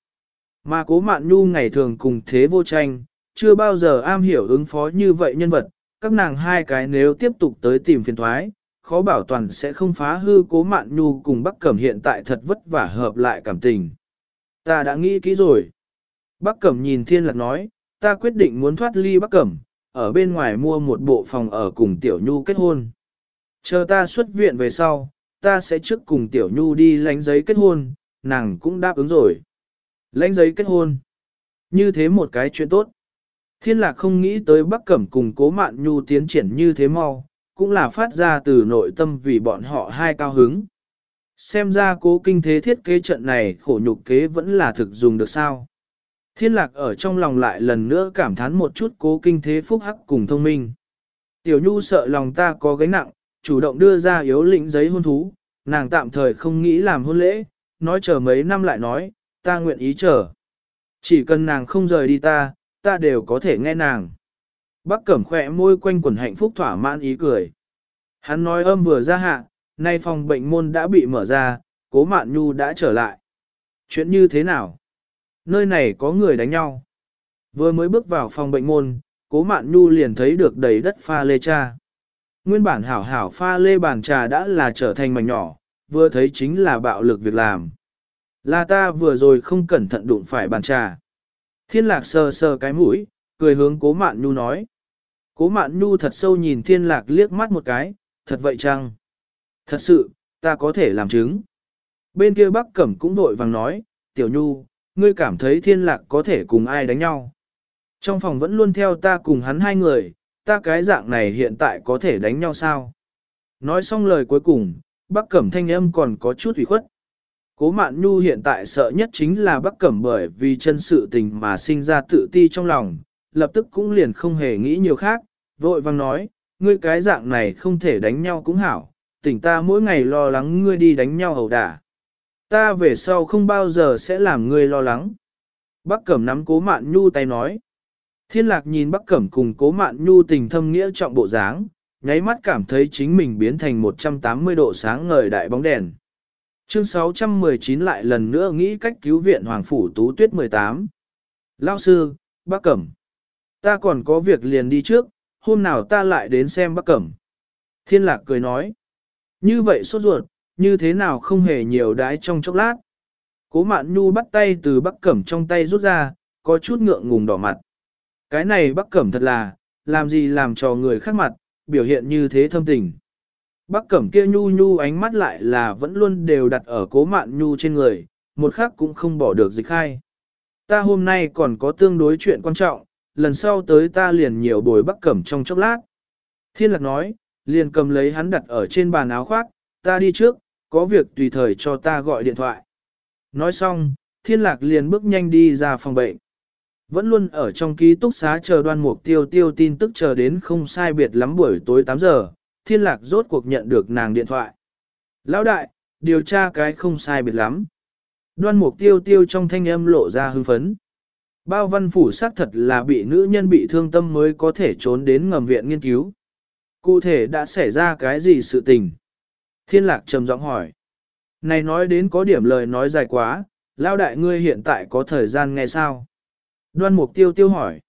Mà cố mạn nhu ngày thường cùng thế vô tranh, chưa bao giờ am hiểu ứng phó như vậy nhân vật, các nàng hai cái nếu tiếp tục tới tìm phiền thoái, khó bảo toàn sẽ không phá hư cố mạn nhu cùng Bắc Cẩm hiện tại thật vất vả hợp lại cảm tình. Ta đã nghĩ kỹ rồi. Bắc Cẩm nhìn Thiên Lạc nói, ta quyết định muốn thoát ly Bắc Cẩm, ở bên ngoài mua một bộ phòng ở cùng Tiểu Nhu kết hôn. Chờ ta xuất viện về sau, ta sẽ trước cùng Tiểu Nhu đi lánh giấy kết hôn, nàng cũng đáp ứng rồi. Lánh giấy kết hôn. Như thế một cái chuyện tốt. Thiên lạc không nghĩ tới Bắc Cẩm cùng cố mạn Nhu tiến triển như thế mau, cũng là phát ra từ nội tâm vì bọn họ hai cao hứng. Xem ra cố kinh thế thiết kế trận này khổ nhục kế vẫn là thực dùng được sao. Thiên lạc ở trong lòng lại lần nữa cảm thán một chút cố kinh thế phúc hắc cùng thông minh. Tiểu Nhu sợ lòng ta có gánh nặng, chủ động đưa ra yếu lĩnh giấy hôn thú, nàng tạm thời không nghĩ làm hôn lễ, nói chờ mấy năm lại nói, ta nguyện ý chờ. Chỉ cần nàng không rời đi ta, ta đều có thể nghe nàng. Bác cẩm khỏe môi quanh quần hạnh phúc thỏa mãn ý cười. Hắn nói âm vừa ra hạ, nay phòng bệnh môn đã bị mở ra, cố mạn nhu đã trở lại. Chuyện như thế nào? Nơi này có người đánh nhau. Vừa mới bước vào phòng bệnh môn, cố mạn nhu liền thấy được đầy đất pha lê cha. Nguyên bản hảo hảo pha lê bàn trà đã là trở thành mảnh nhỏ, vừa thấy chính là bạo lực việc làm. Là ta vừa rồi không cẩn thận đụng phải bàn trà. Thiên lạc sờ sờ cái mũi, cười hướng cố mạn nhu nói. Cố mạn nhu thật sâu nhìn thiên lạc liếc mắt một cái, thật vậy chăng? Thật sự, ta có thể làm chứng. Bên kia bác cẩm cũng vội vàng nói, tiểu nhu, ngươi cảm thấy thiên lạc có thể cùng ai đánh nhau. Trong phòng vẫn luôn theo ta cùng hắn hai người, ta cái dạng này hiện tại có thể đánh nhau sao? Nói xong lời cuối cùng, bác cẩm thanh âm còn có chút ủy khuất. Cố mạn nhu hiện tại sợ nhất chính là Bắc cẩm bởi vì chân sự tình mà sinh ra tự ti trong lòng, lập tức cũng liền không hề nghĩ nhiều khác, vội vang nói, ngươi cái dạng này không thể đánh nhau cũng hảo, tỉnh ta mỗi ngày lo lắng ngươi đi đánh nhau hầu đả. Ta về sau không bao giờ sẽ làm ngươi lo lắng. Bắc Cẩm nắm cố mạn nhu tay nói. Thiên lạc nhìn Bắc Cẩm cùng cố mạn nhu tình thâm nghĩa trọng bộ dáng, nháy mắt cảm thấy chính mình biến thành 180 độ sáng ngời đại bóng đèn. Chương 619 lại lần nữa nghĩ cách cứu viện Hoàng Phủ Tú Tuyết 18. Lao sư, bác Cẩm. Ta còn có việc liền đi trước, hôm nào ta lại đến xem bác Cẩm. Thiên lạc cười nói. Như vậy sốt ruột, như thế nào không hề nhiều đái trong chốc lát. Cố mạn nhu bắt tay từ Bác cẩm trong tay rút ra, có chút ngượng ngùng đỏ mặt. Cái này Bác cẩm thật là, làm gì làm cho người khác mặt, biểu hiện như thế thâm tình. Bắc cẩm kia nhu nhu ánh mắt lại là vẫn luôn đều đặt ở cố mạn nhu trên người, một khắc cũng không bỏ được dịch khai. Ta hôm nay còn có tương đối chuyện quan trọng, lần sau tới ta liền nhiều bồi bắc cẩm trong chốc lát. Thiên lạc nói, liền cầm lấy hắn đặt ở trên bàn áo khoác, ta đi trước, có việc tùy thời cho ta gọi điện thoại. Nói xong, thiên lạc liền bước nhanh đi ra phòng bệnh. Vẫn luôn ở trong ký túc xá chờ đoan mục tiêu tiêu tin tức chờ đến không sai biệt lắm buổi tối 8 giờ, thiên lạc rốt cuộc nhận được nàng điện thoại. Lão đại, điều tra cái không sai biệt lắm. Đoan mục tiêu tiêu trong thanh âm lộ ra hưng phấn. Bao văn phủ xác thật là bị nữ nhân bị thương tâm mới có thể trốn đến ngầm viện nghiên cứu. Cụ thể đã xảy ra cái gì sự tình? Thiên lạc trầm giọng hỏi. Này nói đến có điểm lời nói dài quá, lao đại ngươi hiện tại có thời gian nghe sao? Đoan mục tiêu tiêu hỏi.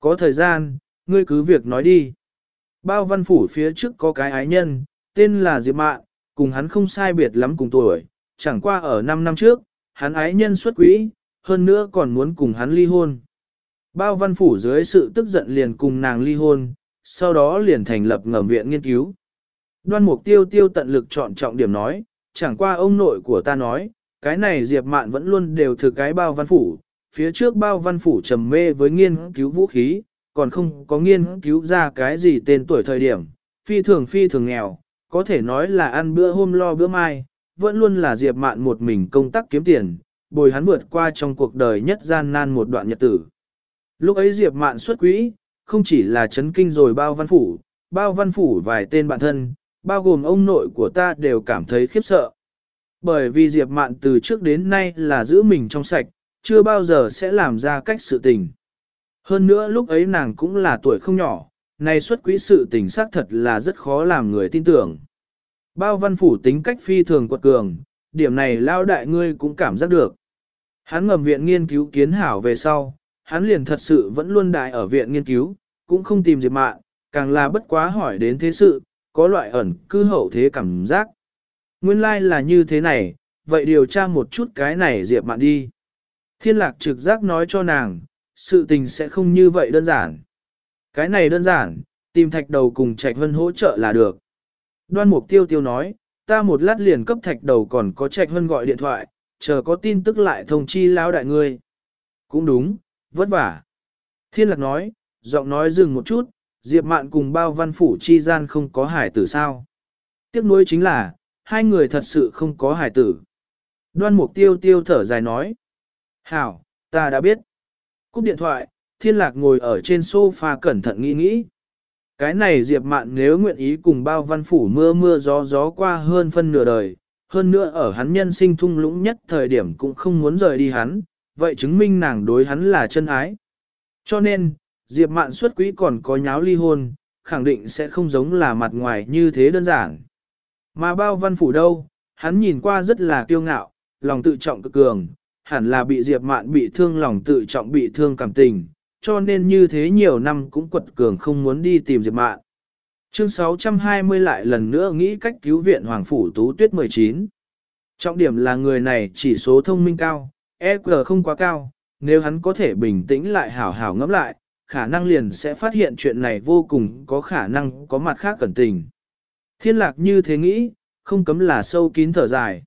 Có thời gian, ngươi cứ việc nói đi. Bao văn phủ phía trước có cái ái nhân, tên là Diệp Mạn, cùng hắn không sai biệt lắm cùng tuổi, chẳng qua ở 5 năm trước, hắn ái nhân xuất quỹ, hơn nữa còn muốn cùng hắn ly hôn. Bao văn phủ dưới sự tức giận liền cùng nàng ly hôn, sau đó liền thành lập ngầm viện nghiên cứu. Đoan mục tiêu tiêu tận lực chọn trọng điểm nói, chẳng qua ông nội của ta nói, cái này Diệp Mạn vẫn luôn đều thực cái bao văn phủ, phía trước bao văn phủ trầm mê với nghiên cứu vũ khí, còn không có nghiên cứu ra cái gì tên tuổi thời điểm, phi thường phi thường nghèo, có thể nói là ăn bữa hôm lo bữa mai, vẫn luôn là Diệp Mạn một mình công tác kiếm tiền, bồi hắn vượt qua trong cuộc đời nhất gian nan một đoạn nhật tử. Lúc ấy Diệp Mạn xuất quỹ, không chỉ là chấn kinh rồi bao văn phủ, bao văn phủ vài tên bạn thân, bao gồm ông nội của ta đều cảm thấy khiếp sợ. Bởi vì Diệp Mạn từ trước đến nay là giữ mình trong sạch, chưa bao giờ sẽ làm ra cách sự tình. Hơn nữa lúc ấy nàng cũng là tuổi không nhỏ, này xuất quỹ sự tình xác thật là rất khó làm người tin tưởng. Bao văn phủ tính cách phi thường quật cường, điểm này lao đại ngươi cũng cảm giác được. Hắn ngầm viện nghiên cứu kiến hảo về sau, hắn liền thật sự vẫn luôn đại ở viện nghiên cứu, cũng không tìm Diệp mạng, càng là bất quá hỏi đến thế sự, có loại ẩn cư hậu thế cảm giác. Nguyên lai like là như thế này, vậy điều tra một chút cái này Diệp mạng đi. Thiên lạc trực giác nói cho nàng, sự tình sẽ không như vậy đơn giản. Cái này đơn giản, tìm thạch đầu cùng trạch hân hỗ trợ là được. Đoan mục tiêu tiêu nói, ta một lát liền cấp thạch đầu còn có trạch hân gọi điện thoại, chờ có tin tức lại thông chi lão đại ngươi. Cũng đúng, vất vả. Thiên lạc nói, giọng nói dừng một chút, Diệp Mạn cùng bao văn phủ chi gian không có hải tử sao. Tiếc nuối chính là, hai người thật sự không có hải tử. Đoan mục tiêu tiêu thở dài nói. Hảo, ta đã biết. Cúp điện thoại, thiên lạc ngồi ở trên sofa cẩn thận nghĩ nghĩ. Cái này Diệp Mạn nếu nguyện ý cùng bao văn phủ mưa mưa gió gió qua hơn phân nửa đời, hơn nữa ở hắn nhân sinh thung lũng nhất thời điểm cũng không muốn rời đi hắn, vậy chứng minh nàng đối hắn là chân ái. Cho nên, Diệp Mạn xuất quỹ còn có nháo ly hôn, khẳng định sẽ không giống là mặt ngoài như thế đơn giản. Mà bao văn phủ đâu, hắn nhìn qua rất là kiêu ngạo, lòng tự trọng cực cường, hẳn là bị Diệp Mạn bị thương lòng tự trọng bị thương cảm tình, cho nên như thế nhiều năm cũng quật cường không muốn đi tìm Diệp Mạn. Chương 620 lại lần nữa nghĩ cách cứu viện Hoàng Phủ Tú Tuyết 19. Trọng điểm là người này chỉ số thông minh cao, EQ không quá cao, nếu hắn có thể bình tĩnh lại hảo hảo ngẫm lại, khả năng liền sẽ phát hiện chuyện này vô cùng có khả năng có mặt khác cẩn tình. Thiên lạc như thế nghĩ, không cấm là sâu kín thở dài.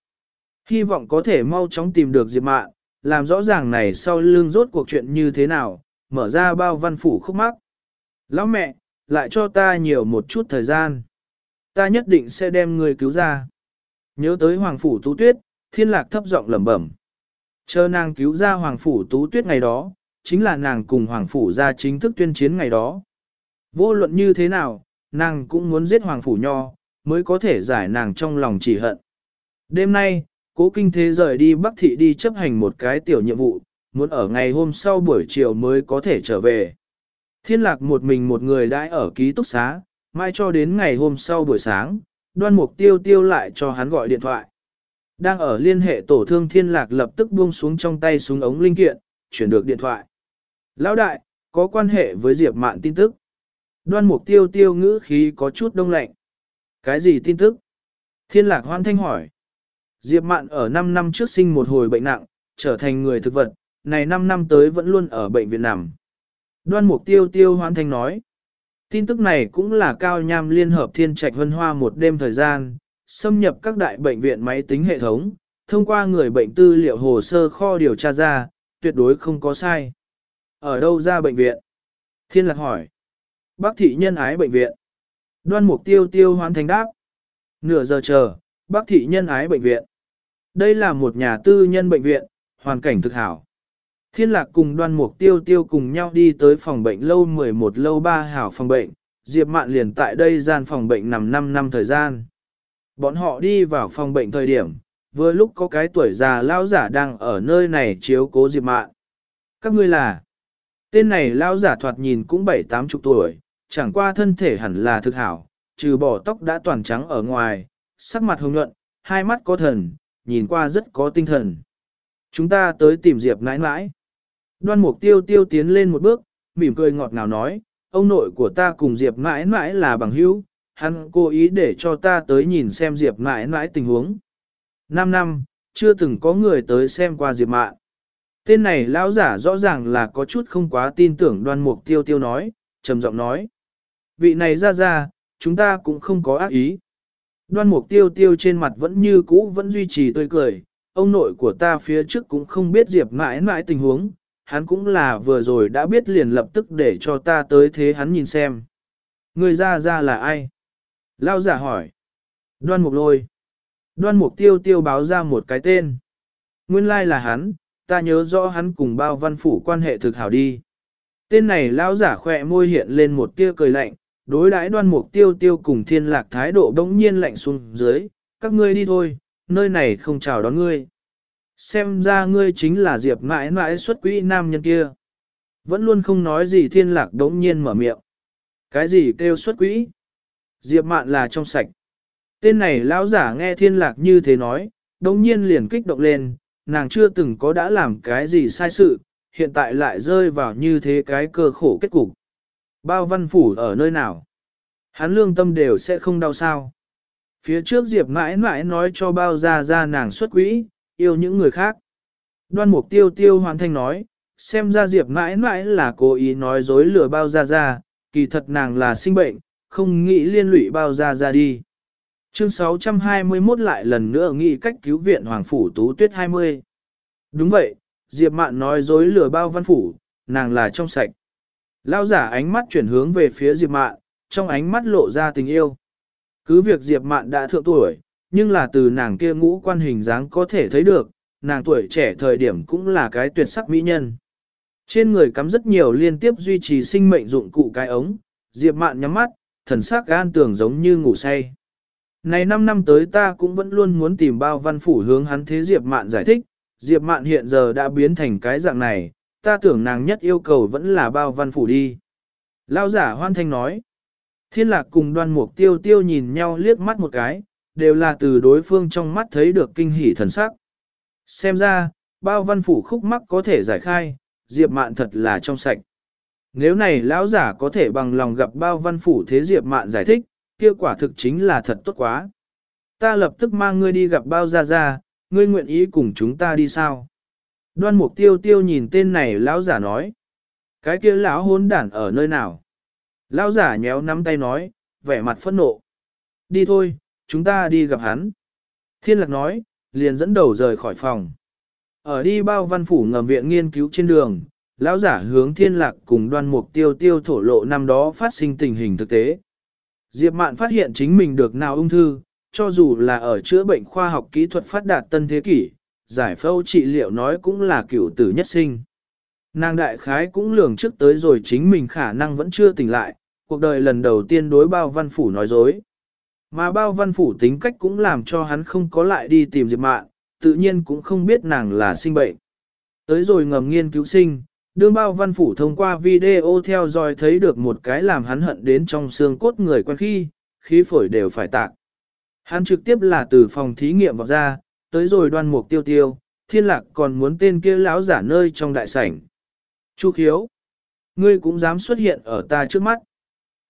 Hy vọng có thể mau chóng tìm được Diệp Mạn, làm rõ ràng này sau lưng rốt cuộc chuyện như thế nào, mở ra bao văn phủ khúc mắc. Lão mẹ, lại cho ta nhiều một chút thời gian. Ta nhất định sẽ đem người cứu ra. Nhớ tới Hoàng Phủ Tú Tuyết, thiên lạc thấp giọng lẩm bẩm. Chờ nàng cứu ra Hoàng Phủ Tú Tuyết ngày đó, chính là nàng cùng Hoàng Phủ ra chính thức tuyên chiến ngày đó. Vô luận như thế nào, nàng cũng muốn giết Hoàng Phủ Nho, mới có thể giải nàng trong lòng chỉ hận. Đêm nay, cố kinh thế rời đi Bắc Thị đi chấp hành một cái tiểu nhiệm vụ, muốn ở ngày hôm sau buổi chiều mới có thể trở về. Thiên lạc một mình một người đãi ở ký túc xá, mai cho đến ngày hôm sau buổi sáng, đoan mục tiêu tiêu lại cho hắn gọi điện thoại. Đang ở liên hệ tổ thương thiên lạc lập tức buông xuống trong tay súng ống linh kiện, chuyển được điện thoại. Lão đại, có quan hệ với Diệp Mạn tin tức. Đoan mục tiêu tiêu ngữ khí có chút đông lạnh. Cái gì tin tức? Thiên lạc hoan thanh hỏi. Diệp Mạn ở 5 năm trước sinh một hồi bệnh nặng, trở thành người thực vật, này 5 năm tới vẫn luôn ở bệnh viện nằm. Đoan mục tiêu tiêu hoan thanh nói. Tin tức này cũng là cao nham liên hợp thiên trạch vân hoa một đêm thời gian, xâm nhập các đại bệnh viện máy tính hệ thống, thông qua người bệnh tư liệu hồ sơ kho điều tra ra, tuyệt đối không có sai. Ở đâu ra bệnh viện? Thiên lạc hỏi. Bác thị nhân ái bệnh viện. Đoan mục tiêu tiêu hoan thành đáp. Nửa giờ chờ, bác thị nhân ái bệnh viện. Đây là một nhà tư nhân bệnh viện, hoàn cảnh thực hảo. Thiên lạc cùng đoan mục tiêu tiêu cùng nhau đi tới phòng bệnh lâu 11 lâu 3 hảo phòng bệnh, Diệp Mạn liền tại đây gian phòng bệnh nằm 5 năm thời gian. Bọn họ đi vào phòng bệnh thời điểm, vừa lúc có cái tuổi già lao giả đang ở nơi này chiếu cố Diệp Mạn. Các ngươi là, tên này lao giả thoạt nhìn cũng bảy tám chục tuổi, chẳng qua thân thể hẳn là thực hảo, trừ bỏ tóc đã toàn trắng ở ngoài, sắc mặt hồng nhuận, hai mắt có thần, nhìn qua rất có tinh thần. Chúng ta tới tìm Diệp nãi nãi. Đoan mục tiêu tiêu tiến lên một bước, mỉm cười ngọt ngào nói, ông nội của ta cùng Diệp nãi nãi là bằng hữu, hắn cố ý để cho ta tới nhìn xem Diệp nãi nãi tình huống. Năm năm, chưa từng có người tới xem qua Diệp mạn. Tên này lão giả rõ ràng là có chút không quá tin tưởng đoan mục tiêu tiêu nói, trầm giọng nói. Vị này ra ra, chúng ta cũng không có ác ý. Đoan mục tiêu tiêu trên mặt vẫn như cũ vẫn duy trì tươi cười, ông nội của ta phía trước cũng không biết Diệp mãi mãi tình huống, hắn cũng là vừa rồi đã biết liền lập tức để cho ta tới thế hắn nhìn xem. Người ra ra là ai? Lao giả hỏi. Đoan mục lôi. Đoan mục tiêu tiêu báo ra một cái tên. Nguyên lai là hắn, ta nhớ rõ hắn cùng bao văn phủ quan hệ thực hảo đi. Tên này lão giả khỏe môi hiện lên một tia cười lạnh, đối đãi đoan mục tiêu tiêu cùng thiên lạc thái độ bỗng nhiên lạnh xuống dưới, các ngươi đi thôi, nơi này không chào đón ngươi. Xem ra ngươi chính là diệp mãi mãi xuất quỹ nam nhân kia. Vẫn luôn không nói gì thiên lạc đống nhiên mở miệng. Cái gì kêu xuất quỹ? Diệp mạn là trong sạch. Tên này lão giả nghe thiên lạc như thế nói, đống nhiên liền kích động lên, nàng chưa từng có đã làm cái gì sai sự, hiện tại lại rơi vào như thế cái cơ khổ kết cục. Bao văn phủ ở nơi nào? Hắn lương tâm đều sẽ không đau sao. Phía trước Diệp mãi mãi nói cho bao ra ra nàng xuất quỹ, yêu những người khác. Đoan mục tiêu tiêu hoàn thành nói, xem ra Diệp mãi mãi là cố ý nói dối lừa bao ra ra, kỳ thật nàng là sinh bệnh, không nghĩ liên lụy bao ra ra đi. Chương 621 lại lần nữa nghĩ cách cứu viện Hoàng Phủ Tú Tuyết 20. Đúng vậy, Diệp Mạn nói dối lừa bao văn phủ, nàng là trong sạch. Lao giả ánh mắt chuyển hướng về phía Diệp Mạn, trong ánh mắt lộ ra tình yêu. Cứ việc Diệp Mạn đã thượng tuổi, nhưng là từ nàng kia ngũ quan hình dáng có thể thấy được, nàng tuổi trẻ thời điểm cũng là cái tuyệt sắc mỹ nhân. Trên người cắm rất nhiều liên tiếp duy trì sinh mệnh dụng cụ cái ống, Diệp Mạn nhắm mắt, thần sắc gan tưởng giống như ngủ say. Này 5 năm tới ta cũng vẫn luôn muốn tìm bao văn phủ hướng hắn thế Diệp Mạn giải thích, Diệp Mạn hiện giờ đã biến thành cái dạng này, ta tưởng nàng nhất yêu cầu vẫn là bao văn phủ đi. Lao giả hoan thanh nói, thiên lạc cùng đoan mục tiêu tiêu nhìn nhau liếc mắt một cái, đều là từ đối phương trong mắt thấy được kinh hỉ thần sắc. Xem ra, bao văn phủ khúc mắc có thể giải khai, Diệp Mạn thật là trong sạch. Nếu này lão giả có thể bằng lòng gặp bao văn phủ thế Diệp Mạn giải thích, kia quả thực chính là thật tốt quá. Ta lập tức mang ngươi đi gặp bao gia gia, ngươi nguyện ý cùng chúng ta đi sao? Đoan mục tiêu tiêu nhìn tên này lão giả nói. Cái kia lão hôn đản ở nơi nào? Lão giả nhéo nắm tay nói, vẻ mặt phẫn nộ. Đi thôi, chúng ta đi gặp hắn. Thiên lạc nói, liền dẫn đầu rời khỏi phòng. Ở đi bao văn phủ ngầm viện nghiên cứu trên đường, lão giả hướng thiên lạc cùng đoan mục tiêu tiêu thổ lộ năm đó phát sinh tình hình thực tế. Diệp Mạn phát hiện chính mình được nào ung thư, cho dù là ở chữa bệnh khoa học kỹ thuật phát đạt tân thế kỷ, giải phẫu trị liệu nói cũng là cửu tử nhất sinh. Nàng đại khái cũng lường trước tới rồi chính mình khả năng vẫn chưa tỉnh lại, cuộc đời lần đầu tiên đối bao văn phủ nói dối. Mà bao văn phủ tính cách cũng làm cho hắn không có lại đi tìm Diệp Mạn, tự nhiên cũng không biết nàng là sinh bệnh. Tới rồi ngầm nghiên cứu sinh, đương bao văn phủ thông qua video theo dõi thấy được một cái làm hắn hận đến trong xương cốt người quen khi, khí phổi đều phải tạc. Hắn trực tiếp là từ phòng thí nghiệm vào ra, tới rồi đoan mục tiêu tiêu, thiên lạc còn muốn tên kia lão giả nơi trong đại sảnh. Chu khiếu, ngươi cũng dám xuất hiện ở ta trước mắt.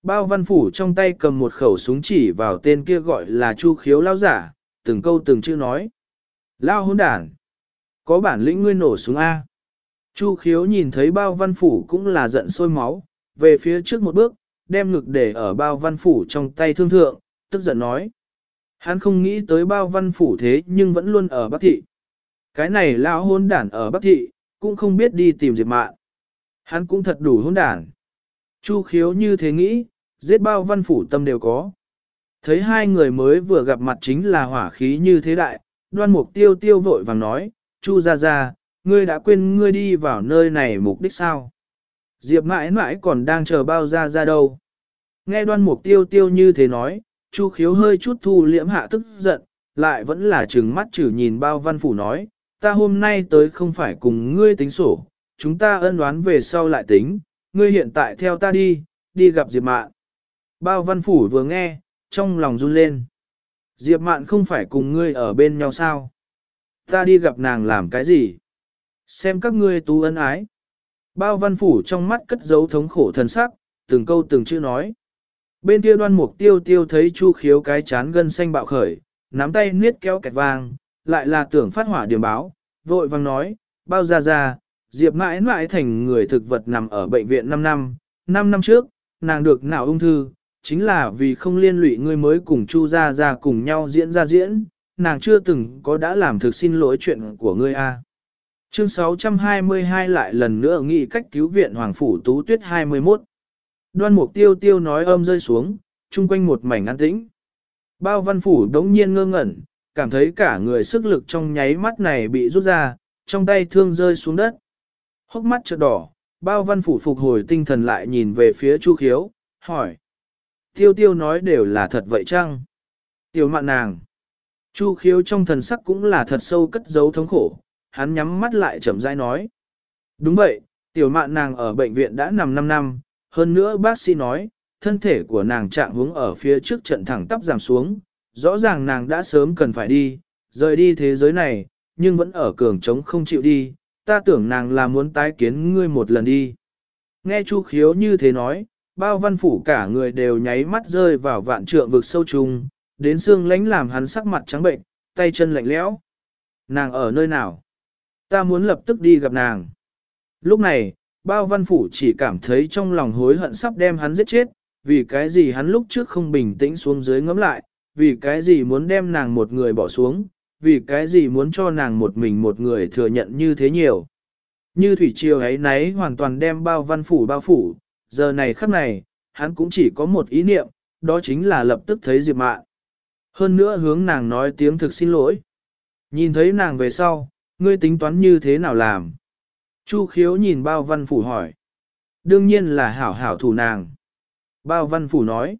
Bao văn phủ trong tay cầm một khẩu súng chỉ vào tên kia gọi là chu khiếu lão giả, từng câu từng chữ nói. Lao hôn đản, có bản lĩnh ngươi nổ súng A. Chu khiếu nhìn thấy bao văn phủ cũng là giận sôi máu, về phía trước một bước, đem ngực để ở bao văn phủ trong tay thương thượng, tức giận nói. Hắn không nghĩ tới bao văn phủ thế nhưng vẫn luôn ở Bắc Thị. Cái này lão hôn đản ở Bắc Thị, cũng không biết đi tìm Diệp Mạn. Hắn cũng thật đủ hôn đản. Chu khiếu như thế nghĩ, giết bao văn phủ tâm đều có. Thấy hai người mới vừa gặp mặt chính là hỏa khí như thế đại, đoan mục tiêu tiêu vội vàng nói, Chu ra ra, ngươi đã quên ngươi đi vào nơi này mục đích sao? Diệp mãi mãi còn đang chờ bao ra ra đâu? Nghe đoan mục tiêu tiêu như thế nói, Chu khiếu hơi chút thu liễm hạ tức giận, lại vẫn là trừng mắt chử nhìn bao văn phủ nói, ta hôm nay tới không phải cùng ngươi tính sổ, chúng ta ân đoán về sau lại tính, ngươi hiện tại theo ta đi, đi gặp Diệp Mạn. Bao văn phủ vừa nghe, trong lòng run lên. Diệp Mạn không phải cùng ngươi ở bên nhau sao? Ta đi gặp nàng làm cái gì? Xem các ngươi tú ân ái. Bao văn phủ trong mắt cất dấu thống khổ thần sắc, từng câu từng chữ nói. Bên kia đoan mục tiêu tiêu thấy chu khiếu cái chán gân xanh bạo khởi, nắm tay niết kéo kẹt vang, lại là tưởng phát hỏa điểm báo, vội vang nói, bao ra ra, Diệp mãi mãi thành người thực vật nằm ở bệnh viện 5 năm, 5 năm trước, nàng được nào ung thư, chính là vì không liên lụy ngươi mới cùng chu ra ra cùng nhau diễn ra diễn, nàng chưa từng có đã làm thực xin lỗi chuyện của ngươi a. Chương 622 lại lần nữa nghĩ cách cứu viện Hoàng Phủ Tú Tuyết 21. Đoan mục tiêu tiêu nói âm rơi xuống, chung quanh một mảnh an tĩnh. Bao văn phủ đống nhiên ngơ ngẩn, cảm thấy cả người sức lực trong nháy mắt này bị rút ra, trong tay thương rơi xuống đất. Hốc mắt trợt đỏ, bao văn phủ phục hồi tinh thần lại nhìn về phía Chu Khiếu, hỏi. Tiêu tiêu nói đều là thật vậy chăng? Tiểu mạn nàng. Chu Khiếu trong thần sắc cũng là thật sâu cất giấu thống khổ, hắn nhắm mắt lại chậm rãi nói. Đúng vậy, tiểu mạn nàng ở bệnh viện đã nằm 5 năm, hơn nữa bác sĩ nói, thân thể của nàng trạng hướng ở phía trước trận thẳng tắp giảm xuống, rõ ràng nàng đã sớm cần phải đi, rời đi thế giới này, nhưng vẫn ở cường trống không chịu đi, ta tưởng nàng là muốn tái kiến ngươi một lần đi. Nghe Chu Khiếu như thế nói, bao văn phủ cả người đều nháy mắt rơi vào vạn trượng vực sâu trùng, đến xương lánh làm hắn sắc mặt trắng bệnh, tay chân lạnh lẽo. Nàng ở nơi nào? Ta muốn lập tức đi gặp nàng. Lúc này, bao văn phủ chỉ cảm thấy trong lòng hối hận sắp đem hắn giết chết, vì cái gì hắn lúc trước không bình tĩnh xuống dưới ngẫm lại, vì cái gì muốn đem nàng một người bỏ xuống, vì cái gì muốn cho nàng một mình một người thừa nhận như thế nhiều. Như thủy triều ấy nấy hoàn toàn đem bao văn phủ bao phủ, giờ này khắc này, hắn cũng chỉ có một ý niệm, đó chính là lập tức thấy Diệp Mạn. Hơn nữa hướng nàng nói tiếng thực xin lỗi. Nhìn thấy nàng về sau, ngươi tính toán như thế nào làm? Chu khiếu nhìn bao văn phủ hỏi. Đương nhiên là hảo hảo thủ nàng. Bao văn phủ nói.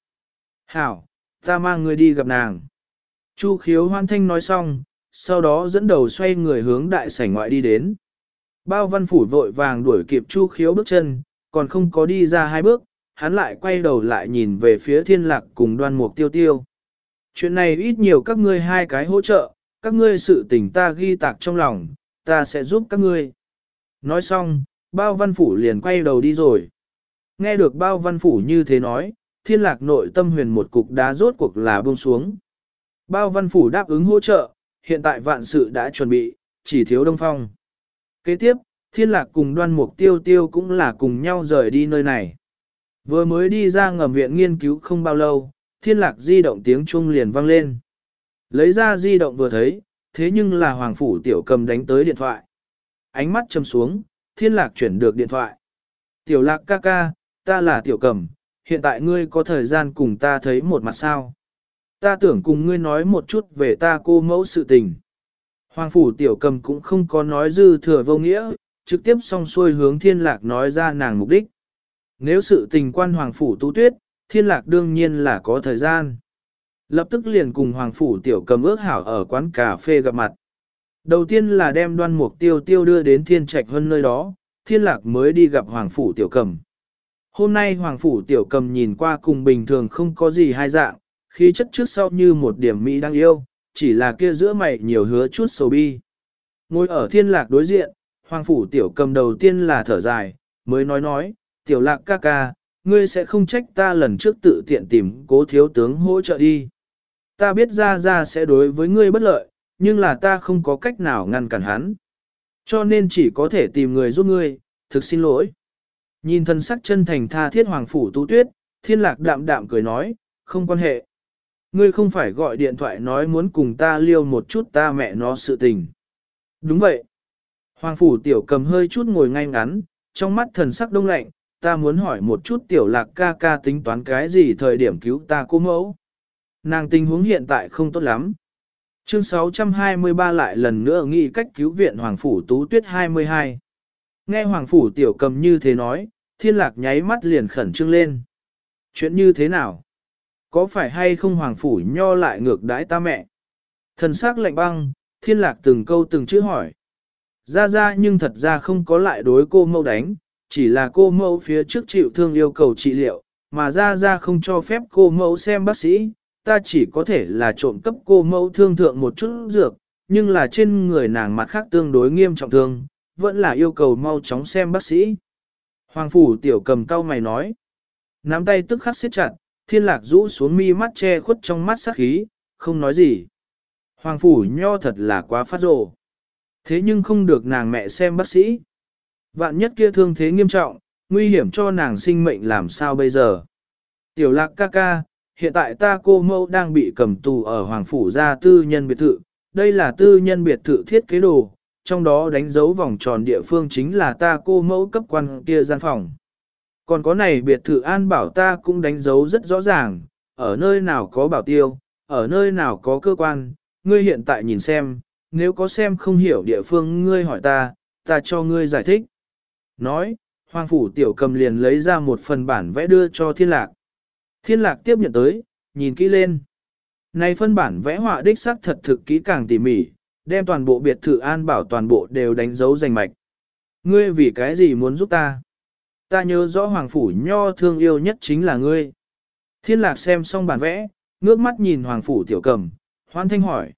Hảo, ta mang ngươi đi gặp nàng. Chu khiếu hoan thanh nói xong, sau đó dẫn đầu xoay người hướng đại sảnh ngoại đi đến. Bao văn phủ vội vàng đuổi kịp chu khiếu bước chân, còn không có đi ra hai bước, hắn lại quay đầu lại nhìn về phía thiên lạc cùng đoan mục tiêu tiêu. Chuyện này ít nhiều các ngươi hai cái hỗ trợ, các ngươi sự tình ta ghi tạc trong lòng, ta sẽ giúp các ngươi. Nói xong, bao văn phủ liền quay đầu đi rồi. Nghe được bao văn phủ như thế nói, thiên lạc nội tâm huyền một cục đá rốt cuộc là buông xuống. Bao văn phủ đáp ứng hỗ trợ, hiện tại vạn sự đã chuẩn bị, chỉ thiếu đông phong. Kế tiếp, thiên lạc cùng đoan mục tiêu tiêu cũng là cùng nhau rời đi nơi này. Vừa mới đi ra ngầm viện nghiên cứu không bao lâu, thiên lạc di động tiếng chuông liền vang lên. Lấy ra di động vừa thấy, thế nhưng là hoàng phủ tiểu cầm đánh tới điện thoại. Ánh mắt châm xuống, thiên lạc chuyển được điện thoại. Tiểu lạc ca ca, ta là tiểu cầm, hiện tại ngươi có thời gian cùng ta thấy một mặt sao. Ta tưởng cùng ngươi nói một chút về ta cô mẫu sự tình. Hoàng phủ tiểu cầm cũng không có nói dư thừa vô nghĩa, trực tiếp song xuôi hướng thiên lạc nói ra nàng mục đích. Nếu sự tình quan hoàng phủ tu tuyết, thiên lạc đương nhiên là có thời gian. Lập tức liền cùng hoàng phủ tiểu cầm ước hảo ở quán cà phê gặp mặt. Đầu tiên là đem đoan mục tiêu tiêu đưa đến thiên trạch hơn nơi đó, thiên lạc mới đi gặp hoàng phủ tiểu cầm. Hôm nay hoàng phủ tiểu cầm nhìn qua cùng bình thường không có gì hai dạng, khí chất trước sau như một điểm mỹ đang yêu, chỉ là kia giữa mày nhiều hứa chút sầu bi. Ngồi ở thiên lạc đối diện, hoàng phủ tiểu cầm đầu tiên là thở dài, mới nói nói, tiểu lạc ca ca, ngươi sẽ không trách ta lần trước tự tiện tìm cố thiếu tướng hỗ trợ đi. Ta biết ra ra sẽ đối với ngươi bất lợi, nhưng là ta không có cách nào ngăn cản hắn. Cho nên chỉ có thể tìm người giúp ngươi, thực xin lỗi. Nhìn thân sắc chân thành tha thiết hoàng phủ tu tuyết, thiên lạc đạm đạm cười nói, không quan hệ. Ngươi không phải gọi điện thoại nói muốn cùng ta liêu một chút ta mẹ nó sự tình. Đúng vậy. Hoàng phủ tiểu cầm hơi chút ngồi ngay ngắn, trong mắt thần sắc đông lạnh, ta muốn hỏi một chút tiểu lạc ca ca tính toán cái gì thời điểm cứu ta cô mẫu. Nàng tình huống hiện tại không tốt lắm. Chương 623 lại lần nữa nghĩ cách cứu viện Hoàng Phủ Tú Tuyết 22. Nghe Hoàng Phủ Tiểu Cầm như thế nói, thiên lạc nháy mắt liền khẩn trương lên. Chuyện như thế nào? Có phải hay không Hoàng Phủ nho lại ngược đãi ta mẹ? Thần sắc lạnh băng, thiên lạc từng câu từng chữ hỏi. Ra ra nhưng thật ra không có lại đối cô mâu đánh, chỉ là cô mẫu phía trước chịu thương yêu cầu trị liệu, mà ra ra không cho phép cô mẫu xem bác sĩ, ta chỉ có thể là trộm cấp cô mẫu thương thượng một chút dược, nhưng là trên người nàng mặt khác tương đối nghiêm trọng thương, vẫn là yêu cầu mau chóng xem bác sĩ. Hoàng phủ tiểu cầm cao mày nói, nắm tay tức khắc siết chặt, thiên lạc rũ xuống mi mắt che khuất trong mắt sắc khí, không nói gì. Hoàng phủ nho thật là quá phát rồ. Thế nhưng không được nàng mẹ xem bác sĩ. Vạn nhất kia thương thế nghiêm trọng, nguy hiểm cho nàng sinh mệnh làm sao bây giờ. Tiểu lạc ca ca, hiện tại ta cô mâu đang bị cầm tù ở Hoàng Phủ gia tư nhân biệt thự. Đây là tư nhân biệt thự thiết kế đồ, trong đó đánh dấu vòng tròn địa phương chính là ta cô mẫu cấp quan kia gian phòng. Còn có này biệt thự an bảo ta cũng đánh dấu rất rõ ràng, ở nơi nào có bảo tiêu, ở nơi nào có cơ quan, ngươi hiện tại nhìn xem, nếu có xem không hiểu địa phương ngươi hỏi ta, ta cho ngươi giải thích. Nói, Hoàng Phủ Tiểu Cầm liền lấy ra một phần bản vẽ đưa cho Thiên Lạc. Thiên Lạc tiếp nhận tới, nhìn kỹ lên. Này phân bản vẽ họa đích sắc thật thực kỹ càng tỉ mỉ, đem toàn bộ biệt thự an bảo toàn bộ đều đánh dấu danh mạch. Ngươi vì cái gì muốn giúp ta? Ta nhớ rõ Hoàng Phủ Nho thương yêu nhất chính là ngươi. Thiên Lạc xem xong bản vẽ, ngước mắt nhìn Hoàng Phủ Tiểu Cầm, hoan thanh hỏi.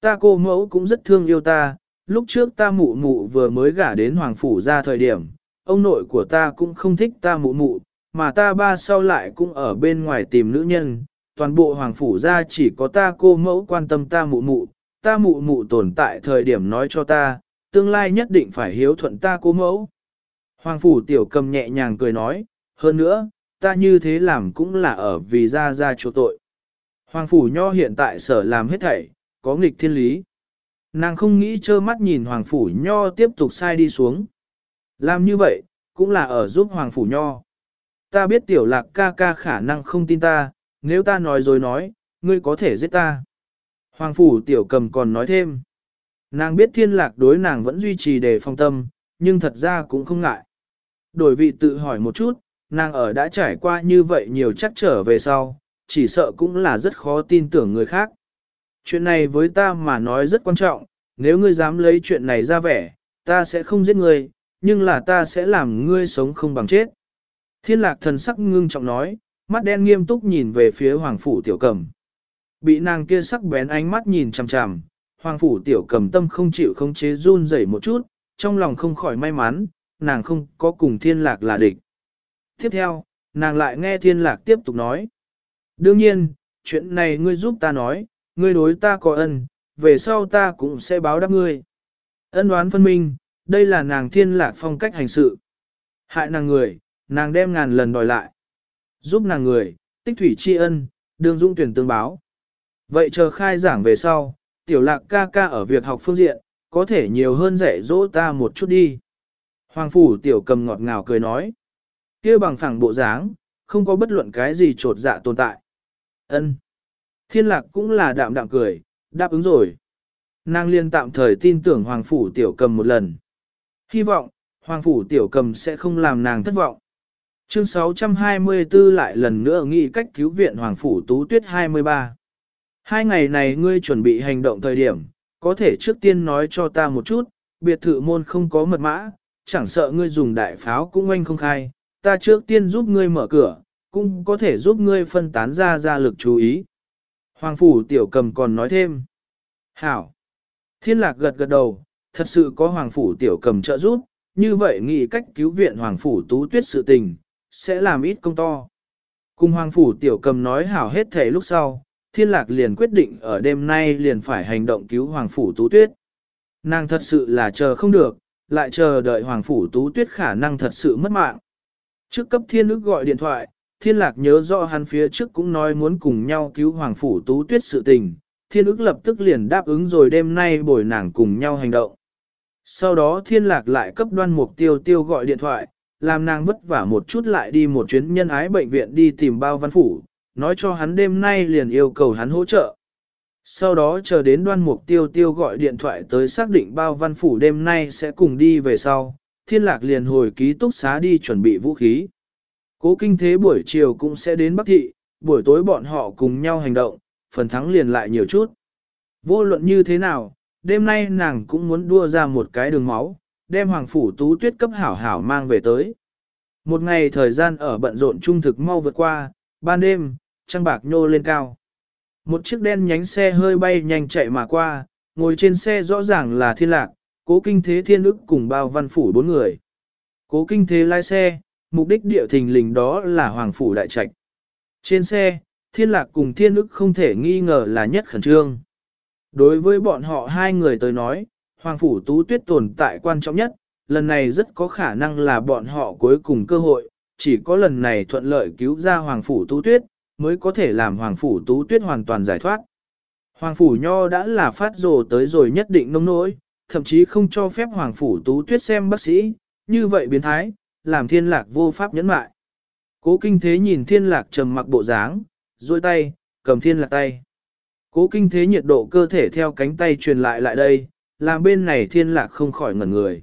Ta cô mẫu cũng rất thương yêu ta, lúc trước ta mụ mụ vừa mới gả đến Hoàng Phủ ra thời điểm, ông nội của ta cũng không thích ta mụ mụ, mà ta ba sau lại cũng ở bên ngoài tìm nữ nhân, toàn bộ Hoàng Phủ ra chỉ có ta cô mẫu quan tâm ta mụ mụ, ta mụ mụ tồn tại thời điểm nói cho ta, tương lai nhất định phải hiếu thuận ta cô mẫu. Hoàng Phủ Tiểu Cầm nhẹ nhàng cười nói, hơn nữa, ta như thế làm cũng là ở vì ra ra chỗ tội. Hoàng Phủ Nho hiện tại sở làm hết thảy, có nghịch thiên lý. Nàng không nghĩ trơ mắt nhìn Hoàng Phủ Nho tiếp tục sai đi xuống. Làm như vậy, cũng là ở giúp Hoàng Phủ Nho. Ta biết tiểu lạc ca ca khả năng không tin ta, nếu ta nói rồi nói, ngươi có thể giết ta. Hoàng Phủ tiểu cầm còn nói thêm. Nàng biết thiên lạc đối nàng vẫn duy trì đề phong tâm, nhưng thật ra cũng không ngại. Đổi vị tự hỏi một chút, nàng ở đã trải qua như vậy nhiều chắc trở về sau, chỉ sợ cũng là rất khó tin tưởng người khác. Chuyện này với ta mà nói rất quan trọng, nếu ngươi dám lấy chuyện này ra vẻ, ta sẽ không giết ngươi, nhưng là ta sẽ làm ngươi sống không bằng chết. Thiên lạc thần sắc ngưng trọng nói, mắt đen nghiêm túc nhìn về phía hoàng phủ tiểu cầm. Bị nàng kia sắc bén ánh mắt nhìn chằm chằm, hoàng phủ tiểu cầm tâm không chịu không chế run rẩy một chút, trong lòng không khỏi may mắn, nàng không có cùng thiên lạc là địch. Tiếp theo, nàng lại nghe thiên lạc tiếp tục nói. Đương nhiên, chuyện này ngươi giúp ta nói, ngươi đối ta có ân, về sau ta cũng sẽ báo đáp ngươi. Ân đoán phân minh, đây là nàng thiên lạc phong cách hành sự. Hại nàng người, nàng đem ngàn lần đòi lại. Giúp nàng người, tích thủy tri ân, đương dung tuyển tương báo. Vậy chờ khai giảng về sau, tiểu lạc ca ca ở việc học phương diện, có thể nhiều hơn dạy dỗ ta một chút đi. Hoàng phủ tiểu cầm ngọt ngào cười nói. kia bằng phẳng bộ dáng, không có bất luận cái gì trột dạ tồn tại. ân Thiên lạc cũng là đạm đạm cười, đáp ứng rồi. Nàng liên tạm thời tin tưởng Hoàng phủ tiểu cầm một lần. Hy vọng, Hoàng phủ tiểu cầm sẽ không làm nàng thất vọng. Chương 624 lại lần nữa nghĩ cách cứu viện Hoàng Phủ Tú Tuyết 23. Hai ngày này ngươi chuẩn bị hành động thời điểm, có thể trước tiên nói cho ta một chút, biệt thự môn không có mật mã, chẳng sợ ngươi dùng đại pháo cũng oanh không khai, ta trước tiên giúp ngươi mở cửa, cũng có thể giúp ngươi phân tán ra ra lực chú ý. Hoàng Phủ Tiểu Cầm còn nói thêm. Hảo! Thiên lạc gật gật đầu, thật sự có Hoàng Phủ Tiểu Cầm trợ giúp, như vậy nghĩ cách cứu viện Hoàng Phủ Tú Tuyết sự tình, sẽ làm ít công to. Cùng Hoàng Phủ Tiểu Cầm nói hảo hết thể lúc sau, Thiên Lạc liền quyết định ở đêm nay liền phải hành động cứu Hoàng Phủ Tú Tuyết. Nàng thật sự là chờ không được, lại chờ đợi Hoàng Phủ Tú Tuyết khả năng thật sự mất mạng. Trước cấp Thiên ức gọi điện thoại, Thiên Lạc nhớ rõ hắn phía trước cũng nói muốn cùng nhau cứu Hoàng Phủ Tú Tuyết sự tình. Thiên ức lập tức liền đáp ứng rồi đêm nay bồi nàng cùng nhau hành động. Sau đó Thiên Lạc lại cấp đoan mục tiêu tiêu gọi điện thoại, làm nàng vất vả một chút lại đi một chuyến nhân ái bệnh viện đi tìm bao văn phủ, nói cho hắn đêm nay liền yêu cầu hắn hỗ trợ. Sau đó chờ đến đoan mục tiêu tiêu gọi điện thoại tới xác định bao văn phủ đêm nay sẽ cùng đi về sau, thiên lạc liền hồi ký túc xá đi chuẩn bị vũ khí. Cố kinh thế buổi chiều cũng sẽ đến Bắc Thị, buổi tối bọn họ cùng nhau hành động, phần thắng liền lại nhiều chút. Vô luận như thế nào, đêm nay nàng cũng muốn đua ra một cái đường máu, đem Hoàng Phủ Tú Tuyết cấp hảo hảo mang về tới. Một ngày thời gian ở bận rộn trung thực mau vượt qua, ban đêm, trăng bạc nhô lên cao. Một chiếc đen nhánh xe hơi bay nhanh chạy mà qua, ngồi trên xe rõ ràng là thiên lạc, cố kinh thế thiên ức cùng bao văn phủ bốn người. Cố kinh thế lái xe, mục đích địa thình lình đó là Hoàng Phủ Đại Trạch. Trên xe, thiên lạc cùng thiên ức không thể nghi ngờ là nhất khẩn trương. Đối với bọn họ hai người tới nói, Hoàng Phủ Tú Tuyết tồn tại quan trọng nhất, lần này rất có khả năng là bọn họ cuối cùng cơ hội, chỉ có lần này thuận lợi cứu ra Hoàng Phủ Tú Tuyết, mới có thể làm Hoàng Phủ Tú Tuyết hoàn toàn giải thoát. Hoàng Phủ Nho đã là phát rồ tới rồi nhất định nông nỗi, thậm chí không cho phép Hoàng Phủ Tú Tuyết xem bác sĩ, như vậy biến thái, làm thiên lạc vô pháp nhẫn mại. Cố kinh thế nhìn thiên lạc trầm mặc bộ dáng, duỗi tay, cầm thiên lạc tay. Cố kinh thế nhiệt độ cơ thể theo cánh tay truyền lại lại đây, làm bên này thiên lạc không khỏi ngẩn người.